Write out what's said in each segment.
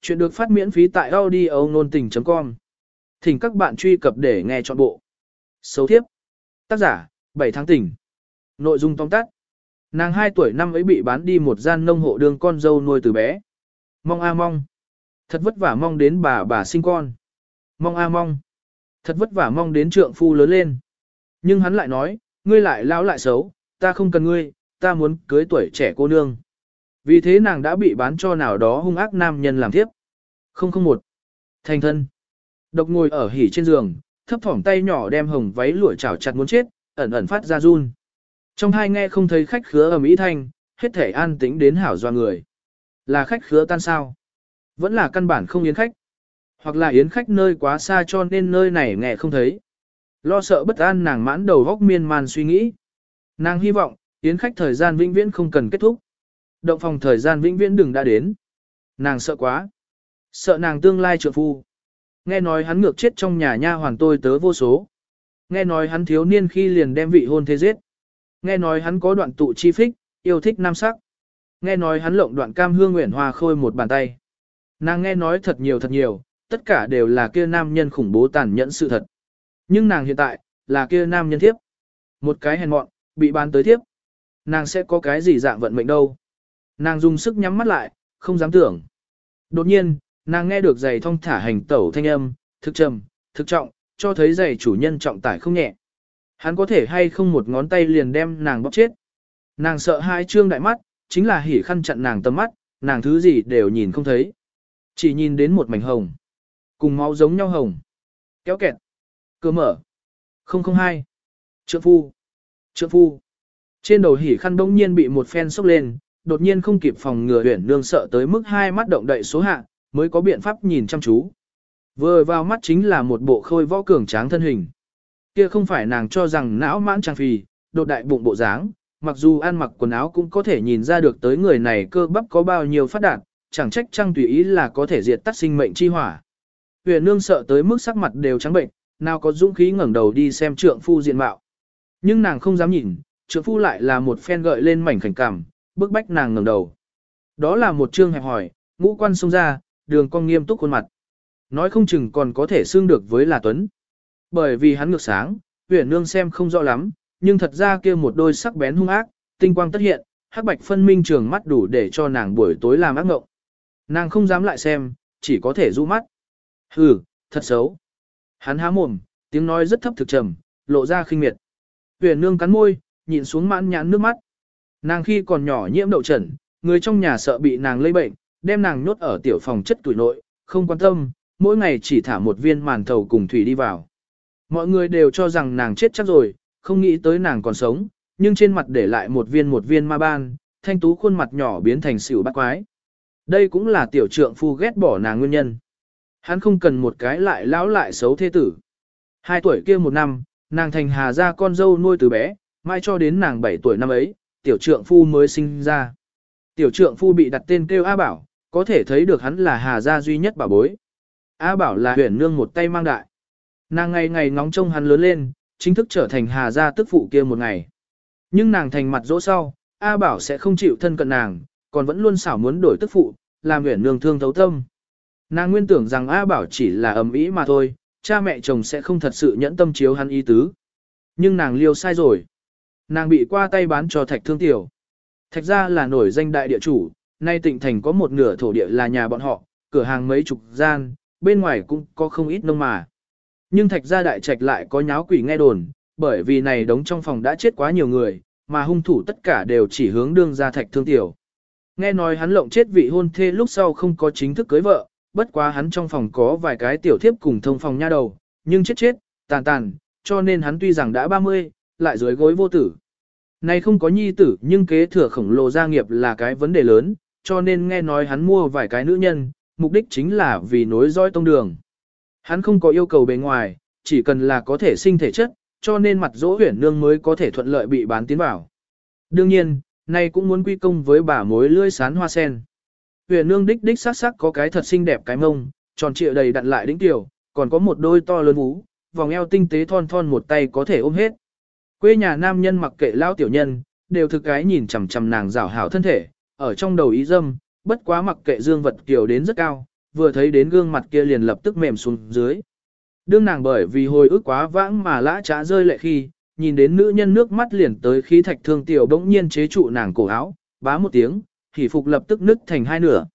Chuyện được phát miễn phí tại audio nôn tình.com. Thỉnh các bạn truy cập để nghe trọn bộ. Số thiếp. Tác giả, 7 tháng tỉnh. Nội dung tóm tắt. Nàng 2 tuổi năm ấy bị bán đi một gian nông hộ đường con dâu nuôi từ bé. Mong a mong. Thật vất vả mong đến bà bà sinh con. Mong a mong. Thật vất vả mong đến trượng phu lớn lên. Nhưng hắn lại nói, ngươi lại lão lại xấu, ta không cần ngươi, ta muốn cưới tuổi trẻ cô nương. Vì thế nàng đã bị bán cho nào đó hung ác nam nhân làm tiếp. 001. Thành thân. Độc ngồi ở hỉ trên giường, thấp thỏm tay nhỏ đem hồng váy lụa chảo chặt muốn chết, ẩn ẩn phát ra run. Trong hai nghe không thấy khách khứa ở Mỹ Thanh, hết thể an tĩnh đến hảo doa người. Là khách khứa tan sao? Vẫn là căn bản không yến khách. Hoặc là yến khách nơi quá xa cho nên nơi này nghe không thấy. Lo sợ bất an nàng mãn đầu góc miên man suy nghĩ. Nàng hy vọng, yến khách thời gian vĩnh viễn không cần kết thúc. Động phòng thời gian vĩnh viễn đừng đã đến. Nàng sợ quá. Sợ nàng tương lai trượng phu. Nghe nói hắn ngược chết trong nhà nha hoàn tôi tớ vô số. Nghe nói hắn thiếu niên khi liền đem vị hôn thế giết. Nghe nói hắn có đoạn tụ chi phích, yêu thích nam sắc. Nghe nói hắn lộng đoạn cam hương nguyện hoa khôi một bàn tay. Nàng nghe nói thật nhiều thật nhiều, tất cả đều là kia nam nhân khủng bố tàn nhẫn sự thật. Nhưng nàng hiện tại, là kia nam nhân thiếp. Một cái hèn mọn, bị bán tới thiếp. Nàng sẽ có cái gì dạng vận mệnh đâu. Nàng dùng sức nhắm mắt lại, không dám tưởng. Đột nhiên, nàng nghe được giày thong thả hành tẩu thanh âm, thực trầm, thực trọng, cho thấy giày chủ nhân trọng tải không nhẹ. Hắn có thể hay không một ngón tay liền đem nàng bóp chết. Nàng sợ hai trương đại mắt, chính là hỉ khăn chặn nàng tầm mắt, nàng thứ gì đều nhìn không thấy. Chỉ nhìn đến một mảnh hồng. Cùng máu giống nhau hồng. Kéo kẹt. Cửa mở. 002. Trượng phu. Trượng phu. Trên đầu hỉ khăn đông nhiên bị một phen sốc lên, đột nhiên không kịp phòng ngừa huyền nương sợ tới mức hai mắt động đậy số hạ, mới có biện pháp nhìn chăm chú. Vừa vào mắt chính là một bộ khôi võ cường tráng thân hình. Kia không phải nàng cho rằng não mãn trang phì, đột đại bụng bộ dáng, mặc dù ăn mặc quần áo cũng có thể nhìn ra được tới người này cơ bắp có bao nhiêu phát đạt, chẳng trách trang tùy ý là có thể diệt tắt sinh mệnh chi hỏa. Huyền nương sợ tới mức sắc mặt đều trắng bệnh, nào có dũng khí ngẩng đầu đi xem trượng phu diện mạo. Nhưng nàng không dám nhìn, trượng phu lại là một phen gợi lên mảnh khảnh cảm, bức bách nàng ngẩng đầu. Đó là một trương hẹp hỏi, ngũ quan xông ra, đường cong nghiêm túc khuôn mặt. Nói không chừng còn có thể xương được với là Tuấn. Bởi vì hắn ngược sáng, huyền nương xem không rõ lắm, nhưng thật ra kia một đôi sắc bén hung ác, tinh quang tất hiện, hắc bạch phân minh trường mắt đủ để cho nàng buổi tối làm ác ngộng. Nàng không dám lại xem, chỉ có thể rũ mắt. Hừ, thật xấu. Hắn há mồm, tiếng nói rất thấp thực trầm, lộ ra khinh miệt. Huyền nương cắn môi, nhìn xuống mãn nhãn nước mắt. Nàng khi còn nhỏ nhiễm đậu trần, người trong nhà sợ bị nàng lây bệnh, đem nàng nhốt ở tiểu phòng chất tuổi nội, không quan tâm, mỗi ngày chỉ thả một viên màn thầu cùng thủy đi vào. Mọi người đều cho rằng nàng chết chắc rồi, không nghĩ tới nàng còn sống, nhưng trên mặt để lại một viên một viên ma ban, thanh tú khuôn mặt nhỏ biến thành xỉu bát quái. Đây cũng là tiểu trượng phu ghét bỏ nàng nguyên nhân. Hắn không cần một cái lại lão lại xấu thế tử. Hai tuổi kia một năm, nàng thành hà ra con dâu nuôi từ bé, mai cho đến nàng bảy tuổi năm ấy, tiểu trượng phu mới sinh ra. Tiểu trượng phu bị đặt tên kêu A Bảo, có thể thấy được hắn là Hà gia duy nhất bảo bối. A Bảo là huyền nương một tay mang đại. Nàng ngày ngày ngóng trông hắn lớn lên, chính thức trở thành Hà gia tức phụ kia một ngày. Nhưng nàng thành mặt dỗ sau, A Bảo sẽ không chịu thân cận nàng, còn vẫn luôn xảo muốn đổi tức phụ, làm huyền nương thương thấu tâm. Nàng nguyên tưởng rằng A Bảo chỉ là ầm ĩ mà thôi, cha mẹ chồng sẽ không thật sự nhẫn tâm chiếu hắn ý tứ. Nhưng nàng liêu sai rồi. Nàng bị qua tay bán cho thạch thương tiểu. Thạch ra là nổi danh đại địa chủ, nay tịnh thành có một nửa thổ địa là nhà bọn họ, cửa hàng mấy chục gian, bên ngoài cũng có không ít nông mà. Nhưng thạch gia đại trạch lại có nháo quỷ nghe đồn, bởi vì này đống trong phòng đã chết quá nhiều người, mà hung thủ tất cả đều chỉ hướng đương ra thạch thương tiểu. Nghe nói hắn lộng chết vị hôn thê lúc sau không có chính thức cưới vợ, bất quá hắn trong phòng có vài cái tiểu thiếp cùng thông phòng nha đầu, nhưng chết chết, tàn tàn, cho nên hắn tuy rằng đã 30, lại dưới gối vô tử. Này không có nhi tử nhưng kế thừa khổng lồ gia nghiệp là cái vấn đề lớn, cho nên nghe nói hắn mua vài cái nữ nhân, mục đích chính là vì nối dõi tông đường. Hắn không có yêu cầu bề ngoài, chỉ cần là có thể sinh thể chất, cho nên mặt dỗ huyển nương mới có thể thuận lợi bị bán tiến vào. Đương nhiên, nay cũng muốn quy công với bà mối lươi sán hoa sen. Huyền nương đích đích sắc sắc có cái thật xinh đẹp cái mông, tròn trịa đầy đặn lại đỉnh tiểu, còn có một đôi to lớn vú, vòng eo tinh tế thon thon một tay có thể ôm hết. Quê nhà nam nhân mặc kệ lao tiểu nhân, đều thực cái nhìn chằm chằm nàng rảo hảo thân thể, ở trong đầu ý dâm, bất quá mặc kệ dương vật tiểu đến rất cao, vừa thấy đến gương mặt kia liền lập tức mềm xuống dưới. Đương nàng bởi vì hồi ức quá vãng mà lã trá rơi lệ khi, nhìn đến nữ nhân nước mắt liền tới khí thạch thương tiểu bỗng nhiên chế trụ nàng cổ áo, bá một tiếng, thì phục lập tức nứt thành hai nửa.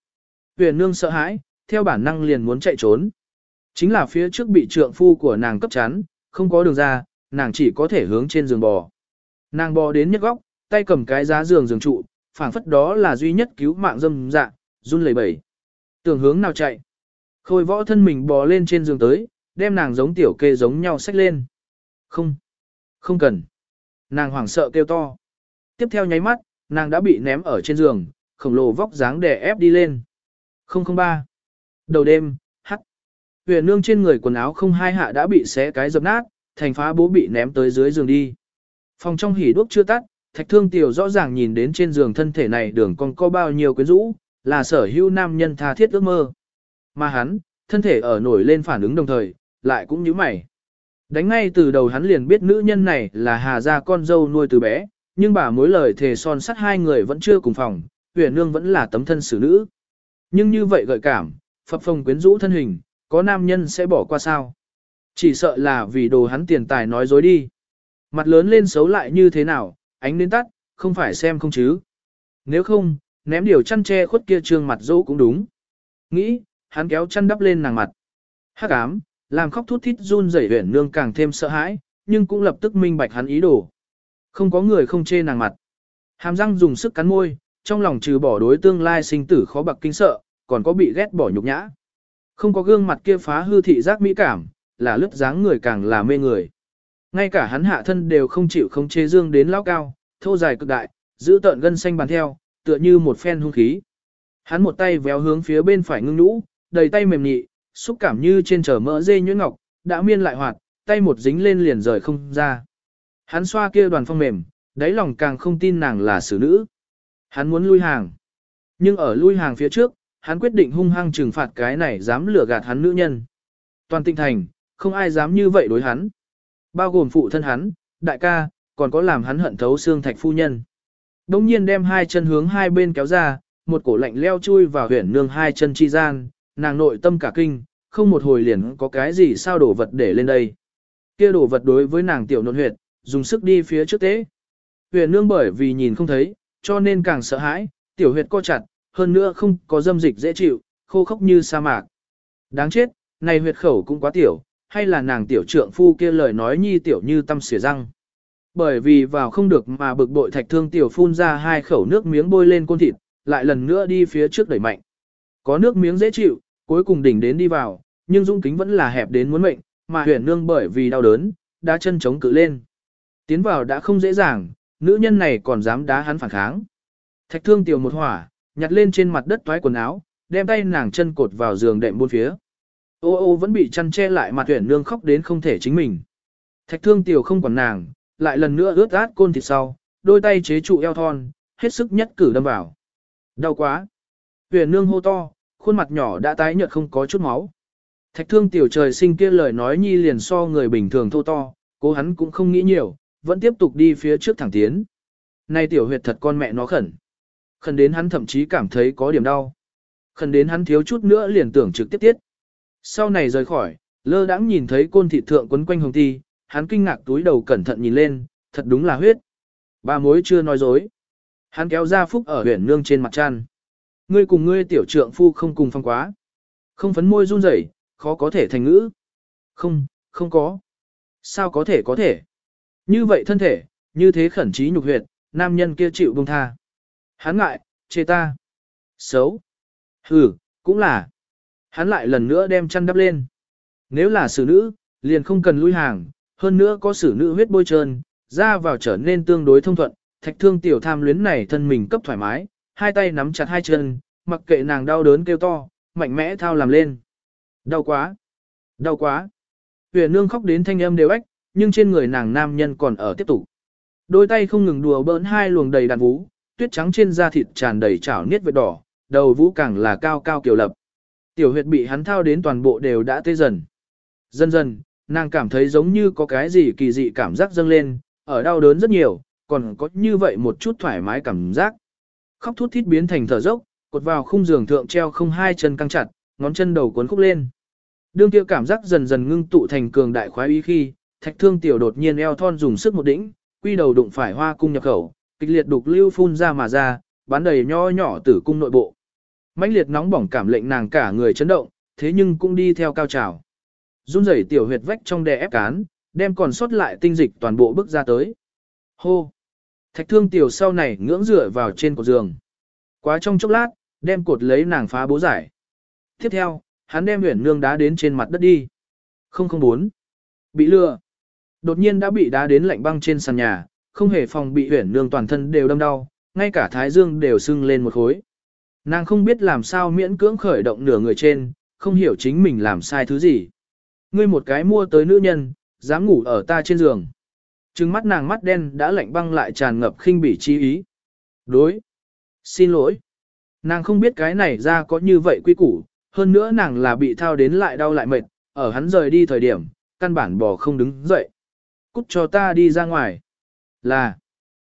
Huyền nương sợ hãi, theo bản năng liền muốn chạy trốn. Chính là phía trước bị trượng phu của nàng cấp chắn, không có đường ra, nàng chỉ có thể hướng trên giường bò. Nàng bò đến nhất góc, tay cầm cái giá giường giường trụ, phảng phất đó là duy nhất cứu mạng dâm dạ, run lẩy bẩy. Tưởng hướng nào chạy. Khôi võ thân mình bò lên trên giường tới, đem nàng giống tiểu kê giống nhau xách lên. Không, không cần. Nàng hoảng sợ kêu to. Tiếp theo nháy mắt, nàng đã bị ném ở trên giường, khổng lồ vóc dáng đè ép đi lên. 003. Đầu đêm, hắt. Huyền nương trên người quần áo không hai hạ đã bị xé cái dập nát, thành phá bố bị ném tới dưới giường đi. Phòng trong hỉ đuốc chưa tắt, thạch thương tiểu rõ ràng nhìn đến trên giường thân thể này đường còn có bao nhiêu quyến rũ, là sở hữu nam nhân tha thiết ước mơ. Mà hắn, thân thể ở nổi lên phản ứng đồng thời, lại cũng như mày. Đánh ngay từ đầu hắn liền biết nữ nhân này là hà gia con dâu nuôi từ bé, nhưng bà mối lời thề son sắt hai người vẫn chưa cùng phòng, huyền nương vẫn là tấm thân xử nữ. Nhưng như vậy gợi cảm, phập phồng quyến rũ thân hình, có nam nhân sẽ bỏ qua sao? Chỉ sợ là vì đồ hắn tiền tài nói dối đi. Mặt lớn lên xấu lại như thế nào, ánh đến tắt, không phải xem không chứ. Nếu không, ném điều chăn che khuất kia trương mặt dỗ cũng đúng. Nghĩ, hắn kéo chăn đắp lên nàng mặt. Hắc ám, làm khóc thút thít run rẩy huyền nương càng thêm sợ hãi, nhưng cũng lập tức minh bạch hắn ý đồ. Không có người không chê nàng mặt. Hàm răng dùng sức cắn môi, trong lòng trừ bỏ đối tương lai sinh tử khó bạc kinh sợ, còn có bị ghét bỏ nhục nhã. Không có gương mặt kia phá hư thị giác mỹ cảm, là lướt dáng người càng là mê người. Ngay cả hắn hạ thân đều không chịu không chế dương đến lao cao, thô dài cực đại, giữ tợn gân xanh bàn theo, tựa như một phen hung khí. Hắn một tay véo hướng phía bên phải ngưng nũ, đầy tay mềm nhị, xúc cảm như trên trở mỡ dê nhuyễn ngọc, đã miên lại hoạt, tay một dính lên liền rời không ra. Hắn xoa kia đoàn phong mềm, đáy lòng càng không tin nàng là xử nữ. Hắn muốn lui hàng. Nhưng ở lui hàng phía trước, hắn quyết định hung hăng trừng phạt cái này dám lừa gạt hắn nữ nhân. Toàn tinh thành, không ai dám như vậy đối hắn. Bao gồm phụ thân hắn, đại ca, còn có làm hắn hận thấu xương thạch phu nhân. Đông nhiên đem hai chân hướng hai bên kéo ra, một cổ lạnh leo chui vào huyển nương hai chân chi gian, nàng nội tâm cả kinh, không một hồi liền có cái gì sao đổ vật để lên đây. Kia đổ vật đối với nàng tiểu nôn huyệt, dùng sức đi phía trước tế. Huyền nương bởi vì nhìn không thấy, cho nên càng sợ hãi, tiểu huyệt co chặt, hơn nữa không có dâm dịch dễ chịu, khô khốc như sa mạc. Đáng chết, này huyệt khẩu cũng quá tiểu, hay là nàng tiểu trượng phu kia lời nói nhi tiểu như tâm xỉa răng. Bởi vì vào không được mà bực bội thạch thương tiểu phun ra hai khẩu nước miếng bôi lên côn thịt, lại lần nữa đi phía trước đẩy mạnh. Có nước miếng dễ chịu, cuối cùng đỉnh đến đi vào, nhưng dung kính vẫn là hẹp đến muốn mệnh, mà huyền nương bởi vì đau đớn, đã chân chống cự lên. Tiến vào đã không dễ dàng, nữ nhân này còn dám đá hắn phản kháng. Thạch thương tiểu một hỏa, nhặt lên trên mặt đất toái quần áo, đem tay nàng chân cột vào giường đệm buôn phía. Ô ô vẫn bị chăn che lại mặt tuyển nương khóc đến không thể chính mình. Thạch thương tiểu không còn nàng, lại lần nữa ướt át côn thịt sau, đôi tay chế trụ eo thon, hết sức nhất cử đâm vào. Đau quá. tuyển nương hô to, khuôn mặt nhỏ đã tái nhợt không có chút máu. Thạch thương tiểu trời sinh kia lời nói nhi liền so người bình thường thô to, cố hắn cũng không nghĩ nhiều, vẫn tiếp tục đi phía trước thẳng tiến. Nay tiểu huyệt thật con mẹ nó khẩn. Khẩn đến hắn thậm chí cảm thấy có điểm đau. Khẩn đến hắn thiếu chút nữa liền tưởng trực tiếp tiết. Sau này rời khỏi, lơ đãng nhìn thấy côn thị thượng quấn quanh hồng ti, hắn kinh ngạc túi đầu cẩn thận nhìn lên, thật đúng là huyết. Ba mối chưa nói dối. Hắn kéo ra phúc ở huyền nương trên mặt tràn, Ngươi cùng ngươi tiểu trượng phu không cùng phong quá. Không phấn môi run rẩy, khó có thể thành ngữ. Không, không có. Sao có thể có thể? Như vậy thân thể, như thế khẩn trí nhục huyệt, nam nhân kia chịu buông tha. Hắn ngại, chê ta. Xấu. Hừ, cũng là. Hắn lại lần nữa đem chăn đắp lên. Nếu là xử nữ, liền không cần lui hàng, hơn nữa có xử nữ huyết bôi trơn, ra vào trở nên tương đối thông thuận, thạch thương tiểu tham luyến này thân mình cấp thoải mái, hai tay nắm chặt hai chân, mặc kệ nàng đau đớn kêu to, mạnh mẽ thao làm lên. Đau quá! Đau quá! Huyền nương khóc đến thanh âm đều ếch, nhưng trên người nàng nam nhân còn ở tiếp tục. Đôi tay không ngừng đùa bỡn hai luồng đầy đàn vũ tuyết trắng trên da thịt tràn đầy chảo niết vệt đỏ, đầu vũ càng là cao cao kiều lập. Tiểu huyệt bị hắn thao đến toàn bộ đều đã tê dần. Dần dần, nàng cảm thấy giống như có cái gì kỳ dị cảm giác dâng lên, ở đau đớn rất nhiều, còn có như vậy một chút thoải mái cảm giác. Khóc thút thít biến thành thở dốc, cột vào khung giường thượng treo không hai chân căng chặt, ngón chân đầu cuốn khúc lên. Đương kia cảm giác dần dần ngưng tụ thành cường đại khoái ý khi, thạch thương tiểu đột nhiên eo thon dùng sức một đỉnh, quy đầu đụng phải hoa cung nhập khẩu, kịch liệt đục lưu phun ra mà ra, bán đầy nho nhỏ tử cung nội bộ mãnh liệt nóng bỏng cảm lệnh nàng cả người chấn động, thế nhưng cũng đi theo cao trào. Run rẩy tiểu huyệt vách trong đè ép cán, đem còn sót lại tinh dịch toàn bộ bước ra tới. Hô! Thạch thương tiểu sau này ngưỡng dựa vào trên cột giường. Quá trong chốc lát, đem cột lấy nàng phá bố giải. Tiếp theo, hắn đem huyền nương đá đến trên mặt đất đi. 004. Bị lừa. Đột nhiên đã bị đá đến lạnh băng trên sàn nhà, không hề phòng bị huyền nương toàn thân đều đâm đau, ngay cả thái dương đều sưng lên một khối. Nàng không biết làm sao miễn cưỡng khởi động nửa người trên, không hiểu chính mình làm sai thứ gì. Ngươi một cái mua tới nữ nhân, dám ngủ ở ta trên giường. Trừng mắt nàng mắt đen đã lạnh băng lại tràn ngập khinh bỉ chi ý. Đối. Xin lỗi. Nàng không biết cái này ra có như vậy quy củ, hơn nữa nàng là bị thao đến lại đau lại mệt, ở hắn rời đi thời điểm, căn bản bò không đứng dậy. Cút cho ta đi ra ngoài. Là.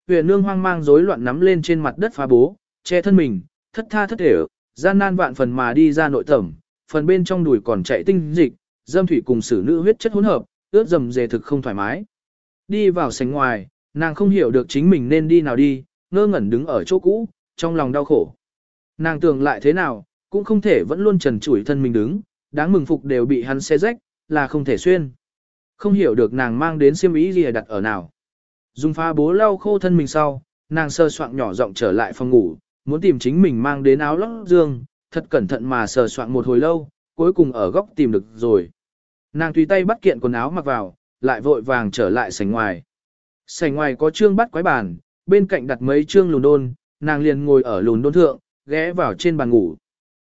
Huyền nương hoang mang rối loạn nắm lên trên mặt đất phá bố, che thân mình, thất tha thất thể, gian nan vạn phần mà đi ra nội tẩm, phần bên trong đùi còn chạy tinh dịch, dâm thủy cùng sử nữ huyết chất hỗn hợp, ướt dầm dề thực không thoải mái. Đi vào sảnh ngoài, nàng không hiểu được chính mình nên đi nào đi, ngơ ngẩn đứng ở chỗ cũ, trong lòng đau khổ. Nàng tưởng lại thế nào, cũng không thể vẫn luôn trần trụi thân mình đứng, đáng mừng phục đều bị hắn xé rách, là không thể xuyên. Không hiểu được nàng mang đến xiêm ý gì đặt ở nào. Dùng pha bố lau khô thân mình sau, nàng sơ soạn nhỏ giọng trở lại phòng ngủ, muốn tìm chính mình mang đến áo lót dương, thật cẩn thận mà sờ soạn một hồi lâu, cuối cùng ở góc tìm được rồi. Nàng tùy tay bắt kiện quần áo mặc vào, lại vội vàng trở lại sảnh ngoài. Sảnh ngoài có trương bắt quái bàn, bên cạnh đặt mấy trương lùn đôn, nàng liền ngồi ở lùn đôn thượng, ghé vào trên bàn ngủ.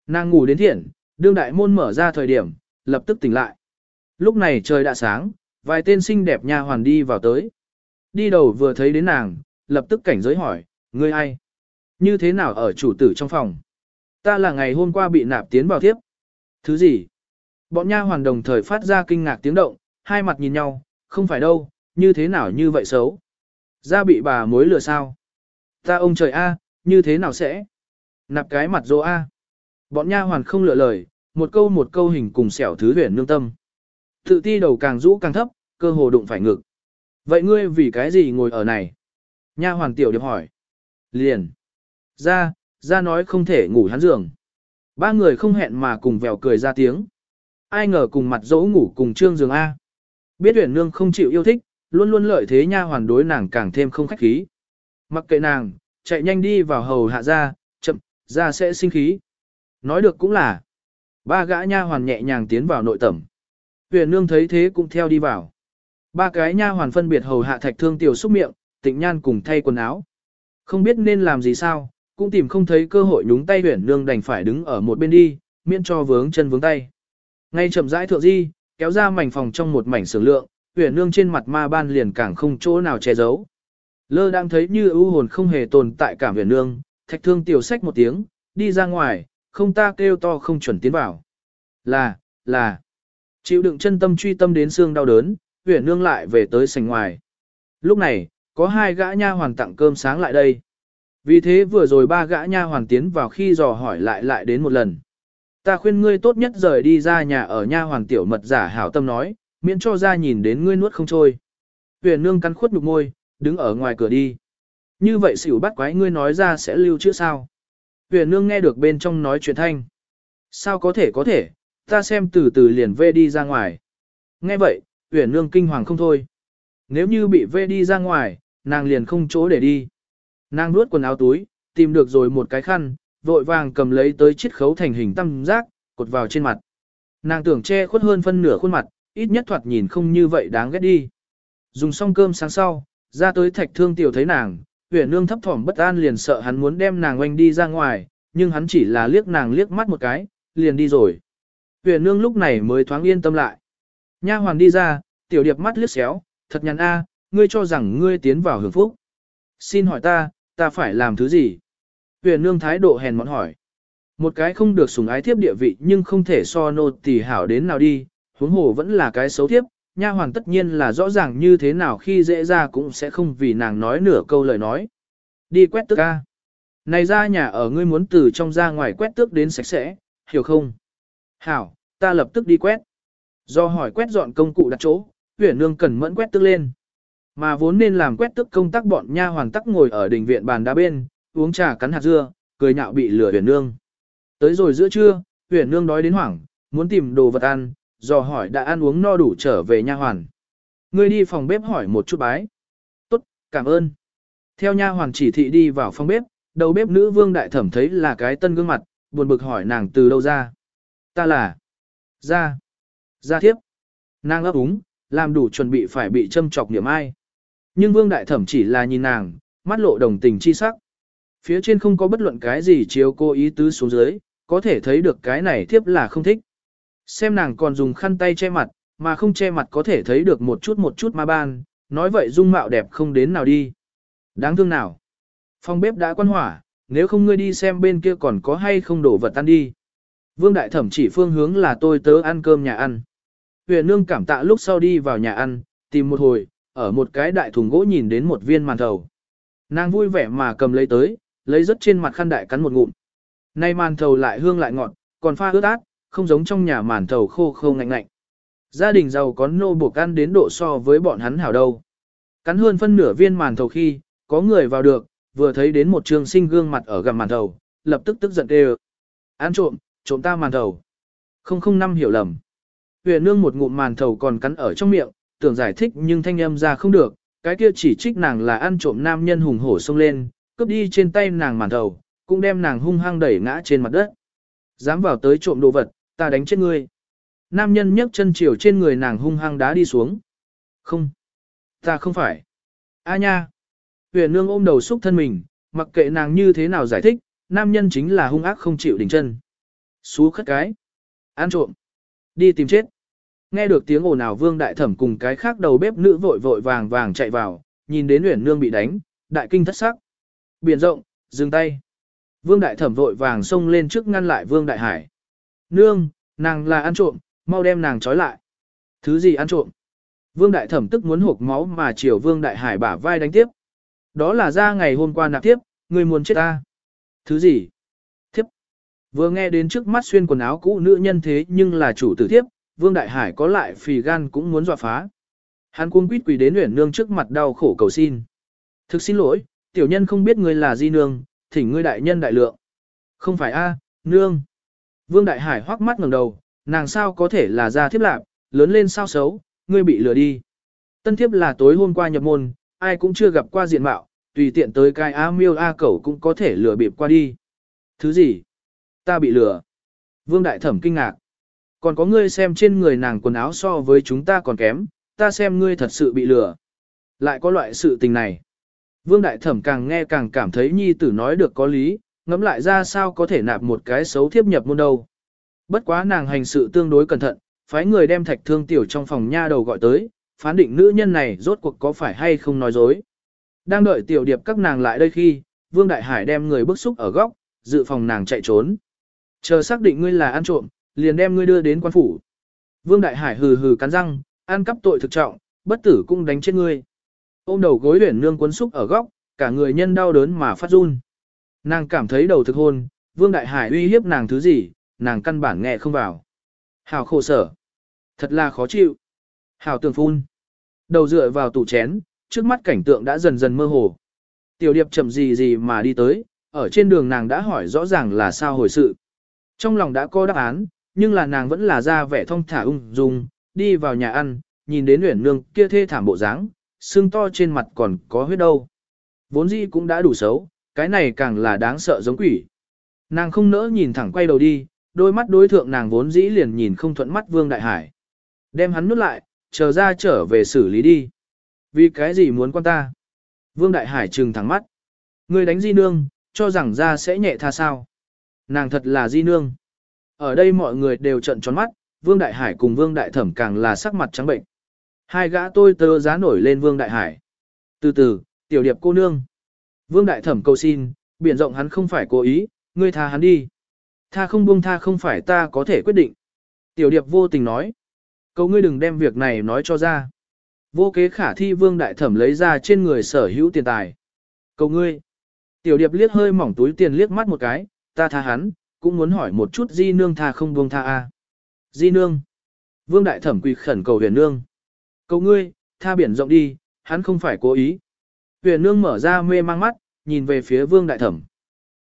Nàng ngủ đến thiện, đương đại môn mở ra thời điểm, lập tức tỉnh lại. Lúc này trời đã sáng, vài tên xinh đẹp nha hoàn đi vào tới. Đi đầu vừa thấy đến nàng, lập tức cảnh giới hỏi, ngươi ai? Như thế nào ở chủ tử trong phòng? Ta là ngày hôm qua bị nạp tiến vào tiếp. Thứ gì? Bọn nha hoàn đồng thời phát ra kinh ngạc tiếng động, hai mặt nhìn nhau, không phải đâu, như thế nào như vậy xấu? Ra bị bà mối lừa sao? Ta ông trời a, như thế nào sẽ? Nạp cái mặt dô a. Bọn nha hoàn không lựa lời, một câu một câu hình cùng xẻo thứ huyền nương tâm. Tự ti đầu càng rũ càng thấp, cơ hồ đụng phải ngực. Vậy ngươi vì cái gì ngồi ở này? Nha hoàn tiểu điệp hỏi. Liền. Ra, ra nói không thể ngủ hắn giường. Ba người không hẹn mà cùng vèo cười ra tiếng. Ai ngờ cùng mặt dỗ ngủ cùng trương giường A. Biết huyền nương không chịu yêu thích, luôn luôn lợi thế nha hoàn đối nàng càng thêm không khách khí. Mặc kệ nàng, chạy nhanh đi vào hầu hạ ra, chậm, ra sẽ sinh khí. Nói được cũng là, ba gã nha hoàn nhẹ nhàng tiến vào nội tẩm. Huyền nương thấy thế cũng theo đi vào. Ba cái nha hoàn phân biệt hầu hạ thạch thương tiểu xúc miệng, tịnh nhan cùng thay quần áo. Không biết nên làm gì sao, cũng tìm không thấy cơ hội nhúng tay huyền nương đành phải đứng ở một bên đi, miễn cho vướng chân vướng tay. Ngay chậm rãi thượng di, kéo ra mảnh phòng trong một mảnh sưởng lượng, huyền nương trên mặt ma ban liền càng không chỗ nào che giấu. Lơ đang thấy như ưu hồn không hề tồn tại cảm huyền nương, thạch thương tiểu sách một tiếng, đi ra ngoài, không ta kêu to không chuẩn tiến vào. Là, là, chịu đựng chân tâm truy tâm đến xương đau đớn, huyền nương lại về tới sảnh ngoài. Lúc này, có hai gã nha hoàn tặng cơm sáng lại đây. Vì thế vừa rồi ba gã nha hoàn tiến vào khi dò hỏi lại lại đến một lần. Ta khuyên ngươi tốt nhất rời đi ra nhà ở nha hoàn tiểu mật giả hảo tâm nói, miễn cho ra nhìn đến ngươi nuốt không trôi. Huyền nương cắn khuất nhục môi, đứng ở ngoài cửa đi. Như vậy xỉu bắt quái ngươi nói ra sẽ lưu chữ sao? Huyền nương nghe được bên trong nói chuyện thanh. Sao có thể có thể, ta xem từ từ liền vê đi ra ngoài. Nghe vậy, huyền nương kinh hoàng không thôi. Nếu như bị vê đi ra ngoài, nàng liền không chỗ để đi. Nàng nuốt quần áo túi, tìm được rồi một cái khăn, vội vàng cầm lấy tới chiếc khấu thành hình tam giác, cột vào trên mặt. Nàng tưởng che khuất hơn phân nửa khuôn mặt, ít nhất thoạt nhìn không như vậy đáng ghét đi. Dùng xong cơm sáng sau, ra tới thạch thương tiểu thấy nàng, huyền nương thấp thỏm bất an liền sợ hắn muốn đem nàng oanh đi ra ngoài, nhưng hắn chỉ là liếc nàng liếc mắt một cái, liền đi rồi. Huyền nương lúc này mới thoáng yên tâm lại. Nha hoàn đi ra, tiểu điệp mắt liếc xéo, thật nhắn a, ngươi cho rằng ngươi tiến vào hưởng phúc. Xin hỏi ta, ta phải làm thứ gì? Huyền nương thái độ hèn mọn hỏi. Một cái không được sủng ái thiếp địa vị nhưng không thể so nô tỳ hảo đến nào đi, huống hồ vẫn là cái xấu thiếp, nha hoàn tất nhiên là rõ ràng như thế nào khi dễ ra cũng sẽ không vì nàng nói nửa câu lời nói. Đi quét tước ca. Này ra nhà ở ngươi muốn từ trong ra ngoài quét tước đến sạch sẽ, hiểu không? Hảo, ta lập tức đi quét. Do hỏi quét dọn công cụ đặt chỗ, huyền nương cần mẫn quét tước lên. Mà vốn nên làm quét tức công tác bọn nha hoàng tắc ngồi ở đình viện bàn đá bên, uống trà cắn hạt dưa, cười nhạo bị lửa huyền nương. Tới rồi giữa trưa, huyền nương đói đến hoảng, muốn tìm đồ vật ăn, dò hỏi đã ăn uống no đủ trở về nha hoàn. Ngươi đi phòng bếp hỏi một chút bái. Tốt, cảm ơn. Theo nha hoàn chỉ thị đi vào phòng bếp, đầu bếp nữ vương đại thẩm thấy là cái tân gương mặt, buồn bực hỏi nàng từ đâu ra. Ta là... Ra. Ra thiếp. Nàng ấp úng, làm đủ chuẩn bị phải bị châm chọc niệm ai. Nhưng vương đại thẩm chỉ là nhìn nàng, mắt lộ đồng tình chi sắc. Phía trên không có bất luận cái gì chiếu cô ý tứ xuống dưới, có thể thấy được cái này thiếp là không thích. Xem nàng còn dùng khăn tay che mặt, mà không che mặt có thể thấy được một chút một chút ma ban, nói vậy dung mạo đẹp không đến nào đi. Đáng thương nào. Phòng bếp đã quan hỏa, nếu không ngươi đi xem bên kia còn có hay không đổ vật ăn đi. Vương Đại Thẩm chỉ phương hướng là tôi tớ ăn cơm nhà ăn. Huyền nương cảm tạ lúc sau đi vào nhà ăn, tìm một hồi, ở một cái đại thùng gỗ nhìn đến một viên màn thầu. Nàng vui vẻ mà cầm lấy tới, lấy rất trên mặt khăn đại cắn một ngụm. Nay màn thầu lại hương lại ngọt, còn pha ướt át, không giống trong nhà màn thầu khô khô ngạnh ngạnh. Gia đình giàu có nô buộc ăn đến độ so với bọn hắn hảo đâu. Cắn hơn phân nửa viên màn thầu khi, có người vào được, vừa thấy đến một trường sinh gương mặt ở gầm màn thầu, lập tức tức giận kêu. Ăn trộm, trộm ta màn thầu. Không không năm hiểu lầm. Huyền nương một ngụm màn thầu còn cắn ở trong miệng, tưởng giải thích nhưng thanh âm ra không được, cái kia chỉ trích nàng là ăn trộm nam nhân hùng hổ xông lên, cướp đi trên tay nàng màn đầu cũng đem nàng hung hăng đẩy ngã trên mặt đất. Dám vào tới trộm đồ vật, ta đánh chết ngươi. Nam nhân nhấc chân chiều trên người nàng hung hăng đá đi xuống. Không, ta không phải. A nha. Huyền nương ôm đầu xúc thân mình, mặc kệ nàng như thế nào giải thích, nam nhân chính là hung ác không chịu đỉnh chân. Xú khất cái. Ăn trộm. Đi tìm chết. Nghe được tiếng ồn ào vương đại thẩm cùng cái khác đầu bếp nữ vội vội vàng vàng chạy vào, nhìn đến huyền nương bị đánh, đại kinh thất sắc. Biển rộng, dừng tay. Vương đại thẩm vội vàng xông lên trước ngăn lại vương đại hải. Nương, nàng là ăn trộm, mau đem nàng trói lại. Thứ gì ăn trộm? Vương đại thẩm tức muốn hộp máu mà chiều vương đại hải bả vai đánh tiếp. Đó là ra ngày hôm qua nạp tiếp, người muốn chết ta. Thứ gì? Thiếp. Vừa nghe đến trước mắt xuyên quần áo cũ nữ nhân thế nhưng là chủ tử thiếp, vương đại hải có lại phì gan cũng muốn dọa phá. Hắn cuống quýt quỳ đến Uyển nương trước mặt đau khổ cầu xin. Thực xin lỗi, tiểu nhân không biết người là di nương, thỉnh ngươi đại nhân đại lượng. Không phải a, nương. Vương đại hải hoắc mắt ngẩng đầu, nàng sao có thể là gia thiếp lạc, lớn lên sao xấu, ngươi bị lừa đi. Tân thiếp là tối hôm qua nhập môn, ai cũng chưa gặp qua diện mạo, tùy tiện tới cái A miêu A cẩu cũng có thể lừa bịp qua đi. Thứ gì? Ta bị lừa. Vương Đại Thẩm kinh ngạc. Còn có ngươi xem trên người nàng quần áo so với chúng ta còn kém, ta xem ngươi thật sự bị lừa. Lại có loại sự tình này. Vương Đại Thẩm càng nghe càng cảm thấy nhi tử nói được có lý, ngẫm lại ra sao có thể nạp một cái xấu thiếp nhập môn đâu. Bất quá nàng hành sự tương đối cẩn thận, phái người đem thạch thương tiểu trong phòng nha đầu gọi tới, phán định nữ nhân này rốt cuộc có phải hay không nói dối. Đang đợi tiểu điệp các nàng lại đây khi, Vương Đại Hải đem người bức xúc ở góc, dự phòng nàng chạy trốn. Chờ xác định ngươi là ăn trộm, liền đem ngươi đưa đến quan phủ. Vương Đại Hải hừ hừ cắn răng, ăn cắp tội thực trọng, bất tử cũng đánh chết ngươi. Ôm đầu gối huyển nương cuốn xúc ở góc, cả người nhân đau đớn mà phát run. Nàng cảm thấy đầu thực hôn, Vương Đại Hải uy hiếp nàng thứ gì, nàng căn bản nghe không vào. Hào khổ sở. Thật là khó chịu. Hào tường phun. Đầu dựa vào tủ chén, trước mắt cảnh tượng đã dần dần mơ hồ. Tiểu điệp chậm gì gì mà đi tới, ở trên đường nàng đã hỏi rõ ràng là sao hồi sự. Trong lòng đã có đáp án, nhưng là nàng vẫn là ra vẻ thông thả ung dung, đi vào nhà ăn, nhìn đến Uyển Nương kia thê thảm bộ dáng, xương to trên mặt còn có huyết đâu. Vốn dĩ cũng đã đủ xấu, cái này càng là đáng sợ giống quỷ. Nàng không nỡ nhìn thẳng quay đầu đi, đôi mắt đối thượng nàng vốn dĩ liền nhìn không thuận mắt Vương Đại Hải. Đem hắn nuốt lại, chờ ra trở về xử lý đi. Vì cái gì muốn quan ta? Vương Đại Hải trừng thẳng mắt. Người đánh di nương, cho rằng ra sẽ nhẹ tha sao. Nàng thật là di nương. Ở đây mọi người đều trận tròn mắt, Vương Đại Hải cùng Vương Đại Thẩm càng là sắc mặt trắng bệnh. Hai gã tôi tơ giá nổi lên Vương Đại Hải. Từ từ, tiểu điệp cô nương. Vương Đại Thẩm cầu xin, biển rộng hắn không phải cố ý, ngươi tha hắn đi. Tha không buông tha không phải ta có thể quyết định. Tiểu điệp vô tình nói. Cầu ngươi đừng đem việc này nói cho ra. Vô kế khả thi vương đại thẩm lấy ra trên người sở hữu tiền tài. Cầu ngươi. Tiểu điệp liếc hơi mỏng túi tiền liếc mắt một cái, ta tha hắn, cũng muốn hỏi một chút di nương tha không buông tha a. Di nương. Vương đại thẩm quỳ khẩn cầu huyền nương. Cầu ngươi, tha biển rộng đi, hắn không phải cố ý. Huyền nương mở ra mê mang mắt, nhìn về phía vương đại thẩm.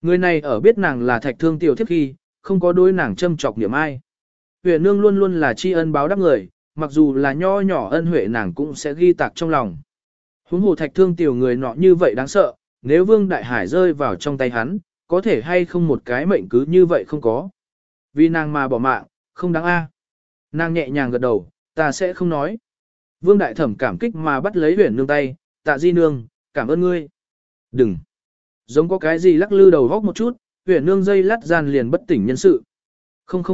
Người này ở biết nàng là thạch thương tiểu thiết khi, không có đối nàng châm chọc niệm ai. Huyền nương luôn luôn là tri ân báo đáp người, mặc dù là nho nhỏ ân huệ nàng cũng sẽ ghi tạc trong lòng. Huống hồ thạch thương tiểu người nọ như vậy đáng sợ, nếu vương đại hải rơi vào trong tay hắn, có thể hay không một cái mệnh cứ như vậy không có. Vì nàng mà bỏ mạng, không đáng a. Nàng nhẹ nhàng gật đầu, ta sẽ không nói. Vương đại thẩm cảm kích mà bắt lấy huyền nương tay, tạ di nương, cảm ơn ngươi. Đừng. Giống có cái gì lắc lư đầu góc một chút, huyền nương dây lắt gian liền bất tỉnh nhân sự.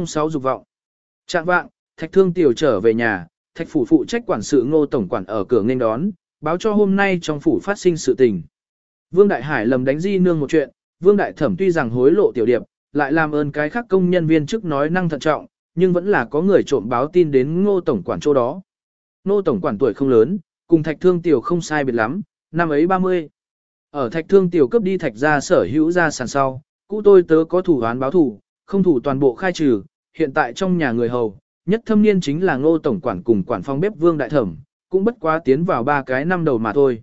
006 dục vọng. Trạng vạng, thạch thương tiểu trở về nhà, thạch phủ phụ trách quản sự ngô tổng quản ở cửa nghênh đón, báo cho hôm nay trong phủ phát sinh sự tình. Vương Đại Hải lầm đánh di nương một chuyện, Vương Đại Thẩm tuy rằng hối lộ tiểu điệp, lại làm ơn cái khác công nhân viên chức nói năng thận trọng, nhưng vẫn là có người trộm báo tin đến ngô tổng quản chỗ đó. Ngô tổng quản tuổi không lớn, cùng thạch thương tiểu không sai biệt lắm, năm ấy 30. Ở thạch thương tiểu cấp đi thạch ra sở hữu ra sàn sau, cũ tôi tớ có thủ án báo thủ, không thủ toàn bộ khai trừ, hiện tại trong nhà người hầu, nhất thâm niên chính là ngô tổng quản cùng quản phong bếp vương đại thẩm, cũng bất quá tiến vào ba cái năm đầu mà thôi.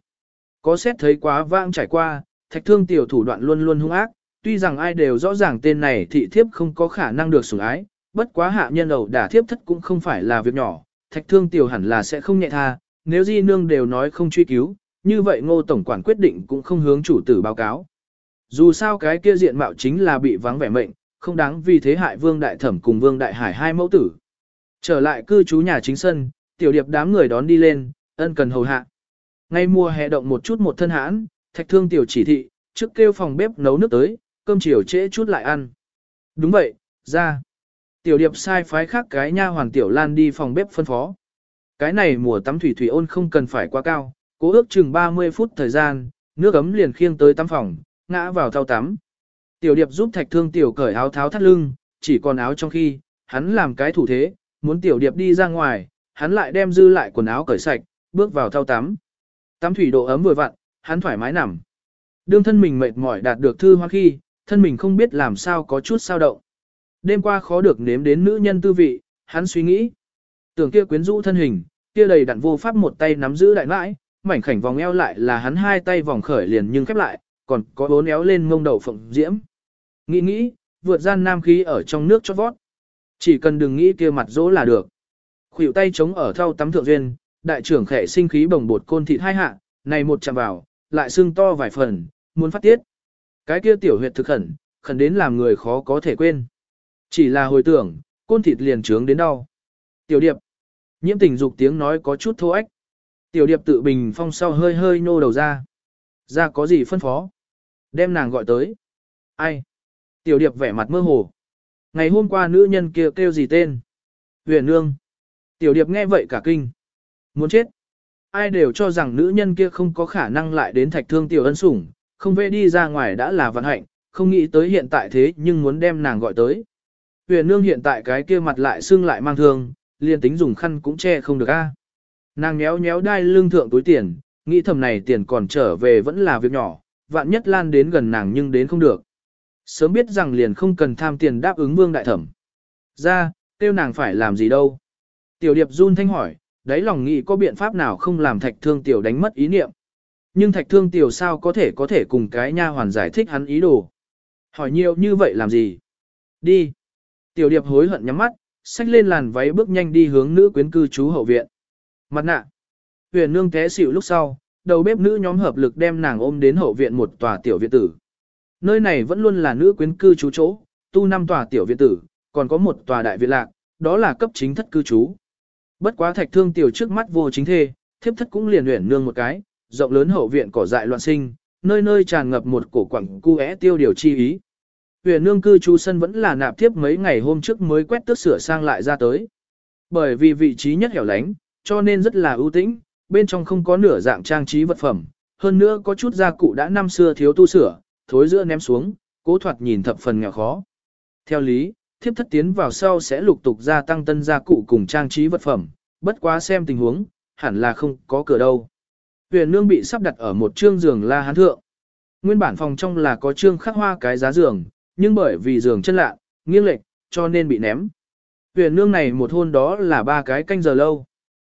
Có xét thấy quá vãng trải qua, thạch thương tiểu thủ đoạn luôn luôn hung ác, tuy rằng ai đều rõ ràng tên này thị thiếp không có khả năng được sủng ái, bất quá hạ nhân đầu đả thiếp thất cũng không phải là việc nhỏ, thạch thương tiểu hẳn là sẽ không nhẹ tha, nếu di nương đều nói không truy cứu, như vậy ngô tổng quản quyết định cũng không hướng chủ tử báo cáo. Dù sao cái kia diện mạo chính là bị vắng vẻ mệnh, không đáng vì thế hại vương đại thẩm cùng vương đại hải hai mẫu tử. Trở lại cư trú nhà chính sân, tiểu điệp đám người đón đi lên, ân cần hầu hạ. Ngay mùa hè động một chút một thân hãn, thạch thương tiểu chỉ thị, trước kêu phòng bếp nấu nước tới, cơm chiều trễ chút lại ăn. Đúng vậy, ra. Tiểu điệp sai phái khác cái nha hoàng tiểu lan đi phòng bếp phân phó. Cái này mùa tắm thủy thủy ôn không cần phải quá cao, cố ước chừng 30 phút thời gian, nước ấm liền khiêng tới tắm phòng, ngã vào thao tắm. Tiểu điệp giúp thạch thương tiểu cởi áo tháo thắt lưng, chỉ còn áo trong khi, hắn làm cái thủ thế, muốn tiểu điệp đi ra ngoài, hắn lại đem dư lại quần áo cởi sạch, bước vào thao tắm. Tắm thủy độ ấm vừa vặn, hắn thoải mái nằm. Đương thân mình mệt mỏi đạt được thư hoa khi, thân mình không biết làm sao có chút sao động. Đêm qua khó được nếm đến nữ nhân tư vị, hắn suy nghĩ. Tưởng kia quyến rũ thân hình, kia đầy đặn vô pháp một tay nắm giữ đại mãi, mảnh khảnh vòng eo lại là hắn hai tay vòng khởi liền nhưng khép lại, còn có bốn éo lên ngông đầu phộng diễm. Nghĩ nghĩ, vượt gian nam khí ở trong nước chót vót. Chỉ cần đừng nghĩ kia mặt dỗ là được. Khuỷu tay chống ở thau tắm thượng duyên, đại trưởng khẽ sinh khí bồng bột côn thịt hai hạ, này một chạm vào, lại xương to vài phần, muốn phát tiết. Cái kia tiểu huyệt thực khẩn, khẩn đến làm người khó có thể quên. Chỉ là hồi tưởng, côn thịt liền trướng đến đau. Tiểu điệp. Nhiễm tình dục tiếng nói có chút thô ách. Tiểu điệp tự bình phong sau hơi hơi nô đầu ra. Ra có gì phân phó? Đem nàng gọi tới. Ai? Tiểu điệp vẻ mặt mơ hồ. Ngày hôm qua nữ nhân kia kêu gì tên? Huyền nương. Tiểu điệp nghe vậy cả kinh. Muốn chết. Ai đều cho rằng nữ nhân kia không có khả năng lại đến thạch thương tiểu ân sủng, không về đi ra ngoài đã là vận hạnh, không nghĩ tới hiện tại thế nhưng muốn đem nàng gọi tới. Huyền nương hiện tại cái kia mặt lại xương lại mang thương, liền tính dùng khăn cũng che không được a. Nàng nhéo nhéo đai lưng thượng túi tiền, nghĩ thầm này tiền còn trở về vẫn là việc nhỏ, vạn nhất lan đến gần nàng nhưng đến không được. Sớm biết rằng liền không cần tham tiền đáp ứng vương đại thẩm. Ra, tiêu nàng phải làm gì đâu. Tiểu điệp run thanh hỏi, đáy lòng nghĩ có biện pháp nào không làm thạch thương tiểu đánh mất ý niệm. Nhưng thạch thương tiểu sao có thể có thể cùng cái nha hoàn giải thích hắn ý đồ. Hỏi nhiều như vậy làm gì? Đi. Tiểu điệp hối hận nhắm mắt, xách lên làn váy bước nhanh đi hướng nữ quyến cư trú hậu viện. Mặt nạ. Huyền nương té xỉu lúc sau, đầu bếp nữ nhóm hợp lực đem nàng ôm đến hậu viện một tòa tiểu viện tử. Nơi này vẫn luôn là nữ quyến cư trú chỗ, tu năm tòa tiểu viện tử, còn có một tòa đại viện lạc, đó là cấp chính thất cư trú. Bất quá thạch thương tiểu trước mắt vô chính thê, thiếp thất cũng liền luyện nương một cái, rộng lớn hậu viện cỏ dại loạn sinh, nơi nơi tràn ngập một cổ quẳng cu é tiêu điều chi ý. Huyền nương cư trú sân vẫn là nạp tiếp mấy ngày hôm trước mới quét tước sửa sang lại ra tới. Bởi vì vị trí nhất hẻo lánh, cho nên rất là ưu tĩnh, bên trong không có nửa dạng trang trí vật phẩm, hơn nữa có chút gia cụ đã năm xưa thiếu tu sửa, thối giữa ném xuống, cố thoạt nhìn thập phần nghèo khó. Theo lý, thiếp thất tiến vào sau sẽ lục tục gia tăng tân gia cụ cùng trang trí vật phẩm, bất quá xem tình huống, hẳn là không có cửa đâu. Huyền nương bị sắp đặt ở một trương giường la hán thượng. Nguyên bản phòng trong là có trương khắc hoa cái giá giường, nhưng bởi vì giường chân lạ, nghiêng lệch, cho nên bị ném. Huyền nương này một hôn đó là ba cái canh giờ lâu.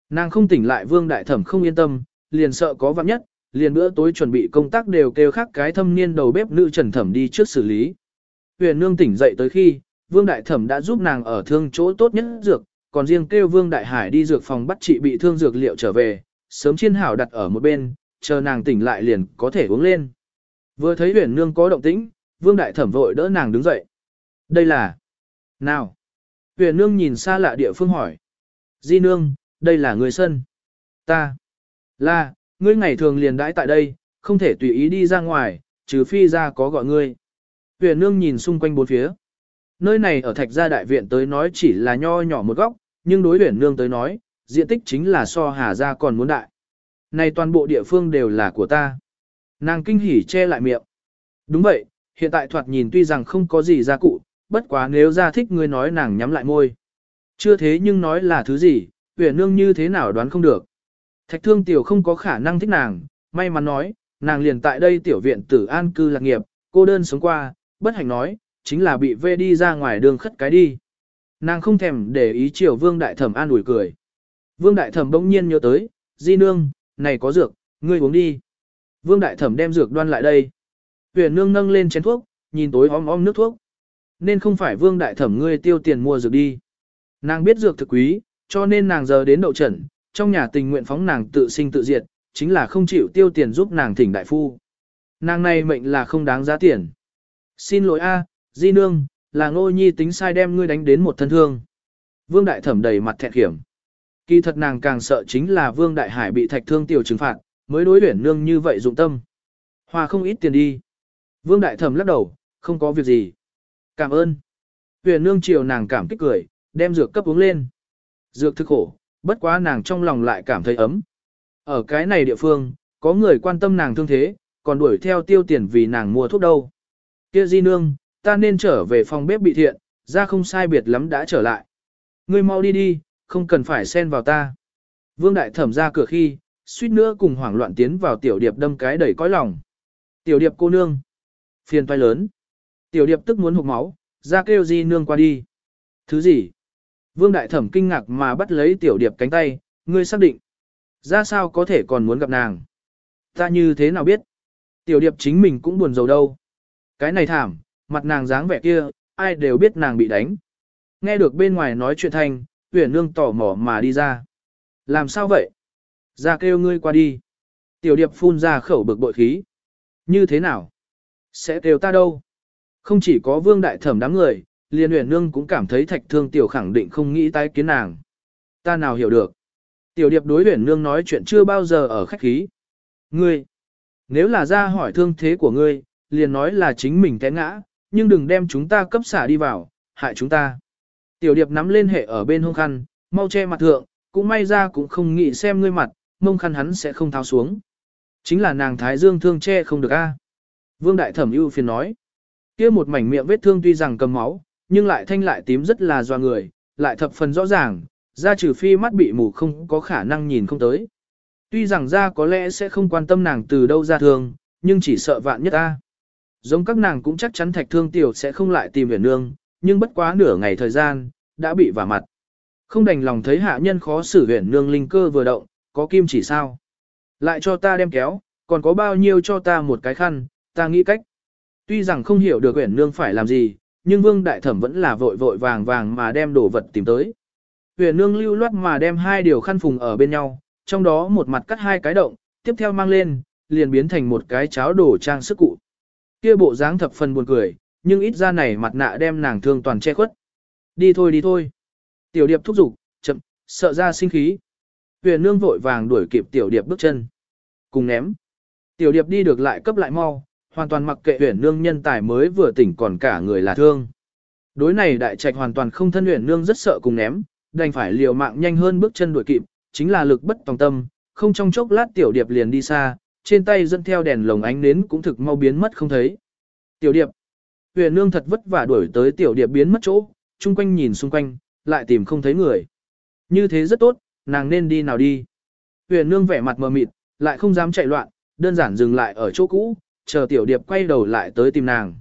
Nàng không tỉnh lại vương đại thẩm không yên tâm, liền sợ có vặn nhất, liền bữa tối chuẩn bị công tác đều kêu khác cái thâm niên đầu bếp nữ trần thẩm đi trước xử lý. Huyền nương tỉnh dậy tới khi, vương đại thẩm đã giúp nàng ở thương chỗ tốt nhất dược, còn riêng kêu vương đại hải đi dược phòng bắt trị bị thương dược liệu trở về, sớm chiên hảo đặt ở một bên, chờ nàng tỉnh lại liền có thể uống lên. Vừa thấy huyền nương có động tĩnh, vương đại thẩm vội đỡ nàng đứng dậy. Đây là... Nào? Huyền nương nhìn xa lạ địa phương hỏi. Di nương, đây là người sân. Ta. Là, ngươi ngày thường liền đãi tại đây, không thể tùy ý đi ra ngoài, trừ phi ra có gọi ngươi. Huyền nương nhìn xung quanh bốn phía. Nơi này ở thạch gia đại viện tới nói chỉ là nho nhỏ một góc, nhưng đối huyền nương tới nói, diện tích chính là so hà gia còn muốn đại. Này toàn bộ địa phương đều là của ta. Nàng kinh hỉ che lại miệng. Đúng vậy, hiện tại thoạt nhìn tuy rằng không có gì gia cụ, bất quá nếu ra thích ngươi nói nàng nhắm lại môi. Chưa thế nhưng nói là thứ gì, huyền nương như thế nào đoán không được. Thạch thương tiểu không có khả năng thích nàng, may mắn nói, nàng liền tại đây tiểu viện tử an cư lạc nghiệp, cô đơn sống qua, bất hạnh nói, chính là bị vê đi ra ngoài đường khất cái đi. Nàng không thèm để ý chiều vương đại thẩm an ủi cười. Vương đại thẩm bỗng nhiên nhớ tới, di nương, này có dược, ngươi uống đi. Vương đại thẩm đem dược đoan lại đây. Huyền nương nâng lên chén thuốc, nhìn tối om om nước thuốc. Nên không phải vương đại thẩm ngươi tiêu tiền mua dược đi. Nàng biết dược thực quý, cho nên nàng giờ đến đậu trần, trong nhà tình nguyện phóng nàng tự sinh tự diệt, chính là không chịu tiêu tiền giúp nàng thỉnh đại phu. Nàng này mệnh là không đáng giá tiền. Xin lỗi a, di nương, là ngô nhi tính sai đem ngươi đánh đến một thân thương. Vương đại thẩm đầy mặt thẹn hiểm. Kỳ thật nàng càng sợ chính là Vương Đại Hải bị thạch thương tiểu trừng phạt, mới đối luyện nương như vậy dụng tâm. Hoa không ít tiền đi. Vương Đại Thẩm lắc đầu, không có việc gì. Cảm ơn. Huyền nương chiều nàng cảm kích cười, đem dược cấp uống lên. Dược thức khổ, bất quá nàng trong lòng lại cảm thấy ấm. Ở cái này địa phương, có người quan tâm nàng thương thế, còn đuổi theo tiêu tiền vì nàng mua thuốc đâu. Kia di nương, ta nên trở về phòng bếp bị thiện, ra không sai biệt lắm đã trở lại. Ngươi mau đi đi, không cần phải xen vào ta. Vương Đại Thẩm ra cửa khi, suýt nữa cùng hoảng loạn tiến vào tiểu điệp đâm cái đẩy cõi lòng. Tiểu điệp cô nương. Phiền toái lớn. Tiểu điệp tức muốn hụt máu, ra kêu di nương qua đi. Thứ gì? Vương Đại Thẩm kinh ngạc mà bắt lấy tiểu điệp cánh tay, ngươi xác định. Ra sao có thể còn muốn gặp nàng? Ta như thế nào biết? Tiểu điệp chính mình cũng buồn rầu đâu. Cái này thảm, mặt nàng dáng vẻ kia, ai đều biết nàng bị đánh. Nghe được bên ngoài nói chuyện thanh, tuyển Nương tỏ mỏ mà đi ra. Làm sao vậy? Ra kêu ngươi qua đi. Tiểu điệp phun ra khẩu bực bội khí. Như thế nào? Sẽ kêu ta đâu? Không chỉ có vương đại thẩm đám người, liền huyền nương cũng cảm thấy thạch thương tiểu khẳng định không nghĩ tái kiến nàng. Ta nào hiểu được? Tiểu điệp đối huyền nương nói chuyện chưa bao giờ ở khách khí. Ngươi, nếu là ra hỏi thương thế của ngươi, liền nói là chính mình té ngã, nhưng đừng đem chúng ta cấp xả đi vào, hại chúng ta. Tiểu điệp nắm lên hệ ở bên hông khăn, mau che mặt thượng, cũng may ra cũng không nghĩ xem ngươi mặt, mông khăn hắn sẽ không tháo xuống. Chính là nàng thái dương thương che không được a. Vương đại thẩm ưu phiền nói. kia một mảnh miệng vết thương tuy rằng cầm máu, nhưng lại thanh lại tím rất là doa người, lại thập phần rõ ràng, ra trừ phi mắt bị mù không có khả năng nhìn không tới. Tuy rằng ra có lẽ sẽ không quan tâm nàng từ đâu ra thường nhưng chỉ sợ vạn nhất a. Giống các nàng cũng chắc chắn thạch thương tiểu sẽ không lại tìm huyền nương, nhưng bất quá nửa ngày thời gian, đã bị vả mặt. Không đành lòng thấy hạ nhân khó xử huyền nương linh cơ vừa động, có kim chỉ sao. Lại cho ta đem kéo, còn có bao nhiêu cho ta một cái khăn, ta nghĩ cách. Tuy rằng không hiểu được huyền nương phải làm gì, nhưng vương đại thẩm vẫn là vội vội vàng vàng mà đem đồ vật tìm tới. Huyền nương lưu loát mà đem hai điều khăn phùng ở bên nhau, trong đó một mặt cắt hai cái động, tiếp theo mang lên, liền biến thành một cái cháo đồ trang sức cụ. Kia bộ dáng thập phần buồn cười, nhưng ít ra này mặt nạ đem nàng thương toàn che khuất. Đi thôi đi thôi. Tiểu điệp thúc giục, chậm, sợ ra sinh khí. Huyền nương vội vàng đuổi kịp tiểu điệp bước chân. Cùng ném. Tiểu điệp đi được lại cấp lại mau, hoàn toàn mặc kệ huyền nương nhân tài mới vừa tỉnh còn cả người là thương. Đối này đại trạch hoàn toàn không thân huyền nương rất sợ cùng ném, đành phải liều mạng nhanh hơn bước chân đuổi kịp, chính là lực bất tòng tâm, không trong chốc lát tiểu điệp liền đi xa, trên tay dẫn theo đèn lồng ánh nến cũng thực mau biến mất không thấy. Tiểu điệp, huyền nương thật vất vả đuổi tới tiểu điệp biến mất chỗ, chung quanh nhìn xung quanh, lại tìm không thấy người. Như thế rất tốt, nàng nên đi nào đi. Huyền nương vẻ mặt mờ mịt, lại không dám chạy loạn, đơn giản dừng lại ở chỗ cũ, chờ tiểu điệp quay đầu lại tới tìm nàng.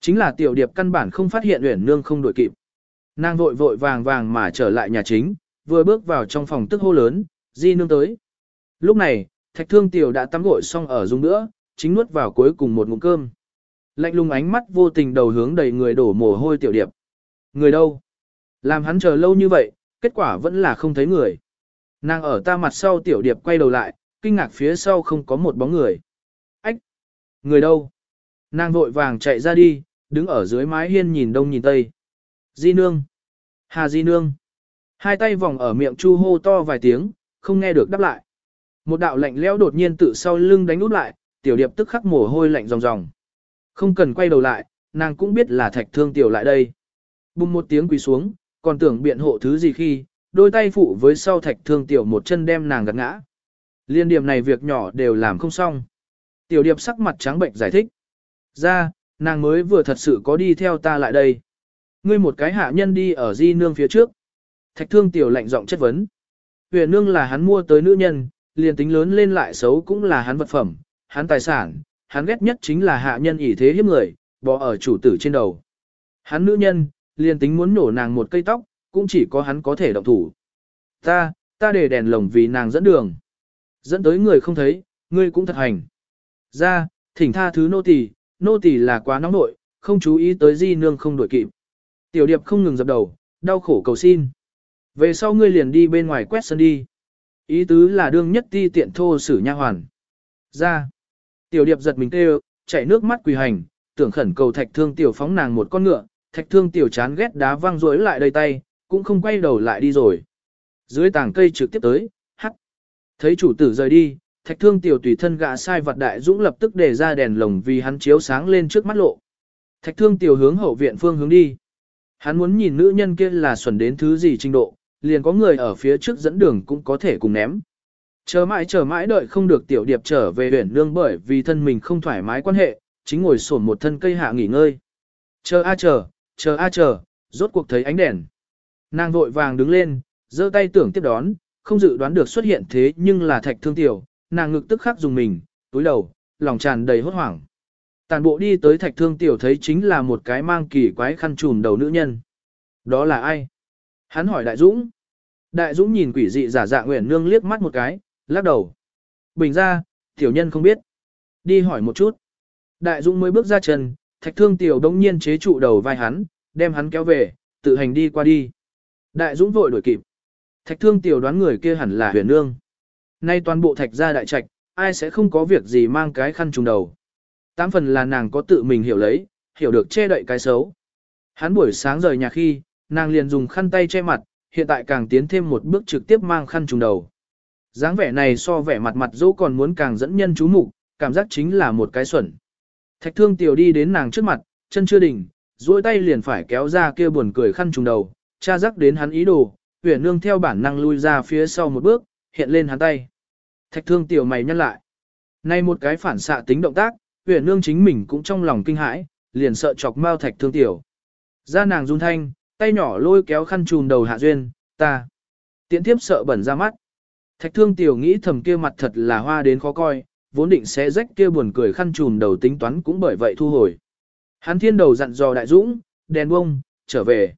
Chính là tiểu điệp căn bản không phát hiện huyền nương không đuổi kịp. Nàng vội vội vàng vàng mà trở lại nhà chính, vừa bước vào trong phòng tức hô lớn, di nương tới. Lúc này, thạch thương tiểu đã tắm gội xong ở dùng nữa, chính nuốt vào cuối cùng một ngụm cơm. Lạnh lùng ánh mắt vô tình đầu hướng đầy người đổ mồ hôi tiểu điệp. Người đâu? Làm hắn chờ lâu như vậy, kết quả vẫn là không thấy người. Nàng ở ta mặt sau tiểu điệp quay đầu lại, kinh ngạc phía sau không có một bóng người. Ách! Người đâu? Nàng vội vàng chạy ra đi, đứng ở dưới mái hiên nhìn đông nhìn tây. Di nương! Hà di nương! Hai tay vòng ở miệng chu hô to vài tiếng, không nghe được đáp lại. Một đạo lạnh lẽo đột nhiên tự sau lưng đánh út lại, tiểu điệp tức khắc mồ hôi lạnh ròng ròng. Không cần quay đầu lại, nàng cũng biết là thạch thương tiểu lại đây. Bùng một tiếng quỳ xuống, còn tưởng biện hộ thứ gì khi, đôi tay phụ với sau thạch thương tiểu một chân đem nàng gạt ngã. Liên điểm này việc nhỏ đều làm không xong. Tiểu điệp sắc mặt trắng bệnh giải thích. Ra, nàng mới vừa thật sự có đi theo ta lại đây. Ngươi một cái hạ nhân đi ở di nương phía trước. Thạch thương tiểu lạnh giọng chất vấn. Huyền nương là hắn mua tới nữ nhân, liền tính lớn lên lại xấu cũng là hắn vật phẩm, hắn tài sản, hắn ghét nhất chính là hạ nhân ỷ thế hiếp người, bỏ ở chủ tử trên đầu. Hắn nữ nhân, liền tính muốn nổ nàng một cây tóc, cũng chỉ có hắn có thể động thủ. Ta, ta để đèn lồng vì nàng dẫn đường. Dẫn tới người không thấy, ngươi cũng thật hành. Ra, thỉnh tha thứ nô tỳ, nô tỳ là quá nóng nội, không chú ý tới di nương không đổi kịp. Tiểu điệp không ngừng dập đầu, đau khổ cầu xin. Về sau ngươi liền đi bên ngoài quét sân đi. Ý tứ là đương nhất ti tiện thô sử nha hoàn. Ra. Tiểu điệp giật mình kêu, chảy nước mắt quỳ hành, tưởng khẩn cầu thạch thương tiểu phóng nàng một con ngựa, thạch thương tiểu chán ghét đá văng rối lại đầy tay, cũng không quay đầu lại đi rồi. Dưới tảng cây trực tiếp tới, hắc. Thấy chủ tử rời đi, thạch thương tiểu tùy thân gã sai vật đại dũng lập tức để ra đèn lồng vì hắn chiếu sáng lên trước mắt lộ. Thạch thương tiểu hướng hậu viện phương hướng đi. Hắn muốn nhìn nữ nhân kia là xuẩn đến thứ gì trình độ, liền có người ở phía trước dẫn đường cũng có thể cùng ném. Chờ mãi chờ mãi đợi không được tiểu điệp trở về huyện nương bởi vì thân mình không thoải mái quan hệ, chính ngồi sổn một thân cây hạ nghỉ ngơi. Chờ a chờ, chờ a chờ, rốt cuộc thấy ánh đèn. Nàng vội vàng đứng lên, giơ tay tưởng tiếp đón, không dự đoán được xuất hiện thế nhưng là thạch thương tiểu, nàng ngực tức khắc dùng mình, túi đầu, lòng tràn đầy hốt hoảng. Tàn bộ đi tới thạch thương tiểu thấy chính là một cái mang kỳ quái khăn trùm đầu nữ nhân. Đó là ai? Hắn hỏi Đại Dũng. Đại Dũng nhìn quỷ dị giả dạng Nguyễn Nương liếc mắt một cái, lắc đầu. Bình ra, tiểu nhân không biết. Đi hỏi một chút. Đại Dũng mới bước ra chân, thạch thương tiểu đông nhiên chế trụ đầu vai hắn, đem hắn kéo về, tự hành đi qua đi. Đại Dũng vội đuổi kịp. Thạch thương tiểu đoán người kia hẳn là huyền nương. Nay toàn bộ thạch gia đại trạch, ai sẽ không có việc gì mang cái khăn trùng đầu. Tám phần là nàng có tự mình hiểu lấy, hiểu được che đậy cái xấu. Hắn buổi sáng rời nhà khi, nàng liền dùng khăn tay che mặt, hiện tại càng tiến thêm một bước trực tiếp mang khăn trùng đầu. dáng vẻ này so vẻ mặt mặt dỗ còn muốn càng dẫn nhân chú mục, cảm giác chính là một cái xuẩn. Thạch thương tiểu đi đến nàng trước mặt, chân chưa đỉnh, duỗi tay liền phải kéo ra kia buồn cười khăn trùng đầu, cha rắc đến hắn ý đồ, huyền nương theo bản năng lui ra phía sau một bước, hiện lên hắn tay. Thạch thương tiểu mày nhăn lại. Nay một cái phản xạ tính động tác, huyền nương chính mình cũng trong lòng kinh hãi, liền sợ chọc mau thạch thương tiểu. Ra nàng run thanh, tay nhỏ lôi kéo khăn trùm đầu hạ duyên, ta. Tiễn thiếp sợ bẩn ra mắt. Thạch thương tiểu nghĩ thầm kia mặt thật là hoa đến khó coi, vốn định sẽ rách kia buồn cười khăn trùm đầu tính toán cũng bởi vậy thu hồi. Hắn thiên đầu dặn dò đại dũng, đèn bông, trở về.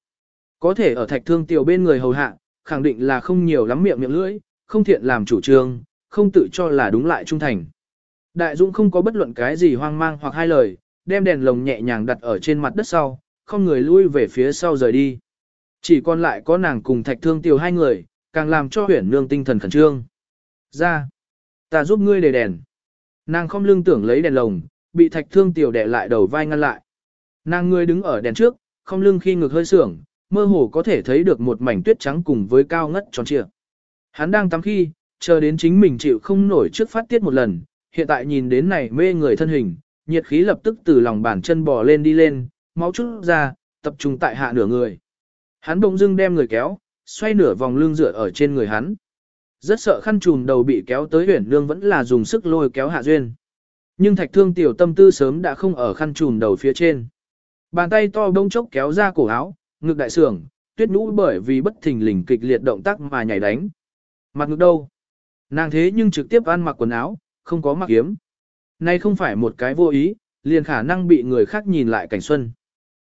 Có thể ở thạch thương tiểu bên người hầu hạ, khẳng định là không nhiều lắm miệng miệng lưỡi, không thiện làm chủ trương, không tự cho là đúng lại trung thành. Đại dũng không có bất luận cái gì hoang mang hoặc hai lời, đem đèn lồng nhẹ nhàng đặt ở trên mặt đất sau, không người lui về phía sau rời đi. Chỉ còn lại có nàng cùng thạch thương tiểu hai người, càng làm cho huyển nương tinh thần khẩn trương. Ra, ta giúp ngươi để đèn. Nàng không lưng tưởng lấy đèn lồng, bị thạch thương tiểu đè lại đầu vai ngăn lại. Nàng ngươi đứng ở đèn trước, không lưng khi ngực hơi sưởng, mơ hồ có thể thấy được một mảnh tuyết trắng cùng với cao ngất tròn trịa. Hắn đang tắm khi, chờ đến chính mình chịu không nổi trước phát tiết một lần, hiện tại nhìn đến này mê người thân hình, nhiệt khí lập tức từ lòng bàn chân bò lên đi lên, máu chút ra, tập trung tại hạ nửa người. Hắn bỗng dưng đem người kéo, xoay nửa vòng lưng dựa ở trên người hắn. Rất sợ khăn trùm đầu bị kéo tới huyền lương vẫn là dùng sức lôi kéo hạ duyên. Nhưng thạch thương tiểu tâm tư sớm đã không ở khăn trùm đầu phía trên. Bàn tay to bông chốc kéo ra cổ áo, ngực đại sưởng, tuyết nhũ bởi vì bất thình lình kịch liệt động tác mà nhảy đánh. Mặt ngực đâu? Nàng thế nhưng trực tiếp ăn mặc quần áo, không có mặc kiếm. Nay không phải một cái vô ý, liền khả năng bị người khác nhìn lại cảnh xuân.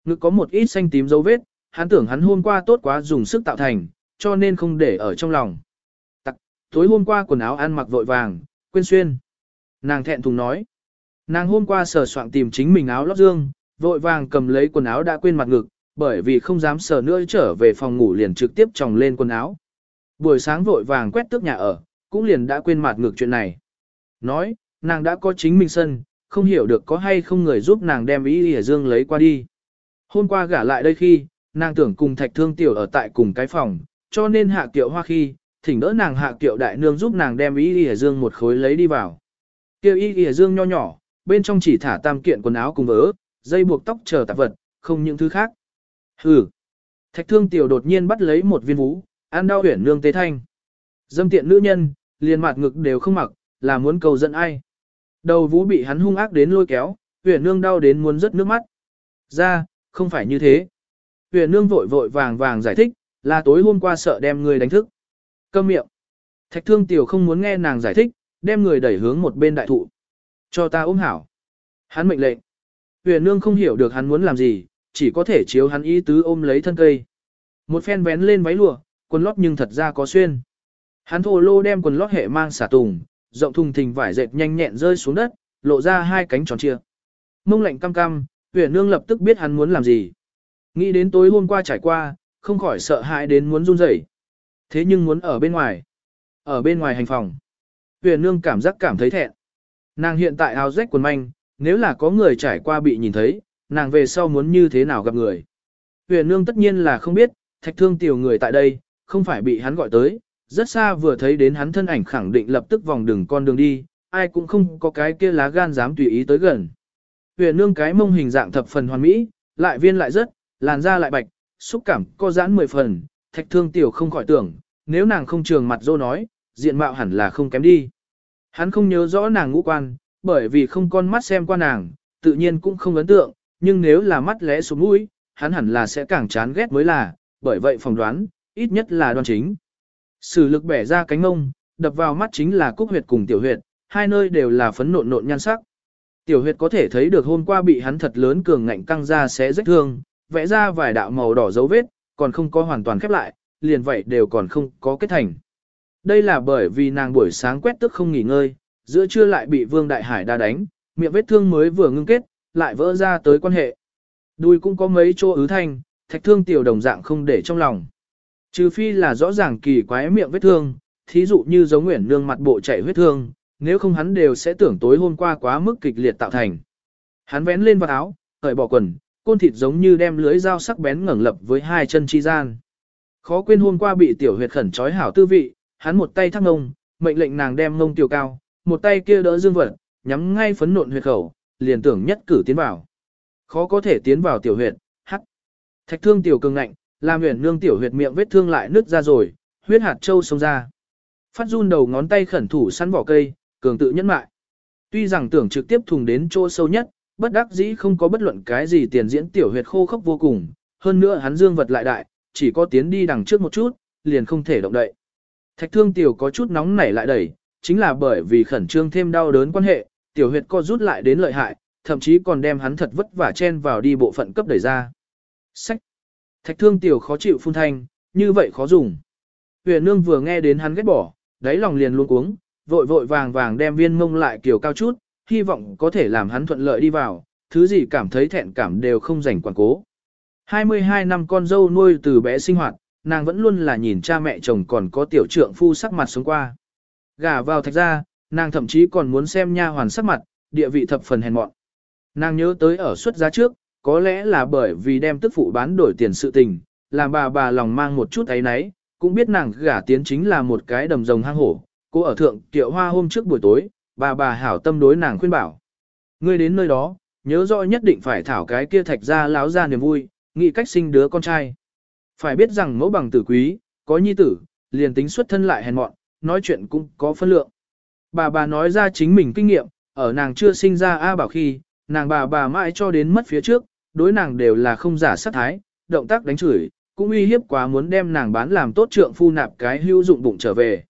Ngực có một ít xanh tím dấu vết, hắn tưởng hắn hôm qua tốt quá dùng sức tạo thành, cho nên không để ở trong lòng. Tặc, tối hôm qua quần áo ăn mặc vội vàng, quên xuyên. Nàng thẹn thùng nói. Nàng hôm qua sờ soạn tìm chính mình áo lót dương, vội vàng cầm lấy quần áo đã quên mặt ngực, bởi vì không dám sờ nữa trở về phòng ngủ liền trực tiếp tròng lên quần áo. Buổi sáng vội vàng quét tước nhà ở, cũng liền đã quên mặt ngực chuyện này. Nói, nàng đã có chính mình sân, không hiểu được có hay không người giúp nàng đem ý ỉa dương lấy qua đi. Hôm qua gả lại đây khi, nàng tưởng cùng thạch thương tiểu ở tại cùng cái phòng, cho nên hạ kiệu hoa khi, thỉnh đỡ nàng hạ kiệu đại nương giúp nàng đem y ỉa dương một khối lấy đi vào. Kiệu y ỉa dương nho nhỏ, bên trong chỉ thả tam kiện quần áo cùng vớ, dây buộc tóc chờ tạp vật, không những thứ khác. Hừ. Thạch thương tiểu đột nhiên bắt lấy một viên vũ, ăn đau huyển nương tế thanh. Dâm tiện nữ nhân, liền mặt ngực đều không mặc, là muốn cầu dẫn ai. Đầu vũ bị hắn hung ác đến lôi kéo, huyển nương đau đến muốn rớt nước mắt. Ra, không phải như thế. Huyền nương vội vội vàng vàng giải thích, là tối hôm qua sợ đem người đánh thức. Câm miệng. Thạch thương tiểu không muốn nghe nàng giải thích, đem người đẩy hướng một bên đại thụ. Cho ta ôm hảo. Hắn mệnh lệnh. Huyền nương không hiểu được hắn muốn làm gì, chỉ có thể chiếu hắn ý tứ ôm lấy thân cây. Một phen vén lên váy lụa, quần lót nhưng thật ra có xuyên. Hắn thổ lô đem quần lót hệ mang xả tùng, rộng thùng thình vải dệt nhanh nhẹn rơi xuống đất, lộ ra hai cánh tròn chia. Mông lạnh cam cam, huyền nương lập tức biết hắn muốn làm gì. Nghĩ đến tối hôm qua trải qua, không khỏi sợ hãi đến muốn run rẩy. Thế nhưng muốn ở bên ngoài. Ở bên ngoài hành phòng. Huyền nương cảm giác cảm thấy thẹn. Nàng hiện tại áo rách quần manh, nếu là có người trải qua bị nhìn thấy, nàng về sau muốn như thế nào gặp người. Huyền nương tất nhiên là không biết, thạch thương tiểu người tại đây, không phải bị hắn gọi tới, rất xa vừa thấy đến hắn thân ảnh khẳng định lập tức vòng đường con đường đi, ai cũng không có cái kia lá gan dám tùy ý tới gần. Huyền nương cái mông hình dạng thập phần hoàn mỹ, lại viên lại rất, làn da lại bạch, xúc cảm co giãn mười phần, thạch thương tiểu không khỏi tưởng, nếu nàng không trường mặt dô nói, diện mạo hẳn là không kém đi. Hắn không nhớ rõ nàng ngũ quan, bởi vì không con mắt xem qua nàng, tự nhiên cũng không ấn tượng, nhưng nếu là mắt lẽ xuống mũi, hắn hẳn là sẽ càng chán ghét mới là, bởi vậy phỏng đoán, ít nhất là đoan chính. Sử lực bẻ ra cánh ngông, đập vào mắt chính là cúc huyệt cùng tiểu huyệt, hai nơi đều là phấn nộn nộn nhan sắc. Tiểu huyệt có thể thấy được hôm qua bị hắn thật lớn cường ngạnh căng ra sẽ rách thương, vẽ ra vài đạo màu đỏ dấu vết, còn không có hoàn toàn khép lại, liền vậy đều còn không có kết thành. Đây là bởi vì nàng buổi sáng quét tức không nghỉ ngơi, giữa trưa lại bị Vương Đại Hải đa đánh, miệng vết thương mới vừa ngưng kết, lại vỡ ra tới quan hệ. Đùi cũng có mấy chỗ ứ thanh, thạch thương tiểu đồng dạng không để trong lòng. Trừ phi là rõ ràng kỳ quái miệng vết thương, thí dụ như giống nguyện nương mặt bộ chảy huyết thương, nếu không hắn đều sẽ tưởng tối hôm qua quá mức kịch liệt tạo thành. Hắn vén lên vào áo, cởi bỏ quần, côn thịt giống như đem lưới dao sắc bén ngẩng lập với hai chân chi gian. Khó quên hôm qua bị tiểu huyệt khẩn trói hảo tư vị, hắn một tay thắt ngông, mệnh lệnh nàng đem ngông tiểu cao, một tay kia đỡ dương vật, nhắm ngay phấn nộn huyệt khẩu, liền tưởng nhất cử tiến vào. Khó có thể tiến vào tiểu huyệt, hắc. Thạch thương tiểu cường ngạnh, làm huyền nương tiểu huyệt miệng vết thương lại nứt ra rồi, huyết hạt châu xông ra. Phát run đầu ngón tay khẩn thủ săn vỏ cây, cường tự nhẫn mại. Tuy rằng tưởng trực tiếp thùng đến chỗ sâu nhất, bất đắc dĩ không có bất luận cái gì tiền diễn tiểu huyệt khô khốc vô cùng, hơn nữa hắn dương vật lại đại, chỉ có tiến đi đằng trước một chút, liền không thể động đậy. Thạch thương tiểu có chút nóng nảy lại đẩy, chính là bởi vì khẩn trương thêm đau đớn quan hệ, tiểu huyệt co rút lại đến lợi hại, thậm chí còn đem hắn thật vất vả chen vào đi bộ phận cấp đẩy ra. Sách! Thạch thương tiểu khó chịu phun thanh, như vậy khó dùng. Huyền nương vừa nghe đến hắn ghét bỏ, đáy lòng liền luôn cuống, vội vội vàng vàng đem viên mông lại kiểu cao chút, hy vọng có thể làm hắn thuận lợi đi vào, thứ gì cảm thấy thẹn cảm đều không rảnh quản cố. 22 năm con dâu nuôi từ bé sinh hoạt, nàng vẫn luôn là nhìn cha mẹ chồng còn có tiểu trượng phu sắc mặt sống qua. Gả vào thạch ra, nàng thậm chí còn muốn xem nha hoàn sắc mặt, địa vị thập phần hèn mọn. Nàng nhớ tới ở xuất giá trước, có lẽ là bởi vì đem tức phụ bán đổi tiền sự tình, làm bà bà lòng mang một chút ấy nấy, cũng biết nàng gả tiến chính là một cái đầm rồng hang hổ. Cô ở thượng tiệu hoa hôm trước buổi tối, bà bà hảo tâm đối nàng khuyên bảo. Ngươi đến nơi đó, nhớ rõ nhất định phải thảo cái kia thạch ra láo ra niềm vui, nghĩ cách sinh đứa con trai. Phải biết rằng mẫu bằng tử quý, có nhi tử, liền tính xuất thân lại hèn mọn, nói chuyện cũng có phân lượng. Bà bà nói ra chính mình kinh nghiệm, ở nàng chưa sinh ra A bảo khi, nàng bà bà mãi cho đến mất phía trước, đối nàng đều là không giả sát thái, động tác đánh chửi, cũng uy hiếp quá muốn đem nàng bán làm tốt trượng phu nạp cái hữu dụng bụng trở về.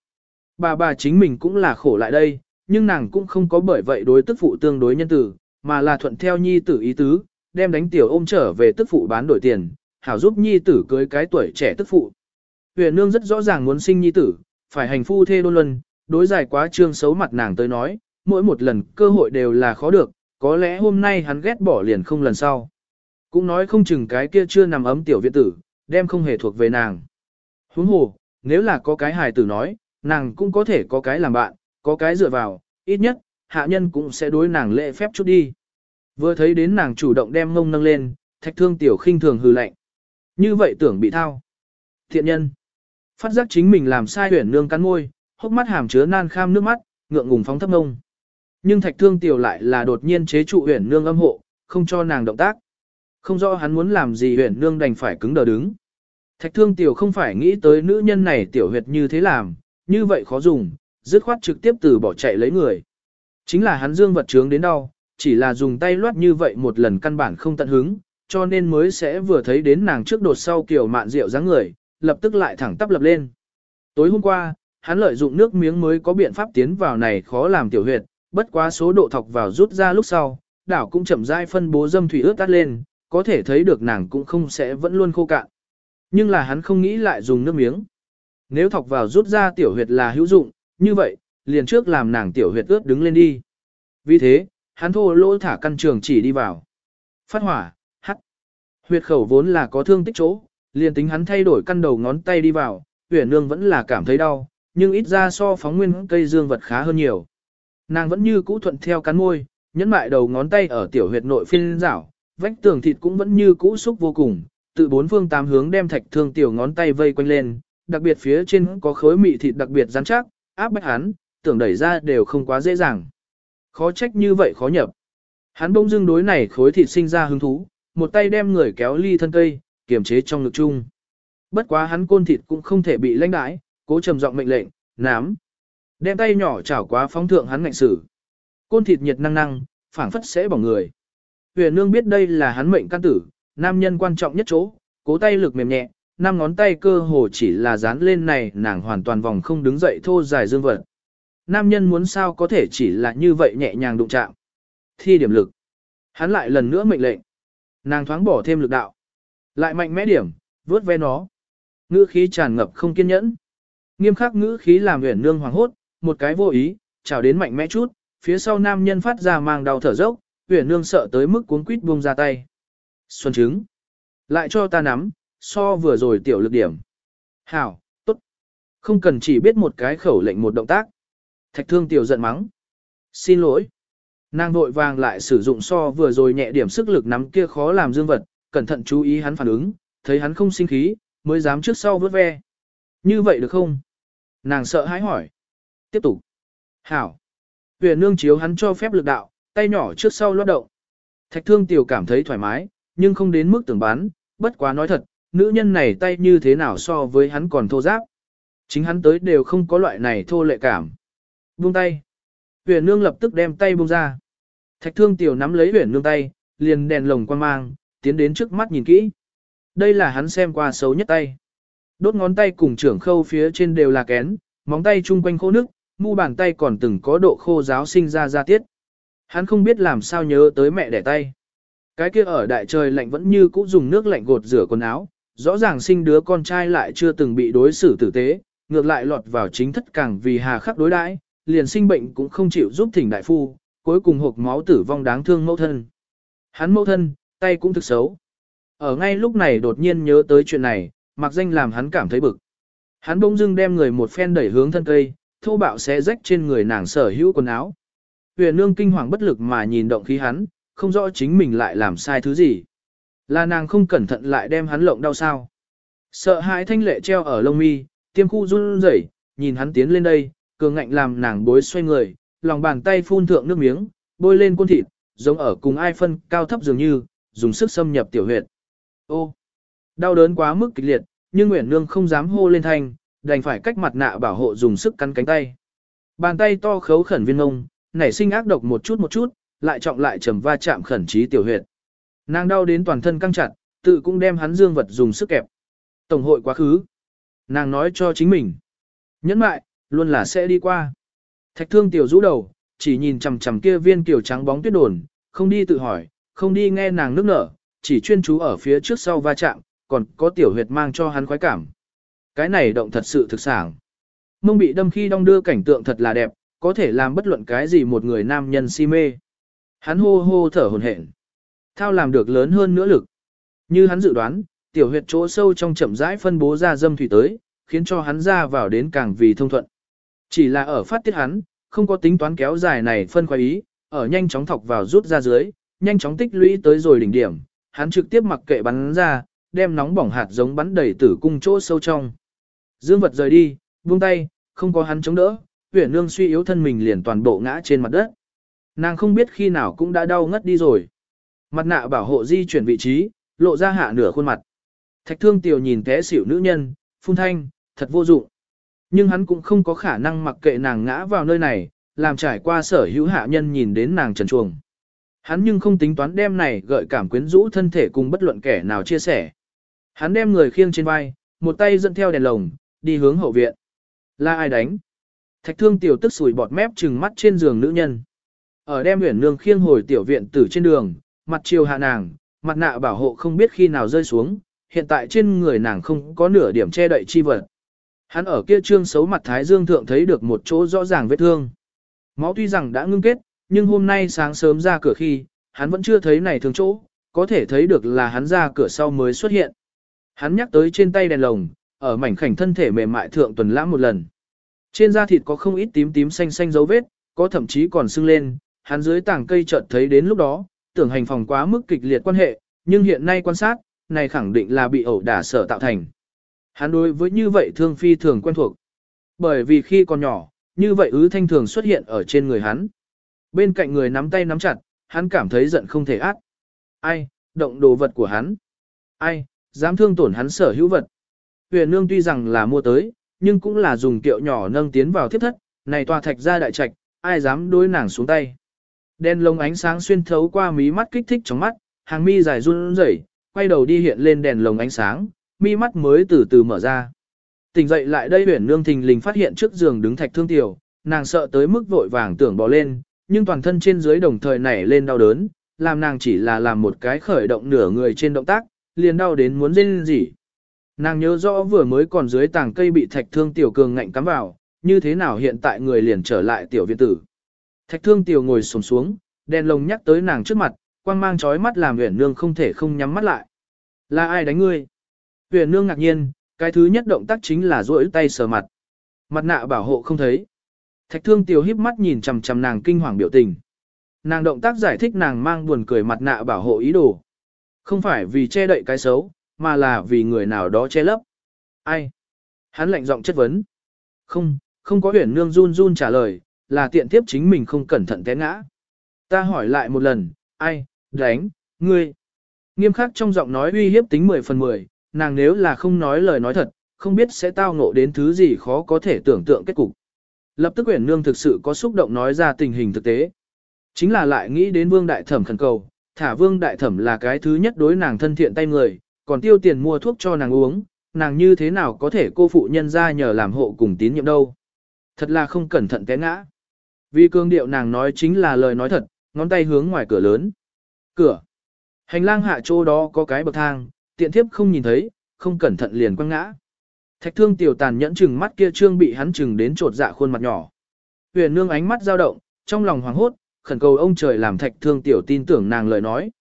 Bà bà chính mình cũng là khổ lại đây, nhưng nàng cũng không có bởi vậy đối tức phụ tương đối nhân tử, mà là thuận theo nhi tử ý tứ, đem đánh tiểu ôm trở về tức phụ bán đổi tiền, hảo giúp nhi tử cưới cái tuổi trẻ tức phụ. Huyền nương rất rõ ràng muốn sinh nhi tử, phải hành phu thê đôn luân, đối dài quá trương xấu mặt nàng tới nói, mỗi một lần cơ hội đều là khó được, có lẽ hôm nay hắn ghét bỏ liền không lần sau. Cũng nói không chừng cái kia chưa nằm ấm tiểu viện tử, đem không hề thuộc về nàng. Huống hồ, nếu là có cái hài tử nói, nàng cũng có thể có cái làm bạn, có cái dựa vào, ít nhất, hạ nhân cũng sẽ đối nàng lễ phép chút đi. Vừa thấy đến nàng chủ động đem ngông nâng lên, thạch thương tiểu khinh thường hừ lạnh. Như vậy tưởng bị thao. Thiện nhân. Phát giác chính mình làm sai huyển nương cắn môi, hốc mắt hàm chứa nan kham nước mắt, ngượng ngùng phóng thấp ngông. Nhưng thạch thương tiểu lại là đột nhiên chế trụ huyển nương âm hộ, không cho nàng động tác. Không rõ hắn muốn làm gì huyển nương đành phải cứng đờ đứng. Thạch thương tiểu không phải nghĩ tới nữ nhân này tiểu huyệt như thế làm, như vậy khó dùng, dứt khoát trực tiếp từ bỏ chạy lấy người. Chính là hắn dương vật trướng đến đau, chỉ là dùng tay loát như vậy một lần căn bản không tận hứng, cho nên mới sẽ vừa thấy đến nàng trước đột sau kiểu mạn rượu dáng người, lập tức lại thẳng tắp lập lên. Tối hôm qua, hắn lợi dụng nước miếng mới có biện pháp tiến vào này khó làm tiểu huyệt, bất quá số độ thọc vào rút ra lúc sau, đảo cũng chậm rãi phân bố dâm thủy ướt tắt lên, có thể thấy được nàng cũng không sẽ vẫn luôn khô cạn. Nhưng là hắn không nghĩ lại dùng nước miếng. Nếu thọc vào rút ra tiểu huyệt là hữu dụng, như vậy, liền trước làm nàng tiểu huyệt ướt đứng lên đi. Vì thế, hắn thô lỗ thả căn trường chỉ đi vào. Phát hỏa, hắt. Huyệt khẩu vốn là có thương tích chỗ, liền tính hắn thay đổi căn đầu ngón tay đi vào, huyền nương vẫn là cảm thấy đau, nhưng ít ra so phóng nguyên cây dương vật khá hơn nhiều. Nàng vẫn như cũ thuận theo cắn môi, nhẫn mại đầu ngón tay ở tiểu huyệt nội phiên rảo, vách tường thịt cũng vẫn như cũ xúc vô cùng, tự bốn phương tám hướng đem thạch thương tiểu ngón tay vây quanh lên, đặc biệt phía trên có khối mị thịt đặc biệt rắn chắc, áp bách hắn, tưởng đẩy ra đều không quá dễ dàng. Khó trách như vậy khó nhập. Hắn bỗng dưng đối này khối thịt sinh ra hứng thú, một tay đem người kéo ly thân cây, kiềm chế trong lực chung. Bất quá hắn côn thịt cũng không thể bị lãnh đãi, cố trầm giọng mệnh lệnh, nám. Đem tay nhỏ chảo quá phóng thượng hắn ngạnh sử. Côn thịt nhiệt năng năng, phảng phất sẽ bỏ người. Huyền nương biết đây là hắn mệnh căn tử, nam nhân quan trọng nhất chỗ, cố tay lực mềm nhẹ, năm ngón tay cơ hồ chỉ là dán lên này nàng hoàn toàn vòng không đứng dậy thô dài dương vật. Nam nhân muốn sao có thể chỉ là như vậy nhẹ nhàng đụng chạm. Thi điểm lực. Hắn lại lần nữa mệnh lệnh. Nàng thoáng bỏ thêm lực đạo. Lại mạnh mẽ điểm, vớt ve nó. Ngữ khí tràn ngập không kiên nhẫn. Nghiêm khắc ngữ khí làm huyền nương hoàng hốt, một cái vô ý, chào đến mạnh mẽ chút, phía sau nam nhân phát ra mang đau thở dốc, huyền nương sợ tới mức cuốn quýt buông ra tay. Xuân trứng. Lại cho ta nắm, so vừa rồi tiểu lực điểm. Hảo, tốt. Không cần chỉ biết một cái khẩu lệnh một động tác. Thạch thương tiểu giận mắng. Xin lỗi. Nàng vội vàng lại sử dụng so vừa rồi nhẹ điểm sức lực nắm kia khó làm dương vật, cẩn thận chú ý hắn phản ứng, thấy hắn không sinh khí, mới dám trước sau vớt ve. Như vậy được không? Nàng sợ hãi hỏi. Tiếp tục. Hảo. Huyền nương chiếu hắn cho phép lực đạo, tay nhỏ trước sau loát động. Thạch thương tiểu cảm thấy thoải mái, nhưng không đến mức tưởng bán, bất quá nói thật, nữ nhân này tay như thế nào so với hắn còn thô giáp. Chính hắn tới đều không có loại này thô lệ cảm. Buông tay. Huyền nương lập tức đem tay buông ra. Thạch thương tiểu nắm lấy huyền nương tay, liền đèn lồng quan mang, tiến đến trước mắt nhìn kỹ. Đây là hắn xem qua xấu nhất tay. Đốt ngón tay cùng trưởng khâu phía trên đều là kén, móng tay chung quanh khô nước, mu bàn tay còn từng có độ khô giáo sinh ra ra tiết. Hắn không biết làm sao nhớ tới mẹ đẻ tay. Cái kia ở đại trời lạnh vẫn như cũ dùng nước lạnh gột rửa quần áo, rõ ràng sinh đứa con trai lại chưa từng bị đối xử tử tế, ngược lại lọt vào chính thất càng vì hà khắc đối đãi, liền sinh bệnh cũng không chịu giúp thỉnh đại phu, cuối cùng hộp máu tử vong đáng thương mẫu thân. Hắn mẫu thân, tay cũng thực xấu. Ở ngay lúc này đột nhiên nhớ tới chuyện này, mặc danh làm hắn cảm thấy bực. Hắn bỗng dưng đem người một phen đẩy hướng thân cây, thô bạo xé rách trên người nàng sở hữu quần áo. Huyền nương kinh hoàng bất lực mà nhìn động khí hắn, không rõ chính mình lại làm sai thứ gì. Là nàng không cẩn thận lại đem hắn lộng đau sao. Sợ hãi thanh lệ treo ở lông mi, tiêm khu run rẩy, nhìn hắn tiến lên đây, cường ngạnh làm nàng bối xoay người, lòng bàn tay phun thượng nước miếng, bôi lên côn thịt, giống ở cùng ai phân cao thấp dường như, dùng sức xâm nhập tiểu huyệt. Ô, đau đớn quá mức kịch liệt, nhưng Nguyễn Nương không dám hô lên thanh, đành phải cách mặt nạ bảo hộ dùng sức cắn cánh tay. Bàn tay to khấu khẩn viên ngông, nảy sinh ác độc một chút một chút, lại trọng lại trầm va chạm khẩn trí tiểu huyệt. Nàng đau đến toàn thân căng chặt, tự cũng đem hắn dương vật dùng sức kẹp. Tổng hội quá khứ. Nàng nói cho chính mình. Nhẫn mại, luôn là sẽ đi qua. Thạch thương tiểu rũ đầu, chỉ nhìn chằm chằm kia viên kiểu trắng bóng tuyết đồn, không đi tự hỏi, không đi nghe nàng nước nở, chỉ chuyên chú ở phía trước sau va chạm, còn có tiểu huyệt mang cho hắn khoái cảm. Cái này động thật sự thực sản. Mông bị đâm khi đong đưa cảnh tượng thật là đẹp, có thể làm bất luận cái gì một người nam nhân si mê. Hắn hô hô thở hồn hển. Thao làm được lớn hơn nữa lực. Như hắn dự đoán, tiểu huyệt chỗ sâu trong chậm rãi phân bố ra dâm thủy tới, khiến cho hắn ra vào đến càng vì thông thuận. Chỉ là ở phát tiết hắn, không có tính toán kéo dài này phân khoái ý, ở nhanh chóng thọc vào rút ra dưới, nhanh chóng tích lũy tới rồi đỉnh điểm, hắn trực tiếp mặc kệ bắn ra, đem nóng bỏng hạt giống bắn đầy tử cung chỗ sâu trong. Dương vật rời đi, buông tay, không có hắn chống đỡ, huyền nương suy yếu thân mình liền toàn bộ ngã trên mặt đất. Nàng không biết khi nào cũng đã đau ngất đi rồi. Mặt nạ bảo hộ di chuyển vị trí, lộ ra hạ nửa khuôn mặt. Thạch thương tiểu nhìn té xỉu nữ nhân, phun thanh, thật vô dụng. Nhưng hắn cũng không có khả năng mặc kệ nàng ngã vào nơi này, làm trải qua sở hữu hạ nhân nhìn đến nàng trần chuồng. Hắn nhưng không tính toán đem này gợi cảm quyến rũ thân thể cùng bất luận kẻ nào chia sẻ. Hắn đem người khiêng trên vai, một tay dẫn theo đèn lồng, đi hướng hậu viện. Là ai đánh? Thạch thương tiểu tức sủi bọt mép trừng mắt trên giường nữ nhân. Ở đem huyền nương khiêng hồi tiểu viện tử trên đường, mặt chiều hạ nàng, mặt nạ bảo hộ không biết khi nào rơi xuống, hiện tại trên người nàng không có nửa điểm che đậy chi vật. Hắn ở kia trương xấu mặt thái dương thượng thấy được một chỗ rõ ràng vết thương. Máu tuy rằng đã ngưng kết, nhưng hôm nay sáng sớm ra cửa khi, hắn vẫn chưa thấy này thương chỗ, có thể thấy được là hắn ra cửa sau mới xuất hiện. Hắn nhắc tới trên tay đèn lồng, ở mảnh khảnh thân thể mềm mại thượng tuần lãm một lần. Trên da thịt có không ít tím tím xanh xanh dấu vết, có thậm chí còn sưng lên, hắn dưới tảng cây chợt thấy đến lúc đó, tưởng hành phòng quá mức kịch liệt quan hệ, nhưng hiện nay quan sát, này khẳng định là bị ẩu đả sở tạo thành. Hắn đối với như vậy thương phi thường quen thuộc. Bởi vì khi còn nhỏ, như vậy ứ thanh thường xuất hiện ở trên người hắn. Bên cạnh người nắm tay nắm chặt, hắn cảm thấy giận không thể át. Ai, động đồ vật của hắn. Ai, dám thương tổn hắn sở hữu vật. Huyền nương tuy rằng là mua tới, nhưng cũng là dùng kiệu nhỏ nâng tiến vào thiết thất, này tòa thạch ra đại trạch, ai dám đối nàng xuống tay. Đen lông ánh sáng xuyên thấu qua mí mắt kích thích trong mắt, hàng mi dài run rẩy, quay đầu đi hiện lên đèn lồng ánh sáng, mi mắt mới từ từ mở ra. Tỉnh dậy lại đây huyền nương thình lình phát hiện trước giường đứng thạch thương tiểu, nàng sợ tới mức vội vàng tưởng bỏ lên, nhưng toàn thân trên dưới đồng thời nảy lên đau đớn, làm nàng chỉ là làm một cái khởi động nửa người trên động tác, liền đau đến muốn rên gì. Nàng nhớ rõ vừa mới còn dưới tảng cây bị thạch thương tiểu cường ngạnh cắm vào, như thế nào hiện tại người liền trở lại tiểu viện tử. Thạch thương tiểu ngồi sổm xuống, đèn lồng nhắc tới nàng trước mặt, quang mang chói mắt làm huyền nương không thể không nhắm mắt lại. Là ai đánh ngươi? Huyền nương ngạc nhiên, cái thứ nhất động tác chính là duỗi tay sờ mặt. Mặt nạ bảo hộ không thấy. Thạch thương tiểu híp mắt nhìn chằm chằm nàng kinh hoàng biểu tình. Nàng động tác giải thích nàng mang buồn cười mặt nạ bảo hộ ý đồ. Không phải vì che đậy cái xấu, mà là vì người nào đó che lấp. Ai? Hắn lạnh giọng chất vấn. Không, không có huyền nương run run trả lời, là tiện tiếp chính mình không cẩn thận té ngã. Ta hỏi lại một lần, ai, đánh, ngươi. Nghiêm khắc trong giọng nói uy hiếp tính 10 phần 10, nàng nếu là không nói lời nói thật, không biết sẽ tao ngộ đến thứ gì khó có thể tưởng tượng kết cục. Lập tức Uyển Nương thực sự có xúc động nói ra tình hình thực tế. Chính là lại nghĩ đến Vương Đại Thẩm khẩn cầu, thả Vương Đại Thẩm là cái thứ nhất đối nàng thân thiện tay người, còn tiêu tiền mua thuốc cho nàng uống, nàng như thế nào có thể cô phụ nhân ra nhờ làm hộ cùng tín nhiệm đâu. Thật là không cẩn thận té ngã. Vì cương điệu nàng nói chính là lời nói thật, ngón tay hướng ngoài cửa lớn. Cửa. Hành lang hạ chỗ đó có cái bậc thang, tiện thiếp không nhìn thấy, không cẩn thận liền quăng ngã. Thạch thương tiểu tàn nhẫn chừng mắt kia trương bị hắn chừng đến trột dạ khuôn mặt nhỏ. Huyền nương ánh mắt dao động, trong lòng hoảng hốt, khẩn cầu ông trời làm thạch thương tiểu tin tưởng nàng lời nói.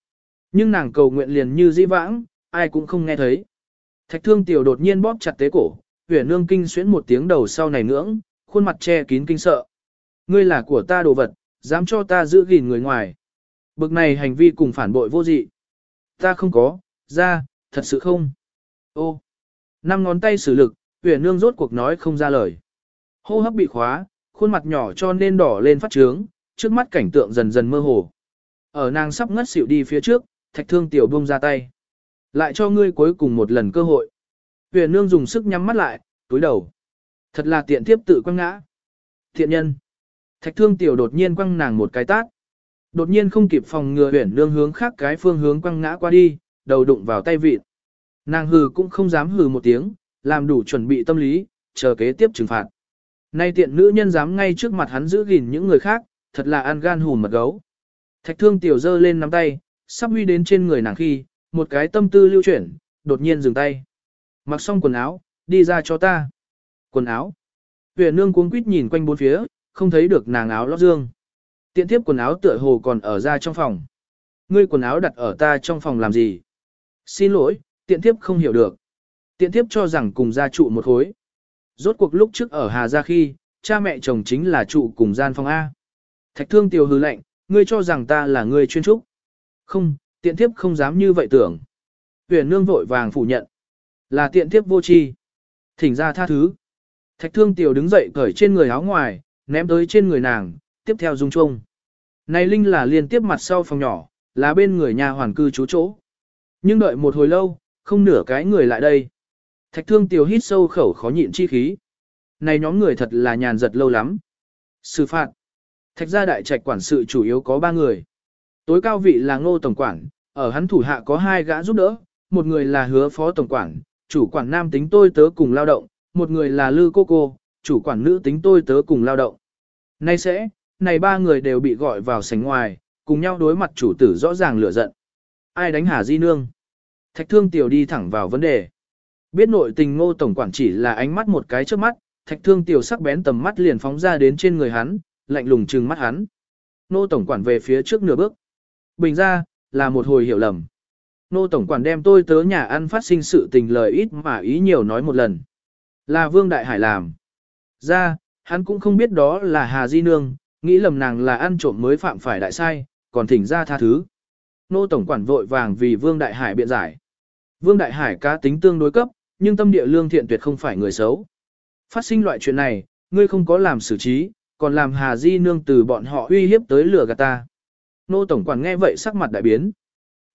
Nhưng nàng cầu nguyện liền như di vãng, ai cũng không nghe thấy. Thạch thương tiểu đột nhiên bóp chặt tế cổ, huyền nương kinh xuyến một tiếng đầu sau này ngưỡng, khuôn mặt che kín kinh sợ. Ngươi là của ta đồ vật, dám cho ta giữ gìn người ngoài. Bực này hành vi cùng phản bội vô dị. Ta không có, ra, thật sự không. Ô, năm ngón tay sử lực, Tuyển nương rốt cuộc nói không ra lời. Hô hấp bị khóa, khuôn mặt nhỏ cho nên đỏ lên phát trướng, trước mắt cảnh tượng dần dần mơ hồ. Ở nàng sắp ngất xỉu đi phía trước, thạch thương tiểu bông ra tay. Lại cho ngươi cuối cùng một lần cơ hội. Tuyển nương dùng sức nhắm mắt lại, túi đầu. Thật là tiện tiếp tự quăng ngã. Thiện nhân. Thạch thương tiểu đột nhiên quăng nàng một cái tát. Đột nhiên không kịp phòng ngừa huyền nương hướng khác cái phương hướng quăng ngã qua đi, đầu đụng vào tay vịt. Nàng hừ cũng không dám hừ một tiếng, làm đủ chuẩn bị tâm lý, chờ kế tiếp trừng phạt. Nay tiện nữ nhân dám ngay trước mặt hắn giữ gìn những người khác, thật là ăn gan hùn mật gấu. Thạch thương tiểu dơ lên nắm tay, sắp huy đến trên người nàng khi, một cái tâm tư lưu chuyển, đột nhiên dừng tay. Mặc xong quần áo, đi ra cho ta. Quần áo. Huyền nương cuống quýt nhìn quanh bốn phía, không thấy được nàng áo lót dương. Tiện thiếp quần áo tựa hồ còn ở ra trong phòng. Ngươi quần áo đặt ở ta trong phòng làm gì? Xin lỗi, tiện thiếp không hiểu được. Tiện thiếp cho rằng cùng gia trụ một khối. Rốt cuộc lúc trước ở Hà Gia khi, cha mẹ chồng chính là trụ cùng gian phòng A. Thạch thương tiểu hư lệnh, ngươi cho rằng ta là ngươi chuyên trúc. Không, tiện thiếp không dám như vậy tưởng. Huyền nương vội vàng phủ nhận. Là tiện thiếp vô tri Thỉnh ra tha thứ. Thạch thương tiểu đứng dậy cởi trên người áo ngoài, ném tới trên người nàng, tiếp theo dung chung. Này Linh là liên tiếp mặt sau phòng nhỏ, là bên người nhà hoàn cư trú chỗ. Nhưng đợi một hồi lâu, không nửa cái người lại đây. Thạch thương tiểu hít sâu khẩu khó nhịn chi khí. Này nhóm người thật là nhàn giật lâu lắm. Sư phạt. Thạch gia đại trạch quản sự chủ yếu có ba người. Tối cao vị là ngô tổng quản, ở hắn thủ hạ có hai gã giúp đỡ, một người là hứa phó tổng quản, chủ quản nam tính tôi tớ cùng lao động, một người là lư cô cô, chủ quản nữ tính tôi tớ cùng lao động. Nay sẽ, này ba người đều bị gọi vào sảnh ngoài, cùng nhau đối mặt chủ tử rõ ràng lửa giận. Ai đánh Hà Di Nương? Thạch thương tiểu đi thẳng vào vấn đề. Biết nội tình ngô tổng quản chỉ là ánh mắt một cái trước mắt, thạch thương tiểu sắc bén tầm mắt liền phóng ra đến trên người hắn, lạnh lùng trừng mắt hắn. Ngô tổng quản về phía trước nửa bước. Bình ra, là một hồi hiểu lầm. Nô Tổng Quản đem tôi tớ nhà ăn phát sinh sự tình lời ít mà ý nhiều nói một lần. Là Vương Đại Hải làm. Ra, hắn cũng không biết đó là Hà Di Nương, nghĩ lầm nàng là ăn trộm mới phạm phải đại sai, còn thỉnh ra tha thứ. Nô Tổng Quản vội vàng vì Vương Đại Hải biện giải. Vương Đại Hải cá tính tương đối cấp, nhưng tâm địa lương thiện tuyệt không phải người xấu. Phát sinh loại chuyện này, ngươi không có làm xử trí, còn làm Hà Di Nương từ bọn họ uy hiếp tới lửa gạt ta. Nô Tổng Quản nghe vậy sắc mặt đại biến.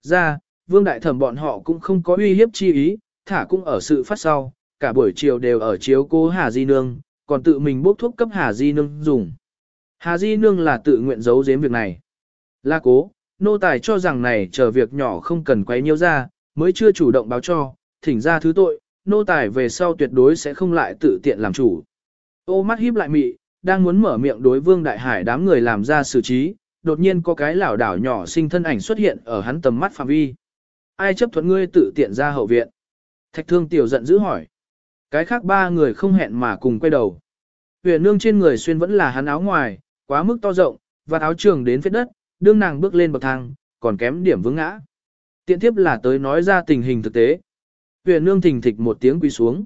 Ra, Vương Đại Thẩm bọn họ cũng không có uy hiếp chi ý, thả cũng ở sự phát sau, cả buổi chiều đều ở chiếu cố Hà Di Nương, còn tự mình bốc thuốc cấp Hà Di Nương dùng. Hà Di Nương là tự nguyện giấu giếm việc này. La cố, nô tài cho rằng này chờ việc nhỏ không cần quấy nhiêu ra, mới chưa chủ động báo cho, thỉnh ra thứ tội, nô tài về sau tuyệt đối sẽ không lại tự tiện làm chủ. Ô mắt híp lại mị, đang muốn mở miệng đối vương đại hải đám người làm ra xử trí, đột nhiên có cái lảo đảo nhỏ sinh thân ảnh xuất hiện ở hắn tầm mắt phạm vi. Ai chấp thuận ngươi tự tiện ra hậu viện? Thạch thương tiểu giận dữ hỏi. Cái khác ba người không hẹn mà cùng quay đầu. Huyền nương trên người xuyên vẫn là hắn áo ngoài, quá mức to rộng, và áo trường đến phết đất, đương nàng bước lên bậc thang, còn kém điểm vướng ngã. Tiện tiếp là tới nói ra tình hình thực tế. Huyền nương thình thịch một tiếng quỳ xuống.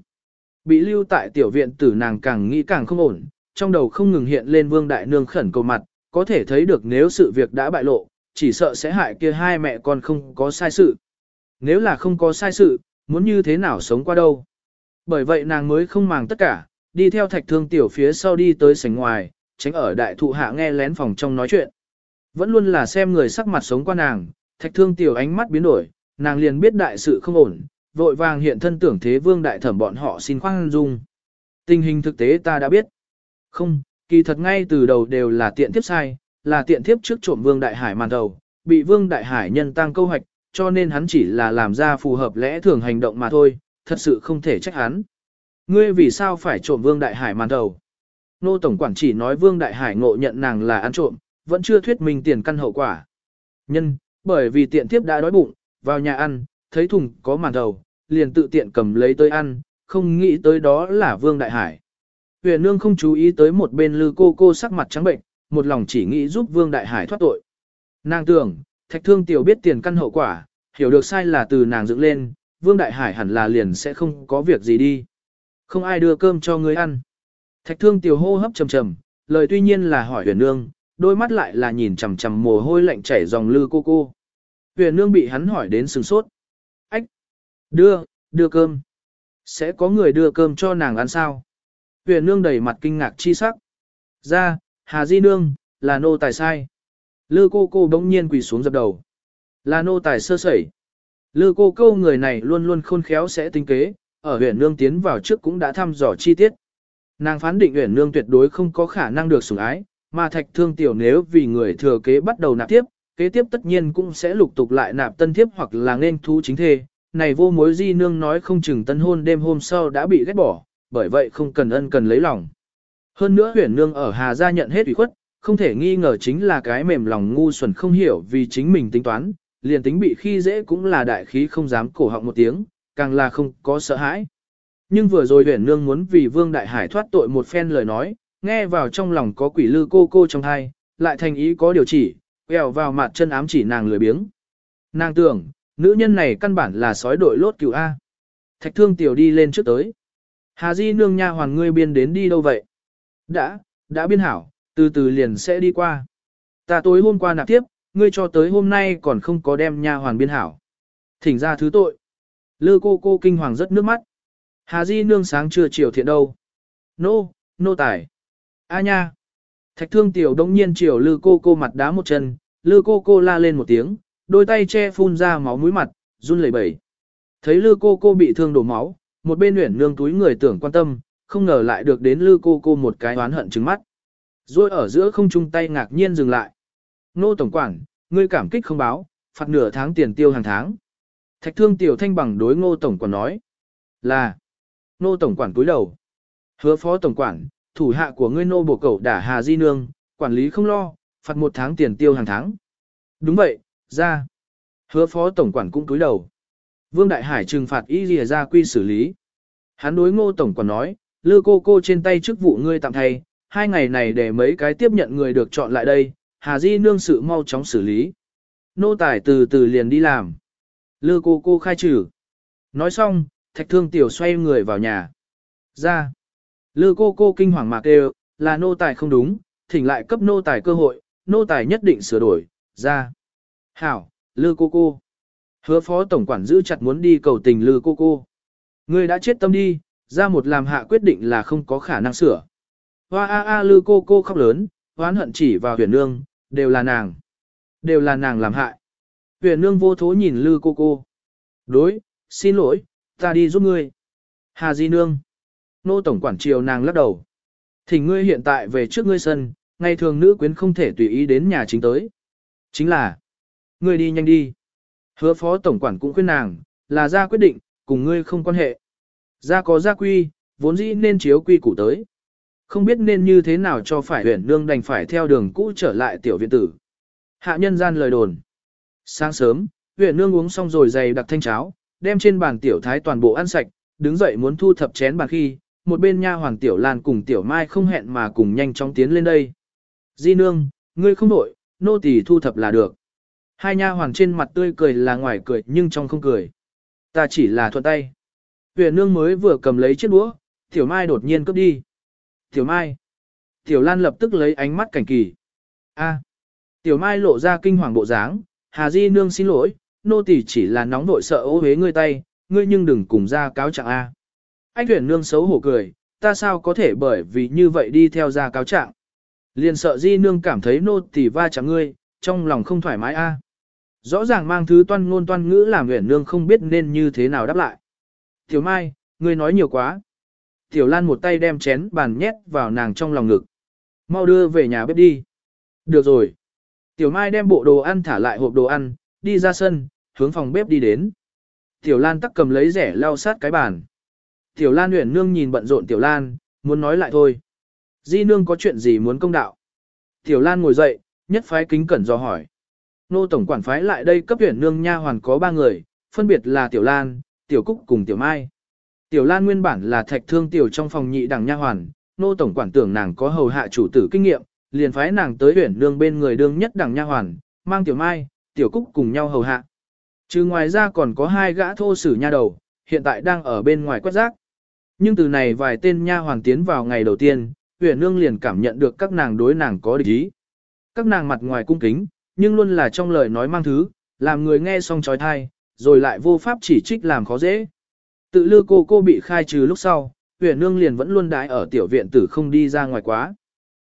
Bị lưu tại tiểu viện tử nàng càng nghĩ càng không ổn, trong đầu không ngừng hiện lên vương đại nương khẩn cầu mặt, có thể thấy được nếu sự việc đã bại lộ, chỉ sợ sẽ hại kia hai mẹ con không có sai sự. Nếu là không có sai sự, muốn như thế nào sống qua đâu. Bởi vậy nàng mới không màng tất cả, đi theo thạch thương tiểu phía sau đi tới sảnh ngoài, tránh ở đại thụ hạ nghe lén phòng trong nói chuyện. Vẫn luôn là xem người sắc mặt sống qua nàng, thạch thương tiểu ánh mắt biến đổi, nàng liền biết đại sự không ổn, vội vàng hiện thân tưởng thế vương đại thẩm bọn họ xin khoan dung. Tình hình thực tế ta đã biết. Không, kỳ thật ngay từ đầu đều là tiện tiếp sai, là tiện tiếp trước trộm vương đại hải màn đầu, bị vương đại hải nhân tăng câu hoạch, cho nên hắn chỉ là làm ra phù hợp lẽ thường hành động mà thôi, thật sự không thể trách hắn. Ngươi vì sao phải trộm Vương Đại Hải màn đầu? Nô Tổng Quản chỉ nói Vương Đại Hải ngộ nhận nàng là ăn trộm, vẫn chưa thuyết minh tiền căn hậu quả. Nhân, bởi vì tiện tiếp đã đói bụng, vào nhà ăn, thấy thùng có màn đầu, liền tự tiện cầm lấy tới ăn, không nghĩ tới đó là Vương Đại Hải. Huyền Nương không chú ý tới một bên lư cô cô sắc mặt trắng bệnh, một lòng chỉ nghĩ giúp Vương Đại Hải thoát tội. Nàng tưởng, Thạch thương tiểu biết tiền căn hậu quả, hiểu được sai là từ nàng dựng lên, Vương Đại Hải hẳn là liền sẽ không có việc gì đi. Không ai đưa cơm cho ngươi ăn. Thạch thương tiểu hô hấp trầm trầm, lời tuy nhiên là hỏi huyền nương, đôi mắt lại là nhìn chằm chằm mồ hôi lạnh chảy dòng lư cô cô. Huyền nương bị hắn hỏi đến sừng sốt. Ách! Đưa, đưa cơm. Sẽ có người đưa cơm cho nàng ăn sao? Huyền nương đầy mặt kinh ngạc chi sắc. Ra, Hà Di Nương, là nô tài sai. Lư cô cô bỗng nhiên quỳ xuống dập đầu. Là nô tài sơ sẩy. Lư cô câu người này luôn luôn khôn khéo sẽ tinh kế, ở huyện nương tiến vào trước cũng đã thăm dò chi tiết. Nàng phán định huyện nương tuyệt đối không có khả năng được sủng ái, mà thạch thương tiểu nếu vì người thừa kế bắt đầu nạp tiếp, kế tiếp tất nhiên cũng sẽ lục tục lại nạp tân thiếp hoặc là nên thú chính thê. Này vô mối di nương nói không chừng tân hôn đêm hôm sau đã bị ghét bỏ, bởi vậy không cần ân cần lấy lòng. Hơn nữa huyền nương ở Hà Gia nhận hết ủy khuất, không thể nghi ngờ chính là cái mềm lòng ngu xuẩn không hiểu vì chính mình tính toán, liền tính bị khi dễ cũng là đại khí không dám cổ họng một tiếng, càng là không có sợ hãi. Nhưng vừa rồi huyền nương muốn vì Vương Đại Hải thoát tội một phen lời nói, nghe vào trong lòng có quỷ lư cô cô trong thai, lại thành ý có điều chỉ, quẹo vào mặt chân ám chỉ nàng lười biếng. Nàng tưởng, nữ nhân này căn bản là sói đội lốt cựu A. Thạch thương tiểu đi lên trước tới. Hà Di nương nha hoàng ngươi biên đến đi đâu vậy? Đã, đã biên hảo, từ từ liền sẽ đi qua. Ta tối hôm qua nạp tiếp, ngươi cho tới hôm nay còn không có đem nha hoàn biên hảo. Thỉnh ra thứ tội. Lư cô cô kinh hoàng rất nước mắt. Hà Di nương sáng trưa chiều thiện đâu. Nô, nô tài. A nha. Thạch thương tiểu đông nhiên chiều lư cô cô mặt đá một chân, lư cô cô la lên một tiếng, đôi tay che phun ra máu mũi mặt, run lẩy bẩy. Thấy lư cô cô bị thương đổ máu, một bên luyện nương túi người tưởng quan tâm, không ngờ lại được đến lư cô cô một cái oán hận trứng mắt. Rồi ở giữa không trung tay ngạc nhiên dừng lại. Nô tổng quản, ngươi cảm kích không báo, phạt nửa tháng tiền tiêu hàng tháng. Thạch thương tiểu thanh bằng đối ngô tổng quản nói. Là. Nô tổng quản cúi đầu. Hứa phó tổng quản, thủ hạ của ngươi nô bộ cẩu đả hà di nương, quản lý không lo, phạt một tháng tiền tiêu hàng tháng. Đúng vậy, ra. Hứa phó tổng quản cũng cúi đầu. Vương Đại Hải trừng phạt y lìa ra quy xử lý. Hắn đối ngô tổng quản nói, lư cô cô trên tay chức vụ ngươi tạm thay, hai ngày này để mấy cái tiếp nhận người được chọn lại đây, Hà Di nương sự mau chóng xử lý. Nô tài từ từ liền đi làm. Lư cô cô khai trừ. Nói xong, thạch thương tiểu xoay người vào nhà. Ra. Lư cô cô kinh hoàng mạc đều, là nô tài không đúng, thỉnh lại cấp nô tài cơ hội, nô tài nhất định sửa đổi. Ra. Hảo, lư cô cô. Hứa phó tổng quản giữ chặt muốn đi cầu tình lư cô cô. Người đã chết tâm đi, ra một làm hạ quyết định là không có khả năng sửa. Hoa a a lư cô cô khóc lớn, hoán hận chỉ vào huyền nương, đều là nàng. Đều là nàng làm hại. Huyền nương vô thố nhìn lư cô cô. Đối, xin lỗi, ta đi giúp ngươi. Hà Di Nương. Nô Tổng Quản Triều nàng lắc đầu. Thỉnh ngươi hiện tại về trước ngươi sân, ngày thường nữ quyến không thể tùy ý đến nhà chính tới. Chính là, ngươi đi nhanh đi. Hứa phó Tổng Quản cũng khuyên nàng, là ra quyết định, cùng ngươi không quan hệ. Ra có gia quy, vốn dĩ nên chiếu quy củ tới. Không biết nên như thế nào cho phải huyền nương đành phải theo đường cũ trở lại tiểu viện tử. Hạ nhân gian lời đồn. Sáng sớm, huyền nương uống xong rồi dày đặc thanh cháo, đem trên bàn tiểu thái toàn bộ ăn sạch, đứng dậy muốn thu thập chén bàn khi, một bên nha hoàng tiểu lan cùng tiểu mai không hẹn mà cùng nhanh chóng tiến lên đây. Di nương, ngươi không đổi, nô tỳ thu thập là được. Hai nha hoàng trên mặt tươi cười là ngoài cười nhưng trong không cười. Ta chỉ là thuận tay. Huyền nương mới vừa cầm lấy chiếc đũa, tiểu mai đột nhiên cướp đi. Tiểu mai. Tiểu lan lập tức lấy ánh mắt cảnh kỳ. A. Tiểu mai lộ ra kinh hoàng bộ dáng, Hà Di nương xin lỗi, nô tỳ chỉ là nóng vội sợ ô hế ngươi tay, ngươi nhưng đừng cùng ra cáo trạng A. Anh Huyền nương xấu hổ cười, ta sao có thể bởi vì như vậy đi theo ra cáo trạng. Liền sợ di nương cảm thấy nô tỳ va chạm ngươi, trong lòng không thoải mái A. Rõ ràng mang thứ toan ngôn toan ngữ làm huyền nương không biết nên như thế nào đáp lại. Tiểu Mai, ngươi nói nhiều quá. Tiểu Lan một tay đem chén bàn nhét vào nàng trong lòng ngực. Mau đưa về nhà bếp đi. Được rồi. Tiểu Mai đem bộ đồ ăn thả lại hộp đồ ăn, đi ra sân, hướng phòng bếp đi đến. Tiểu Lan tắc cầm lấy rẻ lau sát cái bàn. Tiểu Lan Uyển Nương nhìn bận rộn Tiểu Lan, muốn nói lại thôi. Di Nương có chuyện gì muốn công đạo? Tiểu Lan ngồi dậy, nhất phái kính cẩn do hỏi. Nô Tổng quản phái lại đây cấp Uyển Nương nha hoàn có ba người, phân biệt là Tiểu Lan, Tiểu Cúc cùng Tiểu Mai. Tiểu Lan nguyên bản là thạch thương tiểu trong phòng nhị đẳng nha hoàn, nô tổng quản tưởng nàng có hầu hạ chủ tử kinh nghiệm, liền phái nàng tới huyện Nương bên người đương nhất đẳng nha hoàn, mang Tiểu Mai, Tiểu Cúc cùng nhau hầu hạ. Trừ ngoài ra còn có hai gã thô sử nha đầu, hiện tại đang ở bên ngoài quét rác. Nhưng từ này vài tên nha hoàn tiến vào ngày đầu tiên, huyện nương liền cảm nhận được các nàng đối nàng có địch ý. Các nàng mặt ngoài cung kính, nhưng luôn là trong lời nói mang thứ, làm người nghe xong trói thai, rồi lại vô pháp chỉ trích làm khó dễ. Tự lư cô cô bị khai trừ lúc sau, huyền nương liền vẫn luôn đái ở tiểu viện tử không đi ra ngoài quá.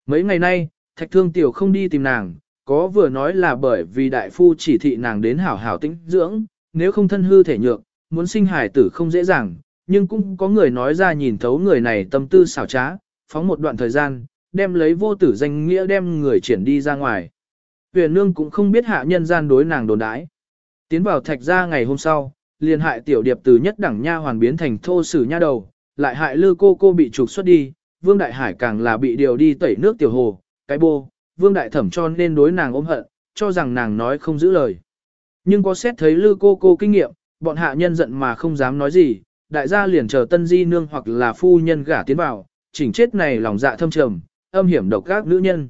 Mấy ngày nay, thạch thương tiểu không đi tìm nàng, có vừa nói là bởi vì đại phu chỉ thị nàng đến hảo hảo tĩnh dưỡng, nếu không thân hư thể nhược, muốn sinh hài tử không dễ dàng, nhưng cũng có người nói ra nhìn thấu người này tâm tư xảo trá, phóng một đoạn thời gian, đem lấy vô tử danh nghĩa đem người triển đi ra ngoài. Huyền nương cũng không biết hạ nhân gian đối nàng đồn đãi. Tiến vào thạch ra ngày hôm sau, liền hại tiểu điệp từ nhất đẳng nha hoàn biến thành thô sử nha đầu, lại hại lư cô cô bị trục xuất đi, vương đại hải càng là bị điều đi tẩy nước tiểu hồ, cái bô, vương đại thẩm cho nên đối nàng ôm hận, cho rằng nàng nói không giữ lời. Nhưng có xét thấy lư cô cô kinh nghiệm, bọn hạ nhân giận mà không dám nói gì, đại gia liền chờ tân di nương hoặc là phu nhân gả tiến vào, chỉnh chết này lòng dạ thâm trầm, âm hiểm độc các nữ nhân.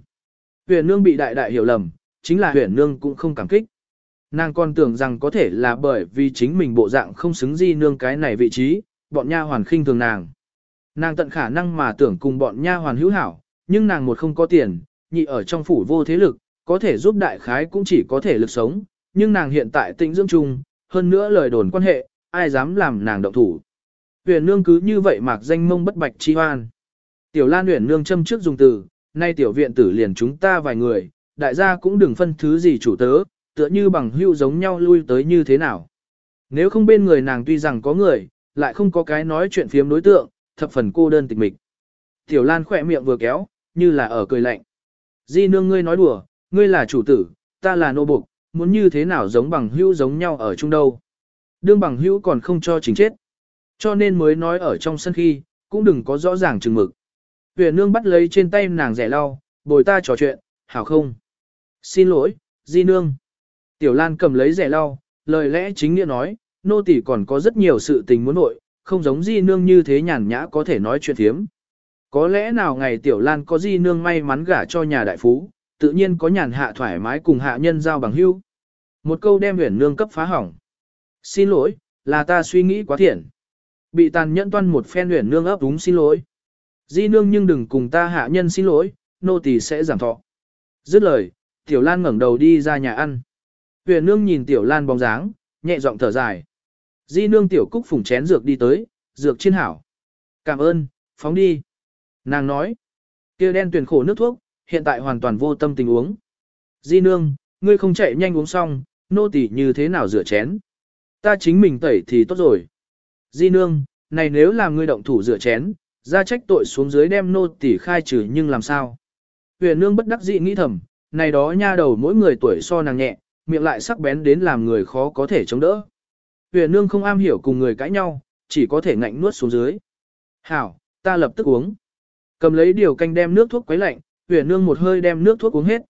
Huyền nương bị đại đại hiểu lầm, chính là huyền nương cũng không cảm kích. Nàng còn tưởng rằng có thể là bởi vì chính mình bộ dạng không xứng di nương cái này vị trí, bọn nha hoàn khinh thường nàng. Nàng tận khả năng mà tưởng cùng bọn nha hoàn hữu hảo, nhưng nàng một không có tiền, nhị ở trong phủ vô thế lực, có thể giúp đại khái cũng chỉ có thể lực sống, nhưng nàng hiện tại tĩnh dưỡng chung, hơn nữa lời đồn quan hệ, ai dám làm nàng động thủ. Huyền nương cứ như vậy mạc danh mông bất bạch chi hoan. Tiểu Lan huyền nương châm trước dùng từ, nay tiểu viện tử liền chúng ta vài người, đại gia cũng đừng phân thứ gì chủ tớ, tựa như bằng hưu giống nhau lui tới như thế nào. Nếu không bên người nàng tuy rằng có người, lại không có cái nói chuyện phiếm đối tượng, thập phần cô đơn tịch mịch. Tiểu Lan khỏe miệng vừa kéo, như là ở cười lạnh. Di nương ngươi nói đùa, ngươi là chủ tử, ta là nô buộc, muốn như thế nào giống bằng hữu giống nhau ở chung đâu. Đương bằng hữu còn không cho chính chết. Cho nên mới nói ở trong sân khi, cũng đừng có rõ ràng chừng mực. Huyền nương bắt lấy trên tay nàng rẻ lau, bồi ta trò chuyện, hảo không? Xin lỗi, di nương. Tiểu Lan cầm lấy rẻ lau, lời lẽ chính nghĩa nói, nô tỳ còn có rất nhiều sự tình muốn nội, không giống di nương như thế nhàn nhã có thể nói chuyện thiếm. Có lẽ nào ngày Tiểu Lan có di nương may mắn gả cho nhà đại phú, tự nhiên có nhàn hạ thoải mái cùng hạ nhân giao bằng hưu. Một câu đem huyền nương cấp phá hỏng. Xin lỗi, là ta suy nghĩ quá thiện. Bị tàn nhẫn toan một phen huyền nương ấp đúng xin lỗi. Di nương nhưng đừng cùng ta hạ nhân xin lỗi, nô tỳ sẽ giảm thọ. Dứt lời, Tiểu Lan ngẩng đầu đi ra nhà ăn. Huyền nương nhìn Tiểu Lan bóng dáng, nhẹ giọng thở dài. Di nương Tiểu Cúc phủng chén dược đi tới, dược chiên hảo. Cảm ơn, phóng đi. Nàng nói, kia đen tuyển khổ nước thuốc, hiện tại hoàn toàn vô tâm tình uống. Di nương, ngươi không chạy nhanh uống xong, nô tỳ như thế nào rửa chén. Ta chính mình tẩy thì tốt rồi. Di nương, này nếu là ngươi động thủ rửa chén, ra trách tội xuống dưới đem nô tỳ khai trừ nhưng làm sao? Huyền nương bất đắc dĩ nghĩ thầm, này đó nha đầu mỗi người tuổi so nàng nhẹ, miệng lại sắc bén đến làm người khó có thể chống đỡ. Huyền nương không am hiểu cùng người cãi nhau, chỉ có thể ngạnh nuốt xuống dưới. Hảo, ta lập tức uống. Cầm lấy điều canh đem nước thuốc quấy lạnh, huyền nương một hơi đem nước thuốc uống hết.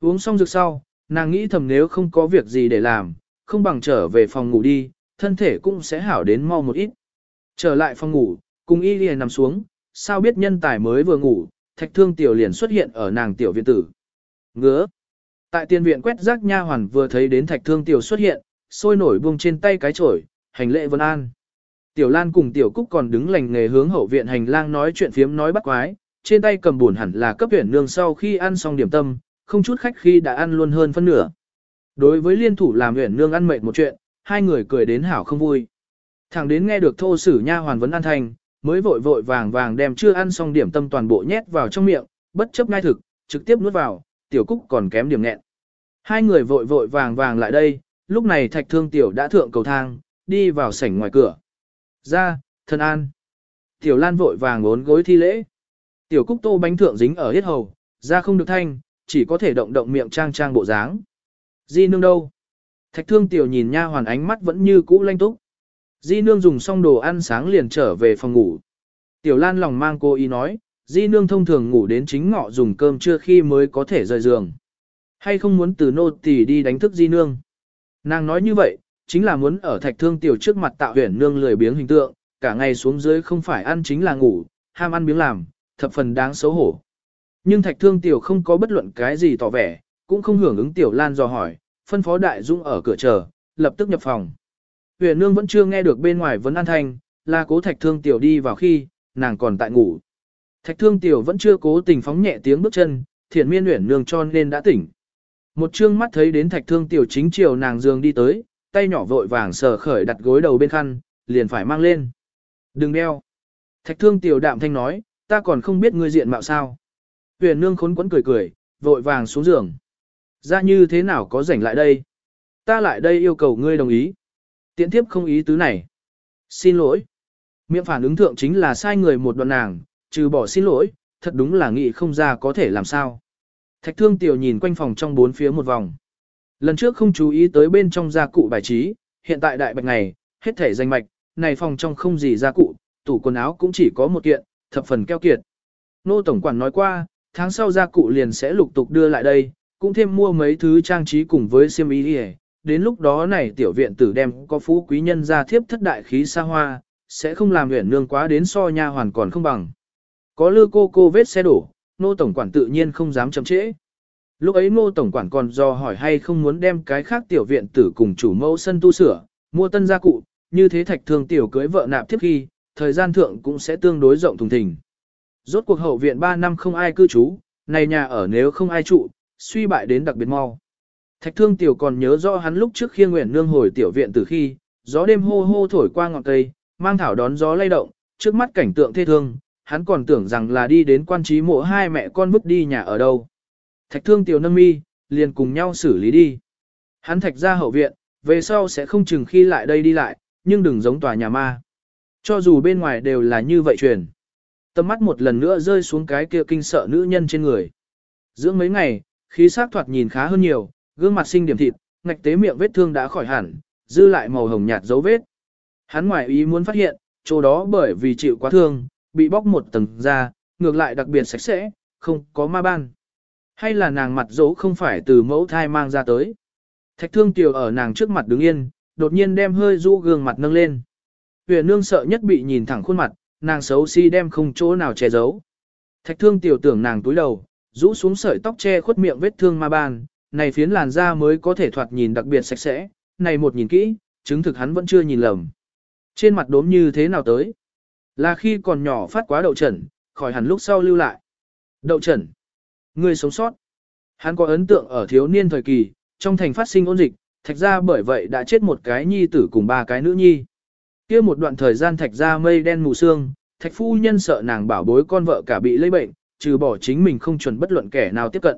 Uống xong rực sau, nàng nghĩ thầm nếu không có việc gì để làm, không bằng trở về phòng ngủ đi, thân thể cũng sẽ hảo đến mau một ít. Trở lại phòng ngủ, cùng y liền nằm xuống, sao biết nhân tài mới vừa ngủ, thạch thương tiểu liền xuất hiện ở nàng tiểu viện tử. Ngứa. Tại tiên viện quét rác nha hoàn vừa thấy đến thạch thương tiểu xuất hiện, sôi nổi buông trên tay cái chổi, hành lễ vân an. Tiểu Lan cùng Tiểu Cúc còn đứng lành nghề hướng hậu viện hành lang nói chuyện phiếm nói bắt quái, trên tay cầm buồn hẳn là cấp huyện nương sau khi ăn xong điểm tâm, không chút khách khi đã ăn luôn hơn phân nửa. Đối với liên thủ làm huyện nương ăn mệt một chuyện, hai người cười đến hảo không vui. Thẳng đến nghe được thô sử nha hoàn vấn an thành, mới vội vội vàng vàng đem chưa ăn xong điểm tâm toàn bộ nhét vào trong miệng, bất chấp ngay thực, trực tiếp nuốt vào, Tiểu Cúc còn kém điểm nghẹn. Hai người vội vội vàng vàng lại đây, lúc này thạch thương tiểu đã thượng cầu thang, đi vào sảnh ngoài cửa. Ra, thân an. Tiểu Lan vội vàng bốn gối thi lễ. Tiểu Cúc tô bánh thượng dính ở hết hầu, ra không được thanh, chỉ có thể động động miệng trang trang bộ dáng. Di nương đâu? Thạch thương tiểu nhìn nha hoàn ánh mắt vẫn như cũ lanh túc. Di nương dùng xong đồ ăn sáng liền trở về phòng ngủ. Tiểu Lan lòng mang cô ý nói, Di nương thông thường ngủ đến chính ngọ dùng cơm trưa khi mới có thể rời giường. Hay không muốn từ nô tỳ đi đánh thức Di nương. Nàng nói như vậy, chính là muốn ở thạch thương tiểu trước mặt tạo huyền nương lười biếng hình tượng, cả ngày xuống dưới không phải ăn chính là ngủ, ham ăn biếng làm, thập phần đáng xấu hổ. Nhưng thạch thương tiểu không có bất luận cái gì tỏ vẻ, cũng không hưởng ứng tiểu lan dò hỏi, phân phó đại dung ở cửa chờ, lập tức nhập phòng. Huyền nương vẫn chưa nghe được bên ngoài vấn an thanh, là cố thạch thương tiểu đi vào khi, nàng còn tại ngủ. Thạch thương tiểu vẫn chưa cố tình phóng nhẹ tiếng bước chân, thiện miên uyển nương cho nên đã tỉnh. Một trương mắt thấy đến thạch thương tiểu chính chiều nàng giường đi tới, tay nhỏ vội vàng sờ khởi đặt gối đầu bên khăn, liền phải mang lên. Đừng đeo. Thạch thương tiểu đạm thanh nói, ta còn không biết ngươi diện mạo sao. Uyển nương khốn quẫn cười cười, vội vàng xuống giường. Ra như thế nào có rảnh lại đây? Ta lại đây yêu cầu ngươi đồng ý. Tiện tiếp không ý tứ này. Xin lỗi. Miệng phản ứng thượng chính là sai người một đoạn nàng, trừ bỏ xin lỗi, thật đúng là nghĩ không ra có thể làm sao. Thạch thương tiểu nhìn quanh phòng trong bốn phía một vòng. Lần trước không chú ý tới bên trong gia cụ bài trí, hiện tại đại bạch này, hết thể danh mạch, này phòng trong không gì gia cụ, tủ quần áo cũng chỉ có một kiện, thập phần keo kiệt. Nô Tổng Quản nói qua, tháng sau gia cụ liền sẽ lục tục đưa lại đây, cũng thêm mua mấy thứ trang trí cùng với xiêm y đi đến lúc đó này tiểu viện tử đem có phú quý nhân ra thiếp thất đại khí xa hoa, sẽ không làm huyện nương quá đến so nha hoàn còn không bằng. Có lư cô cô vết xe đổ, nô tổng quản tự nhiên không dám chậm trễ. Lúc ấy nô tổng quản còn do hỏi hay không muốn đem cái khác tiểu viện tử cùng chủ mẫu sân tu sửa, mua tân gia cụ, như thế thạch thường tiểu cưới vợ nạp tiếp khi, thời gian thượng cũng sẽ tương đối rộng thùng thình. Rốt cuộc hậu viện 3 năm không ai cư trú, này nhà ở nếu không ai trụ, suy bại đến đặc biệt mau. Thạch thương tiểu còn nhớ rõ hắn lúc trước khi nguyện nương hồi tiểu viện từ khi, gió đêm hô hô thổi qua ngọn cây, mang thảo đón gió lay động, trước mắt cảnh tượng thê thương, hắn còn tưởng rằng là đi đến quan trí mộ hai mẹ con vứt đi nhà ở đâu. Thạch thương tiểu nâng mi, liền cùng nhau xử lý đi. Hắn thạch ra hậu viện, về sau sẽ không chừng khi lại đây đi lại, nhưng đừng giống tòa nhà ma. Cho dù bên ngoài đều là như vậy truyền. Tâm mắt một lần nữa rơi xuống cái kia kinh sợ nữ nhân trên người. Dưỡng mấy ngày, khí sắc thoạt nhìn khá hơn nhiều, gương mặt xinh điểm thịt, ngạch tế miệng vết thương đã khỏi hẳn, dư lại màu hồng nhạt dấu vết. Hắn ngoài ý muốn phát hiện, chỗ đó bởi vì chịu quá thương, bị bóc một tầng da, ngược lại đặc biệt sạch sẽ, không có ma ban. Hay là nàng mặt dấu không phải từ mẫu thai mang ra tới. Thạch thương tiểu ở nàng trước mặt đứng yên, đột nhiên đem hơi rũ gương mặt nâng lên. Huyền nương sợ nhất bị nhìn thẳng khuôn mặt, nàng xấu xí si đem không chỗ nào che giấu. Thạch thương tiểu tưởng nàng túi đầu, rũ xuống sợi tóc che khuất miệng vết thương ma ban, này phiến làn da mới có thể thoạt nhìn đặc biệt sạch sẽ, này một nhìn kỹ, chứng thực hắn vẫn chưa nhìn lầm. Trên mặt đốm như thế nào tới? Là khi còn nhỏ phát quá đậu trần, khỏi hẳn lúc sau lưu lại. Đậu trần. Người sống sót. Hắn có ấn tượng ở thiếu niên thời kỳ, trong thành phát sinh ôn dịch, thạch ra bởi vậy đã chết một cái nhi tử cùng ba cái nữ nhi. kia một đoạn thời gian thạch ra mây đen mù sương, thạch phu nhân sợ nàng bảo bối con vợ cả bị lây bệnh, trừ bỏ chính mình không chuẩn bất luận kẻ nào tiếp cận.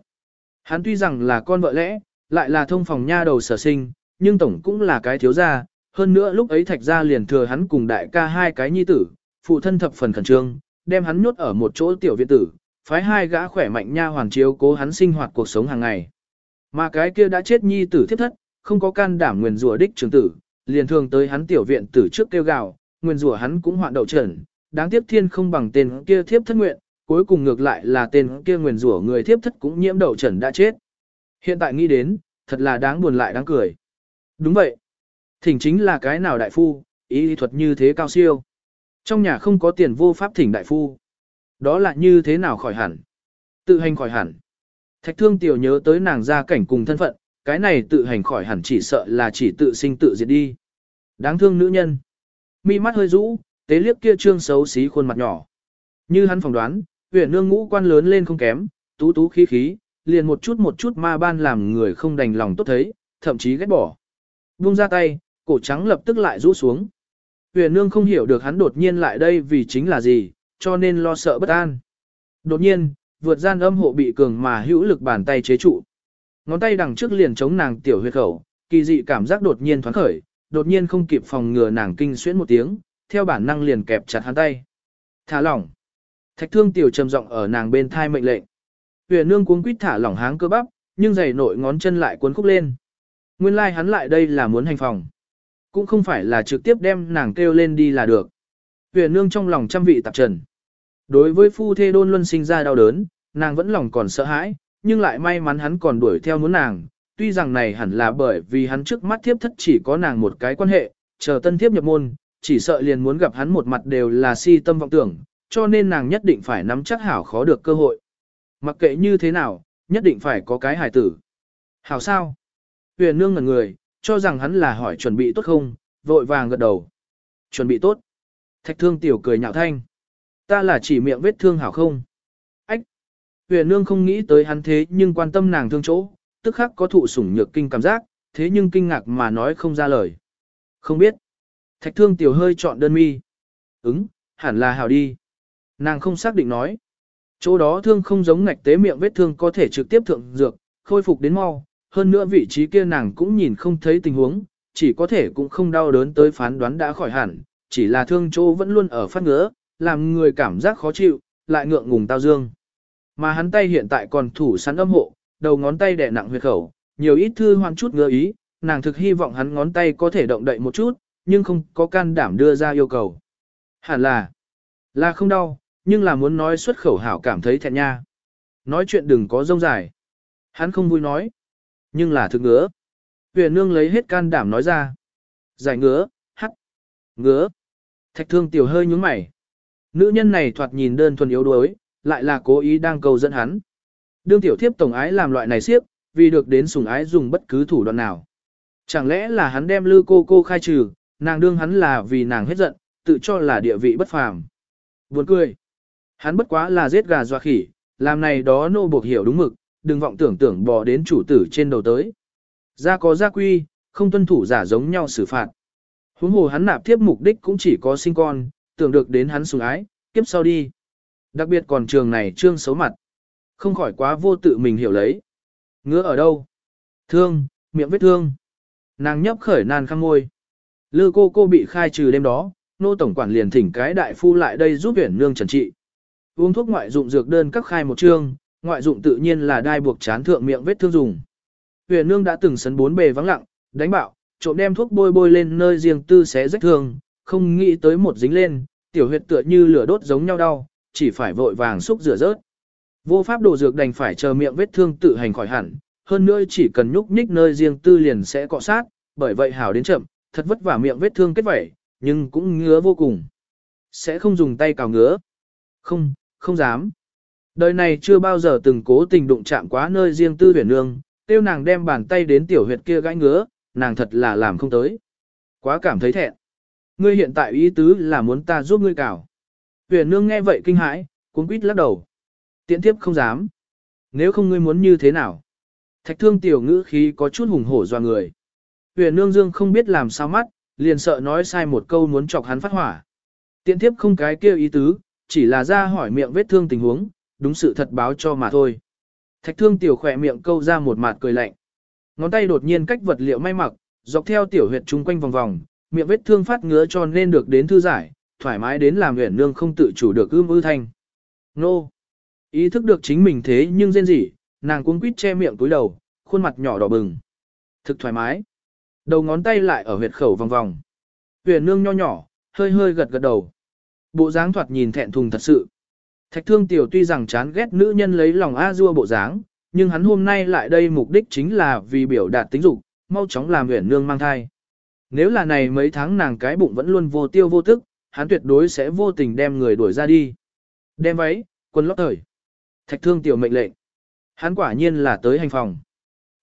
Hắn tuy rằng là con vợ lẽ, lại là thông phòng nha đầu sở sinh, nhưng tổng cũng là cái thiếu gia, hơn nữa lúc ấy thạch gia liền thừa hắn cùng đại ca hai cái nhi tử, phụ thân thập phần khẩn trương, đem hắn nhốt ở một chỗ tiểu viện tử, phái hai gã khỏe mạnh nha hoàn chiếu cố hắn sinh hoạt cuộc sống hàng ngày. Mà cái kia đã chết nhi tử thiết thất, không có can đảm nguyền rủa đích trường tử, liền thường tới hắn tiểu viện tử trước kêu gào, nguyền rủa hắn cũng hoạn đậu trần, đáng tiếc thiên không bằng tên kia thiếp thất nguyện, cuối cùng ngược lại là tên kia nguyền rủa người thiếp thất cũng nhiễm đậu trần đã chết. Hiện tại nghĩ đến, thật là đáng buồn lại đáng cười. Đúng vậy. Thỉnh chính là cái nào đại phu, ý thuật như thế cao siêu. Trong nhà không có tiền vô pháp thỉnh đại phu. Đó là như thế nào khỏi hẳn. Tự hành khỏi hẳn. Thạch thương tiểu nhớ tới nàng gia cảnh cùng thân phận, cái này tự hành khỏi hẳn chỉ sợ là chỉ tự sinh tự diệt đi. Đáng thương nữ nhân. Mi mắt hơi rũ, tế liếc kia trương xấu xí khuôn mặt nhỏ. Như hắn phỏng đoán, huyện nương ngũ quan lớn lên không kém, tú tú khí khí, liền một chút một chút ma ban làm người không đành lòng tốt thấy, thậm chí ghét bỏ. Buông ra tay, cổ trắng lập tức lại rũ xuống. Huyền nương không hiểu được hắn đột nhiên lại đây vì chính là gì, cho nên lo sợ bất an. Đột nhiên, vượt gian âm hộ bị cường mà hữu lực bàn tay chế trụ. Ngón tay đằng trước liền chống nàng tiểu huyệt khẩu, kỳ dị cảm giác đột nhiên thoáng khởi, đột nhiên không kịp phòng ngừa nàng kinh xuyễn một tiếng, theo bản năng liền kẹp chặt hắn tay. Thả lỏng. Thạch thương tiểu trầm giọng ở nàng bên thai mệnh lệnh. Huyền nương cuống quýt thả lỏng háng cơ bắp, nhưng giày nội ngón chân lại cuốn khúc lên. Nguyên lai like hắn lại đây là muốn hành phòng. Cũng không phải là trực tiếp đem nàng kêu lên đi là được. Huyền nương trong lòng trăm vị tạp trần. Đối với phu thê đôn luân sinh ra đau đớn, nàng vẫn lòng còn sợ hãi, nhưng lại may mắn hắn còn đuổi theo muốn nàng. Tuy rằng này hẳn là bởi vì hắn trước mắt thiếp thất chỉ có nàng một cái quan hệ, chờ tân thiếp nhập môn, chỉ sợ liền muốn gặp hắn một mặt đều là si tâm vọng tưởng, cho nên nàng nhất định phải nắm chắc hảo khó được cơ hội. Mặc kệ như thế nào, nhất định phải có cái hài tử. Hảo sao? Huyền nương ngẩn người, cho rằng hắn là hỏi chuẩn bị tốt không, vội vàng gật đầu. Chuẩn bị tốt. Thạch thương tiểu cười nhạo thanh. Ta là chỉ miệng vết thương hảo không? Ách! Huyền nương không nghĩ tới hắn thế nhưng quan tâm nàng thương chỗ, tức khắc có thụ sủng nhược kinh cảm giác, thế nhưng kinh ngạc mà nói không ra lời. Không biết. Thạch thương tiểu hơi chọn đơn mi. Ứng, hẳn là hảo đi. Nàng không xác định nói. Chỗ đó thương không giống ngạch tế miệng vết thương có thể trực tiếp thượng dược, khôi phục đến mau, hơn nữa vị trí kia nàng cũng nhìn không thấy tình huống, chỉ có thể cũng không đau đớn tới phán đoán đã khỏi hẳn, chỉ là thương chỗ vẫn luôn ở phát ngứa, làm người cảm giác khó chịu, lại ngượng ngùng tao dương. Mà hắn tay hiện tại còn thủ sẵn âm hộ, đầu ngón tay đè nặng huyệt khẩu, nhiều ít thư hoan chút ngứa ý, nàng thực hy vọng hắn ngón tay có thể động đậy một chút, nhưng không có can đảm đưa ra yêu cầu. Hẳn là, là không đau, nhưng là muốn nói xuất khẩu hảo cảm thấy thẹn nha. Nói chuyện đừng có rông dài. Hắn không vui nói. Nhưng là thực ngứa. Huyền nương lấy hết can đảm nói ra. Giải ngứa, hắc, ngứa. Thạch thương tiểu hơi nhúng mày. Nữ nhân này thoạt nhìn đơn thuần yếu đuối, lại là cố ý đang cầu dẫn hắn. Đương tiểu thiếp tổng ái làm loại này siếp, vì được đến sủng ái dùng bất cứ thủ đoạn nào. Chẳng lẽ là hắn đem lư cô cô khai trừ, nàng đương hắn là vì nàng hết giận, tự cho là địa vị bất phàm. Buồn cười. Hắn bất quá là giết gà doa khỉ, làm này đó nô buộc hiểu đúng mực, đừng vọng tưởng tưởng bò đến chủ tử trên đầu tới. gia có gia quy, không tuân thủ giả giống nhau xử phạt. Huống hồ hắn nạp tiếp mục đích cũng chỉ có sinh con, tưởng được đến hắn sủng ái, kiếp sau đi. Đặc biệt còn trường này trương xấu mặt. Không khỏi quá vô tự mình hiểu lấy. Ngứa ở đâu? Thương, miệng vết thương. Nàng nhấp khởi nan khăng ngôi. Lư cô cô bị khai trừ đêm đó, nô tổng quản liền thỉnh cái đại phu lại đây giúp huyển nương trần trị. Uống thuốc ngoại dụng dược đơn các khai một chương, ngoại dụng tự nhiên là đai buộc chán thượng miệng vết thương dùng. Huyền nương đã từng sấn bốn bề vắng lặng, đánh bạo, trộm đem thuốc bôi bôi lên nơi riêng tư xé rách thương, không nghĩ tới một dính lên, tiểu huyệt tựa như lửa đốt giống nhau đau, chỉ phải vội vàng xúc rửa rớt. Vô pháp đổ dược đành phải chờ miệng vết thương tự hành khỏi hẳn, hơn nữa chỉ cần nhúc nhích nơi riêng tư liền sẽ cọ sát, bởi vậy hảo đến chậm, thật vất vả miệng vết thương kết vảy nhưng cũng ngứa vô cùng. Sẽ không dùng tay cào ngứa. Không, không dám. Đời này chưa bao giờ từng cố tình đụng chạm quá nơi riêng tư huyền nương, tiêu nàng đem bàn tay đến tiểu huyệt kia gãi ngứa, nàng thật là làm không tới. Quá cảm thấy thẹn. Ngươi hiện tại ý tứ là muốn ta giúp ngươi cào. Huyền nương nghe vậy kinh hãi, cuống quýt lắc đầu. Tiện tiếp không dám. Nếu không ngươi muốn như thế nào? Thạch thương tiểu ngữ khí có chút hùng hổ doa người. Huyền nương dương không biết làm sao mắt, liền sợ nói sai một câu muốn chọc hắn phát hỏa. Tiện tiếp không cái kia ý tứ, chỉ là ra hỏi miệng vết thương tình huống, đúng sự thật báo cho mà thôi. Thạch thương tiểu khỏe miệng câu ra một mặt cười lạnh. Ngón tay đột nhiên cách vật liệu may mặc, dọc theo tiểu huyệt chung quanh vòng vòng, miệng vết thương phát ngứa cho nên được đến thư giải, thoải mái đến làm huyền nương không tự chủ được ưm ư thanh. Nô! Ý thức được chính mình thế nhưng rên rỉ, nàng cuống quýt che miệng túi đầu, khuôn mặt nhỏ đỏ bừng. Thực thoải mái. Đầu ngón tay lại ở huyệt khẩu vòng vòng. Huyền nương nho nhỏ, hơi hơi gật gật đầu. Bộ dáng thoạt nhìn thẹn thùng thật sự. Thạch thương tiểu tuy rằng chán ghét nữ nhân lấy lòng a dua bộ dáng, nhưng hắn hôm nay lại đây mục đích chính là vì biểu đạt tính dục, mau chóng làm huyền nương mang thai. Nếu là này mấy tháng nàng cái bụng vẫn luôn vô tiêu vô tức, hắn tuyệt đối sẽ vô tình đem người đuổi ra đi. Đem váy, quần lót thời. Thạch thương tiểu mệnh lệnh. Hắn quả nhiên là tới hành phòng.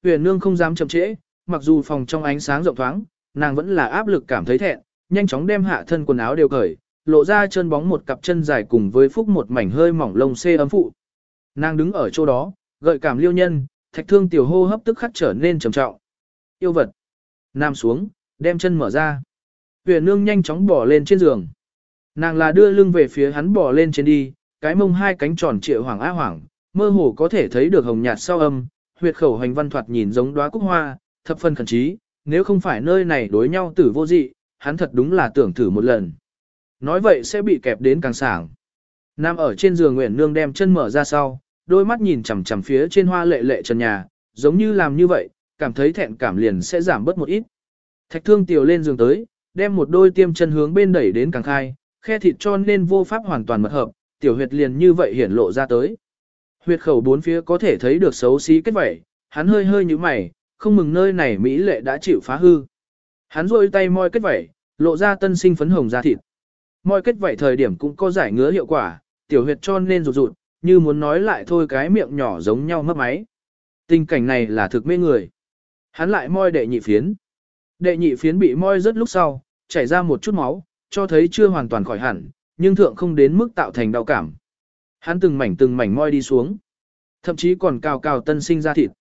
Huyền nương không dám chậm trễ, mặc dù phòng trong ánh sáng rộng thoáng, nàng vẫn là áp lực cảm thấy thẹn, nhanh chóng đem hạ thân quần áo đều cởi, lộ ra chân bóng một cặp chân dài cùng với phúc một mảnh hơi mỏng lông xê ấm phụ. Nàng đứng ở chỗ đó, gợi cảm liêu nhân, thạch thương tiểu hô hấp tức khắc trở nên trầm trọng. Yêu vật. Nam xuống, đem chân mở ra. Huyền nương nhanh chóng bỏ lên trên giường. Nàng là đưa lưng về phía hắn bỏ lên trên đi, cái mông hai cánh tròn trịa hoàng á hoàng, mơ hồ có thể thấy được hồng nhạt sau âm, huyệt khẩu hành văn thoạt nhìn giống đóa cúc hoa, thập phân khẩn trí, nếu không phải nơi này đối nhau tử vô dị, hắn thật đúng là tưởng thử một lần. Nói vậy sẽ bị kẹp đến càng sảng. Nam ở trên giường Nguyễn Nương đem chân mở ra sau, đôi mắt nhìn chằm chằm phía trên hoa lệ lệ trần nhà, giống như làm như vậy, cảm thấy thẹn cảm liền sẽ giảm bớt một ít. Thạch thương tiểu lên giường tới, đem một đôi tiêm chân hướng bên đẩy đến càng khai, khe thịt cho nên vô pháp hoàn toàn mật hợp, tiểu huyệt liền như vậy hiển lộ ra tới. Huyệt khẩu bốn phía có thể thấy được xấu xí kết vẩy, hắn hơi hơi như mày, không mừng nơi này Mỹ lệ đã chịu phá hư. Hắn rôi tay moi kết vẩy, lộ ra tân sinh phấn hồng da thịt. Moi kết vậy thời điểm cũng có giải ngứa hiệu quả, tiểu huyệt cho nên rụt rụt, như muốn nói lại thôi cái miệng nhỏ giống nhau mất máy. Tình cảnh này là thực mê người. Hắn lại moi đệ nhị phiến. Đệ nhị phiến bị moi rất lúc sau, chảy ra một chút máu, cho thấy chưa hoàn toàn khỏi hẳn, nhưng thượng không đến mức tạo thành đau cảm. Hắn từng mảnh từng mảnh moi đi xuống. Thậm chí còn cào cào tân sinh ra thịt.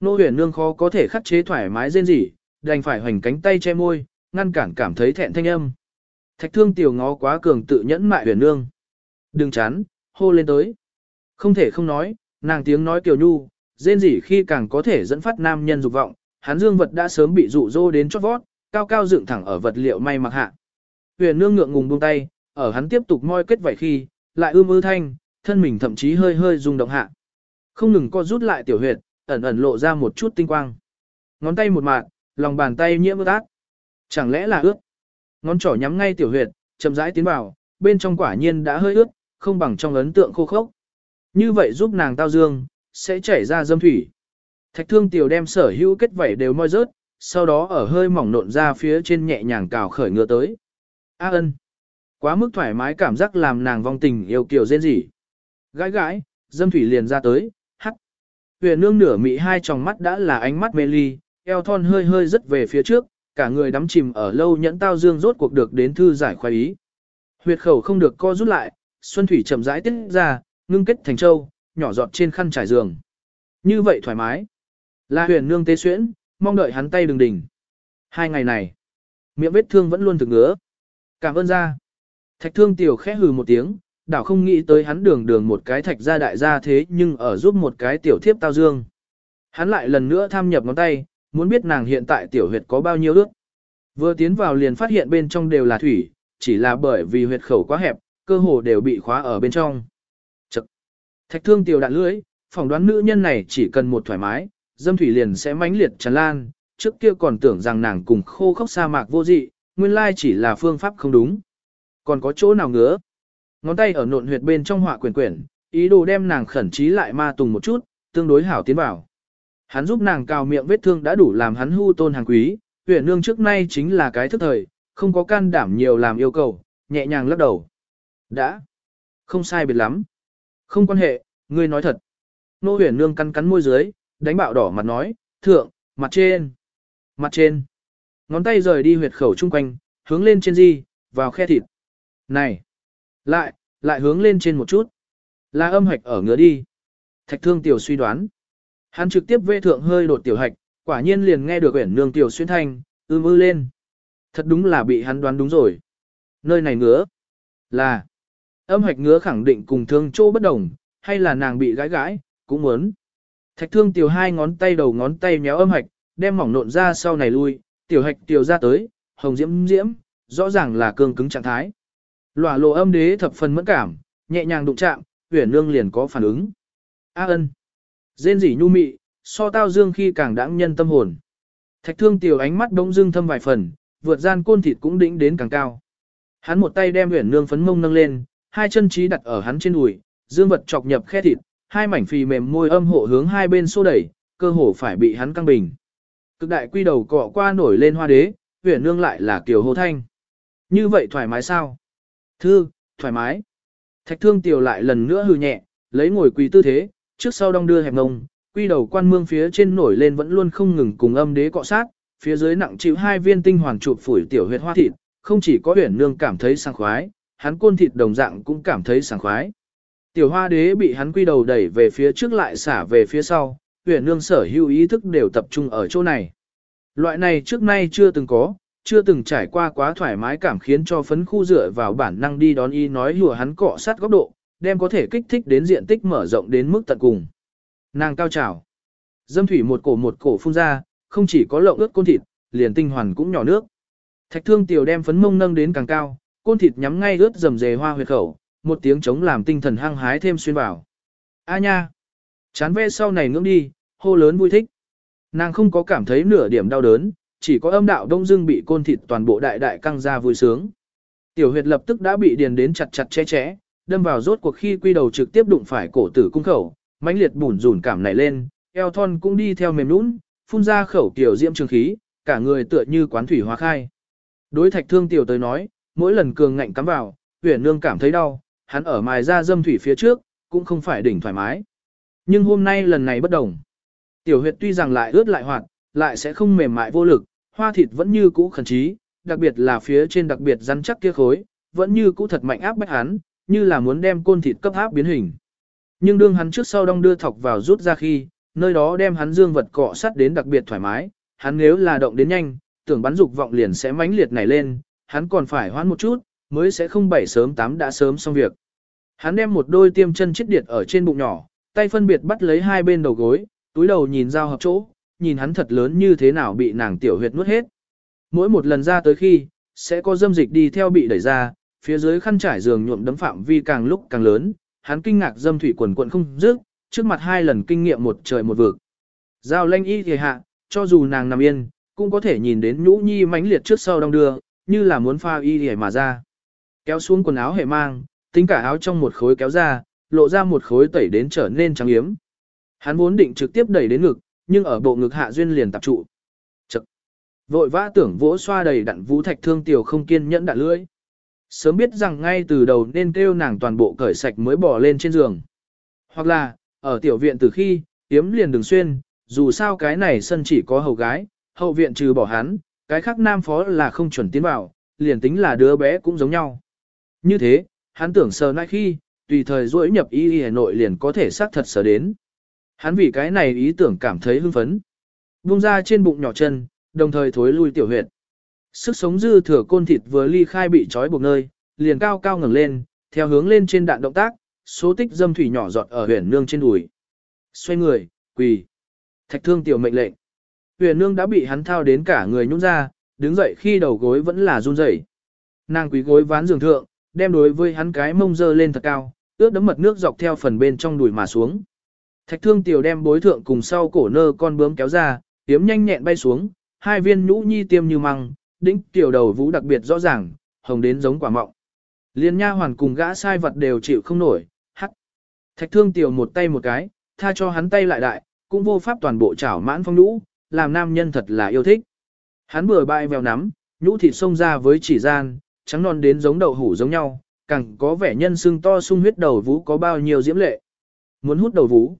Nô huyền nương khó có thể khắc chế thoải mái rên rỉ, đành phải hoành cánh tay che môi, ngăn cản cảm thấy thẹn thanh âm. Thạch thương tiểu ngó quá cường tự nhẫn mại huyền nương. Đừng chán, hô lên tới. Không thể không nói, nàng tiếng nói kiều nhu, rên rỉ khi càng có thể dẫn phát nam nhân dục vọng, hắn dương vật đã sớm bị rụ rô đến chót vót, cao cao dựng thẳng ở vật liệu may mặc hạ. Huyền nương ngượng ngùng buông tay, ở hắn tiếp tục moi kết vảy khi, lại ưm ư thanh, thân mình thậm chí hơi hơi rung động hạ. Không ngừng co rút lại tiểu huyệt, ẩn ẩn lộ ra một chút tinh quang. Ngón tay một mạng, lòng bàn tay nhiễm ướt át. Chẳng lẽ là ướt? Ngón trỏ nhắm ngay tiểu huyệt, chậm rãi tiến vào, bên trong quả nhiên đã hơi ướt, không bằng trong ấn tượng khô khốc. Như vậy giúp nàng tao dương, sẽ chảy ra dâm thủy. Thạch thương tiểu đem sở hữu kết vảy đều moi rớt, sau đó ở hơi mỏng nộn ra phía trên nhẹ nhàng cào khởi ngựa tới. A ân. Quá mức thoải mái cảm giác làm nàng vong tình yêu kiểu dên gì. Gãi gãi, dâm thủy liền ra tới, hắt. Huyền nương nửa mị hai tròng mắt đã là ánh mắt mê ly, eo thon hơi hơi rất về phía trước, cả người đắm chìm ở lâu nhẫn tao dương rốt cuộc được đến thư giải khoái ý. Huyệt khẩu không được co rút lại, xuân thủy chậm rãi tiết ra, ngưng kết thành châu, nhỏ giọt trên khăn trải giường. Như vậy thoải mái. la huyền nương tế xuyễn, mong đợi hắn tay đừng đỉnh. Hai ngày này, miệng vết thương vẫn luôn thực ngứa. Cảm ơn ra. Thạch thương tiểu khẽ hừ một tiếng, đảo không nghĩ tới hắn đường đường một cái thạch gia đại gia thế nhưng ở giúp một cái tiểu thiếp tao dương. Hắn lại lần nữa tham nhập ngón tay, muốn biết nàng hiện tại tiểu huyệt có bao nhiêu ước. Vừa tiến vào liền phát hiện bên trong đều là thủy, chỉ là bởi vì huyệt khẩu quá hẹp, cơ hồ đều bị khóa ở bên trong. Chật! Thạch thương tiểu đạn lưỡi, phỏng đoán nữ nhân này chỉ cần một thoải mái, dâm thủy liền sẽ mãnh liệt tràn lan, trước kia còn tưởng rằng nàng cùng khô khốc sa mạc vô dị, nguyên lai chỉ là phương pháp không đúng. Còn có chỗ nào ngứa? Ngón tay ở nộn huyệt bên trong họa quyển quyển, ý đồ đem nàng khẩn trí lại ma tùng một chút, tương đối hảo tiến vào. Hắn giúp nàng cào miệng vết thương đã đủ làm hắn hưu tôn hàng quý, huyền nương trước nay chính là cái thức thời, không có can đảm nhiều làm yêu cầu, nhẹ nhàng lắc đầu. Đã. Không sai biệt lắm. Không quan hệ, ngươi nói thật. Nô huyền nương cắn cắn môi dưới, đánh bạo đỏ mặt nói, thượng, mặt trên. Mặt trên. Ngón tay rời đi huyệt khẩu chung quanh, hướng lên trên di, vào khe thịt. Này. Lại, lại hướng lên trên một chút. Là âm hạch ở ngứa đi. Thạch thương tiểu suy đoán. Hắn trực tiếp vê thượng hơi đột tiểu hạch, quả nhiên liền nghe được uyển nương tiểu xuyên thanh, ưm ư lên. Thật đúng là bị hắn đoán đúng rồi. Nơi này ngứa. Là. Âm hạch ngứa khẳng định cùng thương chỗ bất đồng, hay là nàng bị gãi gãi, cũng muốn. Thạch thương tiểu hai ngón tay đầu ngón tay méo âm hạch, đem mỏng nộn ra sau này lui, tiểu hạch tiểu ra tới, hồng diễm diễm, rõ ràng là cương cứng trạng thái. Lỏa lộ âm đế thập phần mẫn cảm, nhẹ nhàng đụng chạm, huyền nương liền có phản ứng. A ân. Dên dỉ nhu mị, so tao dương khi càng đãng nhân tâm hồn. Thạch thương tiểu ánh mắt bỗng dương thâm vài phần, vượt gian côn thịt cũng đỉnh đến càng cao. Hắn một tay đem huyền nương phấn mông nâng lên, hai chân trí đặt ở hắn trên đùi, dương vật chọc nhập khe thịt, hai mảnh phì mềm môi âm hộ hướng hai bên xô đẩy, cơ hồ phải bị hắn căng bình. Cực đại quy đầu cọ qua nổi lên hoa đế, huyền nương lại là kiều hô thanh. Như vậy thoải mái sao? Thư, thoải mái. Thạch thương tiểu lại lần nữa hừ nhẹ, lấy ngồi quỳ tư thế, trước sau đong đưa hẹp ngông, quy đầu quan mương phía trên nổi lên vẫn luôn không ngừng cùng âm đế cọ sát, phía dưới nặng chịu hai viên tinh hoàn chụp phủi tiểu huyệt hoa thịt, không chỉ có huyền nương cảm thấy sảng khoái, hắn côn thịt đồng dạng cũng cảm thấy sảng khoái. Tiểu hoa đế bị hắn quy đầu đẩy về phía trước lại xả về phía sau, huyền nương sở hữu ý thức đều tập trung ở chỗ này. Loại này trước nay chưa từng có, chưa từng trải qua quá thoải mái cảm khiến cho phấn khu dựa vào bản năng đi đón y nói hùa hắn cọ sát góc độ, đem có thể kích thích đến diện tích mở rộng đến mức tận cùng. Nàng cao trào. Dâm thủy một cổ một cổ phun ra, không chỉ có lộng ướt côn thịt, liền tinh hoàn cũng nhỏ nước. Thạch thương tiểu đem phấn mông nâng đến càng cao, côn thịt nhắm ngay ướt rầm rề hoa huyệt khẩu, một tiếng chống làm tinh thần hăng hái thêm xuyên vào. A nha! Chán ve sau này ngưỡng đi, hô lớn vui thích. Nàng không có cảm thấy nửa điểm đau đớn, chỉ có âm đạo đông dưng bị côn thịt toàn bộ đại đại căng ra vui sướng. Tiểu huyệt lập tức đã bị điền đến chặt chặt che chẽ, đâm vào rốt cuộc khi quy đầu trực tiếp đụng phải cổ tử cung khẩu, mãnh liệt bủn rủn cảm nảy lên, eo thon cũng đi theo mềm nũng, phun ra khẩu tiểu diễm trường khí, cả người tựa như quán thủy hóa khai. Đối thạch thương tiểu tới nói, mỗi lần cường ngạnh cắm vào, huyền nương cảm thấy đau, hắn ở mài ra dâm thủy phía trước, cũng không phải đỉnh thoải mái. Nhưng hôm nay lần này bất đồng. Tiểu huyệt tuy rằng lại ướt lại hoạt, lại sẽ không mềm mại vô lực, hoa thịt vẫn như cũ khẩn trí, đặc biệt là phía trên đặc biệt rắn chắc kia khối, vẫn như cũ thật mạnh áp bách hắn, như là muốn đem côn thịt cấp áp biến hình. Nhưng đương hắn trước sau đong đưa thọc vào rút ra khi, nơi đó đem hắn dương vật cọ sát đến đặc biệt thoải mái, hắn nếu là động đến nhanh, tưởng bắn dục vọng liền sẽ mãnh liệt nảy lên, hắn còn phải hoãn một chút, mới sẽ không bảy sớm tám đã sớm xong việc. Hắn đem một đôi tiêm chân chết điệt ở trên bụng nhỏ, tay phân biệt bắt lấy hai bên đầu gối, túi đầu nhìn giao hợp chỗ, nhìn hắn thật lớn như thế nào bị nàng tiểu huyệt nuốt hết. Mỗi một lần ra tới khi, sẽ có dâm dịch đi theo bị đẩy ra, phía dưới khăn trải giường nhuộm đấm phạm vi càng lúc càng lớn, hắn kinh ngạc dâm thủy quần quận không dứt, trước mặt hai lần kinh nghiệm một trời một vực. Giao lanh y thì hạ, cho dù nàng nằm yên, cũng có thể nhìn đến nhũ nhi mãnh liệt trước sau đông đưa, như là muốn pha y thì mà ra. Kéo xuống quần áo hệ mang, tính cả áo trong một khối kéo ra, lộ ra một khối tẩy đến trở nên trắng yếm. Hắn vốn định trực tiếp đẩy đến ngực, nhưng ở bộ ngực hạ duyên liền tập trụ. Chậc. Vội vã tưởng vỗ xoa đầy đặn vũ thạch thương tiểu không kiên nhẫn đạn lưỡi. Sớm biết rằng ngay từ đầu nên kêu nàng toàn bộ cởi sạch mới bỏ lên trên giường. Hoặc là, ở tiểu viện từ khi, tiếm liền đường xuyên, dù sao cái này sân chỉ có hầu gái, hậu viện trừ bỏ hắn, cái khác nam phó là không chuẩn tiến vào, liền tính là đứa bé cũng giống nhau. Như thế, hắn tưởng sờ nai khi, tùy thời duỗi nhập y y Hà Nội liền có thể xác thật sờ đến. Hắn vì cái này ý tưởng cảm thấy hưng phấn. Bung ra trên bụng nhỏ chân, đồng thời thối lui tiểu huyệt. Sức sống dư thừa côn thịt vừa ly khai bị trói buộc nơi, liền cao cao ngẩng lên, theo hướng lên trên đạn động tác, số tích dâm thủy nhỏ giọt ở huyền nương trên đùi. Xoay người, quỳ. Thạch thương tiểu mệnh lệnh. Huyền nương đã bị hắn thao đến cả người nhún ra, đứng dậy khi đầu gối vẫn là run rẩy. Nàng quý gối ván giường thượng, đem đối với hắn cái mông dơ lên thật cao, ướt đấm mật nước dọc theo phần bên trong đùi mà xuống. Thạch thương tiểu đem bối thượng cùng sau cổ nơ con bướm kéo ra, tiếm nhanh nhẹn bay xuống, hai viên nhũ nhi tiêm như măng, đỉnh tiểu đầu vũ đặc biệt rõ ràng, hồng đến giống quả mọng. Liên nha hoàn cùng gã sai vật đều chịu không nổi, hắc. Thạch thương tiểu một tay một cái, tha cho hắn tay lại đại, cũng vô pháp toàn bộ chảo mãn phong nhũ, làm nam nhân thật là yêu thích. Hắn bừa bãi vèo nắm, nhũ thịt xông ra với chỉ gian, trắng non đến giống đậu hủ giống nhau, càng có vẻ nhân xương to sung huyết đầu vũ có bao nhiêu diễm lệ. Muốn hút đầu vũ.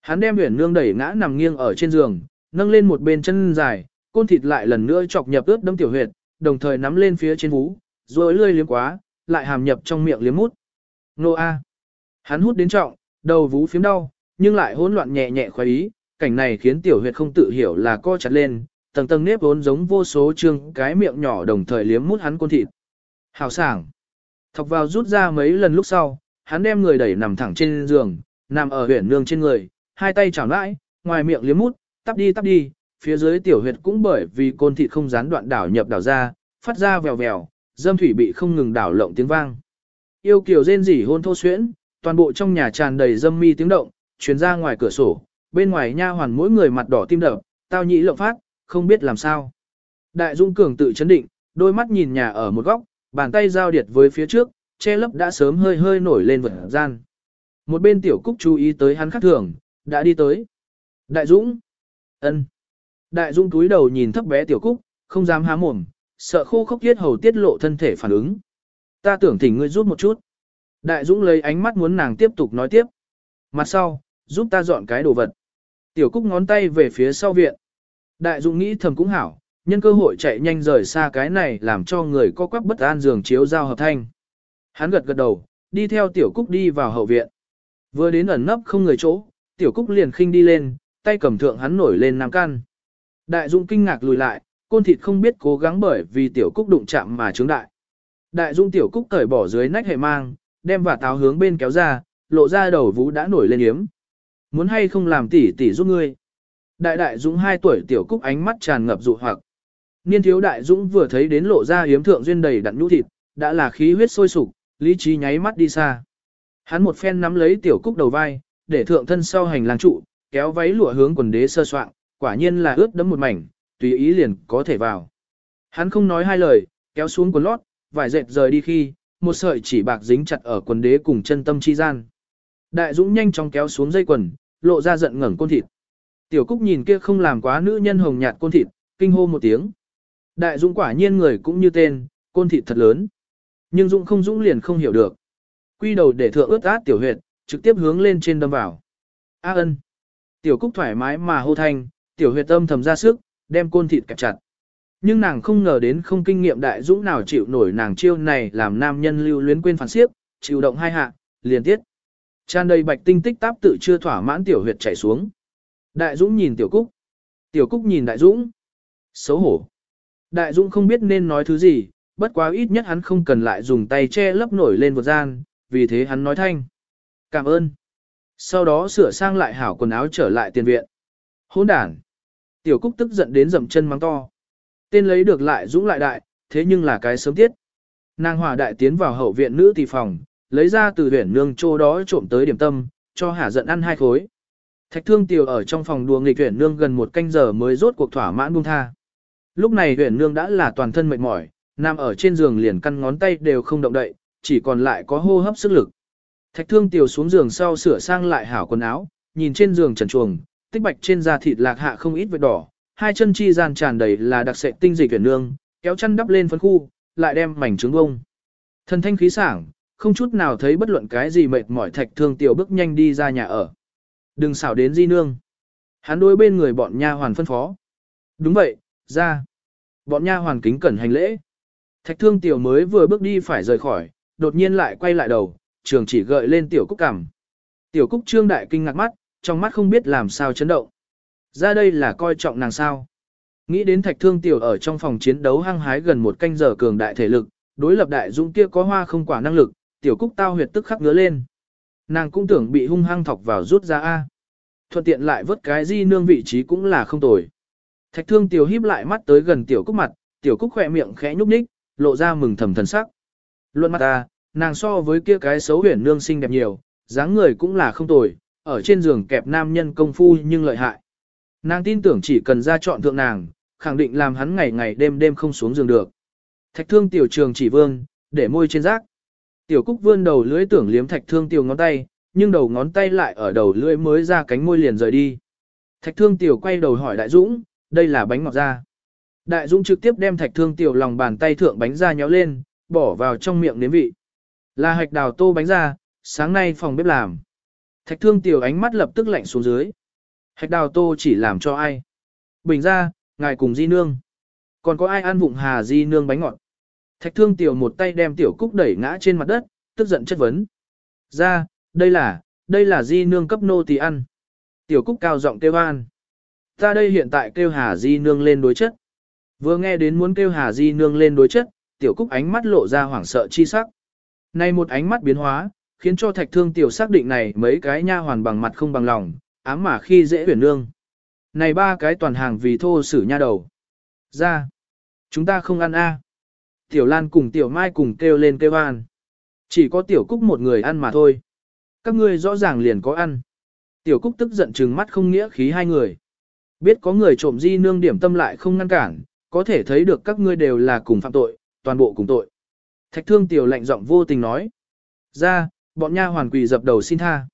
Hắn đem huyền nương đẩy ngã nằm nghiêng ở trên giường, nâng lên một bên chân dài, côn thịt lại lần nữa chọc nhập ướt đâm tiểu huyệt, đồng thời nắm lên phía trên vú, rồi lươi liếm quá, lại hàm nhập trong miệng liếm mút. Nô A. Hắn hút đến trọng, đầu vú phiếm đau, nhưng lại hỗn loạn nhẹ nhẹ khoái ý, cảnh này khiến tiểu huyệt không tự hiểu là co chặt lên, tầng tầng nếp vốn giống vô số trương cái miệng nhỏ đồng thời liếm mút hắn côn thịt. Hào sảng. Thọc vào rút ra mấy lần lúc sau, hắn đem người đẩy nằm thẳng trên giường, nằm ở huyển nương trên người, hai tay chảo lại, ngoài miệng liếm mút, tắp đi tắp đi, phía dưới tiểu huyệt cũng bởi vì côn thịt không gián đoạn đảo nhập đảo ra, phát ra vèo vèo, dâm thủy bị không ngừng đảo lộng tiếng vang. Yêu kiều rên rỉ hôn thô xuyễn, toàn bộ trong nhà tràn đầy dâm mi tiếng động, truyền ra ngoài cửa sổ, bên ngoài nha hoàn mỗi người mặt đỏ tim đập, tao nhĩ lộng phát, không biết làm sao. Đại Dung Cường tự chấn định, đôi mắt nhìn nhà ở một góc, bàn tay giao điệt với phía trước, che lấp đã sớm hơi hơi nổi lên vật gian. Một bên tiểu cúc chú ý tới hắn khắc thường, đã đi tới. Đại Dũng. ân. Đại Dung túi đầu nhìn thấp bé tiểu cúc, không dám há mồm, sợ khô khốc tiết hầu tiết lộ thân thể phản ứng. Ta tưởng thỉnh ngươi rút một chút. Đại Dũng lấy ánh mắt muốn nàng tiếp tục nói tiếp. Mặt sau, giúp ta dọn cái đồ vật. Tiểu Cúc ngón tay về phía sau viện. Đại Dũng nghĩ thầm cũng hảo, nhân cơ hội chạy nhanh rời xa cái này làm cho người có quắc bất an giường chiếu giao hợp thanh. Hắn gật gật đầu, đi theo Tiểu Cúc đi vào hậu viện. Vừa đến ẩn nấp không người chỗ, Tiểu Cúc liền khinh đi lên, tay cầm thượng hắn nổi lên nam can. Đại Dũng kinh ngạc lùi lại, côn thịt không biết cố gắng bởi vì Tiểu Cúc đụng chạm mà trướng đại. Đại Dung Tiểu Cúc cởi bỏ dưới nách hệ mang, đem và táo hướng bên kéo ra, lộ ra đầu vũ đã nổi lên yếm. Muốn hay không làm tỷ tỷ giúp ngươi. Đại đại Dũng 2 tuổi tiểu cúc ánh mắt tràn ngập dụ hoặc. Niên thiếu đại Dũng vừa thấy đến lộ ra yếm thượng duyên đầy đặn nhũ thịt, đã là khí huyết sôi sục, lý trí nháy mắt đi xa. Hắn một phen nắm lấy tiểu cúc đầu vai, để thượng thân sau hành lang trụ, kéo váy lụa hướng quần đế sơ soạn, quả nhiên là ướt đẫm một mảnh, tùy ý liền có thể vào. Hắn không nói hai lời, kéo xuống quần lót, vải dệt rời đi khi, một sợi chỉ bạc dính chặt ở quần đế cùng chân tâm chi gian. Đại Dũng nhanh chóng kéo xuống dây quần, lộ ra giận ngẩng côn thịt. Tiểu Cúc nhìn kia không làm quá nữ nhân hồng nhạt côn thịt, kinh hô một tiếng. Đại Dũng quả nhiên người cũng như tên, côn thịt thật lớn. Nhưng Dũng không Dũng liền không hiểu được. Quy đầu để thượng ướt át tiểu huyệt, trực tiếp hướng lên trên đâm vào. A ân. Tiểu Cúc thoải mái mà hô thanh, tiểu huyệt âm thầm ra sức, đem côn thịt kẹp chặt. Nhưng nàng không ngờ đến không kinh nghiệm đại dũng nào chịu nổi nàng chiêu này làm nam nhân lưu luyến quên phản xiếp, chịu động hai hạ, liền tiết. Tràn đầy bạch tinh tích táp tự chưa thỏa mãn tiểu huyệt chảy xuống. Đại dũng nhìn tiểu cúc. Tiểu cúc nhìn đại dũng. Xấu hổ. Đại dũng không biết nên nói thứ gì, bất quá ít nhất hắn không cần lại dùng tay che lấp nổi lên một gian, vì thế hắn nói thanh. Cảm ơn. Sau đó sửa sang lại hảo quần áo trở lại tiền viện. Hỗn đản. Tiểu cúc tức giận đến dậm chân mắng to. Tên lấy được lại dũng lại đại, thế nhưng là cái sớm tiết. Nàng hòa đại tiến vào hậu viện nữ tỷ phòng, lấy ra từ huyển nương chỗ đó trộm tới điểm tâm, cho hả giận ăn hai khối. Thạch thương tiểu ở trong phòng đùa nghịch huyển nương gần một canh giờ mới rốt cuộc thỏa mãn buông tha. Lúc này huyển nương đã là toàn thân mệt mỏi, nằm ở trên giường liền căn ngón tay đều không động đậy, chỉ còn lại có hô hấp sức lực. Thạch thương tiểu xuống giường sau sửa sang lại hảo quần áo, nhìn trên giường trần chuồng, tích bạch trên da thịt lạc hạ không ít vết đỏ, hai chân chi gian tràn đầy là đặc sệ tinh dịch tuyển nương, kéo chân đắp lên phấn khu, lại đem mảnh trứng bông. Thần thanh khí sảng, không chút nào thấy bất luận cái gì mệt mỏi thạch thương tiểu bước nhanh đi ra nhà ở. Đừng xảo đến di nương. Hắn đối bên người bọn nha hoàn phân phó. Đúng vậy, ra. Bọn nha hoàn kính cẩn hành lễ. Thạch thương tiểu mới vừa bước đi phải rời khỏi, đột nhiên lại quay lại đầu, trường chỉ gợi lên tiểu cúc cằm. Tiểu cúc trương đại kinh ngạc mắt, trong mắt không biết làm sao chấn động. Ra đây là coi trọng nàng sao. Nghĩ đến thạch thương tiểu ở trong phòng chiến đấu hăng hái gần một canh giờ cường đại thể lực, đối lập đại dũng kia có hoa không quả năng lực, tiểu cúc tao huyệt tức khắc ngứa lên. Nàng cũng tưởng bị hung hăng thọc vào rút ra A. Thuận tiện lại vớt cái di nương vị trí cũng là không tồi. Thạch thương tiểu híp lại mắt tới gần tiểu cúc mặt, tiểu cúc khỏe miệng khẽ nhúc nhích, lộ ra mừng thầm thần sắc. Luận mắt ta, nàng so với kia cái xấu huyền nương xinh đẹp nhiều, dáng người cũng là không tồi, ở trên giường kẹp nam nhân công phu nhưng lợi hại. Nàng tin tưởng chỉ cần ra chọn thượng nàng, khẳng định làm hắn ngày ngày đêm đêm không xuống giường được. Thạch thương tiểu trường chỉ vương, để môi trên rác. Tiểu cúc vươn đầu lưỡi tưởng liếm thạch thương tiểu ngón tay, nhưng đầu ngón tay lại ở đầu lưỡi mới ra cánh môi liền rời đi. Thạch thương tiểu quay đầu hỏi đại dũng, đây là bánh ngọt da. Đại dũng trực tiếp đem thạch thương tiểu lòng bàn tay thượng bánh da nhéo lên, bỏ vào trong miệng nếm vị. Là hạch đào tô bánh da, sáng nay phòng bếp làm. Thạch thương tiểu ánh mắt lập tức lạnh xuống dưới. Hạch đào tô chỉ làm cho ai? Bình ra, ngài cùng di nương. Còn có ai ăn vụng hà di nương bánh ngọt? Thạch thương tiểu một tay đem tiểu cúc đẩy ngã trên mặt đất, tức giận chất vấn. Ra, đây là, đây là di nương cấp nô tỳ ăn. Tiểu cúc cao giọng kêu an. Ta đây hiện tại kêu hà di nương lên đối chất. Vừa nghe đến muốn kêu hà di nương lên đối chất, tiểu cúc ánh mắt lộ ra hoảng sợ chi sắc. Này một ánh mắt biến hóa, khiến cho thạch thương tiểu xác định này mấy cái nha hoàn bằng mặt không bằng lòng, ám mà khi dễ huyền nương. Này ba cái toàn hàng vì thô sử nha đầu. Ra. Chúng ta không ăn a. Tiểu Lan cùng Tiểu Mai cùng kêu lên kêu an. Chỉ có Tiểu Cúc một người ăn mà thôi. Các ngươi rõ ràng liền có ăn. Tiểu Cúc tức giận trừng mắt không nghĩa khí hai người. Biết có người trộm di nương điểm tâm lại không ngăn cản, có thể thấy được các ngươi đều là cùng phạm tội, toàn bộ cùng tội. Thạch thương Tiểu lạnh giọng vô tình nói. Ra, bọn nha hoàn quỳ dập đầu xin tha.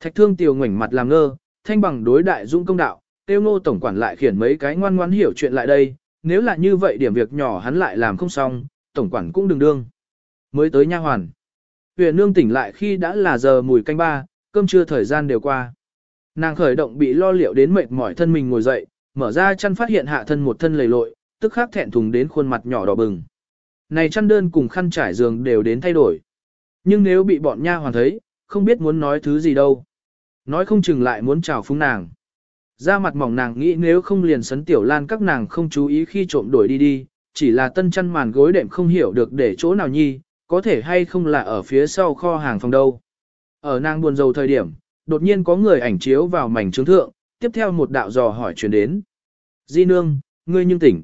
Thạch thương tiều ngoảnh mặt làm ngơ, thanh bằng đối đại dũng công đạo, tiêu ngô tổng quản lại khiển mấy cái ngoan ngoãn hiểu chuyện lại đây, nếu là như vậy điểm việc nhỏ hắn lại làm không xong, tổng quản cũng đừng đương. Mới tới nha hoàn. Huyền nương tỉnh lại khi đã là giờ mùi canh ba, cơm trưa thời gian đều qua. Nàng khởi động bị lo liệu đến mệt mỏi thân mình ngồi dậy, mở ra chăn phát hiện hạ thân một thân lầy lội, tức khắc thẹn thùng đến khuôn mặt nhỏ đỏ bừng. Này chăn đơn cùng khăn trải giường đều đến thay đổi. Nhưng nếu bị bọn nha hoàn thấy, không biết muốn nói thứ gì đâu. Nói không chừng lại muốn chào phúng nàng. Ra mặt mỏng nàng nghĩ nếu không liền sấn tiểu lan các nàng không chú ý khi trộm đuổi đi đi, chỉ là tân chăn màn gối đệm không hiểu được để chỗ nào nhi, có thể hay không là ở phía sau kho hàng phòng đâu. Ở nàng buồn rầu thời điểm, đột nhiên có người ảnh chiếu vào mảnh trướng thượng, tiếp theo một đạo dò hỏi truyền đến. Di nương, ngươi nhưng tỉnh.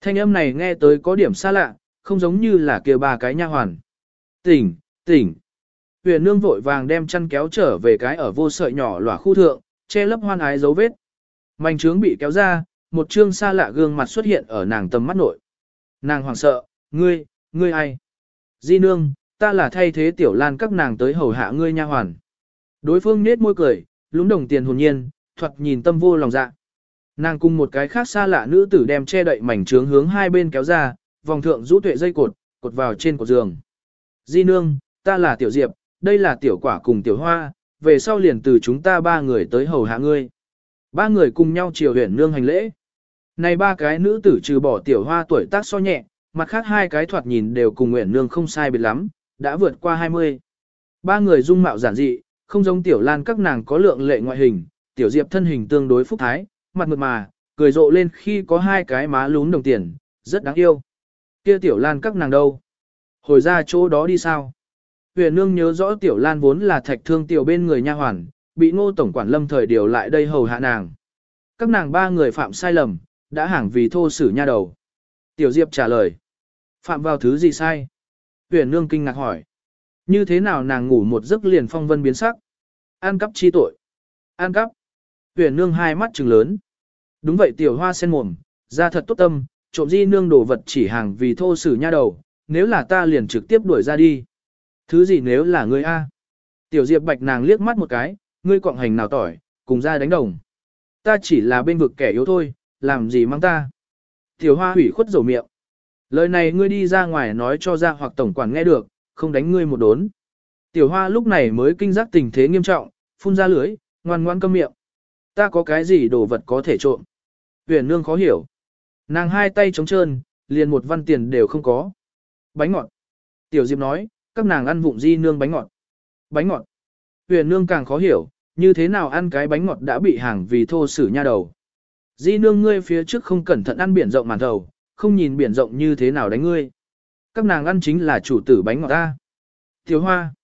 Thanh âm này nghe tới có điểm xa lạ, không giống như là kia ba cái nha hoàn. Tỉnh, tỉnh. Huyền nương vội vàng đem chăn kéo trở về cái ở vô sợi nhỏ lỏa khu thượng, che lấp hoan ái dấu vết. Mảnh trướng bị kéo ra, một trương xa lạ gương mặt xuất hiện ở nàng tầm mắt nội. Nàng hoảng sợ, ngươi, ngươi ai? Di nương, ta là thay thế tiểu lan các nàng tới hầu hạ ngươi nha hoàn. Đối phương nết môi cười, lúng đồng tiền hồn nhiên, thuật nhìn tâm vô lòng dạ. Nàng cùng một cái khác xa lạ nữ tử đem che đậy mảnh trướng hướng hai bên kéo ra, vòng thượng rũ tuệ dây cột, cột vào trên cột giường. Di nương, ta là tiểu diệp, đây là tiểu quả cùng tiểu hoa, về sau liền từ chúng ta ba người tới hầu hạ ngươi. Ba người cùng nhau chiều huyền nương hành lễ. Này ba cái nữ tử trừ bỏ tiểu hoa tuổi tác so nhẹ, mặt khác hai cái thoạt nhìn đều cùng nguyện nương không sai biệt lắm, đã vượt qua 20. Ba người dung mạo giản dị, không giống tiểu lan các nàng có lượng lệ ngoại hình, tiểu diệp thân hình tương đối phúc thái, mặt mượt mà, cười rộ lên khi có hai cái má lún đồng tiền, rất đáng yêu. Kia tiểu lan các nàng đâu? Hồi ra chỗ đó đi sao? Huyền nương nhớ rõ tiểu lan vốn là thạch thương tiểu bên người nha hoàn, bị ngô tổng quản lâm thời điều lại đây hầu hạ nàng. Các nàng ba người phạm sai lầm, đã hàng vì thô sử nha đầu. Tiểu Diệp trả lời. Phạm vào thứ gì sai? Huyền nương kinh ngạc hỏi. Như thế nào nàng ngủ một giấc liền phong vân biến sắc? An cắp chi tội. An cắp. Huyền nương hai mắt trừng lớn. Đúng vậy tiểu hoa sen mồm, ra thật tốt tâm, trộm di nương đồ vật chỉ hàng vì thô sử nha đầu, nếu là ta liền trực tiếp đuổi ra đi. Thứ gì nếu là ngươi A? Tiểu Diệp bạch nàng liếc mắt một cái, ngươi quọng hành nào tỏi, cùng ra đánh đồng. Ta chỉ là bên vực kẻ yếu thôi, làm gì mang ta. Tiểu hoa hủy khuất rầu miệng. Lời này ngươi đi ra ngoài nói cho ra hoặc tổng quản nghe được, không đánh ngươi một đốn. Tiểu hoa lúc này mới kinh giác tình thế nghiêm trọng, phun ra lưới, ngoan ngoan câm miệng. Ta có cái gì đồ vật có thể trộm? Huyền nương khó hiểu. Nàng hai tay trống trơn, liền một văn tiền đều không có. Bánh ngọt. Tiểu Diệp nói, các nàng ăn vụng di nương bánh ngọt. Bánh ngọt. Huyền nương càng khó hiểu, như thế nào ăn cái bánh ngọt đã bị hàng vì thô sử nha đầu. Di nương ngươi phía trước không cẩn thận ăn biển rộng màn thầu, không nhìn biển rộng như thế nào đánh ngươi. Các nàng ăn chính là chủ tử bánh ngọt ta. Tiểu Hoa.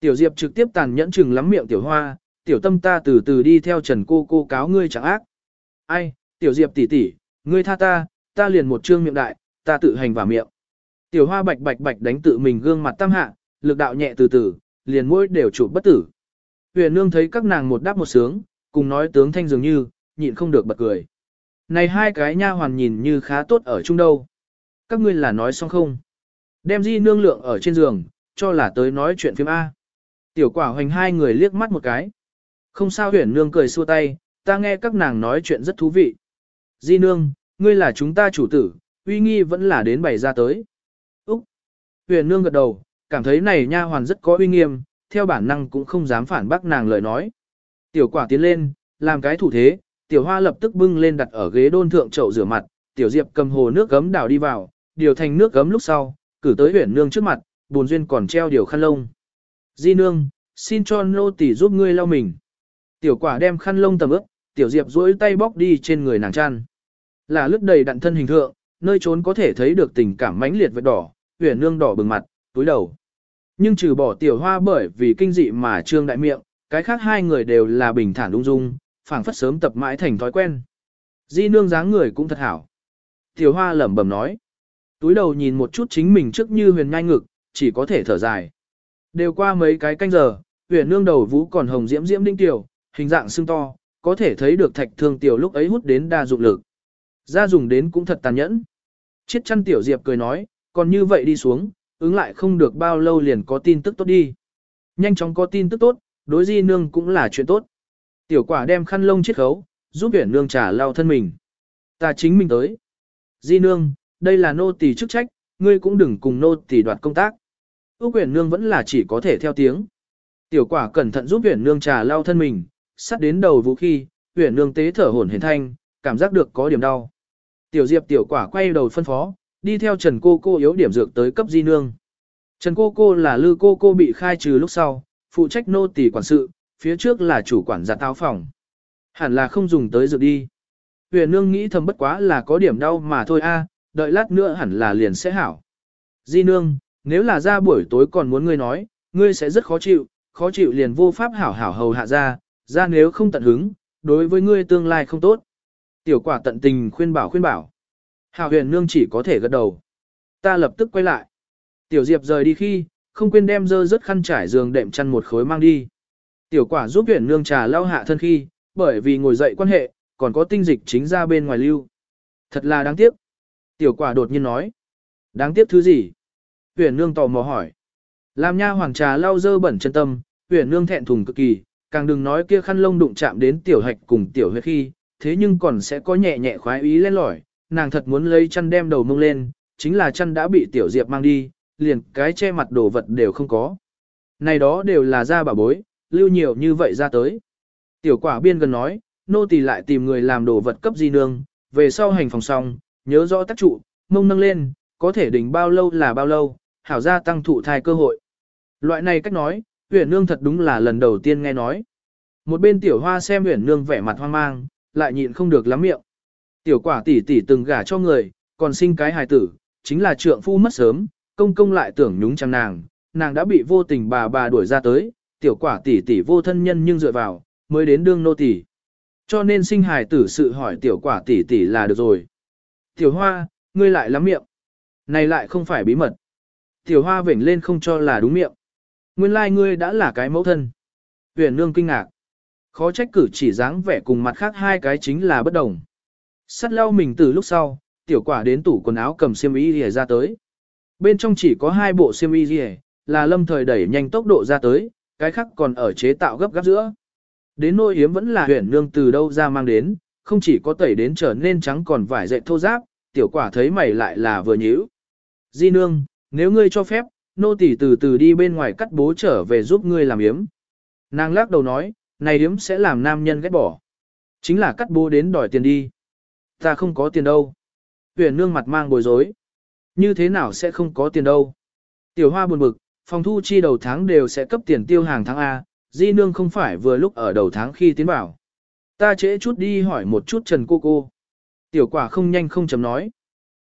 Tiểu Diệp trực tiếp tàn nhẫn chừng lắm miệng Tiểu Hoa, tiểu tâm ta từ từ đi theo Trần cô cô cáo ngươi chẳng ác. Ai, Tiểu Diệp tỷ tỷ, ngươi tha ta, ta liền một trương miệng đại, ta tự hành vào miệng. Tiểu Hoa bạch bạch bạch đánh tự mình gương mặt tam hạ, lực đạo nhẹ từ từ, liền môi đều chụp bất tử. Huyền nương thấy các nàng một đáp một sướng, cùng nói tướng thanh dường như, nhịn không được bật cười. Này hai cái nha hoàn nhìn như khá tốt ở chung đâu. Các ngươi là nói xong không? Đem di nương lượng ở trên giường, cho là tới nói chuyện phim A. Tiểu quả hoành hai người liếc mắt một cái. Không sao huyền nương cười xua tay, ta nghe các nàng nói chuyện rất thú vị. Di nương, ngươi là chúng ta chủ tử, uy nghi vẫn là đến bày ra tới. Huyền nương gật đầu, cảm thấy này nha hoàn rất có uy nghiêm, theo bản năng cũng không dám phản bác nàng lời nói. Tiểu quả tiến lên, làm cái thủ thế, tiểu hoa lập tức bưng lên đặt ở ghế đôn thượng chậu rửa mặt, tiểu diệp cầm hồ nước gấm đảo đi vào, điều thành nước gấm lúc sau, cử tới Huyền nương trước mặt, buồn duyên còn treo điều khăn lông. Di nương, xin cho nô tỷ giúp ngươi lau mình. Tiểu quả đem khăn lông tầm ướp, tiểu diệp duỗi tay bóc đi trên người nàng chăn. Là lướt đầy đặn thân hình thượng, nơi trốn có thể thấy được tình cảm mãnh liệt vết đỏ, huyền nương đỏ bừng mặt, túi đầu. Nhưng trừ bỏ tiểu hoa bởi vì kinh dị mà trương đại miệng, cái khác hai người đều là bình thản ung dung, phảng phất sớm tập mãi thành thói quen. Di nương dáng người cũng thật hảo. Tiểu hoa lẩm bẩm nói. Túi đầu nhìn một chút chính mình trước như huyền nhai ngực, chỉ có thể thở dài. Đều qua mấy cái canh giờ, huyền nương đầu vũ còn hồng diễm diễm đinh tiểu, hình dạng xương to, có thể thấy được thạch thương tiểu lúc ấy hút đến đa dụng lực. Ra dùng đến cũng thật tàn nhẫn. Chiết chăn tiểu diệp cười nói, còn như vậy đi xuống, ứng lại không được bao lâu liền có tin tức tốt đi. Nhanh chóng có tin tức tốt, đối di nương cũng là chuyện tốt. Tiểu quả đem khăn lông chiết khấu, giúp tuyển nương trả lao thân mình. Ta chính mình tới. Di nương, đây là nô tỳ chức trách, ngươi cũng đừng cùng nô tỳ đoạt công tác. Úc huyền nương vẫn là chỉ có thể theo tiếng. Tiểu quả cẩn thận giúp tuyển nương trà lao thân mình, sắt đến đầu vũ khi, tuyển nương tế thở hổn hển thanh, cảm giác được có điểm đau. Tiểu diệp tiểu quả quay đầu phân phó, đi theo Trần cô cô yếu điểm dược tới cấp di nương. Trần cô cô là lư cô cô bị khai trừ lúc sau, phụ trách nô tỳ quản sự, phía trước là chủ quản giả táo phòng. Hẳn là không dùng tới dược đi. Huyền nương nghĩ thầm bất quá là có điểm đau mà thôi a, đợi lát nữa hẳn là liền sẽ hảo. Di nương, nếu là ra buổi tối còn muốn ngươi nói, ngươi sẽ rất khó chịu, khó chịu liền vô pháp hảo hảo hầu hạ ra, ra nếu không tận hứng, đối với ngươi tương lai không tốt. Tiểu quả tận tình khuyên bảo khuyên bảo. Hảo huyền nương chỉ có thể gật đầu. Ta lập tức quay lại. Tiểu diệp rời đi khi, không quên đem dơ rớt khăn trải giường đệm chăn một khối mang đi. Tiểu quả giúp huyền nương trà lau hạ thân khi, bởi vì ngồi dậy quan hệ, còn có tinh dịch chính ra bên ngoài lưu. Thật là đáng tiếc. Tiểu quả đột nhiên nói. Đáng tiếc thứ gì? Huyền nương tò mò hỏi. Làm nha hoàng trà lau dơ bẩn chân tâm, huyền nương thẹn thùng cực kỳ, càng đừng nói kia khăn lông đụng chạm đến tiểu hạch cùng tiểu huyết khi, thế nhưng còn sẽ có nhẹ nhẹ khoái ý lên lỏi, nàng thật muốn lấy chăn đem đầu mông lên, chính là chăn đã bị tiểu diệp mang đi, liền cái che mặt đồ vật đều không có. Này đó đều là ra bà bối, lưu nhiều như vậy ra tới. Tiểu quả biên gần nói, nô tỳ lại tìm người làm đồ vật cấp di nương, về sau hành phòng xong, nhớ rõ tác trụ, mông nâng lên, có thể đỉnh bao lâu là bao lâu, hảo ra tăng thụ thai cơ hội. Loại này cách nói, huyền nương thật đúng là lần đầu tiên nghe nói. Một bên tiểu hoa xem huyền nương vẻ mặt hoang mang, lại nhịn không được lắm miệng. Tiểu quả tỷ tỷ từng gả cho người, còn sinh cái hài tử, chính là trượng phu mất sớm, công công lại tưởng nhúng chăm nàng, nàng đã bị vô tình bà bà đuổi ra tới, tiểu quả tỷ tỷ vô thân nhân nhưng dựa vào, mới đến đương nô tỷ. Cho nên sinh hài tử sự hỏi tiểu quả tỷ tỷ là được rồi. Tiểu hoa, ngươi lại lắm miệng. Này lại không phải bí mật. Tiểu hoa vểnh lên không cho là đúng miệng. Nguyên lai like ngươi đã là cái mẫu thân. Huyền nương kinh ngạc. Khó trách cử chỉ dáng vẻ cùng mặt khác hai cái chính là bất đồng. Sắt lau mình từ lúc sau, tiểu quả đến tủ quần áo cầm xiêm y rìa ra tới. Bên trong chỉ có hai bộ xiêm y rìa, là lâm thời đẩy nhanh tốc độ ra tới, cái khác còn ở chế tạo gấp gáp giữa. Đến nôi yếm vẫn là huyền nương từ đâu ra mang đến, không chỉ có tẩy đến trở nên trắng còn vải dệt thô giáp, tiểu quả thấy mày lại là vừa nhíu. Di nương, nếu ngươi cho phép, nô tỳ từ từ đi bên ngoài cắt bố trở về giúp ngươi làm yếm. Nàng lắc đầu nói, này yếm sẽ làm nam nhân ghét bỏ. Chính là cắt bố đến đòi tiền đi. Ta không có tiền đâu. Huyền nương mặt mang bối rối. Như thế nào sẽ không có tiền đâu. Tiểu hoa buồn bực, phòng thu chi đầu tháng đều sẽ cấp tiền tiêu hàng tháng A, di nương không phải vừa lúc ở đầu tháng khi tiến bảo. Ta trễ chút đi hỏi một chút Trần cô cô. Tiểu quả không nhanh không chấm nói.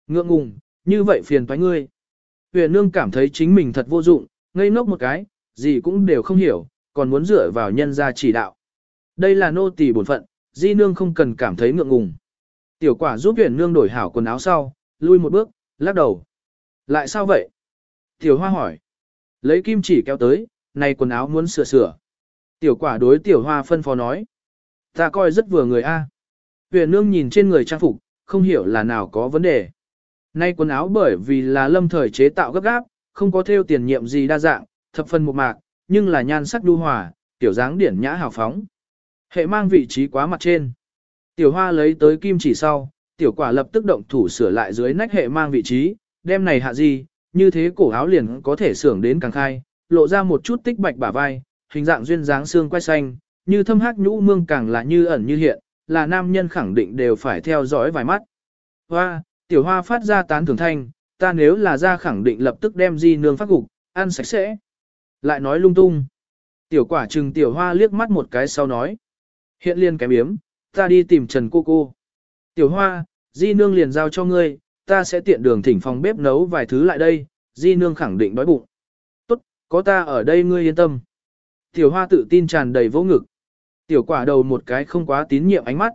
Ngượng ngùng, như vậy phiền toái ngươi. Huyền nương cảm thấy chính mình thật vô dụng, ngây ngốc một cái, gì cũng đều không hiểu, còn muốn dựa vào nhân gia chỉ đạo. Đây là nô tỳ bổn phận, di nương không cần cảm thấy ngượng ngùng. Tiểu quả giúp huyền nương đổi hảo quần áo sau, lui một bước, lắc đầu. Lại sao vậy? Tiểu hoa hỏi. Lấy kim chỉ kéo tới, này quần áo muốn sửa sửa. Tiểu quả đối tiểu hoa phân phó nói. Ta coi rất vừa người a. Huyền nương nhìn trên người trang phục, không hiểu là nào có vấn đề. Nay quần áo bởi vì là lâm thời chế tạo gấp gáp, không có theo tiền nhiệm gì đa dạng, thập phần một mạc, nhưng là nhan sắc đu hòa, tiểu dáng điển nhã hào phóng. Hệ mang vị trí quá mặt trên. Tiểu hoa lấy tới kim chỉ sau, tiểu quả lập tức động thủ sửa lại dưới nách hệ mang vị trí, đem này hạ gì, như thế cổ áo liền có thể sưởng đến càng khai, lộ ra một chút tích bạch bả vai, hình dạng duyên dáng xương quai xanh, như thâm hắc nhũ mương càng là như ẩn như hiện, là nam nhân khẳng định đều phải theo dõi vài mắt. Hoa, tiểu hoa phát ra tán thưởng thanh, ta nếu là ra khẳng định lập tức đem di nương phát gục, ăn sạch sẽ. Lại nói lung tung. Tiểu quả trừng tiểu hoa liếc mắt một cái sau nói. Hiện liên cái biếm, ta đi tìm Trần cô cô. Tiểu hoa, di nương liền giao cho ngươi, ta sẽ tiện đường thỉnh phòng bếp nấu vài thứ lại đây, di nương khẳng định đói bụng. Tốt, có ta ở đây ngươi yên tâm. Tiểu hoa tự tin tràn đầy vỗ ngực. Tiểu quả đầu một cái không quá tín nhiệm ánh mắt.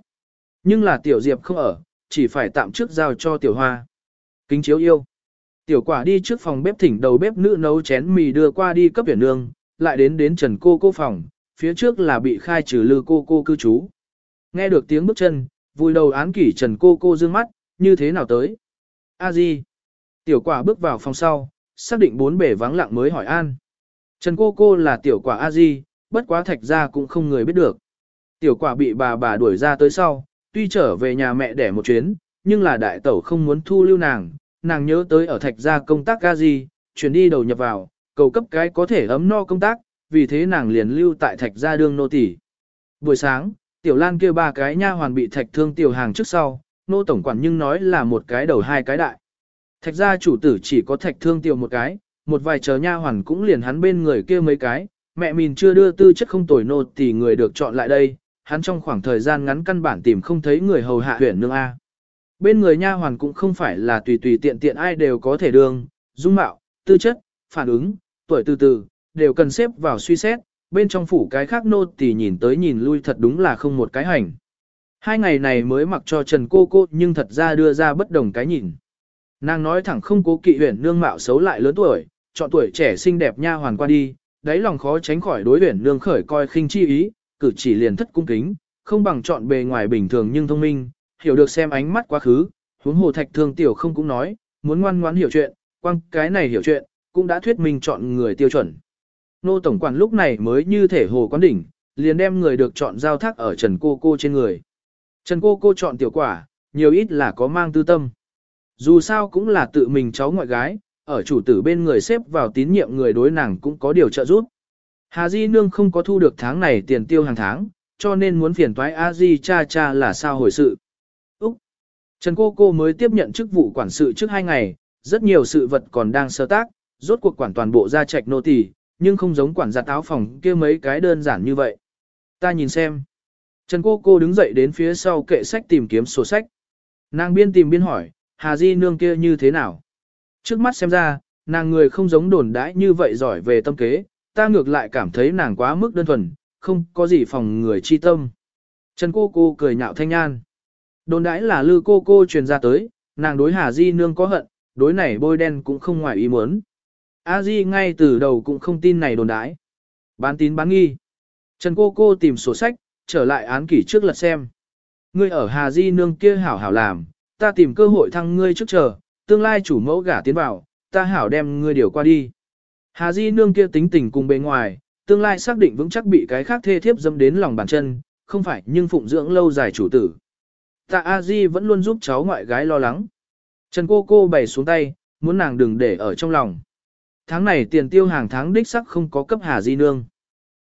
Nhưng là tiểu diệp không ở, chỉ phải tạm trước giao cho tiểu hoa. Kính chiếu yêu. Tiểu quả đi trước phòng bếp thỉnh đầu bếp nữ nấu chén mì đưa qua đi cấp biển nương, lại đến đến trần cô cô phòng, phía trước là bị khai trừ lư cô cô cư trú. Nghe được tiếng bước chân, vui đầu án kỷ trần cô cô dương mắt, như thế nào tới? A di. Tiểu quả bước vào phòng sau, xác định bốn bể vắng lặng mới hỏi an. Trần cô cô là tiểu quả A di, bất quá thạch ra cũng không người biết được. Tiểu quả bị bà bà đuổi ra tới sau, tuy trở về nhà mẹ đẻ một chuyến, nhưng là đại tẩu không muốn thu lưu nàng, nàng nhớ tới ở thạch gia công tác A Di, chuyển đi đầu nhập vào, cầu cấp cái có thể ấm no công tác, vì thế nàng liền lưu tại thạch gia đương nô tỷ. Buổi sáng, tiểu lan kia ba cái nha hoàn bị thạch thương tiểu hàng trước sau, nô tổng quản nhưng nói là một cái đầu hai cái đại. Thạch gia chủ tử chỉ có thạch thương tiểu một cái, một vài chờ nha hoàn cũng liền hắn bên người kia mấy cái, mẹ mình chưa đưa tư chất không tồi nô thì người được chọn lại đây, hắn trong khoảng thời gian ngắn căn bản tìm không thấy người hầu hạ huyện nương A. Bên người nha hoàn cũng không phải là tùy tùy tiện tiện ai đều có thể đương, dung mạo, tư chất, phản ứng, tuổi từ từ, đều cần xếp vào suy xét, bên trong phủ cái khác nô thì nhìn tới nhìn lui thật đúng là không một cái hành. Hai ngày này mới mặc cho Trần cô cô nhưng thật ra đưa ra bất đồng cái nhìn. Nàng nói thẳng không cố kỵ huyền nương mạo xấu lại lớn tuổi, chọn tuổi trẻ xinh đẹp nha hoàn qua đi, đáy lòng khó tránh khỏi đối huyền nương khởi coi khinh chi ý, cử chỉ liền thất cung kính, không bằng chọn bề ngoài bình thường nhưng thông minh, hiểu được xem ánh mắt quá khứ, huống hồ thạch thương tiểu không cũng nói, muốn ngoan ngoãn hiểu chuyện, quăng cái này hiểu chuyện, cũng đã thuyết minh chọn người tiêu chuẩn. Nô tổng quản lúc này mới như thể hồ quán đỉnh, liền đem người được chọn giao thác ở Trần Cô Cô trên người. Trần Cô Cô chọn tiểu quả, nhiều ít là có mang tư tâm. Dù sao cũng là tự mình cháu ngoại gái, ở chủ tử bên người xếp vào tín nhiệm người đối nàng cũng có điều trợ giúp. Hà Di Nương không có thu được tháng này tiền tiêu hàng tháng, cho nên muốn phiền toái A Di cha cha là sao hồi sự. Úc! Trần Cô Cô mới tiếp nhận chức vụ quản sự trước hai ngày, rất nhiều sự vật còn đang sơ tác, rốt cuộc quản toàn bộ gia trạch nô tỳ, nhưng không giống quản gia táo phòng kia mấy cái đơn giản như vậy. Ta nhìn xem. Trần Cô Cô đứng dậy đến phía sau kệ sách tìm kiếm sổ sách. Nàng biên tìm biên hỏi, Hà Di Nương kia như thế nào? Trước mắt xem ra, nàng người không giống đồn đãi như vậy giỏi về tâm kế, ta ngược lại cảm thấy nàng quá mức đơn thuần, không có gì phòng người chi tâm. Trần cô cô cười nhạo thanh an. Đồn đãi là lư cô cô truyền ra tới, nàng đối Hà Di nương có hận, đối này bôi đen cũng không ngoài ý muốn. A Di ngay từ đầu cũng không tin này đồn đái. Bán tín bán nghi. Trần cô cô tìm sổ sách, trở lại án kỷ trước lật xem. Ngươi ở Hà Di nương kia hảo hảo làm, ta tìm cơ hội thăng ngươi trước chờ, tương lai chủ mẫu gả tiến vào, ta hảo đem ngươi điều qua đi. Hà Di nương kia tính tình cùng bề ngoài, tương lai xác định vững chắc bị cái khác thê thiếp dâm đến lòng bàn chân, không phải nhưng phụng dưỡng lâu dài chủ tử. Tạ A Di vẫn luôn giúp cháu ngoại gái lo lắng. Trần cô cô bày xuống tay, muốn nàng đừng để ở trong lòng. Tháng này tiền tiêu hàng tháng đích sắc không có cấp Hà Di nương.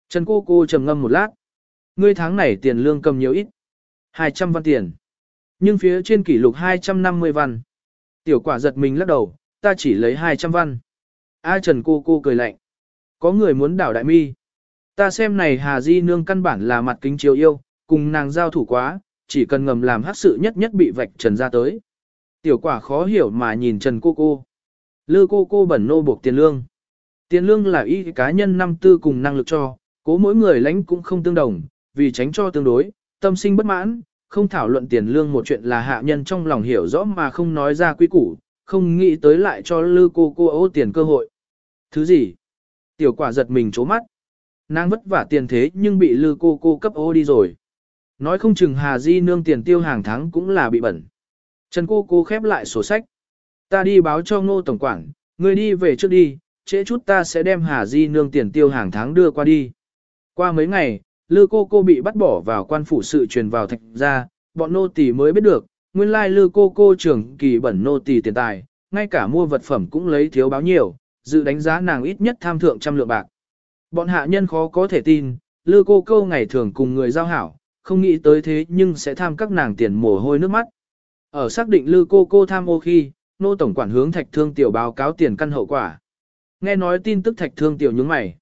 Trần cô cô trầm ngâm một lát. Ngươi tháng này tiền lương cầm nhiều ít. 200 văn tiền. Nhưng phía trên kỷ lục 250 văn. Tiểu quả giật mình lắc đầu, ta chỉ lấy 200 văn. A Trần cô cô cười lạnh. Có người muốn đảo đại mi. Ta xem này Hà Di nương căn bản là mặt kính chiếu yêu, cùng nàng giao thủ quá, chỉ cần ngầm làm hát sự nhất nhất bị vạch trần ra tới. Tiểu quả khó hiểu mà nhìn Trần cô cô. Lư cô cô bẩn nô buộc tiền lương. Tiền lương là y cá nhân năm tư cùng năng lực cho, cố mỗi người lãnh cũng không tương đồng, vì tránh cho tương đối, tâm sinh bất mãn, không thảo luận tiền lương một chuyện là hạ nhân trong lòng hiểu rõ mà không nói ra quy củ, không nghĩ tới lại cho lư cô cô ô tiền cơ hội. Thứ gì? Tiểu quả giật mình chố mắt. Nàng vất vả tiền thế nhưng bị lư cô cô cấp ô đi rồi. Nói không chừng Hà Di nương tiền tiêu hàng tháng cũng là bị bẩn. Trần cô cô khép lại sổ sách. Ta đi báo cho ngô tổng quản, ngươi đi về trước đi, trễ chút ta sẽ đem Hà Di nương tiền tiêu hàng tháng đưa qua đi. Qua mấy ngày, lư cô cô bị bắt bỏ vào quan phủ sự truyền vào thạch ra, bọn nô tỳ mới biết được, nguyên lai lư cô cô trưởng kỳ bẩn nô tỳ tiền tài, ngay cả mua vật phẩm cũng lấy thiếu báo nhiều, dự đánh giá nàng ít nhất tham thượng trăm lượng bạc. Bọn hạ nhân khó có thể tin, lư cô cô ngày thường cùng người giao hảo, không nghĩ tới thế nhưng sẽ tham các nàng tiền mồ hôi nước mắt. Ở xác định lư cô cô tham ô khi, nô tổng quản hướng thạch thương tiểu báo cáo tiền căn hậu quả. Nghe nói tin tức thạch thương tiểu nhướng mày.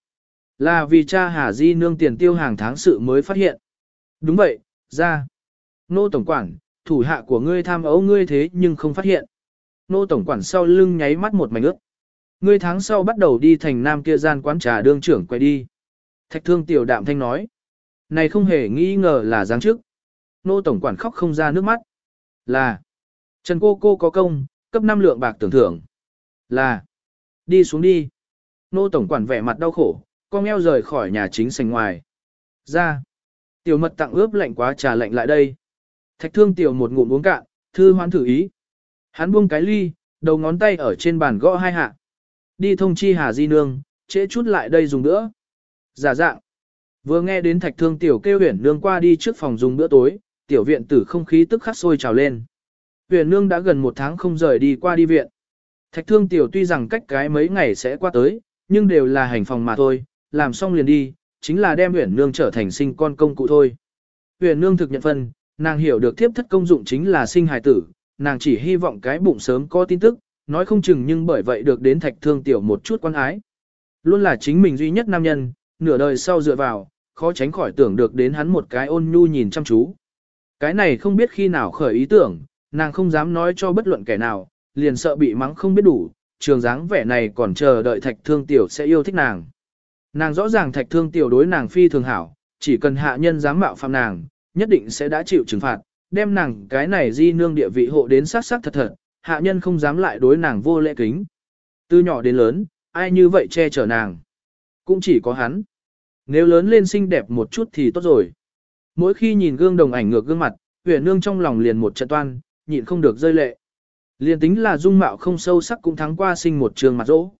Là vì cha Hà Di nương tiền tiêu hàng tháng sự mới phát hiện. Đúng vậy, ra. Nô tổng quản, thủ hạ của ngươi tham ấu ngươi thế nhưng không phát hiện. Nô tổng quản sau lưng nháy mắt một mảnh ướt. Ngươi tháng sau bắt đầu đi thành nam kia gian quán trà đương trưởng quay đi. Thạch thương tiểu đạm thanh nói. Này không hề nghi ngờ là giáng trước. Nô tổng quản khóc không ra nước mắt. Là. Trần cô cô có công, cấp 5 lượng bạc tưởng thưởng. Là. Đi xuống đi. Nô tổng quản vẻ mặt đau khổ, con eo rời khỏi nhà chính sành ngoài. Ra. Tiểu mật tặng ướp lạnh quá trà lạnh lại đây. Thạch thương tiểu một ngụm uống cạn, thư hoán thử ý. Hắn buông cái ly, đầu ngón tay ở trên bàn gõ hai hạ. Đi thông chi Hà Di Nương, trễ chút lại đây dùng nữa. Giả dạng. Vừa nghe đến thạch thương tiểu kêu huyền nương qua đi trước phòng dùng bữa tối, tiểu viện tử không khí tức khắc sôi trào lên. Huyền nương đã gần một tháng không rời đi qua đi viện. Thạch thương tiểu tuy rằng cách cái mấy ngày sẽ qua tới, nhưng đều là hành phòng mà thôi, làm xong liền đi, chính là đem huyền nương trở thành sinh con công cụ thôi. Huyền nương thực nhận phân, nàng hiểu được thiếp thất công dụng chính là sinh hài tử, nàng chỉ hy vọng cái bụng sớm có tin tức, nói không chừng nhưng bởi vậy được đến thạch thương tiểu một chút quan ái. Luôn là chính mình duy nhất nam nhân, nửa đời sau dựa vào, khó tránh khỏi tưởng được đến hắn một cái ôn nhu nhìn chăm chú. Cái này không biết khi nào khởi ý tưởng, nàng không dám nói cho bất luận kẻ nào, liền sợ bị mắng không biết đủ, trường dáng vẻ này còn chờ đợi thạch thương tiểu sẽ yêu thích nàng. Nàng rõ ràng thạch thương tiểu đối nàng phi thường hảo, chỉ cần hạ nhân dám mạo phạm nàng, nhất định sẽ đã chịu trừng phạt, đem nàng cái này di nương địa vị hộ đến sát sát thật thật, hạ nhân không dám lại đối nàng vô lễ kính. Từ nhỏ đến lớn, ai như vậy che chở nàng. Cũng chỉ có hắn. Nếu lớn lên xinh đẹp một chút thì tốt rồi. Mỗi khi nhìn gương đồng ảnh ngược gương mặt, huyền nương trong lòng liền một trận toan, nhịn không được rơi lệ. Liền tính là dung mạo không sâu sắc cũng thắng qua sinh một trường mặt rỗ.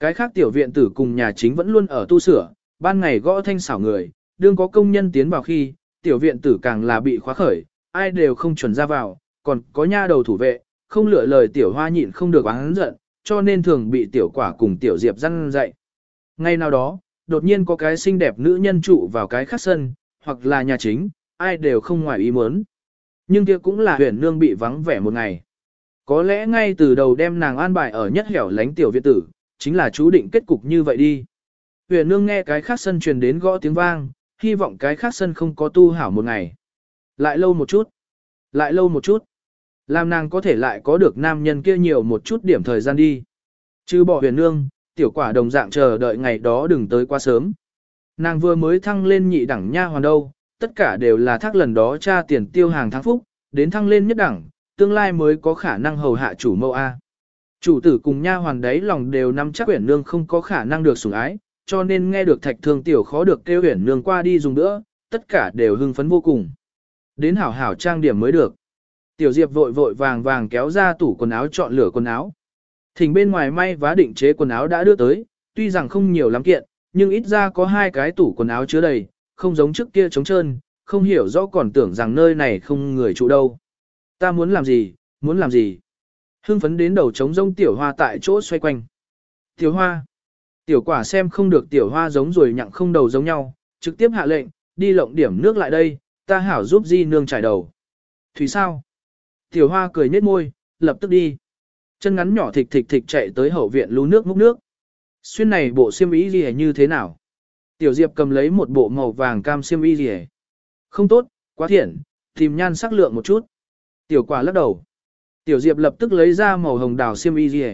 Cái khác tiểu viện tử cùng nhà chính vẫn luôn ở tu sửa, ban ngày gõ thanh xảo người, đương có công nhân tiến vào khi, tiểu viện tử càng là bị khóa khởi, ai đều không chuẩn ra vào, còn có nha đầu thủ vệ, không lựa lời tiểu hoa nhịn không được oán giận, cho nên thường bị tiểu quả cùng tiểu diệp răn dạy. Ngay nào đó, đột nhiên có cái xinh đẹp nữ nhân trụ vào cái khác sân, hoặc là nhà chính, ai đều không ngoài ý muốn. Nhưng kia cũng là huyền nương bị vắng vẻ một ngày. Có lẽ ngay từ đầu đem nàng an bài ở nhất hẻo lánh tiểu viện tử, chính là chú định kết cục như vậy đi. Huyền nương nghe cái khác sân truyền đến gõ tiếng vang, hy vọng cái khác sân không có tu hảo một ngày. Lại lâu một chút. Lại lâu một chút. Làm nàng có thể lại có được nam nhân kia nhiều một chút điểm thời gian đi. Chứ bỏ huyền nương, tiểu quả đồng dạng chờ đợi ngày đó đừng tới quá sớm. Nàng vừa mới thăng lên nhị đẳng nha hoàn đâu, tất cả đều là thác lần đó tra tiền tiêu hàng tháng phúc, đến thăng lên nhất đẳng, tương lai mới có khả năng hầu hạ chủ mẫu A. Chủ tử cùng nha hoàn đấy lòng đều nắm chắc huyển nương không có khả năng được sủng ái, cho nên nghe được thạch thương tiểu khó được kêu huyển nương qua đi dùng nữa, tất cả đều hưng phấn vô cùng. Đến hảo hảo trang điểm mới được. Tiểu Diệp vội vội vàng vàng kéo ra tủ quần áo chọn lửa quần áo. Thỉnh bên ngoài may vá định chế quần áo đã đưa tới, tuy rằng không nhiều lắm kiện, nhưng ít ra có hai cái tủ quần áo chứa đầy, không giống trước kia trống trơn, không hiểu rõ còn tưởng rằng nơi này không người trụ đâu. Ta muốn làm gì, muốn làm gì? Hưng phấn đến đầu trống rông tiểu hoa tại chỗ xoay quanh. Tiểu hoa. Tiểu quả xem không được tiểu hoa giống rồi nhặng không đầu giống nhau, trực tiếp hạ lệnh, đi lộng điểm nước lại đây, ta hảo giúp di nương trải đầu. Thủy sao? Tiểu hoa cười nhếch môi, lập tức đi. Chân ngắn nhỏ thịch thịch thịch chạy tới hậu viện lú nước múc nước. Xuyên này bộ xiêm ý gì như thế nào? Tiểu Diệp cầm lấy một bộ màu vàng cam xiêm y gì Không tốt, quá thiện, tìm nhan sắc lượng một chút. Tiểu quả lắc đầu. Tiểu Diệp lập tức lấy ra màu hồng đào xiêm y gì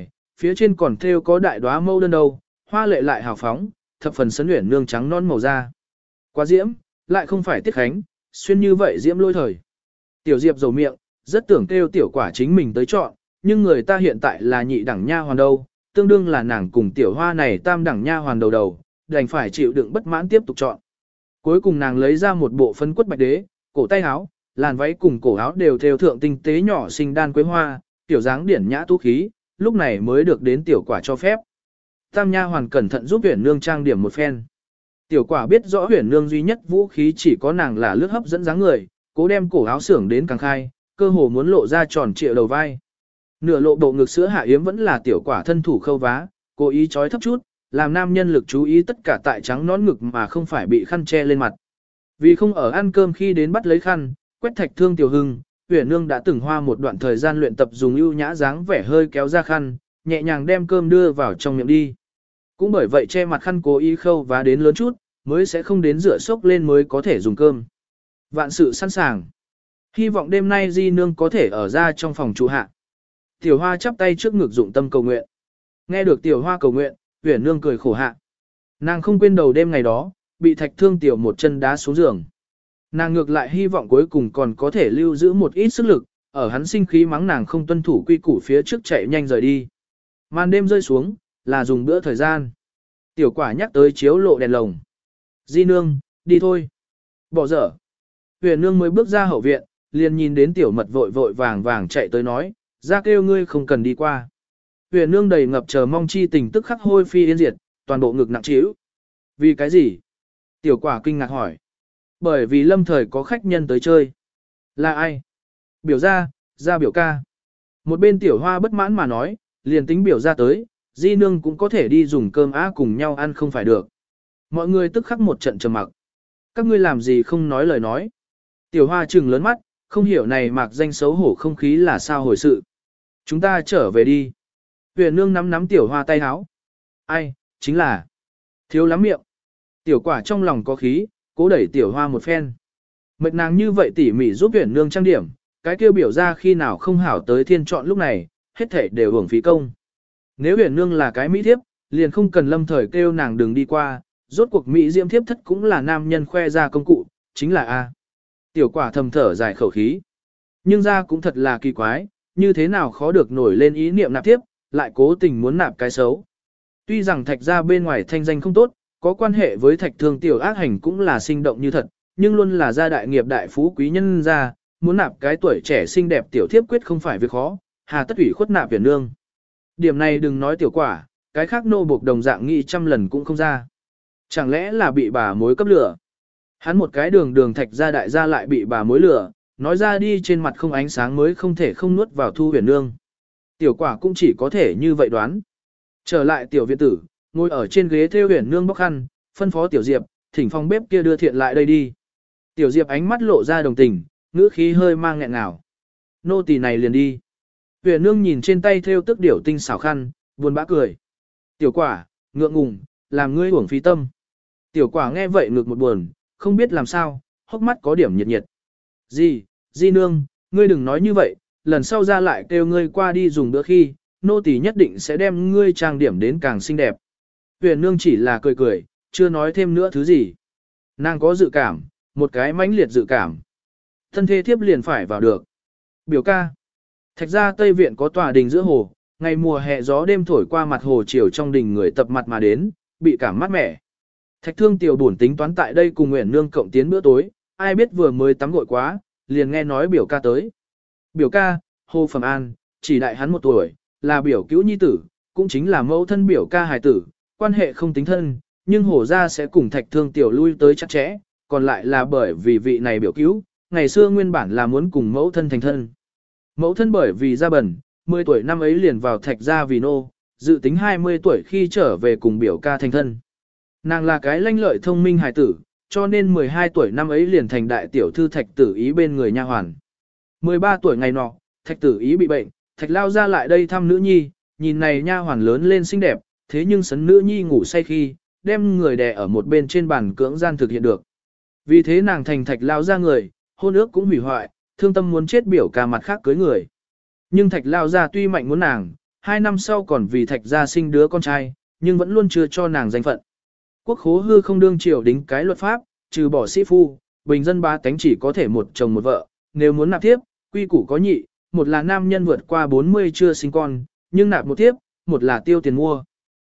phía trên còn thêu có đại đóa mâu đơn đầu, hoa lệ lại hào phóng, thập phần sấn luyện nương trắng non màu da. Quá diễm, lại không phải tiết khánh, xuyên như vậy diễm lôi thời. Tiểu Diệp dầu miệng, rất tưởng kêu tiểu quả chính mình tới chọn, nhưng người ta hiện tại là nhị đẳng nha hoàn đâu, tương đương là nàng cùng tiểu hoa này tam đẳng nha hoàn đầu đầu, đành phải chịu đựng bất mãn tiếp tục chọn. Cuối cùng nàng lấy ra một bộ phấn quất bạch đế, cổ tay áo, làn váy cùng cổ áo đều theo thượng tinh tế nhỏ xinh đan quế hoa, tiểu dáng điển nhã tú khí, lúc này mới được đến tiểu quả cho phép. Tam nha hoàn cẩn thận giúp huyền nương trang điểm một phen. Tiểu quả biết rõ huyền nương duy nhất vũ khí chỉ có nàng là lướt hấp dẫn dáng người, cố đem cổ áo xưởng đến càng khai, cơ hồ muốn lộ ra tròn trịa đầu vai. Nửa lộ bộ ngực sữa hạ yếm vẫn là tiểu quả thân thủ khâu vá, cố ý chói thấp chút, làm nam nhân lực chú ý tất cả tại trắng nón ngực mà không phải bị khăn che lên mặt. Vì không ở ăn cơm khi đến bắt lấy khăn, quét thạch thương tiểu hưng, huyền nương đã từng hoa một đoạn thời gian luyện tập dùng ưu nhã dáng vẻ hơi kéo ra khăn, nhẹ nhàng đem cơm đưa vào trong miệng đi. Cũng bởi vậy che mặt khăn cố ý khâu và đến lớn chút, mới sẽ không đến rửa sốc lên mới có thể dùng cơm. Vạn sự sẵn sàng. Hy vọng đêm nay Di Nương có thể ở ra trong phòng trụ hạ. Tiểu Hoa chắp tay trước ngực dụng tâm cầu nguyện. Nghe được Tiểu Hoa cầu nguyện, Uyển Nương cười khổ hạ. Nàng không quên đầu đêm ngày đó, bị thạch thương tiểu một chân đá xuống giường. Nàng ngược lại hy vọng cuối cùng còn có thể lưu giữ một ít sức lực, ở hắn sinh khí mắng nàng không tuân thủ quy củ phía trước chạy nhanh rời đi. Màn đêm rơi xuống, là dùng bữa thời gian. Tiểu quả nhắc tới chiếu lộ đèn lồng. Di nương, đi thôi. Bỏ dở. Huyền nương mới bước ra hậu viện, liền nhìn đến tiểu mật vội vội vàng vàng chạy tới nói, ra kêu ngươi không cần đi qua. Huyền nương đầy ngập chờ mong chi tình tức khắc hôi phi yên diệt, toàn bộ ngực nặng trĩu. Vì cái gì? Tiểu quả kinh ngạc hỏi. Bởi vì lâm thời có khách nhân tới chơi. Là ai? Biểu ra, ra biểu ca. Một bên tiểu hoa bất mãn mà nói, liền tính biểu ra tới, di nương cũng có thể đi dùng cơm á cùng nhau ăn không phải được. Mọi người tức khắc một trận trầm mặc. Các ngươi làm gì không nói lời nói. Tiểu hoa trừng lớn mắt, không hiểu này mạc danh xấu hổ không khí là sao hồi sự. Chúng ta trở về đi. Huyền nương nắm nắm tiểu hoa tay háo. Ai, chính là. Thiếu lắm miệng. Tiểu quả trong lòng có khí, cố đẩy tiểu hoa một phen. Mệt nàng như vậy tỉ mỉ giúp huyền nương trang điểm, cái kêu biểu ra khi nào không hảo tới thiên chọn lúc này, hết thể đều hưởng phí công. Nếu huyền nương là cái mỹ thiếp, liền không cần lâm thời kêu nàng đừng đi qua, rốt cuộc mỹ diễm thiếp thất cũng là nam nhân khoe ra công cụ, chính là A. Tiểu quả thầm thở dài khẩu khí. Nhưng ra cũng thật là kỳ quái, như thế nào khó được nổi lên ý niệm nạp tiếp, lại cố tình muốn nạp cái xấu. Tuy rằng thạch ra bên ngoài thanh danh không tốt, có quan hệ với thạch thương tiểu ác hành cũng là sinh động như thật, nhưng luôn là gia đại nghiệp đại phú quý nhân ra, muốn nạp cái tuổi trẻ xinh đẹp tiểu thiếp quyết không phải việc khó, hà tất ủy khuất nạp viện nương. Điểm này đừng nói tiểu quả, cái khác nô buộc đồng dạng nghĩ trăm lần cũng không ra. Chẳng lẽ là bị bà mối cấp lửa? Hắn một cái đường đường thạch ra đại gia lại bị bà mối lửa, nói ra đi trên mặt không ánh sáng mới không thể không nuốt vào thu huyền nương. Tiểu quả cũng chỉ có thể như vậy đoán. Trở lại tiểu viện tử, ngồi ở trên ghế theo huyền nương bóc khăn, phân phó tiểu diệp, thỉnh phong bếp kia đưa thiện lại đây đi. Tiểu diệp ánh mắt lộ ra đồng tình, ngữ khí hơi mang nghẹn ngào. Nô tỳ này liền đi. Huyền nương nhìn trên tay theo tức điểu tinh xảo khăn, buồn bã cười. Tiểu quả, ngượng ngùng, làm ngươi uổng phí tâm. Tiểu quả nghe vậy ngược một buồn, không biết làm sao, hốc mắt có điểm nhiệt nhiệt. Di, Di nương, ngươi đừng nói như vậy, lần sau ra lại kêu ngươi qua đi dùng bữa khi, nô tỳ nhất định sẽ đem ngươi trang điểm đến càng xinh đẹp. Huyền nương chỉ là cười cười, chưa nói thêm nữa thứ gì. Nàng có dự cảm, một cái mãnh liệt dự cảm. Thân thế thiếp liền phải vào được. Biểu ca. Thạch ra Tây Viện có tòa đình giữa hồ, ngày mùa hè gió đêm thổi qua mặt hồ chiều trong đình người tập mặt mà đến, bị cảm mát mẻ. Thạch thương tiểu buồn tính toán tại đây cùng Nguyễn Nương cộng tiến bữa tối, ai biết vừa mới tắm gội quá, liền nghe nói biểu ca tới. Biểu ca, Hồ Phẩm An, chỉ đại hắn một tuổi, là biểu cứu nhi tử, cũng chính là mẫu thân biểu ca hài tử, quan hệ không tính thân, nhưng Hồ gia sẽ cùng thạch thương tiểu lui tới chắc chẽ, còn lại là bởi vì vị này biểu cứu, ngày xưa nguyên bản là muốn cùng mẫu thân thành thân. Mẫu thân bởi vì ra bẩn, 10 tuổi năm ấy liền vào thạch gia vì nô, dự tính 20 tuổi khi trở về cùng biểu ca thành thân. Nàng là cái lanh lợi thông minh hài tử, cho nên 12 tuổi năm ấy liền thành đại tiểu thư thạch tử ý bên người nha hoàn. 13 tuổi ngày nọ, thạch tử ý bị bệnh, thạch lao ra lại đây thăm nữ nhi, nhìn này nha hoàn lớn lên xinh đẹp, thế nhưng sấn nữ nhi ngủ say khi, đem người đè ở một bên trên bàn cưỡng gian thực hiện được. Vì thế nàng thành thạch lao ra người, hôn ước cũng hủy hoại, thương tâm muốn chết biểu ca mặt khác cưới người. Nhưng thạch lao ra tuy mạnh muốn nàng, hai năm sau còn vì thạch gia sinh đứa con trai, nhưng vẫn luôn chưa cho nàng danh phận. Quốc khố hư không đương triều đính cái luật pháp, trừ bỏ sĩ phu, bình dân ba tánh chỉ có thể một chồng một vợ, nếu muốn nạp tiếp, quy củ có nhị, một là nam nhân vượt qua 40 chưa sinh con, nhưng nạp một tiếp, một là tiêu tiền mua.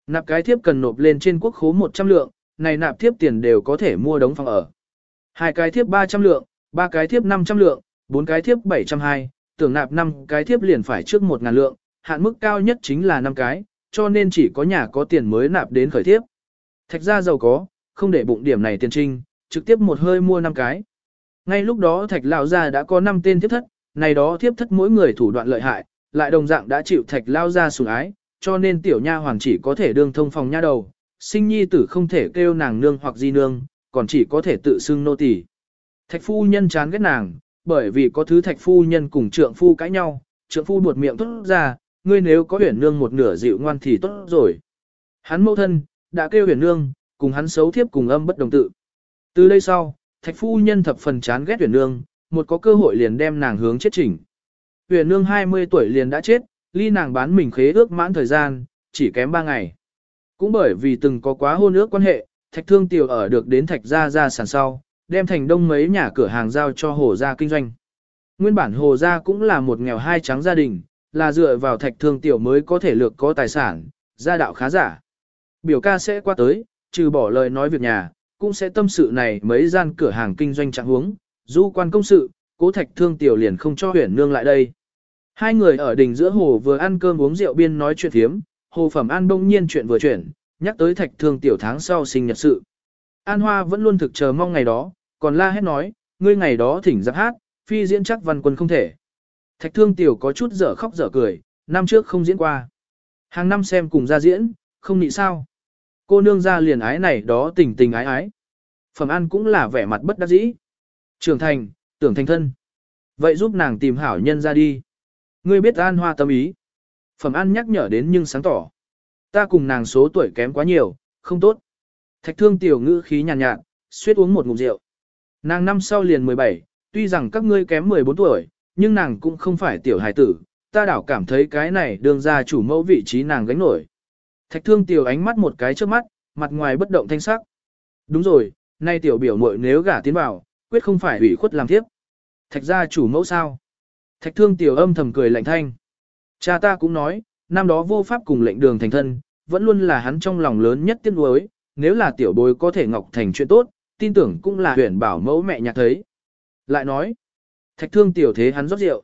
Nạp cái thiếp cần nộp lên trên quốc khố 100 lượng, này nạp thiếp tiền đều có thể mua đống phòng ở. Hai cái thiếp 300 lượng, ba cái thiếp 500 lượng, bốn cái thiếp 720, tưởng nạp 5 cái thiếp liền phải trước 1000 lượng, hạn mức cao nhất chính là 5 cái, cho nên chỉ có nhà có tiền mới nạp đến khởi thiếp. Thạch gia giàu có, không để bụng điểm này tiền trinh, trực tiếp một hơi mua 5 cái. Ngay lúc đó thạch lao gia đã có 5 tên thiếp thất, này đó thiếp thất mỗi người thủ đoạn lợi hại, lại đồng dạng đã chịu thạch lao gia sủng ái, cho nên tiểu nha hoàng chỉ có thể đương thông phòng nha đầu, sinh nhi tử không thể kêu nàng nương hoặc di nương, còn chỉ có thể tự xưng nô tỳ. Thạch phu nhân chán ghét nàng, bởi vì có thứ thạch phu nhân cùng trượng phu cãi nhau, trượng phu buột miệng tốt ra, ngươi nếu có huyền nương một nửa dịu ngoan thì tốt rồi. Hắn mẫu thân, đã kêu huyền nương, cùng hắn xấu thiếp cùng âm bất đồng tự. Từ đây sau, thạch phu nhân thập phần chán ghét huyền nương, một có cơ hội liền đem nàng hướng chết chỉnh. Huyền nương 20 tuổi liền đã chết, ly nàng bán mình khế ước mãn thời gian, chỉ kém 3 ngày. Cũng bởi vì từng có quá hôn ước quan hệ, thạch thương tiểu ở được đến thạch gia gia sản sau, đem thành đông mấy nhà cửa hàng giao cho hồ gia kinh doanh. Nguyên bản hồ gia cũng là một nghèo hai trắng gia đình, là dựa vào thạch thương tiểu mới có thể lược có tài sản, gia đạo khá giả. Biểu ca sẽ qua tới, trừ bỏ lời nói việc nhà, cũng sẽ tâm sự này mấy gian cửa hàng kinh doanh trạng huống, du quan công sự, cố thạch thương tiểu liền không cho huyền nương lại đây. Hai người ở đỉnh giữa hồ vừa ăn cơm uống rượu biên nói chuyện thiếm, hồ phẩm an đông nhiên chuyện vừa chuyển, nhắc tới thạch thương tiểu tháng sau sinh nhật sự. An Hoa vẫn luôn thực chờ mong ngày đó, còn la hét nói, ngươi ngày đó thỉnh giặc hát, phi diễn chắc văn quân không thể. Thạch thương tiểu có chút dở khóc dở cười, năm trước không diễn qua. Hàng năm xem cùng ra diễn, không nị sao. Cô nương ra liền ái này đó tình tình ái ái. Phẩm An cũng là vẻ mặt bất đắc dĩ. Trưởng thành, tưởng thành thân. Vậy giúp nàng tìm hảo nhân ra đi. Ngươi biết An Hoa tâm ý. Phẩm An nhắc nhở đến nhưng sáng tỏ. Ta cùng nàng số tuổi kém quá nhiều, không tốt. Thạch thương tiểu ngữ khí nhàn nhạt, nhạt, suýt uống một ngụm rượu. Nàng năm sau liền 17, tuy rằng các ngươi kém 14 tuổi, nhưng nàng cũng không phải tiểu hài tử, ta đảo cảm thấy cái này đường ra chủ mẫu vị trí nàng gánh nổi. Thạch thương tiểu ánh mắt một cái trước mắt, mặt ngoài bất động thanh sắc. Đúng rồi, nay tiểu biểu muội nếu gả tiến vào, quyết không phải ủy khuất làm tiếp. Thạch gia chủ mẫu sao? Thạch thương tiểu âm thầm cười lạnh thanh. Cha ta cũng nói, năm đó vô pháp cùng lệnh đường thành thân, vẫn luôn là hắn trong lòng lớn nhất tiếc nuối, nếu là tiểu bối có thể ngọc thành chuyện tốt, tin tưởng cũng là huyền bảo mẫu mẹ nhạc thấy. Lại nói, thạch thương tiểu thế hắn rót rượu.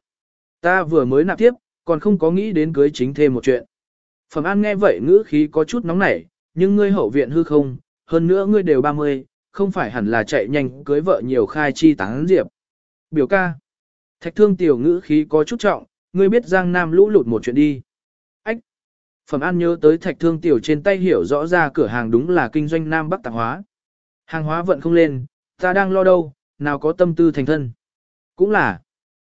Ta vừa mới nạp tiếp, còn không có nghĩ đến cưới chính thêm một chuyện. Phẩm An nghe vậy ngữ khí có chút nóng nảy, nhưng ngươi hậu viện hư không, hơn nữa ngươi đều 30, không phải hẳn là chạy nhanh cưới vợ nhiều khai chi tán diệp. Biểu ca. Thạch thương tiểu ngữ khí có chút trọng, ngươi biết Giang Nam lũ lụt một chuyện đi. Ách. Phẩm An nhớ tới thạch thương tiểu trên tay hiểu rõ ra cửa hàng đúng là kinh doanh Nam Bắc tạp hóa. Hàng hóa vận không lên, ta đang lo đâu, nào có tâm tư thành thân. Cũng là.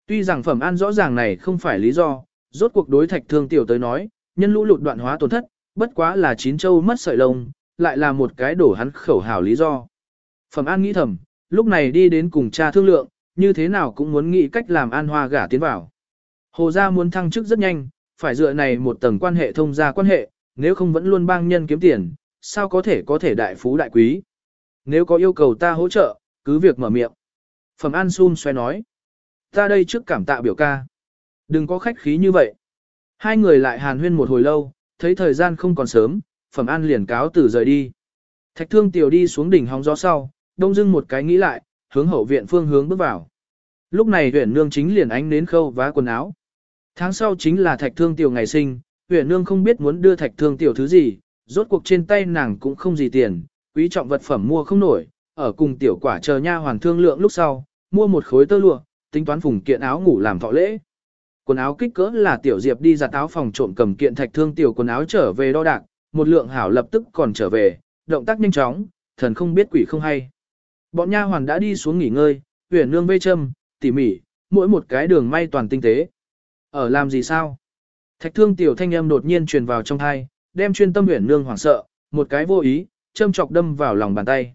Tuy rằng Phẩm An rõ ràng này không phải lý do, rốt cuộc đối thạch thương tiểu tới nói, nhân lũ lụt đoạn hóa tổn thất, bất quá là chín châu mất sợi lông, lại là một cái đổ hắn khẩu hảo lý do. Phẩm An nghĩ thầm, lúc này đi đến cùng cha thương lượng, như thế nào cũng muốn nghĩ cách làm An Hoa gả tiến vào. Hồ gia muốn thăng chức rất nhanh, phải dựa này một tầng quan hệ thông gia quan hệ, nếu không vẫn luôn bang nhân kiếm tiền, sao có thể có thể đại phú đại quý. Nếu có yêu cầu ta hỗ trợ, cứ việc mở miệng. Phẩm An xun xoay nói. Ta đây trước cảm tạ biểu ca. Đừng có khách khí như vậy. Hai người lại hàn huyên một hồi lâu, thấy thời gian không còn sớm, Phẩm An liền cáo từ rời đi. Thạch thương tiểu đi xuống đỉnh hóng gió sau, đông dưng một cái nghĩ lại, hướng hậu viện phương hướng bước vào. Lúc này huyện nương chính liền ánh nến khâu vá quần áo. Tháng sau chính là thạch thương tiểu ngày sinh, huyện nương không biết muốn đưa thạch thương tiểu thứ gì, rốt cuộc trên tay nàng cũng không gì tiền, quý trọng vật phẩm mua không nổi, ở cùng tiểu quả chờ nha hoàn thương lượng lúc sau, mua một khối tơ lụa, tính toán phùng kiện áo ngủ làm thọ lễ quần áo kích cỡ là tiểu diệp đi giặt áo phòng trộm cầm kiện thạch thương tiểu quần áo trở về đo đạc, một lượng hảo lập tức còn trở về, động tác nhanh chóng, thần không biết quỷ không hay. Bọn nha hoàn đã đi xuống nghỉ ngơi, huyền nương vây châm, tỉ mỉ, mỗi một cái đường may toàn tinh tế. Ở làm gì sao? Thạch thương tiểu thanh âm đột nhiên truyền vào trong thai, đem chuyên tâm huyền nương hoảng sợ, một cái vô ý, châm chọc đâm vào lòng bàn tay.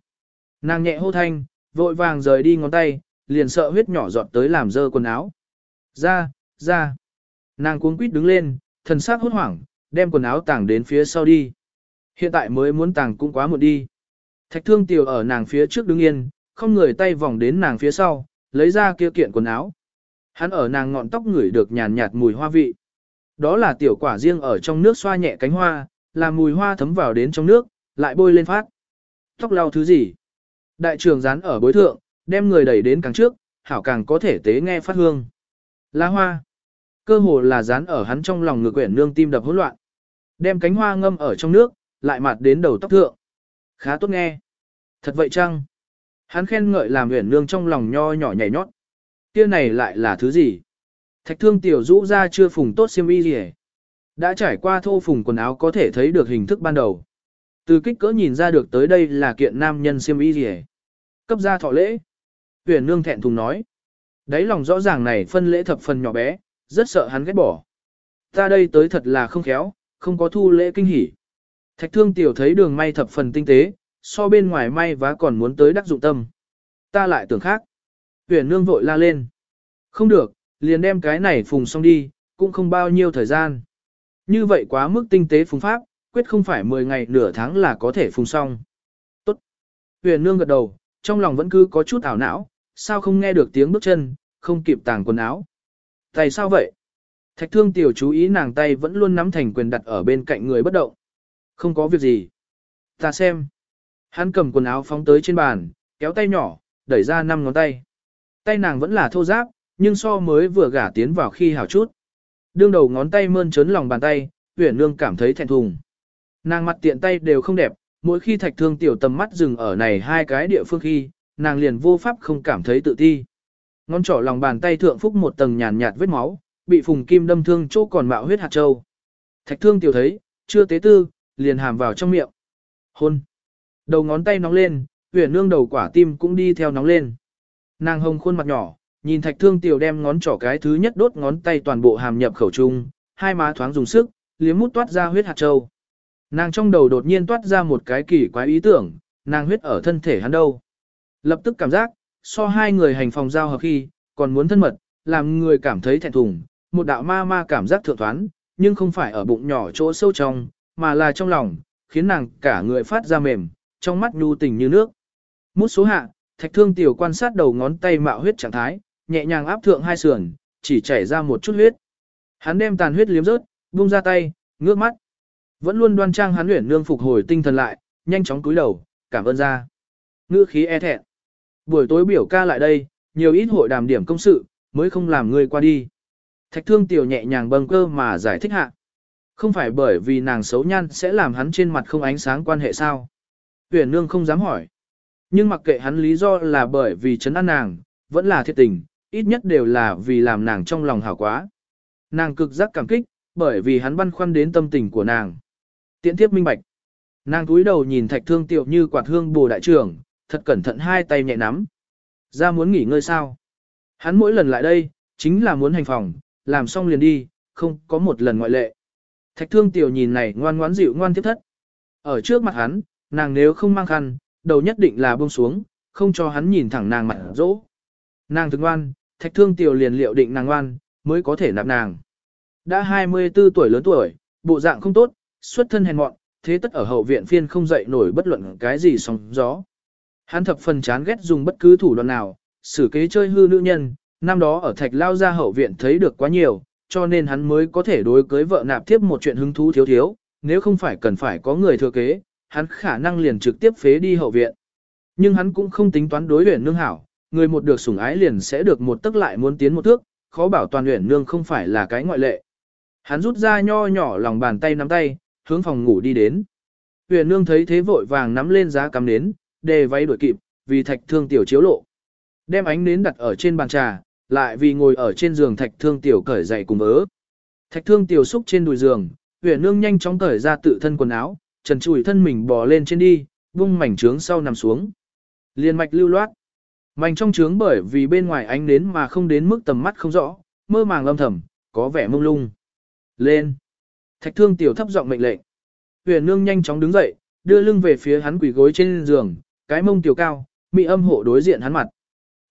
Nàng nhẹ hô thanh, vội vàng rời đi ngón tay, liền sợ huyết nhỏ giọt tới làm dơ quần áo. Ra, ra. Nàng cuống quýt đứng lên, thần sắc hốt hoảng, đem quần áo tàng đến phía sau đi. Hiện tại mới muốn tàng cũng quá muộn đi. Thạch thương tiểu ở nàng phía trước đứng yên, không người tay vòng đến nàng phía sau, lấy ra kia kiện quần áo. Hắn ở nàng ngọn tóc ngửi được nhàn nhạt mùi hoa vị. Đó là tiểu quả riêng ở trong nước xoa nhẹ cánh hoa, làm mùi hoa thấm vào đến trong nước, lại bôi lên phát. Tóc lau thứ gì? Đại trưởng dán ở bối thượng, đem người đẩy đến càng trước, hảo càng có thể tế nghe phát hương. Lá hoa. Cơ hồ là dán ở hắn trong lòng ngực quyển nương tim đập hỗn loạn. Đem cánh hoa ngâm ở trong nước, lại mặt đến đầu tóc thượng. Khá tốt nghe. Thật vậy chăng? Hắn khen ngợi làm huyền nương trong lòng nho nhỏ nhảy nhót. Kia này lại là thứ gì? Thạch thương tiểu rũ ra chưa phùng tốt xiêm y gì Đã trải qua thô phùng quần áo có thể thấy được hình thức ban đầu. Từ kích cỡ nhìn ra được tới đây là kiện nam nhân xiêm y gì Cấp ra thọ lễ. Huyền nương thẹn thùng nói. Đấy lòng rõ ràng này phân lễ thập phần nhỏ bé, rất sợ hắn ghét bỏ. Ta đây tới thật là không khéo, không có thu lễ kinh hỉ. Thạch thương tiểu thấy đường may thập phần tinh tế, so bên ngoài may vá còn muốn tới đắc dụng tâm. Ta lại tưởng khác. Huyền nương vội la lên. Không được, liền đem cái này phùng xong đi, cũng không bao nhiêu thời gian. Như vậy quá mức tinh tế phùng pháp, quyết không phải 10 ngày nửa tháng là có thể phùng xong. Tốt. Huyền nương gật đầu, trong lòng vẫn cứ có chút ảo não, sao không nghe được tiếng bước chân, không kịp tàng quần áo. Tay sao vậy? Thạch thương tiểu chú ý nàng tay vẫn luôn nắm thành quyền đặt ở bên cạnh người bất động. Không có việc gì. Ta xem. Hắn cầm quần áo phóng tới trên bàn, kéo tay nhỏ, đẩy ra năm ngón tay. Tay nàng vẫn là thô giáp, nhưng so mới vừa gả tiến vào khi hảo chút. Đương đầu ngón tay mơn trớn lòng bàn tay, huyền nương cảm thấy thẹn thùng. Nàng mặt tiện tay đều không đẹp, mỗi khi thạch thương tiểu tầm mắt dừng ở này hai cái địa phương khi, nàng liền vô pháp không cảm thấy tự ti. Ngón trỏ lòng bàn tay thượng phúc một tầng nhàn nhạt vết máu, bị phùng kim đâm thương chỗ còn mạo huyết hạt châu. Thạch thương tiểu thấy, chưa tế tư, liền hàm vào trong miệng. Hôn. Đầu ngón tay nóng lên, huyền nương đầu quả tim cũng đi theo nóng lên. Nàng hồng khuôn mặt nhỏ, nhìn thạch thương tiểu đem ngón trỏ cái thứ nhất đốt ngón tay toàn bộ hàm nhập khẩu trung, hai má thoáng dùng sức, liếm mút toát ra huyết hạt châu. Nàng trong đầu đột nhiên toát ra một cái kỳ quái ý tưởng, nàng huyết ở thân thể hắn đâu. Lập tức cảm giác, so hai người hành phòng giao hợp khi, còn muốn thân mật, làm người cảm thấy thẹn thùng, một đạo ma ma cảm giác thượng thoán, nhưng không phải ở bụng nhỏ chỗ sâu trong, mà là trong lòng, khiến nàng cả người phát ra mềm, trong mắt nhu tình như nước. Mút số hạ, thạch thương tiểu quan sát đầu ngón tay mạo huyết trạng thái, nhẹ nhàng áp thượng hai sườn, chỉ chảy ra một chút huyết. Hắn đem tàn huyết liếm rớt, buông ra tay, ngước mắt. Vẫn luôn đoan trang hắn luyện nương phục hồi tinh thần lại, nhanh chóng cúi đầu, cảm ơn ra. Ngữ khí e thẹn. Buổi tối biểu ca lại đây, nhiều ít hội đàm điểm công sự, mới không làm ngươi qua đi. Thạch thương tiểu nhẹ nhàng bâng cơ mà giải thích hạ. Không phải bởi vì nàng xấu nhan sẽ làm hắn trên mặt không ánh sáng quan hệ sao. Tuyển nương không dám hỏi. Nhưng mặc kệ hắn lý do là bởi vì chấn an nàng, vẫn là thiệt tình, ít nhất đều là vì làm nàng trong lòng hảo quá. Nàng cực giác cảm kích, bởi vì hắn băn khoăn đến tâm tình của nàng. Tiễn tiếp minh bạch. Nàng cúi đầu nhìn thạch thương tiểu như quạt hương bồ đại trưởng, thật cẩn thận hai tay nhẹ nắm. Ra muốn nghỉ ngơi sao? Hắn mỗi lần lại đây, chính là muốn hành phòng, làm xong liền đi, không có một lần ngoại lệ. Thạch thương tiểu nhìn này ngoan ngoãn dịu ngoan tiếp thất. Ở trước mặt hắn, nàng nếu không mang khăn, đầu nhất định là buông xuống, không cho hắn nhìn thẳng nàng mặt dỗ. Nàng thức ngoan, thạch thương tiểu liền liệu định nàng ngoan, mới có thể nạp nàng. Đã 24 tuổi lớn tuổi, bộ dạng không tốt, xuất thân hèn mọn, thế tất ở hậu viện phiên không dậy nổi bất luận cái gì sóng gió. Hắn thập phần chán ghét dùng bất cứ thủ đoạn nào, xử kế chơi hư nữ nhân, năm đó ở thạch lao ra hậu viện thấy được quá nhiều, cho nên hắn mới có thể đối cưới vợ nạp tiếp một chuyện hứng thú thiếu thiếu, nếu không phải cần phải có người thừa kế, hắn khả năng liền trực tiếp phế đi hậu viện. Nhưng hắn cũng không tính toán đối luyện nương hảo, người một được sủng ái liền sẽ được một tức lại muốn tiến một thước, khó bảo toàn luyện nương không phải là cái ngoại lệ. Hắn rút ra nho nhỏ lòng bàn tay nắm tay, hướng phòng ngủ đi đến. Huyền nương thấy thế vội vàng nắm lên giá cắm nến, đề váy đuổi kịp, vì thạch thương tiểu chiếu lộ. Đem ánh nến đặt ở trên bàn trà, lại vì ngồi ở trên giường thạch thương tiểu cởi dậy cùng vớ. Thạch thương tiểu xúc trên đùi giường, huyền nương nhanh chóng cởi ra tự thân quần áo, trần trụi thân mình bò lên trên đi, vung mảnh trướng sau nằm xuống. Liên mạch lưu loát. Mảnh trong trướng bởi vì bên ngoài ánh đến mà không đến mức tầm mắt không rõ, mơ màng lâm thầm, có vẻ mông lung. Lên. Thạch thương tiểu thấp giọng mệnh lệnh. Huyền nương nhanh chóng đứng dậy, đưa lưng về phía hắn quỳ gối trên giường, cái mông tiểu cao, mị âm hộ đối diện hắn mặt.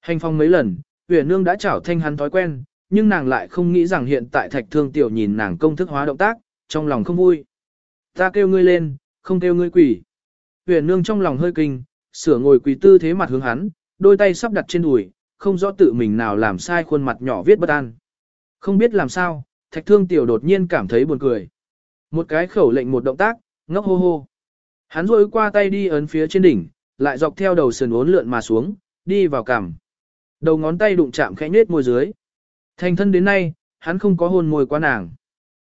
Hành phong mấy lần, huyền nương đã chảo thanh hắn thói quen, nhưng nàng lại không nghĩ rằng hiện tại thạch thương tiểu nhìn nàng công thức hóa động tác, trong lòng không vui. Ta kêu ngươi lên, không kêu ngươi quỳ. Huyền nương trong lòng hơi kinh, sửa ngồi quỳ tư thế mặt hướng hắn, đôi tay sắp đặt trên đùi, không rõ tự mình nào làm sai khuôn mặt nhỏ viết bất an. Không biết làm sao, thạch thương tiểu đột nhiên cảm thấy buồn cười. Một cái khẩu lệnh một động tác, ngốc hô hô. Hắn rôi qua tay đi ấn phía trên đỉnh, lại dọc theo đầu sườn uốn lượn mà xuống, đi vào cằm. Đầu ngón tay đụng chạm khẽ nhếch môi dưới. Thành thân đến nay, hắn không có hôn môi qua nàng.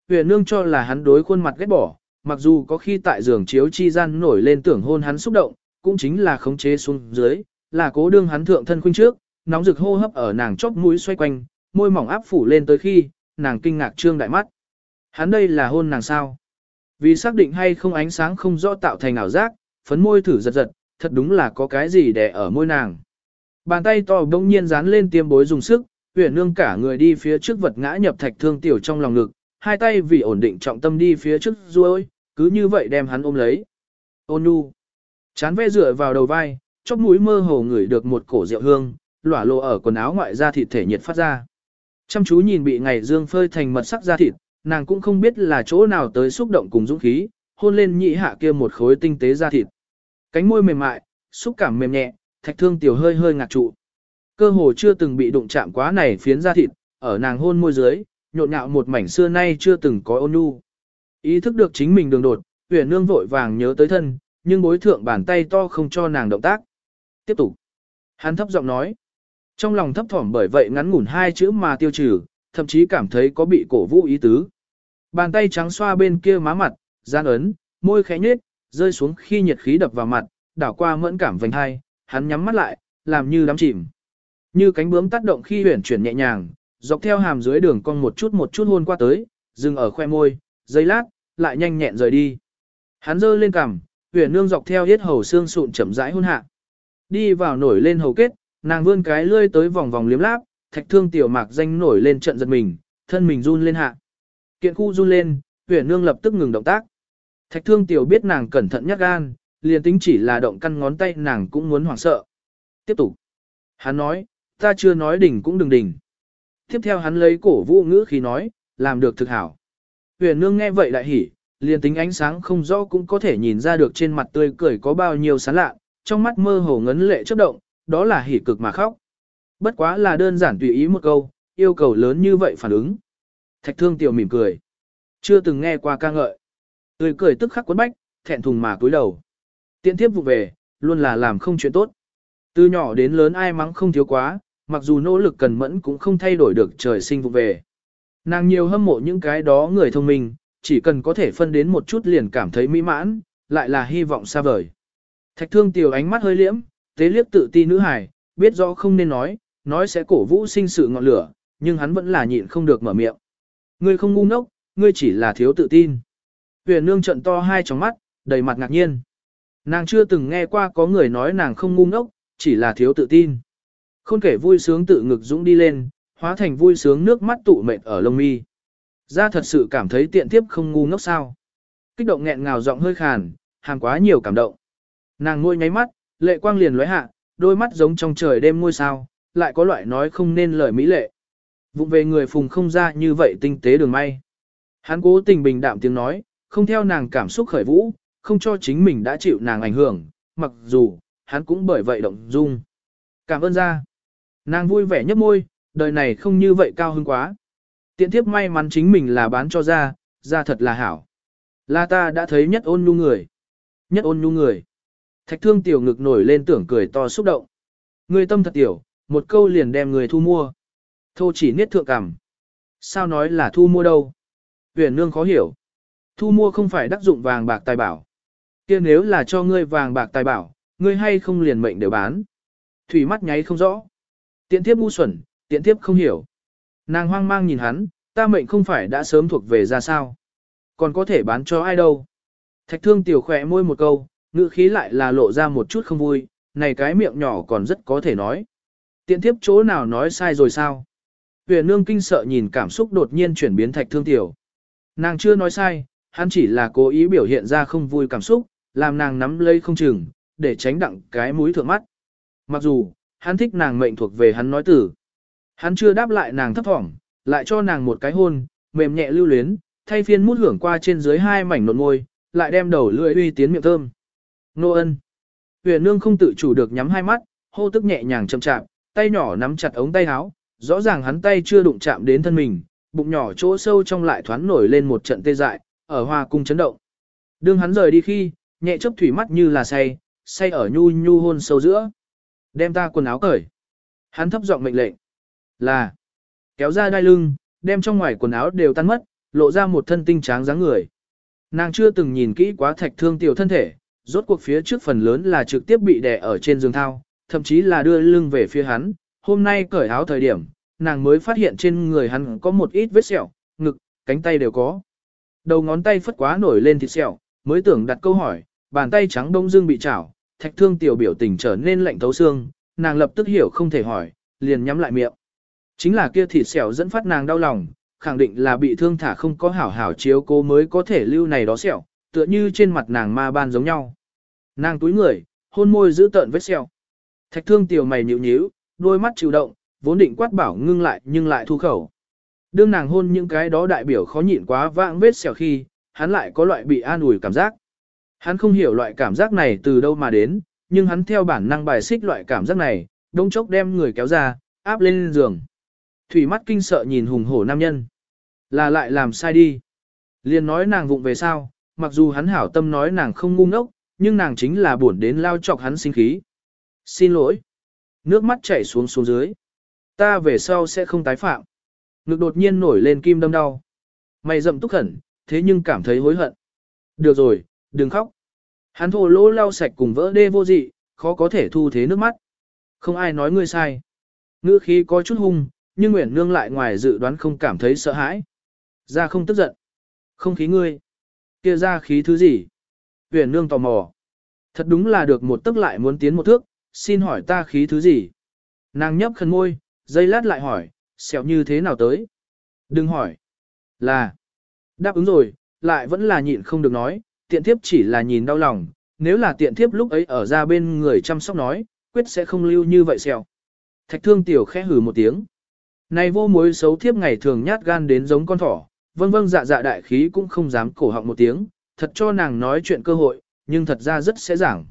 Huyền nương cho là hắn đối khuôn mặt ghét bỏ, mặc dù có khi tại giường chiếu chi gian nổi lên tưởng hôn hắn xúc động, cũng chính là khống chế xuống dưới, là cố đương hắn thượng thân khuynh trước, nóng rực hô hấp ở nàng chóp mũi xoay quanh, môi mỏng áp phủ lên tới khi, nàng kinh ngạc trương đại mắt. Hắn đây là hôn nàng sao? Vì xác định hay không ánh sáng không rõ tạo thành ảo giác, phấn môi thử giật giật, thật đúng là có cái gì để ở môi nàng. Bàn tay to bỗng nhiên dán lên tiêm bối dùng sức, huyền nương cả người đi phía trước vật ngã nhập thạch thương tiểu trong lòng ngực, hai tay vì ổn định trọng tâm đi phía trước ruôi, cứ như vậy đem hắn ôm lấy. Ôn nu, chán ve dựa vào đầu vai, chóp mũi mơ hồ ngửi được một cổ rượu hương, lỏa lộ ở quần áo ngoại da thịt thể nhiệt phát ra. Chăm chú nhìn bị ngày dương phơi thành mật sắc da thịt, nàng cũng không biết là chỗ nào tới xúc động cùng dũng khí, hôn lên nhị hạ kia một khối tinh tế da thịt. Cánh môi mềm mại, xúc cảm mềm nhẹ, thạch thương tiểu hơi hơi ngạc trụ. Cơ hồ chưa từng bị đụng chạm quá này phiến da thịt, ở nàng hôn môi dưới, nhộn nhạo một mảnh xưa nay chưa từng có ôn nhu. Ý thức được chính mình đường đột, huyền nương vội vàng nhớ tới thân, nhưng bối thượng bàn tay to không cho nàng động tác. Tiếp tục. Hắn thấp giọng nói. Trong lòng thấp thỏm bởi vậy ngắn ngủn hai chữ mà tiêu trừ, thậm chí cảm thấy có bị cổ vũ ý tứ. Bàn tay trắng xoa bên kia má mặt, gian ấn, môi khẽ nhếch, rơi xuống khi nhiệt khí đập vào mặt, đảo qua mẫn cảm vành hai, hắn nhắm mắt lại, làm như đắm chìm. Như cánh bướm tác động khi huyển chuyển nhẹ nhàng, dọc theo hàm dưới đường cong một chút một chút hôn qua tới, dừng ở khoe môi, giây lát, lại nhanh nhẹn rời đi. Hắn giơ lên cằm, huyền nương dọc theo yết hầu xương sụn chậm rãi hôn hạ. Đi vào nổi lên hầu kết, nàng vươn cái lươi tới vòng vòng liếm láp, thạch thương tiểu mạc danh nổi lên trận giật mình, thân mình run lên hạ. Kiện khu run lên, huyền nương lập tức ngừng động tác. Thạch thương tiểu biết nàng cẩn thận nhắc gan, liền tính chỉ là động căn ngón tay nàng cũng muốn hoảng sợ. Tiếp tục. Hắn nói, ta chưa nói đỉnh cũng đừng đỉnh. Tiếp theo hắn lấy cổ vũ ngữ khi nói, làm được thực hảo. Huyền nương nghe vậy lại hỉ, liền tính ánh sáng không rõ cũng có thể nhìn ra được trên mặt tươi cười có bao nhiêu sán lạ, trong mắt mơ hồ ngấn lệ chớp động, đó là hỉ cực mà khóc. Bất quá là đơn giản tùy ý một câu, yêu cầu lớn như vậy phản ứng. Thạch thương tiểu mỉm cười. Chưa từng nghe qua ca ngợi. Tươi cười tức khắc cuốn bách, thẹn thùng mà cúi đầu. Tiện tiếp vụ về, luôn là làm không chuyện tốt. Từ nhỏ đến lớn ai mắng không thiếu quá, mặc dù nỗ lực cần mẫn cũng không thay đổi được trời sinh vụ về. Nàng nhiều hâm mộ những cái đó người thông minh, chỉ cần có thể phân đến một chút liền cảm thấy mỹ mãn, lại là hy vọng xa vời. Thạch thương tiểu ánh mắt hơi liễm, tế liếc tự ti nữ hài, biết rõ không nên nói, nói sẽ cổ vũ sinh sự ngọn lửa, nhưng hắn vẫn là nhịn không được mở miệng. Ngươi không ngu ngốc, ngươi chỉ là thiếu tự tin. Huyền nương trận to hai tròng mắt, đầy mặt ngạc nhiên. Nàng chưa từng nghe qua có người nói nàng không ngu ngốc, chỉ là thiếu tự tin. Khôn kể vui sướng tự ngực dũng đi lên, hóa thành vui sướng nước mắt tụ mệt ở lông mi. Ra thật sự cảm thấy tiện tiếp không ngu ngốc sao. Kích động nghẹn ngào giọng hơi khàn, hàng quá nhiều cảm động. Nàng ngôi nháy mắt, lệ quang liền lóe hạ, đôi mắt giống trong trời đêm ngôi sao, lại có loại nói không nên lời mỹ lệ. Vụng về người phùng không ra như vậy tinh tế đường may. Hắn cố tình bình đạm tiếng nói, không theo nàng cảm xúc khởi vũ, không cho chính mình đã chịu nàng ảnh hưởng, mặc dù, hắn cũng bởi vậy động dung. Cảm ơn ra. Nàng vui vẻ nhấp môi, đời này không như vậy cao hứng quá. Tiện thiếp may mắn chính mình là bán cho ra, ra thật là hảo. la ta đã thấy nhất ôn nhu người. Nhất ôn nhu người. Thạch thương tiểu ngực nổi lên tưởng cười to xúc động. Người tâm thật tiểu, một câu liền đem người thu mua. Thô chỉ niết thượng cảm. Sao nói là thu mua đâu? Huyền nương khó hiểu. Thu mua không phải đắc dụng vàng bạc tài bảo. kia nếu là cho ngươi vàng bạc tài bảo, ngươi hay không liền mệnh đều bán. Thủy mắt nháy không rõ. Tiện thiếp ngu xuẩn, Tiện thiếp không hiểu. Nàng hoang mang nhìn hắn, ta mệnh không phải đã sớm thuộc về ra sao. Còn có thể bán cho ai đâu. Thạch thương tiểu khỏe môi một câu, ngữ khí lại là lộ ra một chút không vui, này cái miệng nhỏ còn rất có thể nói. Tiện Thiếp chỗ nào nói sai rồi sao? Huyền nương kinh sợ nhìn cảm xúc đột nhiên chuyển biến thạch thương tiểu. Nàng chưa nói sai, hắn chỉ là cố ý biểu hiện ra không vui cảm xúc, làm nàng nắm lấy không chừng, để tránh đặng cái mũi thượng mắt. Mặc dù, hắn thích nàng mệnh thuộc về hắn nói tử. Hắn chưa đáp lại nàng thấp thỏm, lại cho nàng một cái hôn, mềm nhẹ lưu luyến, thay phiên mút hưởng qua trên dưới hai mảnh nộn môi, lại đem đầu lưỡi uy tiến miệng thơm. Nô ân. Huyền nương không tự chủ được nhắm hai mắt, hô tức nhẹ nhàng chậm chạm, tay nhỏ nắm chặt ống tay áo, rõ ràng hắn tay chưa đụng chạm đến thân mình, bụng nhỏ chỗ sâu trong lại thoáng nổi lên một trận tê dại, ở hoa cung chấn động. Đương hắn rời đi khi, nhẹ chớp thủy mắt như là say, say ở nhu nhu hôn sâu giữa. Đem ta quần áo cởi. Hắn thấp giọng mệnh lệnh. Là. Kéo ra đai lưng, đem trong ngoài quần áo đều tan mất, lộ ra một thân tinh tráng dáng người. Nàng chưa từng nhìn kỹ quá thạch thương tiểu thân thể, rốt cuộc phía trước phần lớn là trực tiếp bị đè ở trên giường thao, thậm chí là đưa lưng về phía hắn. Hôm nay cởi áo thời điểm, nàng mới phát hiện trên người hắn có một ít vết sẹo, ngực, cánh tay đều có. Đầu ngón tay phất quá nổi lên thịt sẹo, mới tưởng đặt câu hỏi, bàn tay trắng đông dương bị chảo, thạch thương tiểu biểu tình trở nên lạnh thấu xương, nàng lập tức hiểu không thể hỏi, liền nhắm lại miệng. Chính là kia thịt sẹo dẫn phát nàng đau lòng, khẳng định là bị thương thả không có hảo hảo chiếu cố mới có thể lưu này đó sẹo, tựa như trên mặt nàng ma ban giống nhau. Nàng túi người, hôn môi giữ tợn vết sẹo. Thạch thương tiểu mày nhíu nhíu, đôi mắt chịu động, vốn định quát bảo ngưng lại nhưng lại thu khẩu. Đương nàng hôn những cái đó đại biểu khó nhịn quá vãng vết sẹo khi, hắn lại có loại bị an ủi cảm giác. Hắn không hiểu loại cảm giác này từ đâu mà đến, nhưng hắn theo bản năng bài xích loại cảm giác này, đông chốc đem người kéo ra, áp lên giường. Thủy mắt kinh sợ nhìn hùng hổ nam nhân. Là lại làm sai đi. Liền nói nàng vụng về sao, mặc dù hắn hảo tâm nói nàng không ngu ngốc, nhưng nàng chính là buồn đến lao chọc hắn sinh khí. Xin lỗi. Nước mắt chảy xuống xuống dưới. Ta về sau sẽ không tái phạm. Ngực đột nhiên nổi lên kim đâm đau. Mày rậm túc khẩn, thế nhưng cảm thấy hối hận. Được rồi, đừng khóc. Hắn thô lỗ lau sạch cùng vỡ đê vô dị, khó có thể thu thế nước mắt. Không ai nói ngươi sai. Ngữ khí có chút hung, nhưng Nguyễn Nương lại ngoài dự đoán không cảm thấy sợ hãi. Ra không tức giận. Không khí ngươi. kia ra khí thứ gì? Nguyễn Nương tò mò. Thật đúng là được một tức lại muốn tiến một thước, xin hỏi ta khí thứ gì? Nàng nhấp khẩn môi, dây lát lại hỏi, xẻo như thế nào tới? Đừng hỏi. Là. Đáp ứng rồi, lại vẫn là nhịn không được nói, tiện thiếp chỉ là nhìn đau lòng, nếu là tiện thiếp lúc ấy ở ra bên người chăm sóc nói, quyết sẽ không lưu như vậy xẻo. Thạch thương tiểu khẽ hử một tiếng. Này vô mối xấu thiếp ngày thường nhát gan đến giống con thỏ, vâng vâng dạ dạ đại khí cũng không dám cổ họng một tiếng, thật cho nàng nói chuyện cơ hội, nhưng thật ra rất sẽ giảng.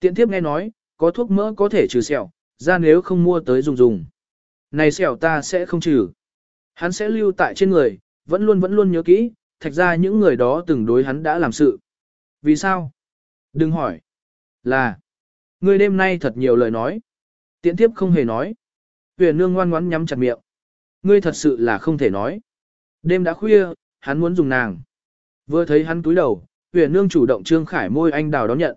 Tiện thiếp nghe nói, có thuốc mỡ có thể trừ sẹo, ra nếu không mua tới dùng dùng. Này sẹo ta sẽ không trừ. Hắn sẽ lưu tại trên người, vẫn luôn vẫn luôn nhớ kỹ, thạch ra những người đó từng đối hắn đã làm sự. Vì sao? Đừng hỏi. Là. Ngươi đêm nay thật nhiều lời nói. Tiễn tiếp không hề nói. Huyền nương ngoan ngoãn nhắm chặt miệng. Ngươi thật sự là không thể nói. Đêm đã khuya, hắn muốn dùng nàng. Vừa thấy hắn túi đầu, huyền nương chủ động trương khải môi anh đào đón nhận.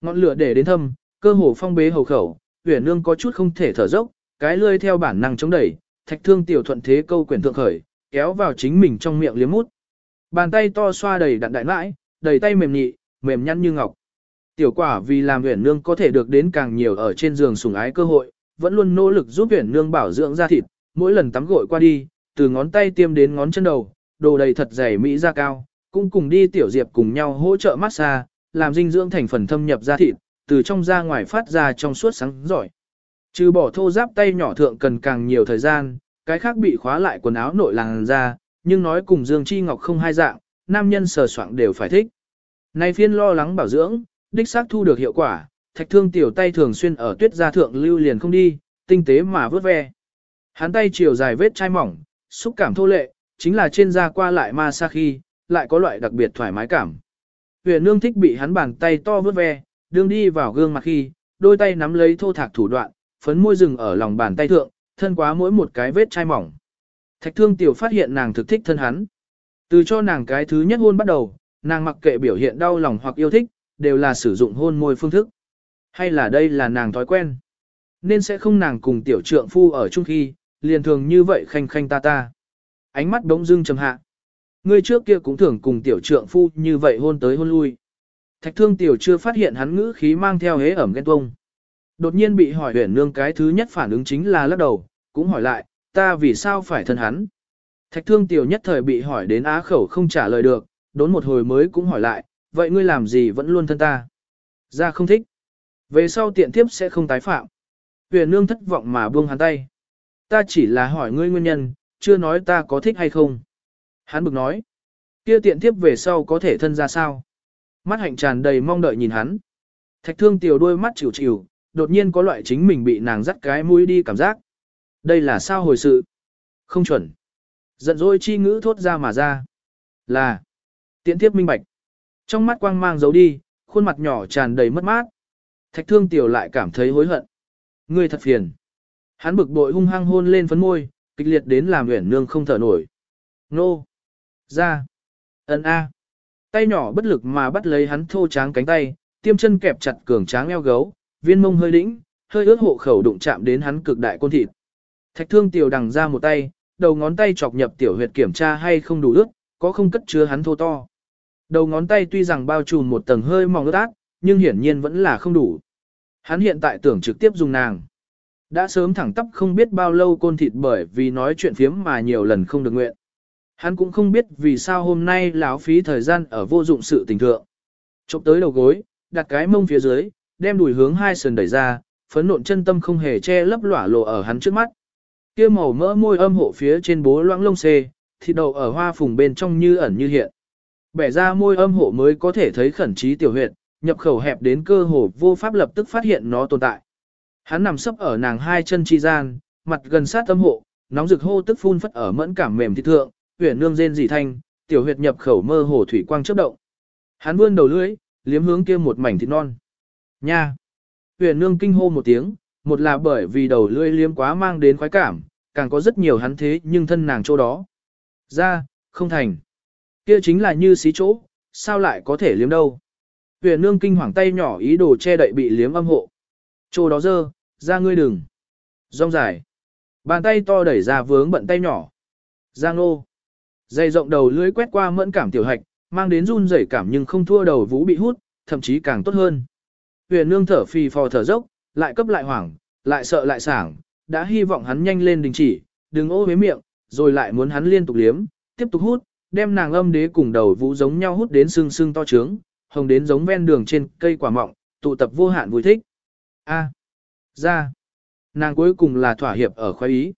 Ngọn lửa để đến thâm, cơ hồ phong bế hầu khẩu, huyền nương có chút không thể thở dốc, cái lươi theo bản năng chống đẩy, thạch thương tiểu thuận thế câu quyển thượng khởi, kéo vào chính mình trong miệng liếm mút. Bàn tay to xoa đầy đặn đại mãi, đầy tay mềm nhị, mềm nhăn như ngọc. Tiểu quả vì làm huyền nương có thể được đến càng nhiều ở trên giường sủng ái cơ hội, vẫn luôn nỗ lực giúp huyền nương bảo dưỡng da thịt, mỗi lần tắm gội qua đi, từ ngón tay tiêm đến ngón chân đầu, đồ đầy thật dày mỹ da cao, cũng cùng đi tiểu diệp cùng nhau hỗ trợ massage, làm dinh dưỡng thành phần thâm nhập da thịt, từ trong ra ngoài phát ra trong suốt sáng giỏi. Trừ bỏ thô giáp tay nhỏ thượng cần càng nhiều thời gian, cái khác bị khóa lại quần áo nội làng ra, nhưng nói cùng Dương Chi Ngọc không hai dạng, nam nhân sờ soạng đều phải thích. Nay phiên lo lắng bảo dưỡng, đích xác thu được hiệu quả, thạch thương tiểu tay thường xuyên ở tuyết gia thượng lưu liền không đi, tinh tế mà vớt ve. Hắn tay chiều dài vết chai mỏng, xúc cảm thô lệ, chính là trên da qua lại ma sa khi, lại có loại đặc biệt thoải mái cảm. Huyền nương thích bị hắn bàn tay to vớt ve, đương đi vào gương mặt khi, đôi tay nắm lấy thô thạc thủ đoạn, phấn môi rừng ở lòng bàn tay thượng, thân quá mỗi một cái vết chai mỏng. Thạch thương tiểu phát hiện nàng thực thích thân hắn. Từ cho nàng cái thứ nhất hôn bắt đầu, nàng mặc kệ biểu hiện đau lòng hoặc yêu thích, đều là sử dụng hôn môi phương thức. Hay là đây là nàng thói quen. Nên sẽ không nàng cùng tiểu trượng phu ở chung khi, liền thường như vậy khanh khanh ta ta. Ánh mắt đống dưng trầm hạ. Ngươi trước kia cũng thường cùng tiểu trượng phu như vậy hôn tới hôn lui. Thạch thương tiểu chưa phát hiện hắn ngữ khí mang theo hế ẩm ghen tuông. Đột nhiên bị hỏi huyền nương cái thứ nhất phản ứng chính là lắc đầu, cũng hỏi lại, ta vì sao phải thân hắn. Thạch thương tiểu nhất thời bị hỏi đến á khẩu không trả lời được, đốn một hồi mới cũng hỏi lại, vậy ngươi làm gì vẫn luôn thân ta? Ra không thích. Về sau tiện tiếp sẽ không tái phạm. Huyền nương thất vọng mà buông hắn tay. Ta chỉ là hỏi ngươi nguyên nhân, chưa nói ta có thích hay không. Hắn bực nói. Kia tiện tiếp về sau có thể thân ra sao? Mắt hạnh tràn đầy mong đợi nhìn hắn. Thạch thương tiểu đôi mắt chịu chịu, đột nhiên có loại chính mình bị nàng dắt cái mũi đi cảm giác. Đây là sao hồi sự? Không chuẩn. Giận dỗi chi ngữ thốt ra mà ra. Là. Tiện tiếp minh bạch. Trong mắt quang mang giấu đi, khuôn mặt nhỏ tràn đầy mất mát. Thạch thương tiểu lại cảm thấy hối hận. Ngươi thật phiền. Hắn bực bội hung hăng hôn lên phấn môi, kịch liệt đến làm uyển nương không thở nổi. Nô. Ra. Ấn A. Tay nhỏ bất lực mà bắt lấy hắn thô tráng cánh tay, tiêm chân kẹp chặt cường tráng eo gấu, viên mông hơi đĩnh, hơi ướt hộ khẩu đụng chạm đến hắn cực đại côn thịt. Thạch thương tiểu đằng ra một tay, đầu ngón tay chọc nhập tiểu huyệt kiểm tra hay không đủ ướt, có không cất chứa hắn thô to. Đầu ngón tay tuy rằng bao trùm một tầng hơi mỏng ướt át, nhưng hiển nhiên vẫn là không đủ. Hắn hiện tại tưởng trực tiếp dùng nàng. Đã sớm thẳng tắp không biết bao lâu côn thịt bởi vì nói chuyện phiếm mà nhiều lần không được nguyện. Hắn cũng không biết vì sao hôm nay láo phí thời gian ở vô dụng sự tình thượng. Chộp tới đầu gối, đặt cái mông phía dưới, đem đùi hướng hai sườn đẩy ra, phấn nộn chân tâm không hề che lấp lỏa lộ ở hắn trước mắt. Kia màu mỡ môi âm hộ phía trên bố loãng lông xê, thịt đầu ở hoa phùng bên trong như ẩn như hiện. Bẻ ra môi âm hộ mới có thể thấy khẩn trí tiểu huyệt, nhập khẩu hẹp đến cơ hồ vô pháp lập tức phát hiện nó tồn tại. Hắn nằm sấp ở nàng hai chân chi gian, mặt gần sát âm hộ, nóng rực hô tức phun phất ở mẫn cảm mềm thịt thượng, huyền nương rên dị thanh, tiểu huyệt nhập khẩu mơ hồ thủy quang chớp động. Hắn vươn đầu lưỡi, liếm hướng kia một mảnh thịt non. Nha! Huyền nương kinh hô một tiếng, một là bởi vì đầu lưỡi liếm quá mang đến khoái cảm, càng có rất nhiều hắn thế nhưng thân nàng chỗ đó. Ra, không thành. Kia chính là như xí chỗ, sao lại có thể liếm đâu. Huyền nương kinh hoàng tay nhỏ ý đồ che đậy bị liếm âm hộ. Chỗ đó dơ, ra ngươi đừng. Rong dài. Bàn tay to đẩy ra vướng bận tay nhỏ. Giang nô. Dây rộng đầu lưới quét qua mẫn cảm tiểu hạch, mang đến run rẩy cảm nhưng không thua đầu vũ bị hút, thậm chí càng tốt hơn. Huyền nương thở phì phò thở dốc, lại cấp lại hoảng, lại sợ lại sảng, đã hy vọng hắn nhanh lên đình chỉ, đừng ô với miệng, rồi lại muốn hắn liên tục liếm, tiếp tục hút, đem nàng âm đế cùng đầu vũ giống nhau hút đến sưng sưng to trướng, hồng đến giống ven đường trên cây quả mọng, tụ tập vô hạn vui thích. A. ra. Nàng cuối cùng là thỏa hiệp ở khoái ý.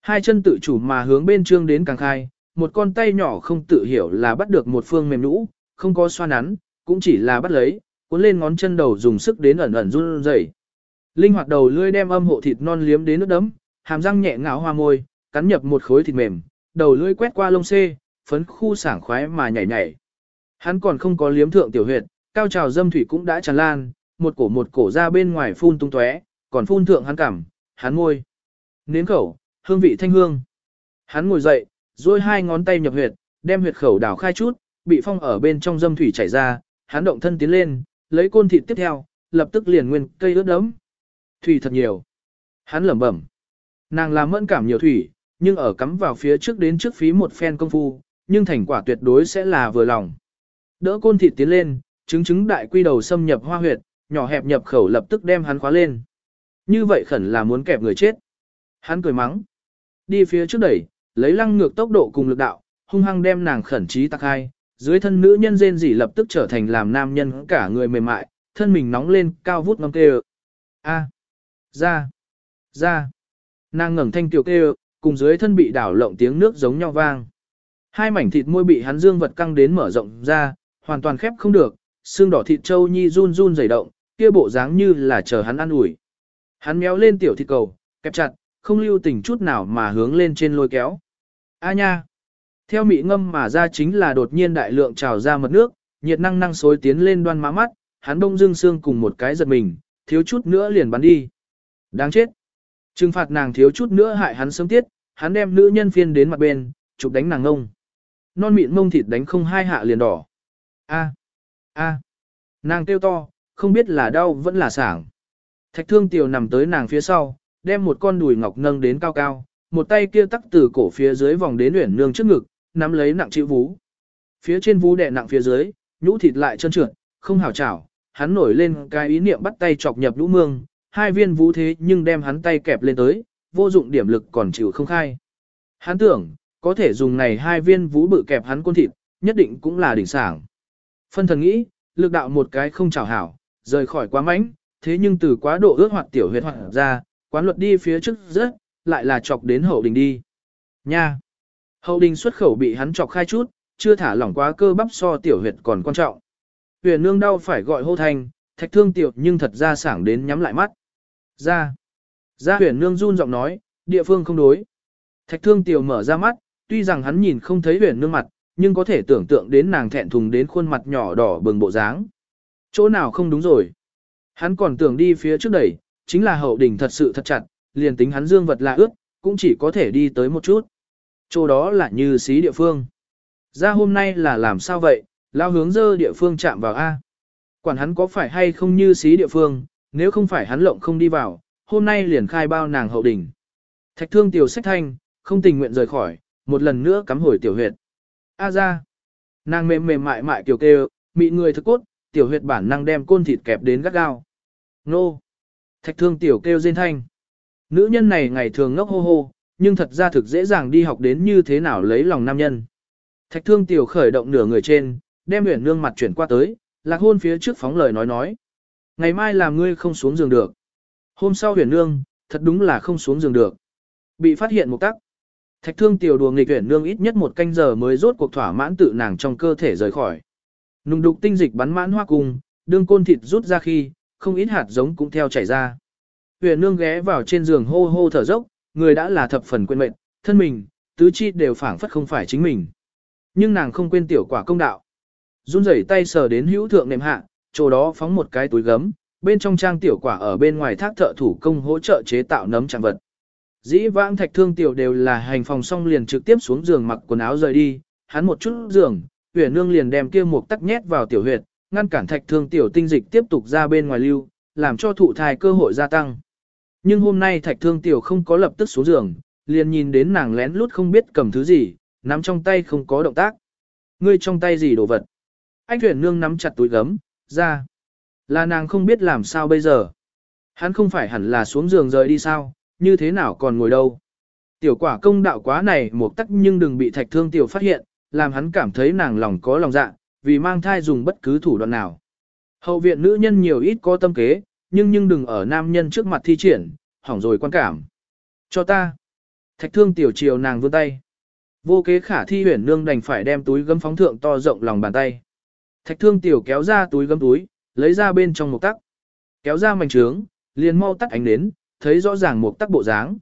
Hai chân tự chủ mà hướng bên trương đến càng khai, một con tay nhỏ không tự hiểu là bắt được một phương mềm nũ, không có xoa nắn, cũng chỉ là bắt lấy, cuốn lên ngón chân đầu dùng sức đến ẩn ẩn run rẩy. Linh hoạt đầu lưỡi đem âm hộ thịt non liếm đến nước đấm, hàm răng nhẹ ngáo hoa môi, cắn nhập một khối thịt mềm, đầu lưỡi quét qua lông xê, phấn khu sảng khoái mà nhảy nhảy. Hắn còn không có liếm thượng tiểu huyệt, cao trào dâm thủy cũng đã tràn lan, một cổ một cổ ra bên ngoài phun tung tóe, còn phun thượng hắn cảm, hắn môi. Nếm khẩu, hương vị thanh hương. Hắn ngồi dậy, duỗi hai ngón tay nhập huyệt, đem huyệt khẩu đảo khai chút, bị phong ở bên trong dâm thủy chảy ra, hắn động thân tiến lên, lấy côn thịt tiếp theo, lập tức liền nguyên cây ướt đẫm. Thủy thật nhiều. Hắn lẩm bẩm. Nàng làm mẫn cảm nhiều thủy, nhưng ở cắm vào phía trước đến trước phí một phen công phu, nhưng thành quả tuyệt đối sẽ là vừa lòng. Đỡ côn thịt tiến lên, chứng chứng đại quy đầu xâm nhập hoa huyệt, nhỏ hẹp nhập khẩu lập tức đem hắn khóa lên. Như vậy khẩn là muốn kẹp người chết. Hắn cười mắng. Đi phía trước đẩy, lấy lăng ngược tốc độ cùng lực đạo, hung hăng đem nàng khẩn trí tắc hai, dưới thân nữ nhân rên rỉ lập tức trở thành làm nam nhân cả người mềm mại, thân mình nóng lên, cao vút ngâm kêu. A. Ra. Ra. Nàng ngẩng thanh tiểu kêu, cùng dưới thân bị đảo lộng tiếng nước giống nhau vang. Hai mảnh thịt môi bị hắn dương vật căng đến mở rộng ra, hoàn toàn khép không được, xương đỏ thịt châu nhi run run dày động, kia bộ dáng như là chờ hắn ăn ủi. Hắn méo lên tiểu thịt cầu, kẹp chặt, không lưu tình chút nào mà hướng lên trên lôi kéo. A nha! Theo mị ngâm mà ra chính là đột nhiên đại lượng trào ra mật nước, nhiệt năng năng xối tiến lên đoan má mắt, hắn đông dương xương cùng một cái giật mình, thiếu chút nữa liền bắn đi. Đáng chết! Trừng phạt nàng thiếu chút nữa hại hắn sớm tiết, hắn đem nữ nhân phiên đến mặt bên, chụp đánh nàng ngông. Non mịn mông thịt đánh không hai hạ liền đỏ. A! A! Nàng kêu to, không biết là đau vẫn là sảng. Thạch thương tiểu nằm tới nàng phía sau, đem một con đùi ngọc nâng đến cao cao, một tay kia tắc từ cổ phía dưới vòng đến uyển nương trước ngực, nắm lấy nặng chịu vú. Phía trên vú đè nặng phía dưới, nhũ thịt lại trơn trượt, không hảo chảo, hắn nổi lên cái ý niệm bắt tay chọc nhập lũ mương, hai viên vú thế nhưng đem hắn tay kẹp lên tới, vô dụng điểm lực còn chịu không khai. Hắn tưởng, có thể dùng này hai viên vú bự kẹp hắn côn thịt, nhất định cũng là đỉnh sảng. Phân thần nghĩ, lực đạo một cái không chảo hảo, rời khỏi quá mánh, thế nhưng từ quá độ ước hoạt tiểu huyệt hoạt ra, quán luật đi phía trước rất, lại là chọc đến hậu đình đi. Nha! Hậu đình xuất khẩu bị hắn chọc khai chút, chưa thả lỏng quá cơ bắp so tiểu huyệt còn quan trọng. Huyền nương đau phải gọi hô thành, thạch thương tiểu nhưng thật ra sảng đến nhắm lại mắt. Ra! Ra huyền nương run giọng nói, địa phương không đối. Thạch thương tiểu mở ra mắt, tuy rằng hắn nhìn không thấy huyền nương mặt, nhưng có thể tưởng tượng đến nàng thẹn thùng đến khuôn mặt nhỏ đỏ bừng bộ dáng. Chỗ nào không đúng rồi. Hắn còn tưởng đi phía trước đẩy, chính là hậu đỉnh thật sự thật chặt, liền tính hắn dương vật là ướt, cũng chỉ có thể đi tới một chút. Chỗ đó là như xí địa phương. Ra hôm nay là làm sao vậy, lao hướng dơ địa phương chạm vào A. Quản hắn có phải hay không như xí địa phương, nếu không phải hắn lộng không đi vào, hôm nay liền khai bao nàng hậu đỉnh. Thạch thương tiểu sách thanh, không tình nguyện rời khỏi, một lần nữa cắm hồi tiểu huyệt. A ra. Nàng mềm mềm mại mại kiểu kêu, mị người thức cốt, tiểu huyệt bản năng đem côn thịt kẹp đến gắt gao. Nô. Thạch thương tiểu kêu rên thanh. Nữ nhân này ngày thường ngốc hô hô, nhưng thật ra thực dễ dàng đi học đến như thế nào lấy lòng nam nhân. Thạch thương tiểu khởi động nửa người trên, đem huyền nương mặt chuyển qua tới, lạc hôn phía trước phóng lời nói nói. Ngày mai làm ngươi không xuống giường được. Hôm sau huyền nương, thật đúng là không xuống giường được. Bị phát hiện một tắc. Thạch thương tiểu đùa nghịch huyền nương ít nhất một canh giờ mới rốt cuộc thỏa mãn tự nàng trong cơ thể rời khỏi. Nùng đục tinh dịch bắn mãn hoa cung, đương côn thịt rút ra khi, không ít hạt giống cũng theo chảy ra. Huyền nương ghé vào trên giường hô hô thở dốc, người đã là thập phần quên mệnh, thân mình, tứ chi đều phảng phất không phải chính mình. Nhưng nàng không quên tiểu quả công đạo. Run rẩy tay sờ đến hữu thượng nệm hạ, chỗ đó phóng một cái túi gấm, bên trong trang tiểu quả ở bên ngoài thác thợ thủ công hỗ trợ chế tạo nấm trạng vật. Dĩ vãng thạch thương tiểu đều là hành phòng xong liền trực tiếp xuống giường mặc quần áo rời đi, hắn một chút giường, huyền nương liền đem kia một tắc nhét vào tiểu huyệt, ngăn cản thạch thương tiểu tinh dịch tiếp tục ra bên ngoài lưu, làm cho thụ thai cơ hội gia tăng. Nhưng hôm nay thạch thương tiểu không có lập tức xuống giường, liền nhìn đến nàng lén lút không biết cầm thứ gì, nắm trong tay không có động tác. Ngươi trong tay gì đồ vật? Anh Thuyền nương nắm chặt túi gấm, ra. Là nàng không biết làm sao bây giờ. Hắn không phải hẳn là xuống giường rời đi sao, như thế nào còn ngồi đâu. Tiểu quả công đạo quá này một tắc nhưng đừng bị thạch thương tiểu phát hiện, làm hắn cảm thấy nàng lòng có lòng dạ, vì mang thai dùng bất cứ thủ đoạn nào. Hậu viện nữ nhân nhiều ít có tâm kế, nhưng nhưng đừng ở nam nhân trước mặt thi triển, hỏng rồi quan cảm. Cho ta. Thạch thương tiểu chiều nàng vươn tay. Vô kế khả thi huyền nương đành phải đem túi gấm phóng thượng to rộng lòng bàn tay. Thạch thương tiểu kéo ra túi gấm túi, lấy ra bên trong một tắc. Kéo ra mảnh trướng, liền mau tắt ánh đến, thấy rõ ràng một tắc bộ dáng.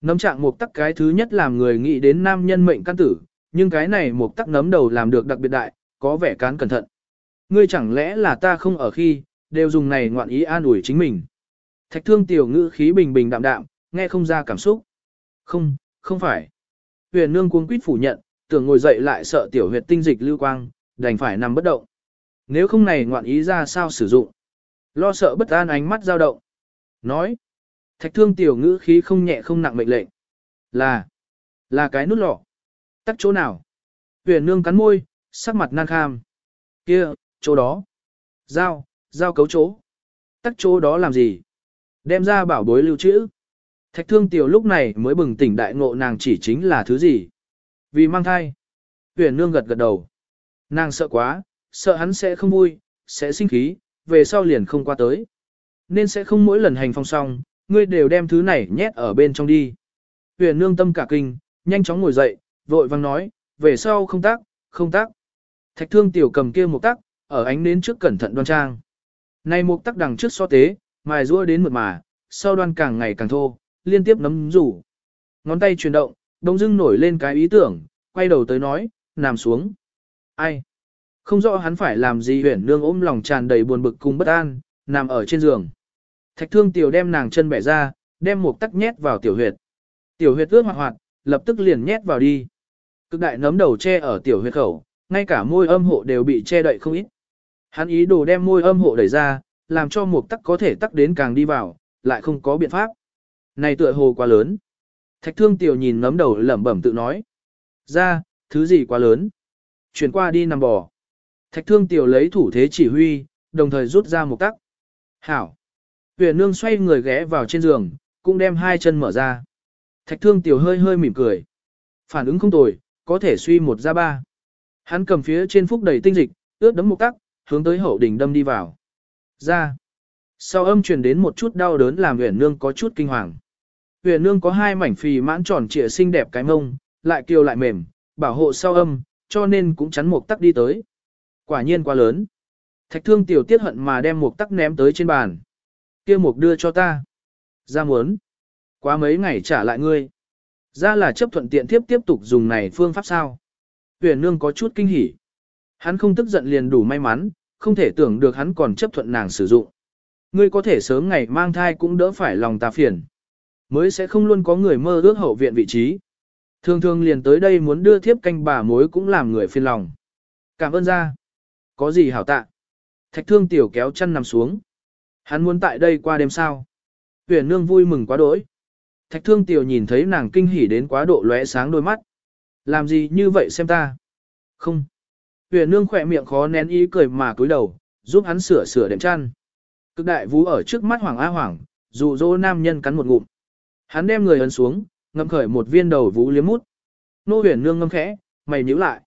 Nấm trạng một tắc cái thứ nhất làm người nghĩ đến nam nhân mệnh căn tử, nhưng cái này một tắc nấm đầu làm được đặc biệt đại, có vẻ cán cẩn thận. Ngươi chẳng lẽ là ta không ở khi, đều dùng này ngoạn ý an ủi chính mình. Thạch thương tiểu ngữ khí bình bình đạm đạm, nghe không ra cảm xúc. Không, không phải. Huyền nương cuống quýt phủ nhận, tưởng ngồi dậy lại sợ tiểu huyệt tinh dịch lưu quang, đành phải nằm bất động. Nếu không này ngoạn ý ra sao sử dụng. Lo sợ bất an ánh mắt dao động. Nói. Thạch thương tiểu ngữ khí không nhẹ không nặng mệnh lệnh. Là. Là cái nút lọ. Tắt chỗ nào? Huyền nương cắn môi, sắc mặt nan kham. Kia, chỗ đó. Giao, giao cấu chỗ. Tắc chỗ đó làm gì? Đem ra bảo bối lưu trữ. Thạch thương tiểu lúc này mới bừng tỉnh đại ngộ nàng chỉ chính là thứ gì. Vì mang thai. Huyền nương gật gật đầu. Nàng sợ quá, sợ hắn sẽ không vui, sẽ sinh khí, về sau liền không qua tới. Nên sẽ không mỗi lần hành phong xong, ngươi đều đem thứ này nhét ở bên trong đi. Huyền nương tâm cả kinh, nhanh chóng ngồi dậy, vội vang nói, về sau không tác, không tác. Thạch thương tiểu cầm kia một tác, ở ánh nến trước cẩn thận đoan trang. Này mục tắc đằng trước so tế, mài rua đến mượt mà, sau đoan càng ngày càng thô, liên tiếp nấm rủ. Ngón tay chuyển động, đông dưng nổi lên cái ý tưởng, quay đầu tới nói, nằm xuống. Ai? Không rõ hắn phải làm gì huyển nương ôm lòng tràn đầy buồn bực cùng bất an, nằm ở trên giường. Thạch thương tiểu đem nàng chân bẻ ra, đem một tắc nhét vào tiểu huyệt. Tiểu huyệt ướt hoạt hoạt, lập tức liền nhét vào đi. Cực đại nấm đầu che ở tiểu huyệt khẩu, ngay cả môi âm hộ đều bị che đậy không ít. Hắn ý đồ đem môi âm hộ đẩy ra, làm cho một tắc có thể tắc đến càng đi vào, lại không có biện pháp. Này tựa hồ quá lớn. Thạch thương tiểu nhìn ngấm đầu lẩm bẩm tự nói. Ra, thứ gì quá lớn. Chuyển qua đi nằm bò. Thạch thương tiểu lấy thủ thế chỉ huy, đồng thời rút ra một tắc. Hảo. Huyền nương xoay người ghé vào trên giường, cũng đem hai chân mở ra. Thạch thương tiểu hơi hơi mỉm cười. Phản ứng không tồi, có thể suy một ra ba. Hắn cầm phía trên phúc đầy tinh dịch, ướt đấm một tắc, hướng tới hậu đình đâm đi vào. Ra. Sau âm truyền đến một chút đau đớn làm uyển nương có chút kinh hoàng. uyển nương có hai mảnh phì mãn tròn trịa xinh đẹp cái mông, lại kiều lại mềm, bảo hộ sau âm, cho nên cũng chắn một tắc đi tới. Quả nhiên quá lớn. Thạch thương tiểu tiết hận mà đem một tắc ném tới trên bàn. kia mục đưa cho ta. Ra muốn. Quá mấy ngày trả lại ngươi. Ra là chấp thuận tiện tiếp tiếp tục dùng này phương pháp sao. Huyền nương có chút kinh hỉ. Hắn không tức giận liền đủ may mắn, không thể tưởng được hắn còn chấp thuận nàng sử dụng. Ngươi có thể sớm ngày mang thai cũng đỡ phải lòng ta phiền. Mới sẽ không luôn có người mơ ước hậu viện vị trí. Thường thường liền tới đây muốn đưa thiếp canh bà mối cũng làm người phiền lòng. Cảm ơn ra. Có gì hảo tạ. Thạch thương tiểu kéo chân nằm xuống. Hắn muốn tại đây qua đêm sao. tuyển nương vui mừng quá đỗi. Thạch thương tiểu nhìn thấy nàng kinh hỉ đến quá độ lóe sáng đôi mắt. Làm gì như vậy xem ta? Không. Huyền nương khỏe miệng khó nén ý cười mà cúi đầu, giúp hắn sửa sửa đệm chăn. Cực đại vú ở trước mắt Hoàng A Hoàng, dụ dỗ nam nhân cắn một ngụm. Hắn đem người ấn xuống, ngậm khởi một viên đầu vú liếm mút. Nô huyền nương ngâm khẽ, mày nhíu lại.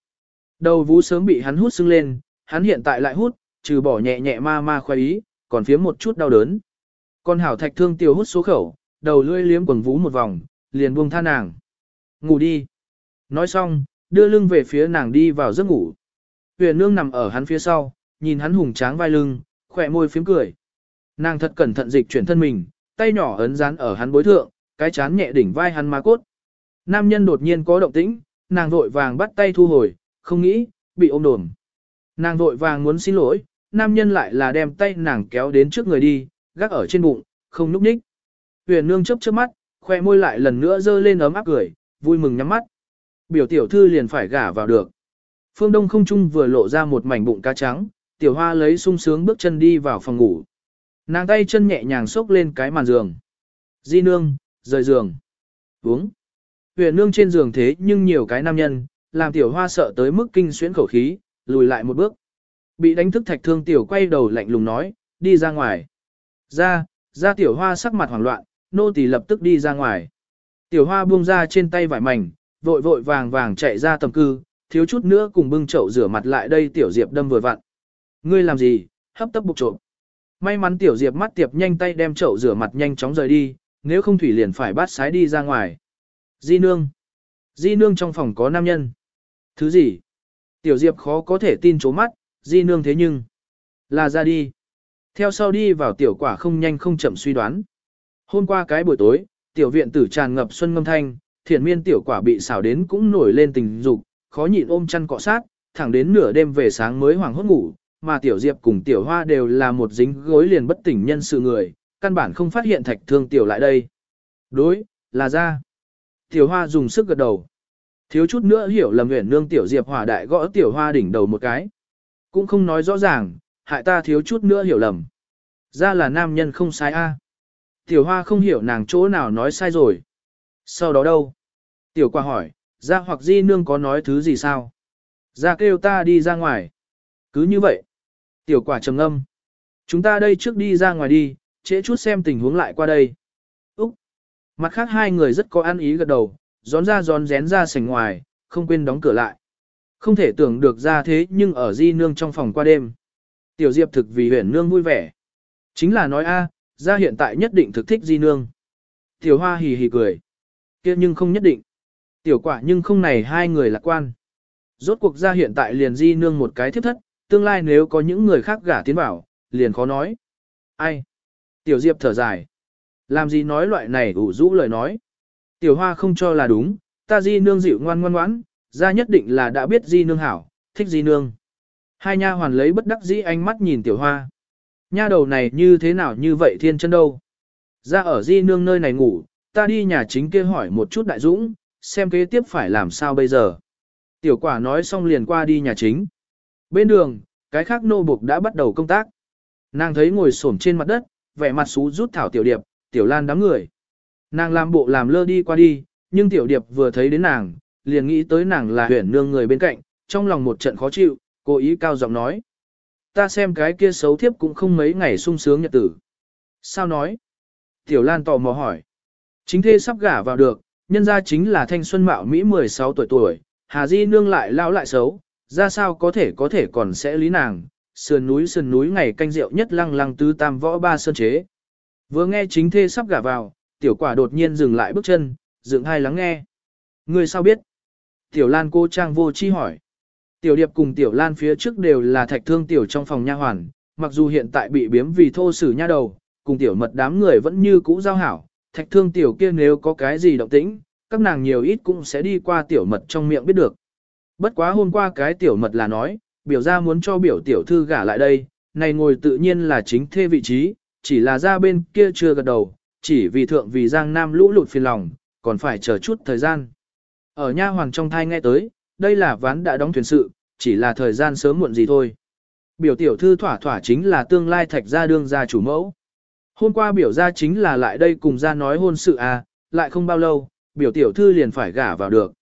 Đầu vú sớm bị hắn hút sưng lên, hắn hiện tại lại hút, trừ bỏ nhẹ nhẹ ma ma khoái ý, còn phía một chút đau đớn. Con hảo thạch thương tiêu hút số khẩu, đầu lưỡi liếm quần vú một vòng, liền buông tha nàng. Ngủ đi. Nói xong, đưa lưng về phía nàng đi vào giấc ngủ. Huyền nương nằm ở hắn phía sau, nhìn hắn hùng tráng vai lưng, khỏe môi phím cười. Nàng thật cẩn thận dịch chuyển thân mình, tay nhỏ ấn dán ở hắn bối thượng, cái chán nhẹ đỉnh vai hắn má cốt. Nam nhân đột nhiên có động tĩnh, nàng vội vàng bắt tay thu hồi, không nghĩ, bị ôm đồm. Nàng vội vàng muốn xin lỗi, nam nhân lại là đem tay nàng kéo đến trước người đi, gác ở trên bụng, không núp ních. Huyền nương chớp chớp mắt, khoe môi lại lần nữa dơ lên ấm áp cười, vui mừng nhắm mắt. Biểu tiểu thư liền phải gả vào được. Phương Đông không trung vừa lộ ra một mảnh bụng cá trắng, tiểu hoa lấy sung sướng bước chân đi vào phòng ngủ. Nàng tay chân nhẹ nhàng xốc lên cái màn giường. Di nương, rời giường. Uống. Huyền nương trên giường thế nhưng nhiều cái nam nhân, làm tiểu hoa sợ tới mức kinh xuyến khẩu khí, lùi lại một bước. Bị đánh thức thạch thương tiểu quay đầu lạnh lùng nói, đi ra ngoài. Ra, ra tiểu hoa sắc mặt hoảng loạn, nô tỳ lập tức đi ra ngoài. Tiểu hoa buông ra trên tay vải mảnh, vội vội vàng vàng chạy ra tầm cư, thiếu chút nữa cùng bưng chậu rửa mặt lại đây tiểu diệp đâm vừa vặn. Ngươi làm gì, hấp tấp bục trộm. May mắn tiểu diệp mắt tiệp nhanh tay đem chậu rửa mặt nhanh chóng rời đi, nếu không thủy liền phải bắt sái đi ra ngoài. Di nương. Di nương trong phòng có nam nhân. Thứ gì? Tiểu diệp khó có thể tin chố mắt, di nương thế nhưng. Là ra đi. Theo sau đi vào tiểu quả không nhanh không chậm suy đoán. Hôm qua cái buổi tối, tiểu viện tử tràn ngập xuân ngâm thanh, thiền miên tiểu quả bị xảo đến cũng nổi lên tình dục, khó nhịn ôm chăn cọ sát, thẳng đến nửa đêm về sáng mới hoàng hốt ngủ, mà tiểu diệp cùng tiểu hoa đều là một dính gối liền bất tỉnh nhân sự người, căn bản không phát hiện thạch thương tiểu lại đây. Đối, là ra. Tiểu hoa dùng sức gật đầu. Thiếu chút nữa hiểu lầm nguyện nương tiểu diệp hỏa đại gõ tiểu hoa đỉnh đầu một cái. Cũng không nói rõ ràng, hại ta thiếu chút nữa hiểu lầm. Ra là nam nhân không sai a. Tiểu hoa không hiểu nàng chỗ nào nói sai rồi. Sau đó đâu? Tiểu qua hỏi, ra hoặc di nương có nói thứ gì sao? Ra kêu ta đi ra ngoài. Cứ như vậy. Tiểu quả trầm âm. Chúng ta đây trước đi ra ngoài đi, trễ chút xem tình huống lại qua đây. Úc. Mặt khác hai người rất có ăn ý gật đầu, gión ra gión rén ra sảnh ngoài, không quên đóng cửa lại. Không thể tưởng được ra thế nhưng ở di nương trong phòng qua đêm. Tiểu Diệp thực vì huyền nương vui vẻ. Chính là nói a, ra hiện tại nhất định thực thích di nương. Tiểu Hoa hì hì cười. kia nhưng không nhất định. Tiểu quả nhưng không này hai người lạc quan. Rốt cuộc ra hiện tại liền di nương một cái thiết thất, tương lai nếu có những người khác gả tiến vào, liền khó nói. Ai? Tiểu Diệp thở dài. Làm gì nói loại này ủ rũ lời nói. Tiểu Hoa không cho là đúng, ta di nương dịu ngoan ngoan ngoãn, ra nhất định là đã biết di nương hảo, thích di nương. Hai nha hoàn lấy bất đắc dĩ ánh mắt nhìn Tiểu Hoa. Nha đầu này như thế nào như vậy thiên chân đâu. Ra ở di nương nơi này ngủ, ta đi nhà chính kia hỏi một chút đại dũng, xem kế tiếp phải làm sao bây giờ. Tiểu quả nói xong liền qua đi nhà chính. Bên đường, cái khác nô buộc đã bắt đầu công tác. Nàng thấy ngồi xổm trên mặt đất, vẻ mặt xú rút thảo tiểu điệp, tiểu lan đám người. Nàng làm bộ làm lơ đi qua đi, nhưng tiểu điệp vừa thấy đến nàng, liền nghĩ tới nàng là huyền nương người bên cạnh, trong lòng một trận khó chịu, cố ý cao giọng nói. Ta xem cái kia xấu thiếp cũng không mấy ngày sung sướng nhật tử. Sao nói? Tiểu Lan tò mò hỏi. Chính thê sắp gả vào được, nhân ra chính là thanh xuân mạo Mỹ 16 tuổi tuổi, Hà Di nương lại lão lại xấu, ra sao có thể có thể còn sẽ lý nàng, sườn núi sườn núi ngày canh rượu nhất lăng lăng tứ tam võ ba sơn chế. Vừa nghe chính thê sắp gả vào, tiểu quả đột nhiên dừng lại bước chân, dựng hai lắng nghe. Người sao biết? Tiểu Lan cô trang vô chi hỏi. Tiểu Điệp cùng Tiểu Lan phía trước đều là thạch thương tiểu trong phòng nha hoàn, mặc dù hiện tại bị biếm vì thô sử nha đầu, cùng tiểu mật đám người vẫn như cũ giao hảo, thạch thương tiểu kia nếu có cái gì động tĩnh, các nàng nhiều ít cũng sẽ đi qua tiểu mật trong miệng biết được. Bất quá hôm qua cái tiểu mật là nói, biểu ra muốn cho biểu tiểu thư gả lại đây, này ngồi tự nhiên là chính thê vị trí, chỉ là ra bên kia chưa gật đầu, chỉ vì thượng vì giang nam lũ lụt phiền lòng, còn phải chờ chút thời gian. Ở nha hoàng trong thai nghe tới, đây là ván đã đóng thuyền sự, chỉ là thời gian sớm muộn gì thôi. Biểu tiểu thư thỏa thỏa chính là tương lai thạch gia đương gia chủ mẫu. Hôm qua biểu gia chính là lại đây cùng ra nói hôn sự à, lại không bao lâu, biểu tiểu thư liền phải gả vào được.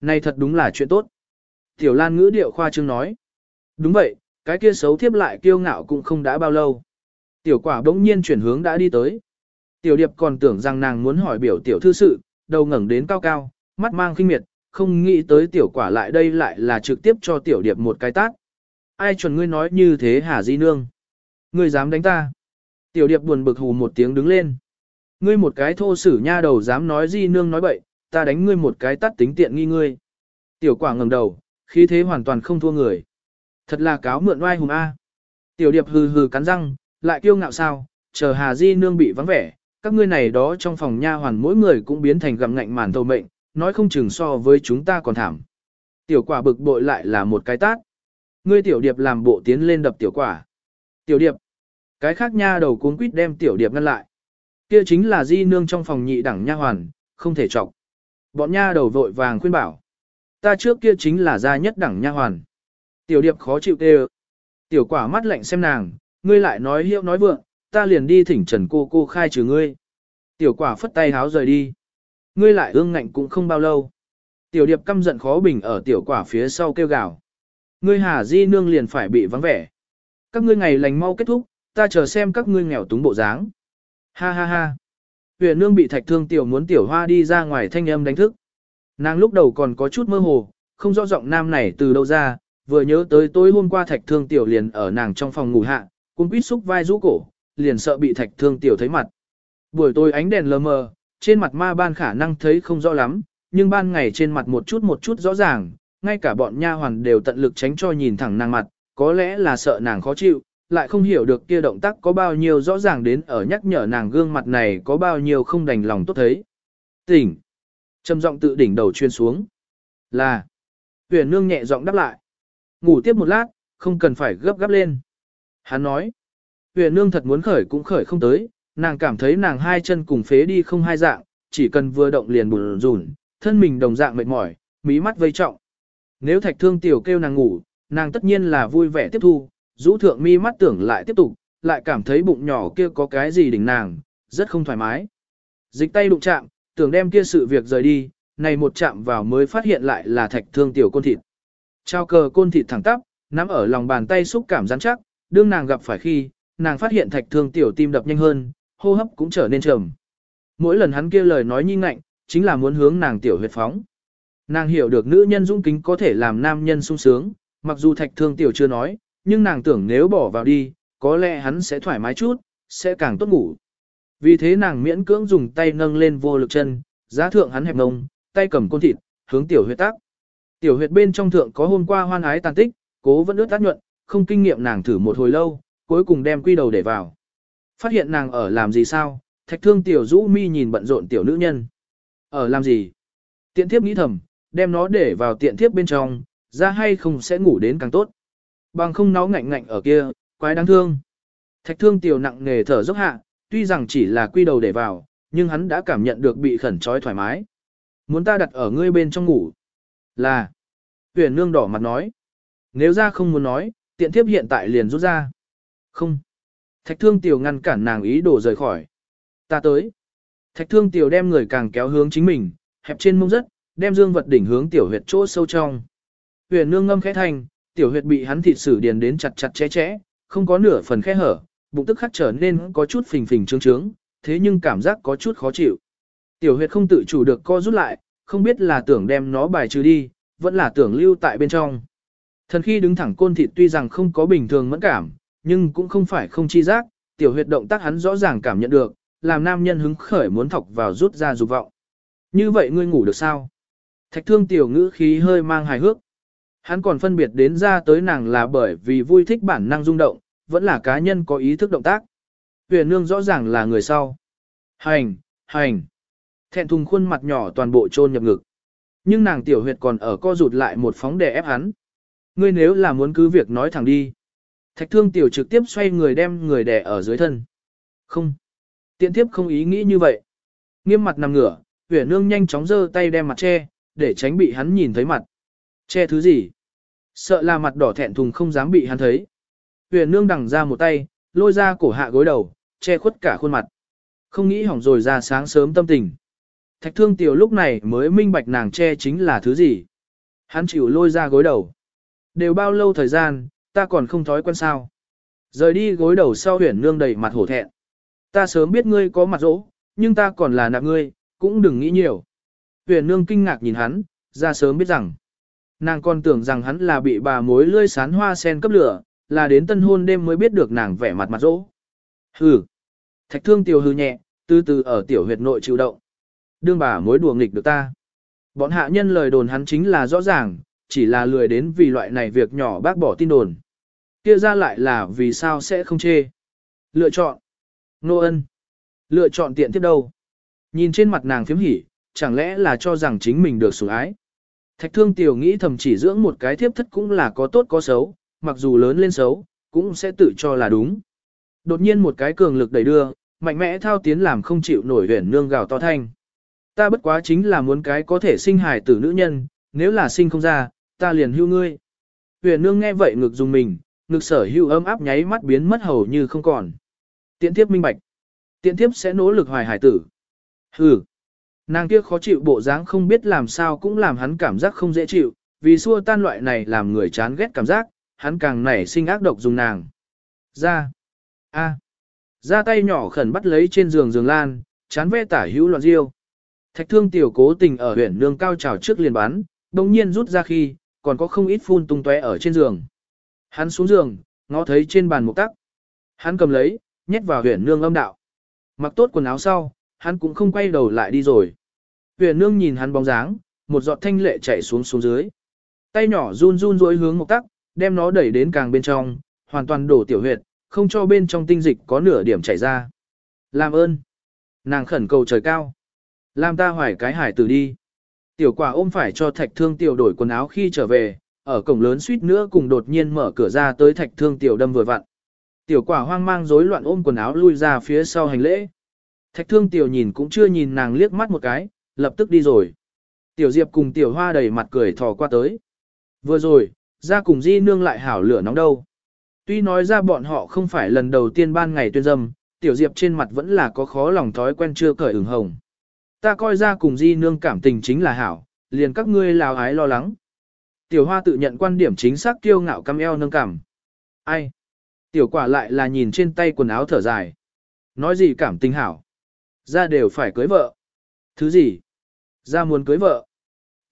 Này thật đúng là chuyện tốt. Tiểu Lan ngữ điệu khoa trương nói. Đúng vậy, cái kia xấu thiếp lại kiêu ngạo cũng không đã bao lâu. Tiểu quả bỗng nhiên chuyển hướng đã đi tới. Tiểu điệp còn tưởng rằng nàng muốn hỏi biểu tiểu thư sự, đầu ngẩng đến cao cao, mắt mang khinh miệt, không nghĩ tới tiểu quả lại đây lại là trực tiếp cho tiểu điệp một cái tát. Ai chuẩn ngươi nói như thế hả di nương? Ngươi dám đánh ta? Tiểu điệp buồn bực hù một tiếng đứng lên. Ngươi một cái thô sử nha đầu dám nói di nương nói bậy, ta đánh ngươi một cái tát tính tiện nghi ngươi. Tiểu quả ngẩng đầu, khí thế hoàn toàn không thua người. Thật là cáo mượn oai hùng A. Tiểu điệp hừ hừ cắn răng, lại kiêu ngạo sao, chờ Hà Di nương bị vắng vẻ, các ngươi này đó trong phòng nha hoàn mỗi người cũng biến thành gặm ngạnh màn thầu mệnh, nói không chừng so với chúng ta còn thảm. Tiểu quả bực bội lại là một cái tát. Ngươi tiểu điệp làm bộ tiến lên đập tiểu quả. Tiểu điệp. Cái khác nha đầu cuốn quýt đem tiểu điệp ngăn lại. Kia chính là di nương trong phòng nhị đẳng nha hoàn, không thể chọc. Bọn nha đầu vội vàng khuyên bảo. Ta trước kia chính là gia nhất đẳng nha hoàn. Tiểu điệp khó chịu tê Tiểu quả mắt lạnh xem nàng, ngươi lại nói hiệu nói vượng, ta liền đi thỉnh trần cô cô khai trừ ngươi. Tiểu quả phất tay háo rời đi. Ngươi lại ương ngạnh cũng không bao lâu. Tiểu điệp căm giận khó bình ở tiểu quả phía sau kêu gào. Ngươi hà di nương liền phải bị vắng vẻ. Các ngươi ngày lành mau kết thúc, ta chờ xem các ngươi nghèo túng bộ dáng. Ha ha ha. Huyền nương bị thạch thương tiểu muốn tiểu hoa đi ra ngoài thanh âm đánh thức. Nàng lúc đầu còn có chút mơ hồ, không rõ giọng nam này từ đâu ra, vừa nhớ tới tối hôm qua thạch thương tiểu liền ở nàng trong phòng ngủ hạ, cũng quýt xúc vai rũ cổ, liền sợ bị thạch thương tiểu thấy mặt. Buổi tối ánh đèn lờ mờ, trên mặt ma ban khả năng thấy không rõ lắm, nhưng ban ngày trên mặt một chút một chút rõ ràng, ngay cả bọn nha hoàn đều tận lực tránh cho nhìn thẳng nàng mặt, có lẽ là sợ nàng khó chịu, lại không hiểu được kia động tác có bao nhiêu rõ ràng đến ở nhắc nhở nàng gương mặt này có bao nhiêu không đành lòng tốt thấy. Tỉnh. Trầm giọng tự đỉnh đầu chuyên xuống. Là. Huyền nương nhẹ giọng đáp lại. Ngủ tiếp một lát, không cần phải gấp gáp lên. Hắn nói. Huyền nương thật muốn khởi cũng khởi không tới, nàng cảm thấy nàng hai chân cùng phế đi không hai dạng, chỉ cần vừa động liền bùn rùn, thân mình đồng dạng mệt mỏi, mí mắt vây trọng. Nếu thạch thương tiểu kêu nàng ngủ, nàng tất nhiên là vui vẻ tiếp thu, rũ thượng mi mắt tưởng lại tiếp tục, lại cảm thấy bụng nhỏ kia có cái gì đỉnh nàng, rất không thoải mái. Dịch tay đụng chạm, tưởng đem kia sự việc rời đi, này một chạm vào mới phát hiện lại là thạch thương tiểu côn thịt. Trao cờ côn thịt thẳng tắp, nắm ở lòng bàn tay xúc cảm rắn chắc, đương nàng gặp phải khi, nàng phát hiện thạch thương tiểu tim đập nhanh hơn, hô hấp cũng trở nên trầm. Mỗi lần hắn kia lời nói nhi ngạnh, chính là muốn hướng nàng tiểu huyệt phóng. Nàng hiểu được nữ nhân dũng kính có thể làm nam nhân sung sướng, mặc dù thạch thương tiểu chưa nói, nhưng nàng tưởng nếu bỏ vào đi, có lẽ hắn sẽ thoải mái chút, sẽ càng tốt ngủ. Vì thế nàng miễn cưỡng dùng tay nâng lên vô lực chân, giá thượng hắn hẹp ngông, tay cầm côn thịt, hướng tiểu huyệt tác. Tiểu huyệt bên trong thượng có hôm qua hoan ái tàn tích, cố vẫn ướt tác nhuận, không kinh nghiệm nàng thử một hồi lâu, cuối cùng đem quy đầu để vào. Phát hiện nàng ở làm gì sao, thạch thương tiểu rũ mi nhìn bận rộn tiểu nữ nhân. Ở làm gì? Tiện thiếp nghĩ thầm, đem nó để vào tiện thiếp bên trong, ra hay không sẽ ngủ đến càng tốt. Bằng không nó ngạnh ngạnh ở kia, quái đáng thương. Thạch thương tiểu nặng nghề thở dốc hạ, tuy rằng chỉ là quy đầu để vào, nhưng hắn đã cảm nhận được bị khẩn trói thoải mái. Muốn ta đặt ở ngươi bên trong ngủ. Là. tuyển nương đỏ mặt nói. Nếu ra không muốn nói, tiện thiếp hiện tại liền rút ra. Không. Thạch thương tiểu ngăn cản nàng ý đồ rời khỏi. Ta tới. Thạch thương tiểu đem người càng kéo hướng chính mình, hẹp trên mông rất, đem dương vật đỉnh hướng tiểu huyệt chỗ sâu trong. Huyền nương ngâm khẽ thành, tiểu huyệt bị hắn thịt sử điền đến chặt chặt chẽ chẽ, không có nửa phần khe hở, bụng tức khắc trở nên có chút phình phình trướng trướng, thế nhưng cảm giác có chút khó chịu. Tiểu huyệt không tự chủ được co rút lại, không biết là tưởng đem nó bài trừ đi, vẫn là tưởng lưu tại bên trong. Thần khi đứng thẳng côn thịt tuy rằng không có bình thường mẫn cảm, nhưng cũng không phải không chi giác, tiểu huyệt động tác hắn rõ ràng cảm nhận được, làm nam nhân hứng khởi muốn thọc vào rút ra dục vọng. Như vậy ngươi ngủ được sao? Thạch thương tiểu ngữ khí hơi mang hài hước. Hắn còn phân biệt đến ra tới nàng là bởi vì vui thích bản năng rung động, vẫn là cá nhân có ý thức động tác. Huyền nương rõ ràng là người sau. Hành, hành. Thẹn thùng khuôn mặt nhỏ toàn bộ trôn nhập ngực. Nhưng nàng tiểu huyệt còn ở co rụt lại một phóng để ép hắn. Ngươi nếu là muốn cứ việc nói thẳng đi. Thạch thương tiểu trực tiếp xoay người đem người đè ở dưới thân. Không. Tiện tiếp không ý nghĩ như vậy. Nghiêm mặt nằm ngửa, huyền nương nhanh chóng giơ tay đem mặt che, để tránh bị hắn nhìn thấy mặt. Che thứ gì? Sợ là mặt đỏ thẹn thùng không dám bị hắn thấy. Huyền nương đằng ra một tay, lôi ra cổ hạ gối đầu, che khuất cả khuôn mặt. Không nghĩ hỏng rồi ra sáng sớm tâm tình. Thạch thương tiểu lúc này mới minh bạch nàng che chính là thứ gì. Hắn chịu lôi ra gối đầu. Đều bao lâu thời gian, ta còn không thói quen sao. Rời đi gối đầu sau huyền nương đầy mặt hổ thẹn. Ta sớm biết ngươi có mặt rỗ, nhưng ta còn là nạp ngươi, cũng đừng nghĩ nhiều. Huyền nương kinh ngạc nhìn hắn, ra sớm biết rằng. Nàng còn tưởng rằng hắn là bị bà mối lươi sán hoa sen cấp lửa, là đến tân hôn đêm mới biết được nàng vẻ mặt mặt rỗ. Hừ. Thạch thương tiểu hư nhẹ, từ từ ở tiểu huyệt nội chịu động. Đương bà mối đùa nghịch được ta. Bọn hạ nhân lời đồn hắn chính là rõ ràng, chỉ là lười đến vì loại này việc nhỏ bác bỏ tin đồn. Kia ra lại là vì sao sẽ không chê. Lựa chọn. Nô ân. Lựa chọn tiện tiếp đâu. Nhìn trên mặt nàng phiếm hỉ, chẳng lẽ là cho rằng chính mình được sủng ái. Thạch thương tiểu nghĩ thầm chỉ dưỡng một cái thiếp thất cũng là có tốt có xấu, mặc dù lớn lên xấu, cũng sẽ tự cho là đúng. Đột nhiên một cái cường lực đẩy đưa, mạnh mẽ thao tiến làm không chịu nổi huyền nương gào to thanh. Ta bất quá chính là muốn cái có thể sinh hài tử nữ nhân, nếu là sinh không ra, ta liền hưu ngươi. Huyền nương nghe vậy ngực dùng mình, ngực sở hưu ấm áp nháy mắt biến mất hầu như không còn. Tiện tiếp minh bạch. Tiện tiếp sẽ nỗ lực hoài hải tử. Hừ. Nàng kia khó chịu bộ dáng không biết làm sao cũng làm hắn cảm giác không dễ chịu, vì xua tan loại này làm người chán ghét cảm giác, hắn càng nảy sinh ác độc dùng nàng. Ra. A. Ra tay nhỏ khẩn bắt lấy trên giường giường lan, chán ve tả hữu loạn riêu. Thạch thương tiểu cố tình ở huyện nương cao trào trước liền bắn, đồng nhiên rút ra khi, còn có không ít phun tung tóe ở trên giường. Hắn xuống giường, ngó thấy trên bàn một tắc. Hắn cầm lấy, nhét vào huyện nương âm đạo. Mặc tốt quần áo sau, hắn cũng không quay đầu lại đi rồi. Huyền nương nhìn hắn bóng dáng, một giọt thanh lệ chảy xuống xuống dưới. Tay nhỏ run run rối hướng một tắc, đem nó đẩy đến càng bên trong, hoàn toàn đổ tiểu huyệt, không cho bên trong tinh dịch có nửa điểm chảy ra. Làm ơn. Nàng khẩn cầu trời cao. Làm ta hoài cái hải tử đi. Tiểu quả ôm phải cho thạch thương tiểu đổi quần áo khi trở về, ở cổng lớn suýt nữa cùng đột nhiên mở cửa ra tới thạch thương tiểu đâm vừa vặn. Tiểu quả hoang mang rối loạn ôm quần áo lui ra phía sau hành lễ. Thạch thương tiểu nhìn cũng chưa nhìn nàng liếc mắt một cái, lập tức đi rồi. Tiểu diệp cùng tiểu hoa đầy mặt cười thò qua tới. Vừa rồi, ra cùng di nương lại hảo lửa nóng đâu. Tuy nói ra bọn họ không phải lần đầu tiên ban ngày tuyên dâm, tiểu diệp trên mặt vẫn là có khó lòng thói quen chưa cởi ửng hồng. Ta coi ra cùng di nương cảm tình chính là hảo, liền các ngươi lào ái lo lắng. Tiểu hoa tự nhận quan điểm chính xác kiêu ngạo căm eo nâng cảm. Ai? Tiểu quả lại là nhìn trên tay quần áo thở dài. Nói gì cảm tình hảo? Ra đều phải cưới vợ. Thứ gì? Ra muốn cưới vợ.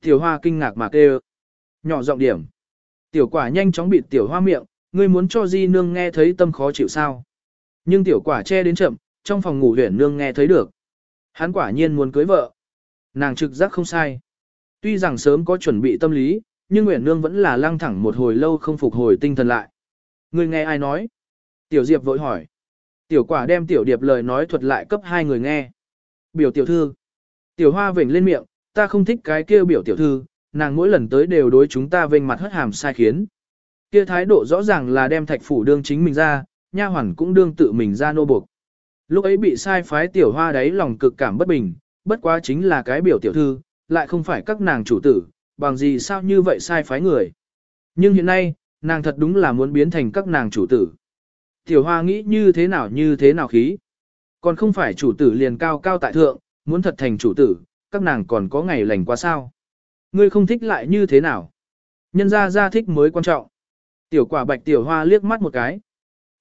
Tiểu hoa kinh ngạc mà kêu. Nhỏ giọng điểm. Tiểu quả nhanh chóng bịt tiểu hoa miệng, ngươi muốn cho di nương nghe thấy tâm khó chịu sao. Nhưng tiểu quả che đến chậm, trong phòng ngủ huyển nương nghe thấy được. Hắn quả nhiên muốn cưới vợ. Nàng trực giác không sai. Tuy rằng sớm có chuẩn bị tâm lý, nhưng Nguyễn Nương vẫn là lăng thẳng một hồi lâu không phục hồi tinh thần lại. Người nghe ai nói? Tiểu Diệp vội hỏi. Tiểu quả đem Tiểu Điệp lời nói thuật lại cấp hai người nghe. Biểu tiểu thư. Tiểu hoa vểnh lên miệng, ta không thích cái kia biểu tiểu thư, nàng mỗi lần tới đều đối chúng ta vênh mặt hất hàm sai khiến. Kia thái độ rõ ràng là đem thạch phủ đương chính mình ra, nha hoàn cũng đương tự mình ra nô buộc. Lúc ấy bị sai phái tiểu hoa đấy lòng cực cảm bất bình, bất quá chính là cái biểu tiểu thư, lại không phải các nàng chủ tử, bằng gì sao như vậy sai phái người. Nhưng hiện nay, nàng thật đúng là muốn biến thành các nàng chủ tử. Tiểu hoa nghĩ như thế nào như thế nào khí. Còn không phải chủ tử liền cao cao tại thượng, muốn thật thành chủ tử, các nàng còn có ngày lành quá sao. Ngươi không thích lại như thế nào? Nhân ra ra thích mới quan trọng. Tiểu quả bạch tiểu hoa liếc mắt một cái.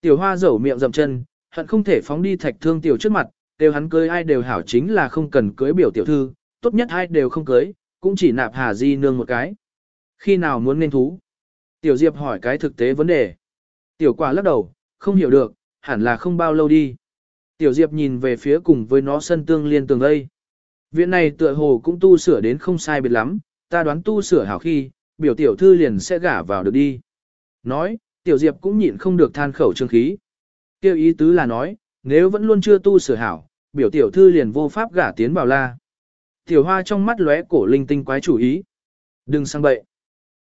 Tiểu hoa dẩu miệng dầm chân, hận không thể phóng đi thạch thương tiểu trước mặt, đều hắn cưới ai đều hảo chính là không cần cưới biểu tiểu thư, tốt nhất ai đều không cưới, cũng chỉ nạp hà di nương một cái. Khi nào muốn nên thú? Tiểu Diệp hỏi cái thực tế vấn đề. Tiểu quả lắc đầu, không hiểu được, hẳn là không bao lâu đi. Tiểu Diệp nhìn về phía cùng với nó sân tương liên tường đây. Viện này tựa hồ cũng tu sửa đến không sai biệt lắm, ta đoán tu sửa hảo khi, biểu tiểu thư liền sẽ gả vào được đi. Nói, tiểu Diệp cũng nhịn không được than khẩu trương khí. Kêu ý tứ là nói, nếu vẫn luôn chưa tu sửa hảo, biểu tiểu thư liền vô pháp gả tiến vào la. Tiểu hoa trong mắt lóe cổ linh tinh quái chủ ý. Đừng sang bậy.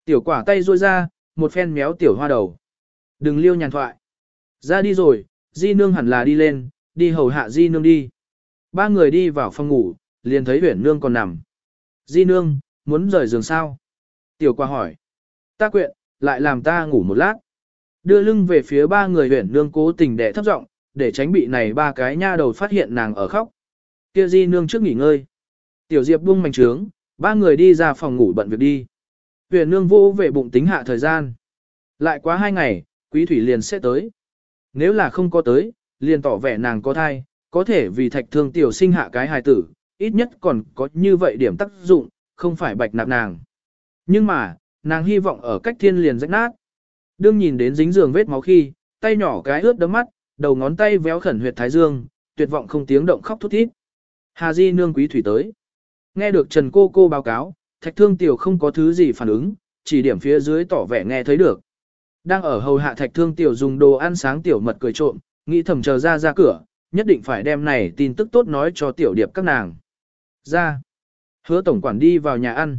Tiểu quả tay ruôi ra, một phen méo tiểu hoa đầu. Đừng liêu nhàn thoại. Ra đi rồi, di nương hẳn là đi lên, đi hầu hạ di nương đi. Ba người đi vào phòng ngủ, liền thấy huyển nương còn nằm. Di nương, muốn rời giường sao? Tiểu qua hỏi. Ta quyện, lại làm ta ngủ một lát. Đưa lưng về phía ba người huyển nương cố tình để thấp giọng, để tránh bị này ba cái nha đầu phát hiện nàng ở khóc. Kia di nương trước nghỉ ngơi. Tiểu Diệp buông mảnh trướng, ba người đi ra phòng ngủ bận việc đi. Huyền nương vô về bụng tính hạ thời gian. Lại quá hai ngày, quý thủy liền sẽ tới. Nếu là không có tới, liền tỏ vẻ nàng có thai, có thể vì thạch thương tiểu sinh hạ cái hài tử, ít nhất còn có như vậy điểm tác dụng, không phải bạch nạp nàng. Nhưng mà, nàng hy vọng ở cách thiên liền rách nát. Đương nhìn đến dính giường vết máu khi, tay nhỏ cái ướt đấm mắt, đầu ngón tay véo khẩn huyệt thái dương, tuyệt vọng không tiếng động khóc thút thít. Hà Di nương quý thủy tới. Nghe được Trần cô cô báo cáo, thạch thương tiểu không có thứ gì phản ứng, chỉ điểm phía dưới tỏ vẻ nghe thấy được. Đang ở hầu hạ thạch thương tiểu dùng đồ ăn sáng tiểu mật cười trộm, nghĩ thầm chờ ra ra cửa, nhất định phải đem này tin tức tốt nói cho tiểu điệp các nàng. Ra. Hứa tổng quản đi vào nhà ăn.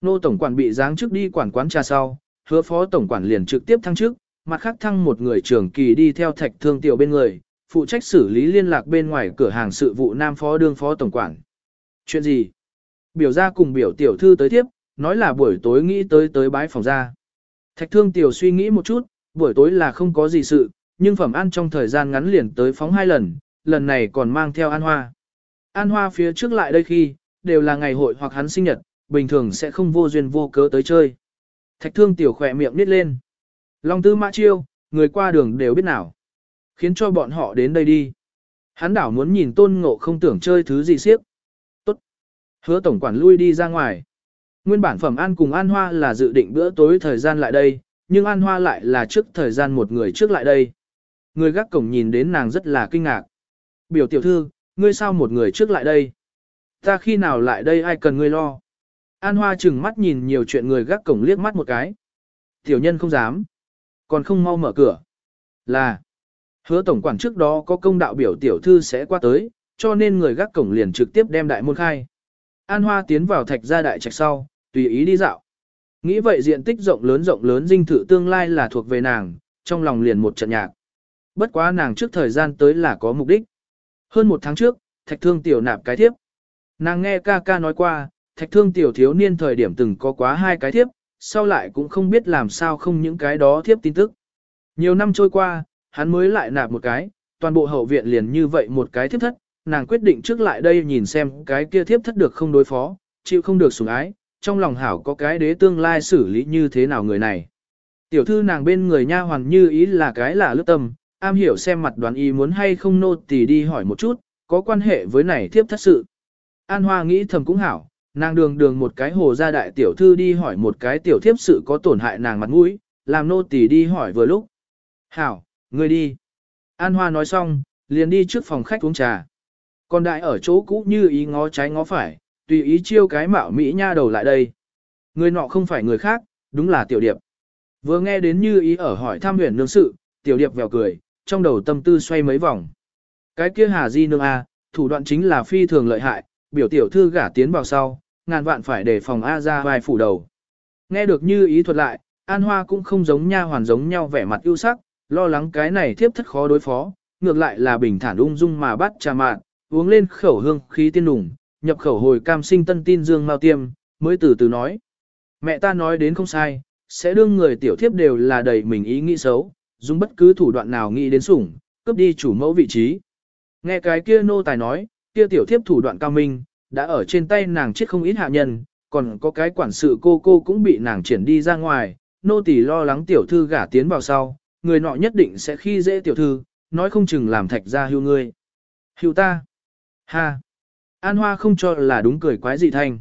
Nô tổng quản bị giáng trước đi quản quán trà sau, hứa phó tổng quản liền trực tiếp thăng trước, mặt khác thăng một người trưởng kỳ đi theo thạch thương tiểu bên người, phụ trách xử lý liên lạc bên ngoài cửa hàng sự vụ nam phó đương phó tổng quản. Chuyện gì? Biểu ra cùng biểu tiểu thư tới tiếp, nói là buổi tối nghĩ tới tới bái phòng ra. Thạch thương tiểu suy nghĩ một chút, buổi tối là không có gì sự, nhưng phẩm ăn trong thời gian ngắn liền tới phóng hai lần, lần này còn mang theo an hoa. An hoa phía trước lại đây khi, đều là ngày hội hoặc hắn sinh nhật, bình thường sẽ không vô duyên vô cớ tới chơi. Thạch thương tiểu khỏe miệng nít lên. Long tư mã chiêu, người qua đường đều biết nào. Khiến cho bọn họ đến đây đi. Hắn đảo muốn nhìn tôn ngộ không tưởng chơi thứ gì siếc. Tốt. Hứa tổng quản lui đi ra ngoài. Nguyên bản phẩm An cùng An Hoa là dự định bữa tối thời gian lại đây, nhưng An Hoa lại là trước thời gian một người trước lại đây. Người gác cổng nhìn đến nàng rất là kinh ngạc. Biểu tiểu thư, ngươi sao một người trước lại đây? Ta khi nào lại đây ai cần ngươi lo? An Hoa chừng mắt nhìn nhiều chuyện người gác cổng liếc mắt một cái. Tiểu nhân không dám. Còn không mau mở cửa. Là. Hứa tổng quản trước đó có công đạo biểu tiểu thư sẽ qua tới, cho nên người gác cổng liền trực tiếp đem đại môn khai. An Hoa tiến vào thạch gia đại trạch sau, tùy ý đi dạo. Nghĩ vậy diện tích rộng lớn rộng lớn dinh thự tương lai là thuộc về nàng, trong lòng liền một trận nhạc. Bất quá nàng trước thời gian tới là có mục đích. Hơn một tháng trước, thạch thương tiểu nạp cái thiếp. Nàng nghe ca ca nói qua, thạch thương tiểu thiếu niên thời điểm từng có quá hai cái thiếp, sau lại cũng không biết làm sao không những cái đó thiếp tin tức. Nhiều năm trôi qua, hắn mới lại nạp một cái, toàn bộ hậu viện liền như vậy một cái thiếp thất, nàng quyết định trước lại đây nhìn xem cái kia thiếp thất được không đối phó, chịu không được sủng ái, trong lòng hảo có cái đế tương lai xử lý như thế nào người này. Tiểu thư nàng bên người nha hoàn như ý là cái là lướt tâm, am hiểu xem mặt đoán ý muốn hay không nô tỳ đi hỏi một chút, có quan hệ với này thiếp thất sự. An Hoa nghĩ thầm cũng hảo, nàng đường đường một cái hồ gia đại tiểu thư đi hỏi một cái tiểu thiếp sự có tổn hại nàng mặt mũi, làm nô tỳ đi hỏi vừa lúc. Hảo, ngươi đi. An Hoa nói xong, liền đi trước phòng khách uống trà. Còn đại ở chỗ cũ như ý ngó trái ngó phải, tùy ý chiêu cái mạo Mỹ nha đầu lại đây. Người nọ không phải người khác, đúng là tiểu điệp. Vừa nghe đến như ý ở hỏi tham huyền nương sự, tiểu điệp vèo cười, trong đầu tâm tư xoay mấy vòng. Cái kia hà di nương A, thủ đoạn chính là phi thường lợi hại, biểu tiểu thư gả tiến vào sau, ngàn vạn phải để phòng A ra vài phủ đầu. Nghe được như ý thuật lại, An Hoa cũng không giống nha hoàn giống nhau vẻ mặt ưu sắc, lo lắng cái này thiếp thất khó đối phó, ngược lại là bình thản ung dung mà bắt trà mạn, uống lên khẩu hương khí tiên đủng, nhập khẩu hồi cam sinh tân tin dương mao tiêm, mới từ từ nói. Mẹ ta nói đến không sai, sẽ đương người tiểu thiếp đều là đầy mình ý nghĩ xấu, dùng bất cứ thủ đoạn nào nghĩ đến sủng, cướp đi chủ mẫu vị trí. Nghe cái kia nô tài nói, kia tiểu thiếp thủ đoạn cao minh, đã ở trên tay nàng chết không ít hạ nhân, còn có cái quản sự cô cô cũng bị nàng triển đi ra ngoài, nô tỳ lo lắng tiểu thư gả tiến vào sau, người nọ nhất định sẽ khi dễ tiểu thư, nói không chừng làm thạch ra hưu ngươi. Hưu ta. Ha. An Hoa không cho là đúng cười quái dị thanh.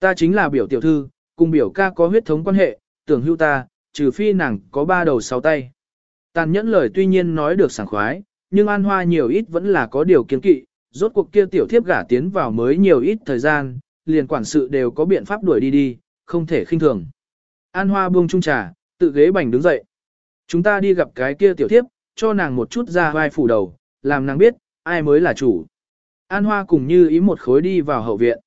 Ta chính là biểu tiểu thư, cùng biểu ca có huyết thống quan hệ, tưởng hưu ta, trừ phi nàng có ba đầu sáu tay. Tàn nhẫn lời tuy nhiên nói được sảng khoái, nhưng An Hoa nhiều ít vẫn là có điều kiến kỵ, rốt cuộc kia tiểu thiếp gả tiến vào mới nhiều ít thời gian, liền quản sự đều có biện pháp đuổi đi đi, không thể khinh thường. An Hoa buông chung trà, tự ghế bành đứng dậy. Chúng ta đi gặp cái kia tiểu thiếp, cho nàng một chút ra vai phủ đầu, làm nàng biết, ai mới là chủ. An Hoa cùng như ý một khối đi vào hậu viện.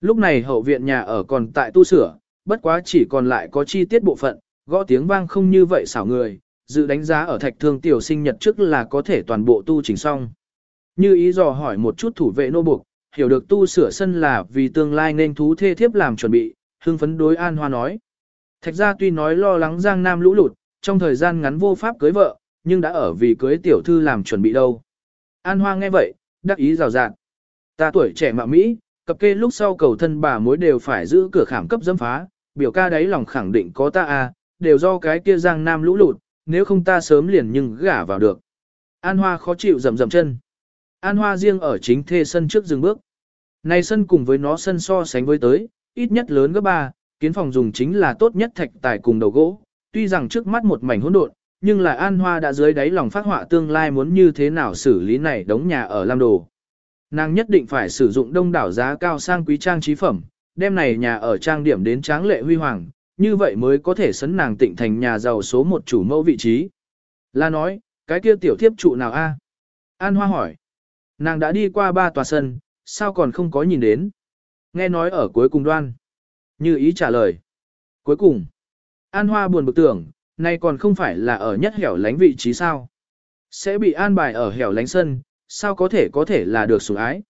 Lúc này hậu viện nhà ở còn tại tu sửa, bất quá chỉ còn lại có chi tiết bộ phận, gõ tiếng vang không như vậy xảo người, dự đánh giá ở thạch thương tiểu sinh nhật trước là có thể toàn bộ tu chỉnh xong. Như ý dò hỏi một chút thủ vệ nô buộc, hiểu được tu sửa sân là vì tương lai nên thú thê thiếp làm chuẩn bị, hưng phấn đối An Hoa nói. Thạch ra tuy nói lo lắng Giang Nam lũ lụt, trong thời gian ngắn vô pháp cưới vợ, nhưng đã ở vì cưới tiểu thư làm chuẩn bị đâu. An Hoa nghe vậy, đắc ý rào rạng. Ta tuổi trẻ mạ Mỹ, cập kê lúc sau cầu thân bà mối đều phải giữ cửa khảm cấp dâm phá, biểu ca đấy lòng khẳng định có ta à, đều do cái kia Giang Nam lũ lụt, nếu không ta sớm liền nhưng gả vào được. An Hoa khó chịu rầm rầm chân. An Hoa riêng ở chính thê sân trước dừng bước. Này sân cùng với nó sân so sánh với tới, ít nhất lớn gấp ba, kiến phòng dùng chính là tốt nhất thạch tài cùng đầu gỗ. Tuy rằng trước mắt một mảnh hỗn độn, nhưng là An Hoa đã dưới đáy lòng phát họa tương lai muốn như thế nào xử lý này đống nhà ở Lam Đồ. Nàng nhất định phải sử dụng đông đảo giá cao sang quý trang trí phẩm, đem này nhà ở trang điểm đến tráng lệ huy hoàng, như vậy mới có thể sấn nàng tịnh thành nhà giàu số một chủ mẫu vị trí. La nói, cái kia tiểu thiếp trụ nào a? An Hoa hỏi. Nàng đã đi qua ba tòa sân, sao còn không có nhìn đến? Nghe nói ở cuối cùng đoan. Như ý trả lời. Cuối cùng. An Hoa buồn bực tưởng, nay còn không phải là ở nhất hẻo lánh vị trí sao? Sẽ bị an bài ở hẻo lánh sân, sao có thể có thể là được sủng ái?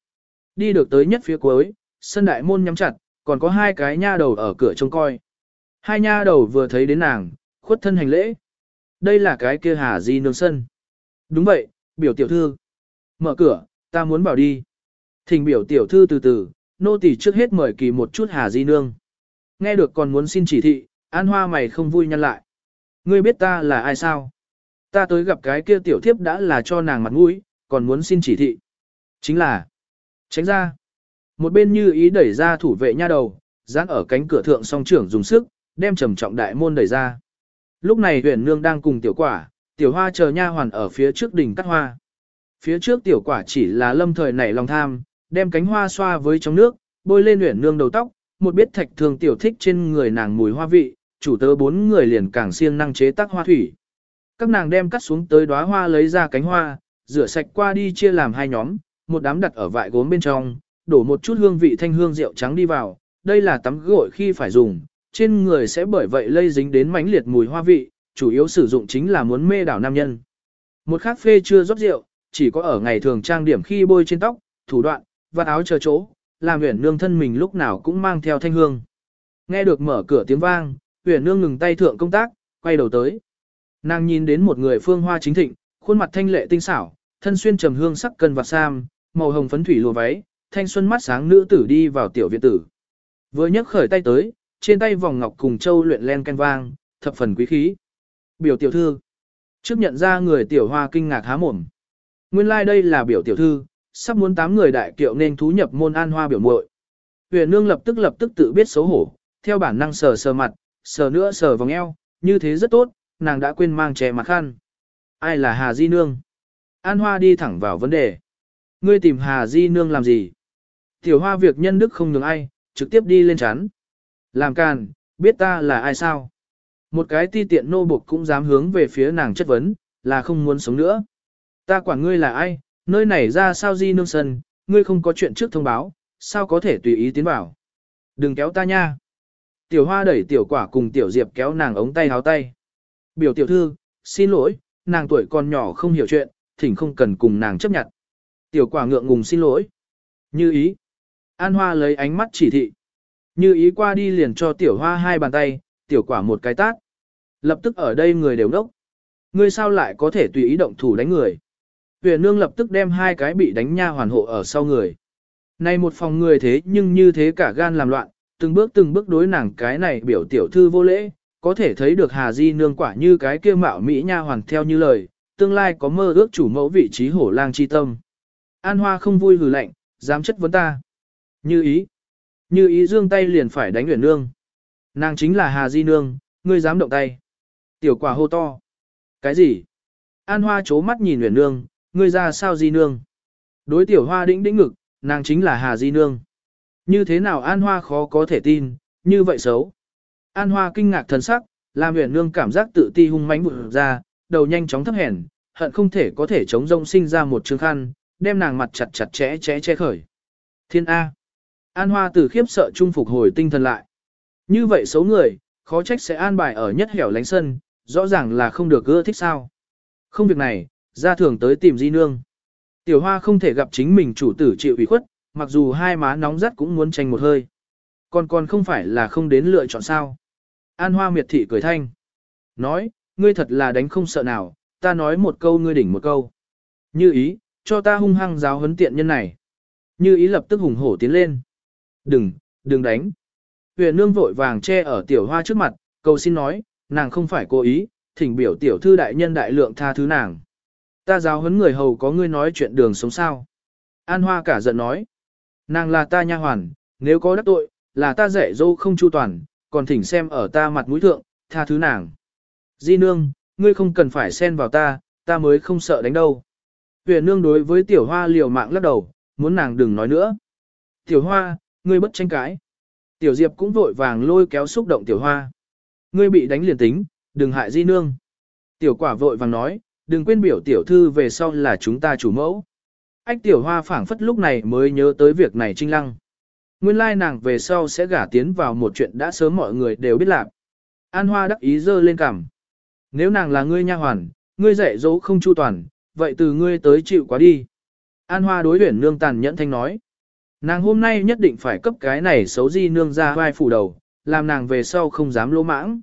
Đi được tới nhất phía cuối, sân đại môn nhắm chặt, còn có hai cái nha đầu ở cửa trông coi. Hai nha đầu vừa thấy đến nàng, khuất thân hành lễ. Đây là cái kia Hà Di nương sân. Đúng vậy, biểu tiểu thư. Mở cửa, ta muốn bảo đi. Thỉnh biểu tiểu thư từ từ, nô tỳ trước hết mời kỳ một chút Hà Di nương. Nghe được còn muốn xin chỉ thị, An Hoa mày không vui nhăn lại. Ngươi biết ta là ai sao? Ta tới gặp cái kia tiểu thiếp đã là cho nàng mặt mũi, còn muốn xin chỉ thị. Chính là, tránh ra. Một bên như ý đẩy ra thủ vệ nha đầu, dán ở cánh cửa thượng song trưởng dùng sức, đem trầm trọng đại môn đẩy ra. Lúc này huyền nương đang cùng tiểu quả, tiểu hoa chờ nha hoàn ở phía trước đỉnh cắt hoa. Phía trước tiểu quả chỉ là lâm thời nảy lòng tham, đem cánh hoa xoa với trong nước, bôi lên huyền nương đầu tóc, một biết thạch thường tiểu thích trên người nàng mùi hoa vị, chủ tớ bốn người liền càng siêng năng chế tác hoa thủy. Các nàng đem cắt xuống tới đóa hoa lấy ra cánh hoa, rửa sạch qua đi chia làm hai nhóm, một đám đặt ở vại gốm bên trong, đổ một chút hương vị thanh hương rượu trắng đi vào, đây là tắm gội khi phải dùng, trên người sẽ bởi vậy lây dính đến mãnh liệt mùi hoa vị, chủ yếu sử dụng chính là muốn mê đảo nam nhân. Một khác phê chưa rót rượu, chỉ có ở ngày thường trang điểm khi bôi trên tóc, thủ đoạn, và áo chờ chỗ, làm huyền nương thân mình lúc nào cũng mang theo thanh hương. Nghe được mở cửa tiếng vang, huyền nương ngừng tay thượng công tác, quay đầu tới. Nàng nhìn đến một người phương hoa chính thịnh, khuôn mặt thanh lệ tinh xảo, thân xuyên trầm hương sắc cân và sam, màu hồng phấn thủy lùa váy, thanh xuân mắt sáng nữ tử đi vào tiểu viện tử. Vừa nhấc khởi tay tới, trên tay vòng ngọc cùng châu luyện len canh vang, thập phần quý khí. Biểu tiểu thư. Trước nhận ra người tiểu hoa kinh ngạc há mồm. Nguyên lai like đây là biểu tiểu thư, sắp muốn tám người đại kiệu nên thú nhập môn an hoa biểu muội. Huyền nương lập tức lập tức tự biết xấu hổ, theo bản năng sờ sờ mặt, sờ nữa sờ vòng eo, như thế rất tốt, nàng đã quên mang trẻ mặt khăn. Ai là Hà Di Nương? An Hoa đi thẳng vào vấn đề. Ngươi tìm Hà Di Nương làm gì? Tiểu Hoa việc nhân đức không nhường ai, trực tiếp đi lên chắn, Làm càn, biết ta là ai sao? Một cái ti tiện nô buộc cũng dám hướng về phía nàng chất vấn, là không muốn sống nữa. Ta quản ngươi là ai, nơi này ra sao di nương sân, ngươi không có chuyện trước thông báo, sao có thể tùy ý tiến vào. Đừng kéo ta nha. Tiểu hoa đẩy tiểu quả cùng tiểu diệp kéo nàng ống tay háo tay. Biểu tiểu thư, xin lỗi, nàng tuổi còn nhỏ không hiểu chuyện, thỉnh không cần cùng nàng chấp nhận. Tiểu quả ngượng ngùng xin lỗi. Như ý. An hoa lấy ánh mắt chỉ thị. Như ý qua đi liền cho tiểu hoa hai bàn tay, tiểu quả một cái tát. Lập tức ở đây người đều đốc. Ngươi sao lại có thể tùy ý động thủ đánh người. Huyền nương lập tức đem hai cái bị đánh nha hoàn hộ ở sau người. Này một phòng người thế nhưng như thế cả gan làm loạn, từng bước từng bước đối nàng cái này biểu tiểu thư vô lễ, có thể thấy được Hà Di nương quả như cái kia mạo Mỹ nha hoàn theo như lời, tương lai có mơ ước chủ mẫu vị trí hổ lang chi tâm. An Hoa không vui hừ lạnh, dám chất vấn ta. Như ý. Như ý dương tay liền phải đánh Uyển Nương. Nàng chính là Hà Di Nương, ngươi dám động tay. Tiểu quả hô to. Cái gì? An Hoa chố mắt nhìn Uyển Nương, ngươi ra sao Di Nương? Đối tiểu hoa đĩnh đĩnh ngực, nàng chính là Hà Di Nương. Như thế nào An Hoa khó có thể tin, như vậy xấu. An Hoa kinh ngạc thần sắc, làm Uyển Nương cảm giác tự ti hung mãnh vụt ra, đầu nhanh chóng thấp hèn, hận không thể có thể chống rông sinh ra một trường khăn, đem nàng mặt chặt chặt chẽ chẽ che khởi. Thiên A. An Hoa từ khiếp sợ trung phục hồi tinh thần lại. Như vậy xấu người, khó trách sẽ an bài ở nhất hẻo lánh sân, rõ ràng là không được ưa thích sao. Không việc này, ra thường tới tìm Di Nương. Tiểu Hoa không thể gặp chính mình chủ tử chịu ủy khuất, mặc dù hai má nóng rắt cũng muốn tranh một hơi. Còn còn không phải là không đến lựa chọn sao. An Hoa miệt thị cười thanh. Nói, ngươi thật là đánh không sợ nào, ta nói một câu ngươi đỉnh một câu. Như ý, cho ta hung hăng giáo huấn tiện nhân này. Như ý lập tức hùng hổ tiến lên. Đừng, đừng đánh. Huyền nương vội vàng che ở tiểu hoa trước mặt, cầu xin nói, nàng không phải cố ý, thỉnh biểu tiểu thư đại nhân đại lượng tha thứ nàng. Ta giáo huấn người hầu có ngươi nói chuyện đường sống sao. An hoa cả giận nói. Nàng là ta nha hoàn, nếu có đắc tội, là ta dạy dâu không chu toàn, còn thỉnh xem ở ta mặt mũi thượng, tha thứ nàng. Di nương, ngươi không cần phải xen vào ta, ta mới không sợ đánh đâu. Huyền nương đối với tiểu hoa liều mạng lắc đầu, muốn nàng đừng nói nữa. Tiểu hoa, ngươi bất tranh cãi. Tiểu diệp cũng vội vàng lôi kéo xúc động tiểu hoa. Ngươi bị đánh liền tính, đừng hại di nương. Tiểu quả vội vàng nói, đừng quên biểu tiểu thư về sau là chúng ta chủ mẫu. Ách tiểu hoa phảng phất lúc này mới nhớ tới việc này trinh lăng. Nguyên lai nàng về sau sẽ gả tiến vào một chuyện đã sớm mọi người đều biết làm. An hoa đắc ý dơ lên cằm. Nếu nàng là ngươi nha hoàn, ngươi dạy dỗ không chu toàn, vậy từ ngươi tới chịu quá đi. An Hoa đối huyển nương tàn nhẫn thanh nói. Nàng hôm nay nhất định phải cấp cái này xấu di nương ra vai phủ đầu, làm nàng về sau không dám lỗ mãng.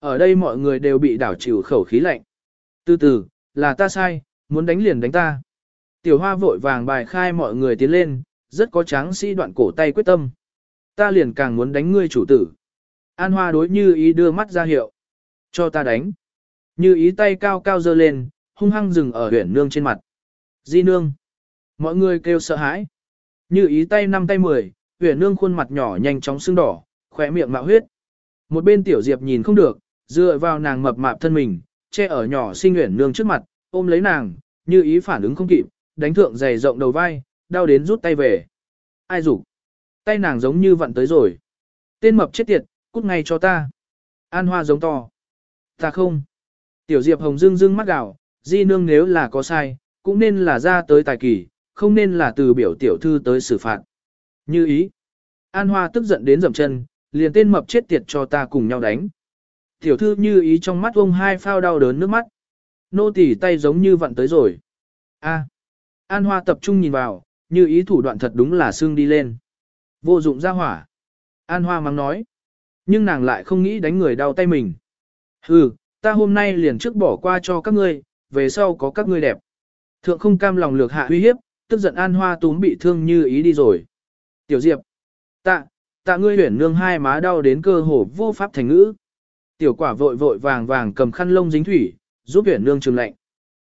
Ở đây mọi người đều bị đảo chịu khẩu khí lạnh. Từ từ, là ta sai, muốn đánh liền đánh ta. Tiểu hoa vội vàng bài khai mọi người tiến lên, rất có tráng sĩ đoạn cổ tay quyết tâm. Ta liền càng muốn đánh ngươi chủ tử. An hoa đối như ý đưa mắt ra hiệu. Cho ta đánh. Như ý tay cao cao dơ lên, hung hăng dừng ở huyển nương trên mặt. Di nương. Mọi người kêu sợ hãi. Như ý tay năm tay mười, huyển nương khuôn mặt nhỏ nhanh chóng sưng đỏ, khỏe miệng mạo huyết. Một bên tiểu diệp nhìn không được, dựa vào nàng mập mạp thân mình, che ở nhỏ sinh huyển nương trước mặt, ôm lấy nàng, như ý phản ứng không kịp, đánh thượng dày rộng đầu vai, đau đến rút tay về. Ai rủ? Tay nàng giống như vặn tới rồi. Tên mập chết tiệt, cút ngay cho ta. An hoa giống to. Ta không. Tiểu diệp hồng dưng dưng mắt gạo, di nương nếu là có sai, cũng nên là ra tới tài kỳ, không nên là từ biểu tiểu thư tới xử phạt. Như ý. An Hoa tức giận đến dậm chân, liền tên mập chết tiệt cho ta cùng nhau đánh. Tiểu thư như ý trong mắt ông hai phao đau đớn nước mắt. Nô tỉ tay giống như vặn tới rồi. A. An Hoa tập trung nhìn vào, như ý thủ đoạn thật đúng là xương đi lên. Vô dụng ra hỏa. An Hoa mắng nói. Nhưng nàng lại không nghĩ đánh người đau tay mình. Hừ, ta hôm nay liền trước bỏ qua cho các ngươi, về sau có các ngươi đẹp. Thượng không cam lòng lược hạ uy hiếp, tức giận An Hoa túm bị thương như ý đi rồi. Tiểu Diệp, tạ, tạ ngươi huyển nương hai má đau đến cơ hồ vô pháp thành ngữ. Tiểu quả vội vội vàng vàng cầm khăn lông dính thủy, giúp huyển nương trường lạnh.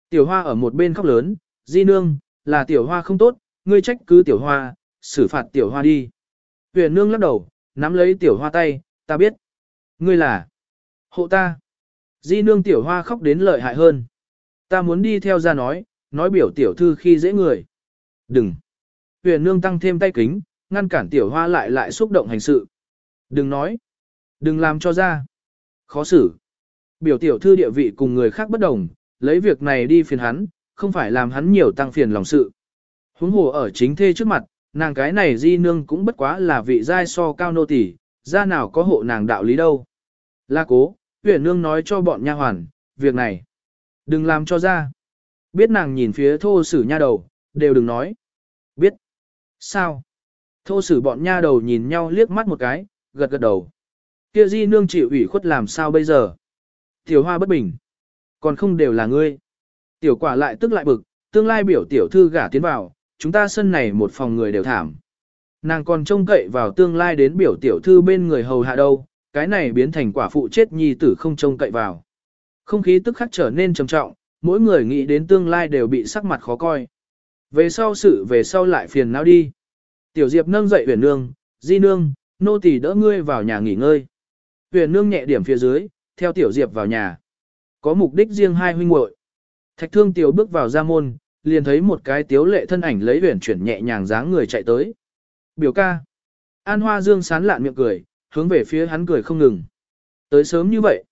Tiểu hoa ở một bên khóc lớn, di nương, là tiểu hoa không tốt, ngươi trách cứ tiểu hoa, xử phạt tiểu hoa đi. Huyền nương lắc đầu, nắm lấy tiểu hoa tay, ta biết. Ngươi là hộ ta. Di nương tiểu hoa khóc đến lợi hại hơn. Ta muốn đi theo ra nói, nói biểu tiểu thư khi dễ người. Đừng. Huyền nương tăng thêm tay kính, ngăn cản tiểu hoa lại lại xúc động hành sự. Đừng nói. Đừng làm cho ra. Khó xử. Biểu tiểu thư địa vị cùng người khác bất đồng, lấy việc này đi phiền hắn, không phải làm hắn nhiều tăng phiền lòng sự. Huống hồ ở chính thê trước mặt, nàng cái này di nương cũng bất quá là vị giai so cao nô tỳ, ra nào có hộ nàng đạo lý đâu. La cố, huyền nương nói cho bọn nha hoàn, việc này. Đừng làm cho ra. Biết nàng nhìn phía thô sử nha đầu, đều đừng nói. Biết. Sao? Thô sử bọn nha đầu nhìn nhau liếc mắt một cái, gật gật đầu. Kia di nương chịu ủy khuất làm sao bây giờ? Tiểu hoa bất bình. Còn không đều là ngươi. Tiểu quả lại tức lại bực, tương lai biểu tiểu thư gả tiến vào, chúng ta sân này một phòng người đều thảm. Nàng còn trông cậy vào tương lai đến biểu tiểu thư bên người hầu hạ đâu, cái này biến thành quả phụ chết nhi tử không trông cậy vào. Không khí tức khắc trở nên trầm trọng, mỗi người nghĩ đến tương lai đều bị sắc mặt khó coi. Về sau sự về sau lại phiền não đi. Tiểu Diệp nâng dậy huyền nương, di nương, nô tỳ đỡ ngươi vào nhà nghỉ ngơi. Huyền nương nhẹ điểm phía dưới, theo Tiểu Diệp vào nhà. Có mục đích riêng hai huynh muội. Thạch thương Tiểu bước vào ra môn, liền thấy một cái tiếu lệ thân ảnh lấy huyền chuyển nhẹ nhàng dáng người chạy tới. Biểu ca. An Hoa Dương sán lạn miệng cười, hướng về phía hắn cười không ngừng. Tới sớm như vậy.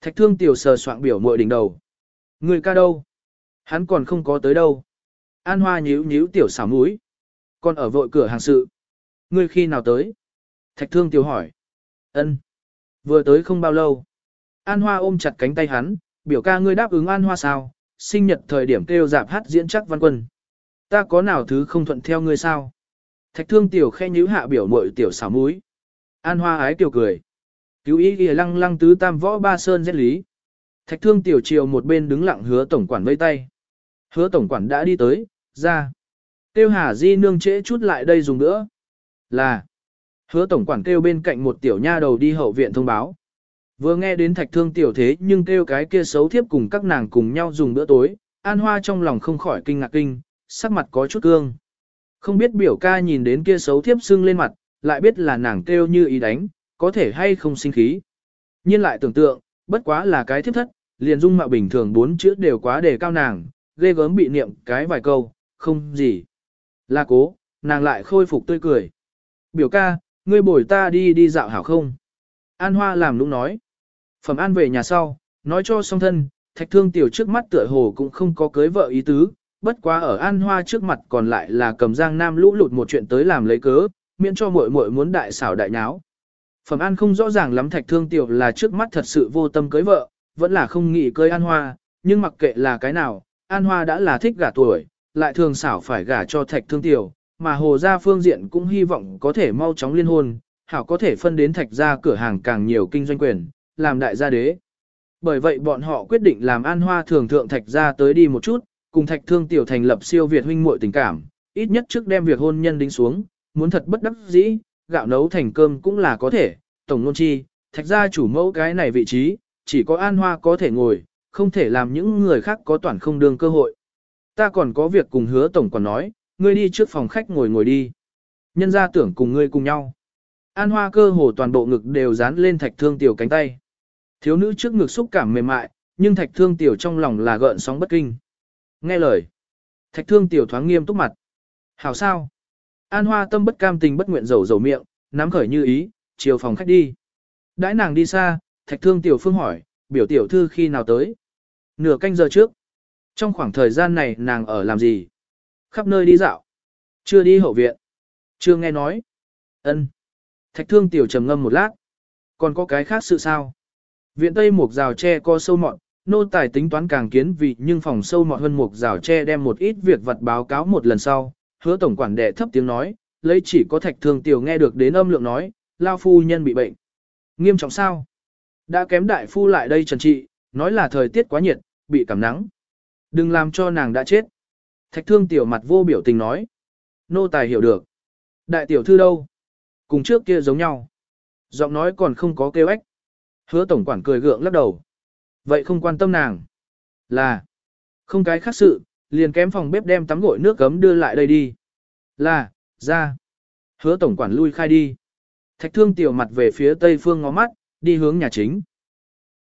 Thạch thương Tiểu sờ soạng biểu mội đỉnh đầu. Người ca đâu? Hắn còn không có tới đâu. An Hoa nhíu nhíu tiểu xảo mũi. Còn ở vội cửa hàng sự. Ngươi khi nào tới? Thạch thương tiểu hỏi. Ân. Vừa tới không bao lâu. An Hoa ôm chặt cánh tay hắn, biểu ca ngươi đáp ứng An Hoa sao? Sinh nhật thời điểm kêu dạp hát diễn chắc văn quân. Ta có nào thứ không thuận theo ngươi sao? Thạch thương tiểu khe nhíu hạ biểu mội tiểu xảo mũi. An Hoa ái tiểu cười. Cứu ý ghi lăng lăng tứ tam võ ba sơn giết lý. Thạch thương tiểu triều một bên đứng lặng hứa tổng quản vây tay. Hứa tổng quản đã đi tới, ra. Tiêu Hà Di nương trễ chút lại đây dùng nữa. Là. Hứa tổng quản kêu bên cạnh một tiểu nha đầu đi hậu viện thông báo. Vừa nghe đến thạch thương tiểu thế nhưng kêu cái kia xấu thiếp cùng các nàng cùng nhau dùng bữa tối, An Hoa trong lòng không khỏi kinh ngạc kinh, sắc mặt có chút cương. Không biết biểu ca nhìn đến kia xấu thiếp sưng lên mặt, lại biết là nàng kêu như ý đánh, có thể hay không sinh khí. nhiên lại tưởng tượng, bất quá là cái thiếp thất, liền dung mạo bình thường bốn chữ đều quá đề cao nàng, ghê gớm bị niệm cái vài câu, không gì. Là cố, nàng lại khôi phục tươi cười. Biểu ca, ngươi bồi ta đi đi dạo hảo không? An Hoa làm lúc nói. Phẩm An về nhà sau, nói cho song thân, thạch thương tiểu trước mắt tựa hồ cũng không có cưới vợ ý tứ, bất quá ở An Hoa trước mặt còn lại là cầm giang nam lũ lụt một chuyện tới làm lấy cớ, miễn cho muội muội muốn đại xảo đại nháo. Phẩm An không rõ ràng lắm thạch thương tiểu là trước mắt thật sự vô tâm cưới vợ, vẫn là không nghĩ cưới An Hoa, nhưng mặc kệ là cái nào, An Hoa đã là thích gả tuổi, lại thường xảo phải gả cho thạch thương tiểu, mà hồ gia phương diện cũng hy vọng có thể mau chóng liên hôn, hảo có thể phân đến thạch gia cửa hàng càng nhiều kinh doanh quyền, làm đại gia đế. Bởi vậy bọn họ quyết định làm An Hoa thường thượng thạch gia tới đi một chút, cùng thạch thương tiểu thành lập siêu Việt huynh muội tình cảm, ít nhất trước đem việc hôn nhân đính xuống, muốn thật bất đắc dĩ, gạo nấu thành cơm cũng là có thể, tổng nôn chi, thạch gia chủ mẫu cái này vị trí, chỉ có An Hoa có thể ngồi, không thể làm những người khác có toàn không đương cơ hội. Ta còn có việc cùng hứa tổng còn nói, ngươi đi trước phòng khách ngồi ngồi đi. Nhân ra tưởng cùng ngươi cùng nhau. An hoa cơ hồ toàn bộ ngực đều dán lên thạch thương tiểu cánh tay. Thiếu nữ trước ngực xúc cảm mềm mại, nhưng thạch thương tiểu trong lòng là gợn sóng bất kinh. Nghe lời. Thạch thương tiểu thoáng nghiêm túc mặt. Hảo sao? An hoa tâm bất cam tình bất nguyện dầu dầu miệng, nắm khởi như ý, chiều phòng khách đi. Đãi nàng đi xa, thạch thương tiểu phương hỏi, biểu tiểu thư khi nào tới? Nửa canh giờ trước. Trong khoảng thời gian này nàng ở làm gì? Khắp nơi đi dạo. Chưa đi hậu viện. Chưa nghe nói. ân Thạch thương tiểu trầm ngâm một lát. Còn có cái khác sự sao? Viện Tây một rào tre co sâu mọn, nô tài tính toán càng kiến vị nhưng phòng sâu mọn hơn một rào tre đem một ít việc vật báo cáo một lần sau. Hứa tổng quản đệ thấp tiếng nói, lấy chỉ có thạch thương tiểu nghe được đến âm lượng nói, lao phu nhân bị bệnh. Nghiêm trọng sao? Đã kém đại phu lại đây trần trị, nói là thời tiết quá nhiệt, bị cảm nắng. Đừng làm cho nàng đã chết. Thạch thương tiểu mặt vô biểu tình nói. Nô tài hiểu được. Đại tiểu thư đâu? Cùng trước kia giống nhau. Giọng nói còn không có kêu ếch. Hứa tổng quản cười gượng lắc đầu. Vậy không quan tâm nàng. Là. Không cái khác sự, liền kém phòng bếp đem tắm gội nước gấm đưa lại đây đi. Là, ra. Hứa tổng quản lui khai đi. Thạch thương tiểu mặt về phía tây phương ngó mắt, đi hướng nhà chính.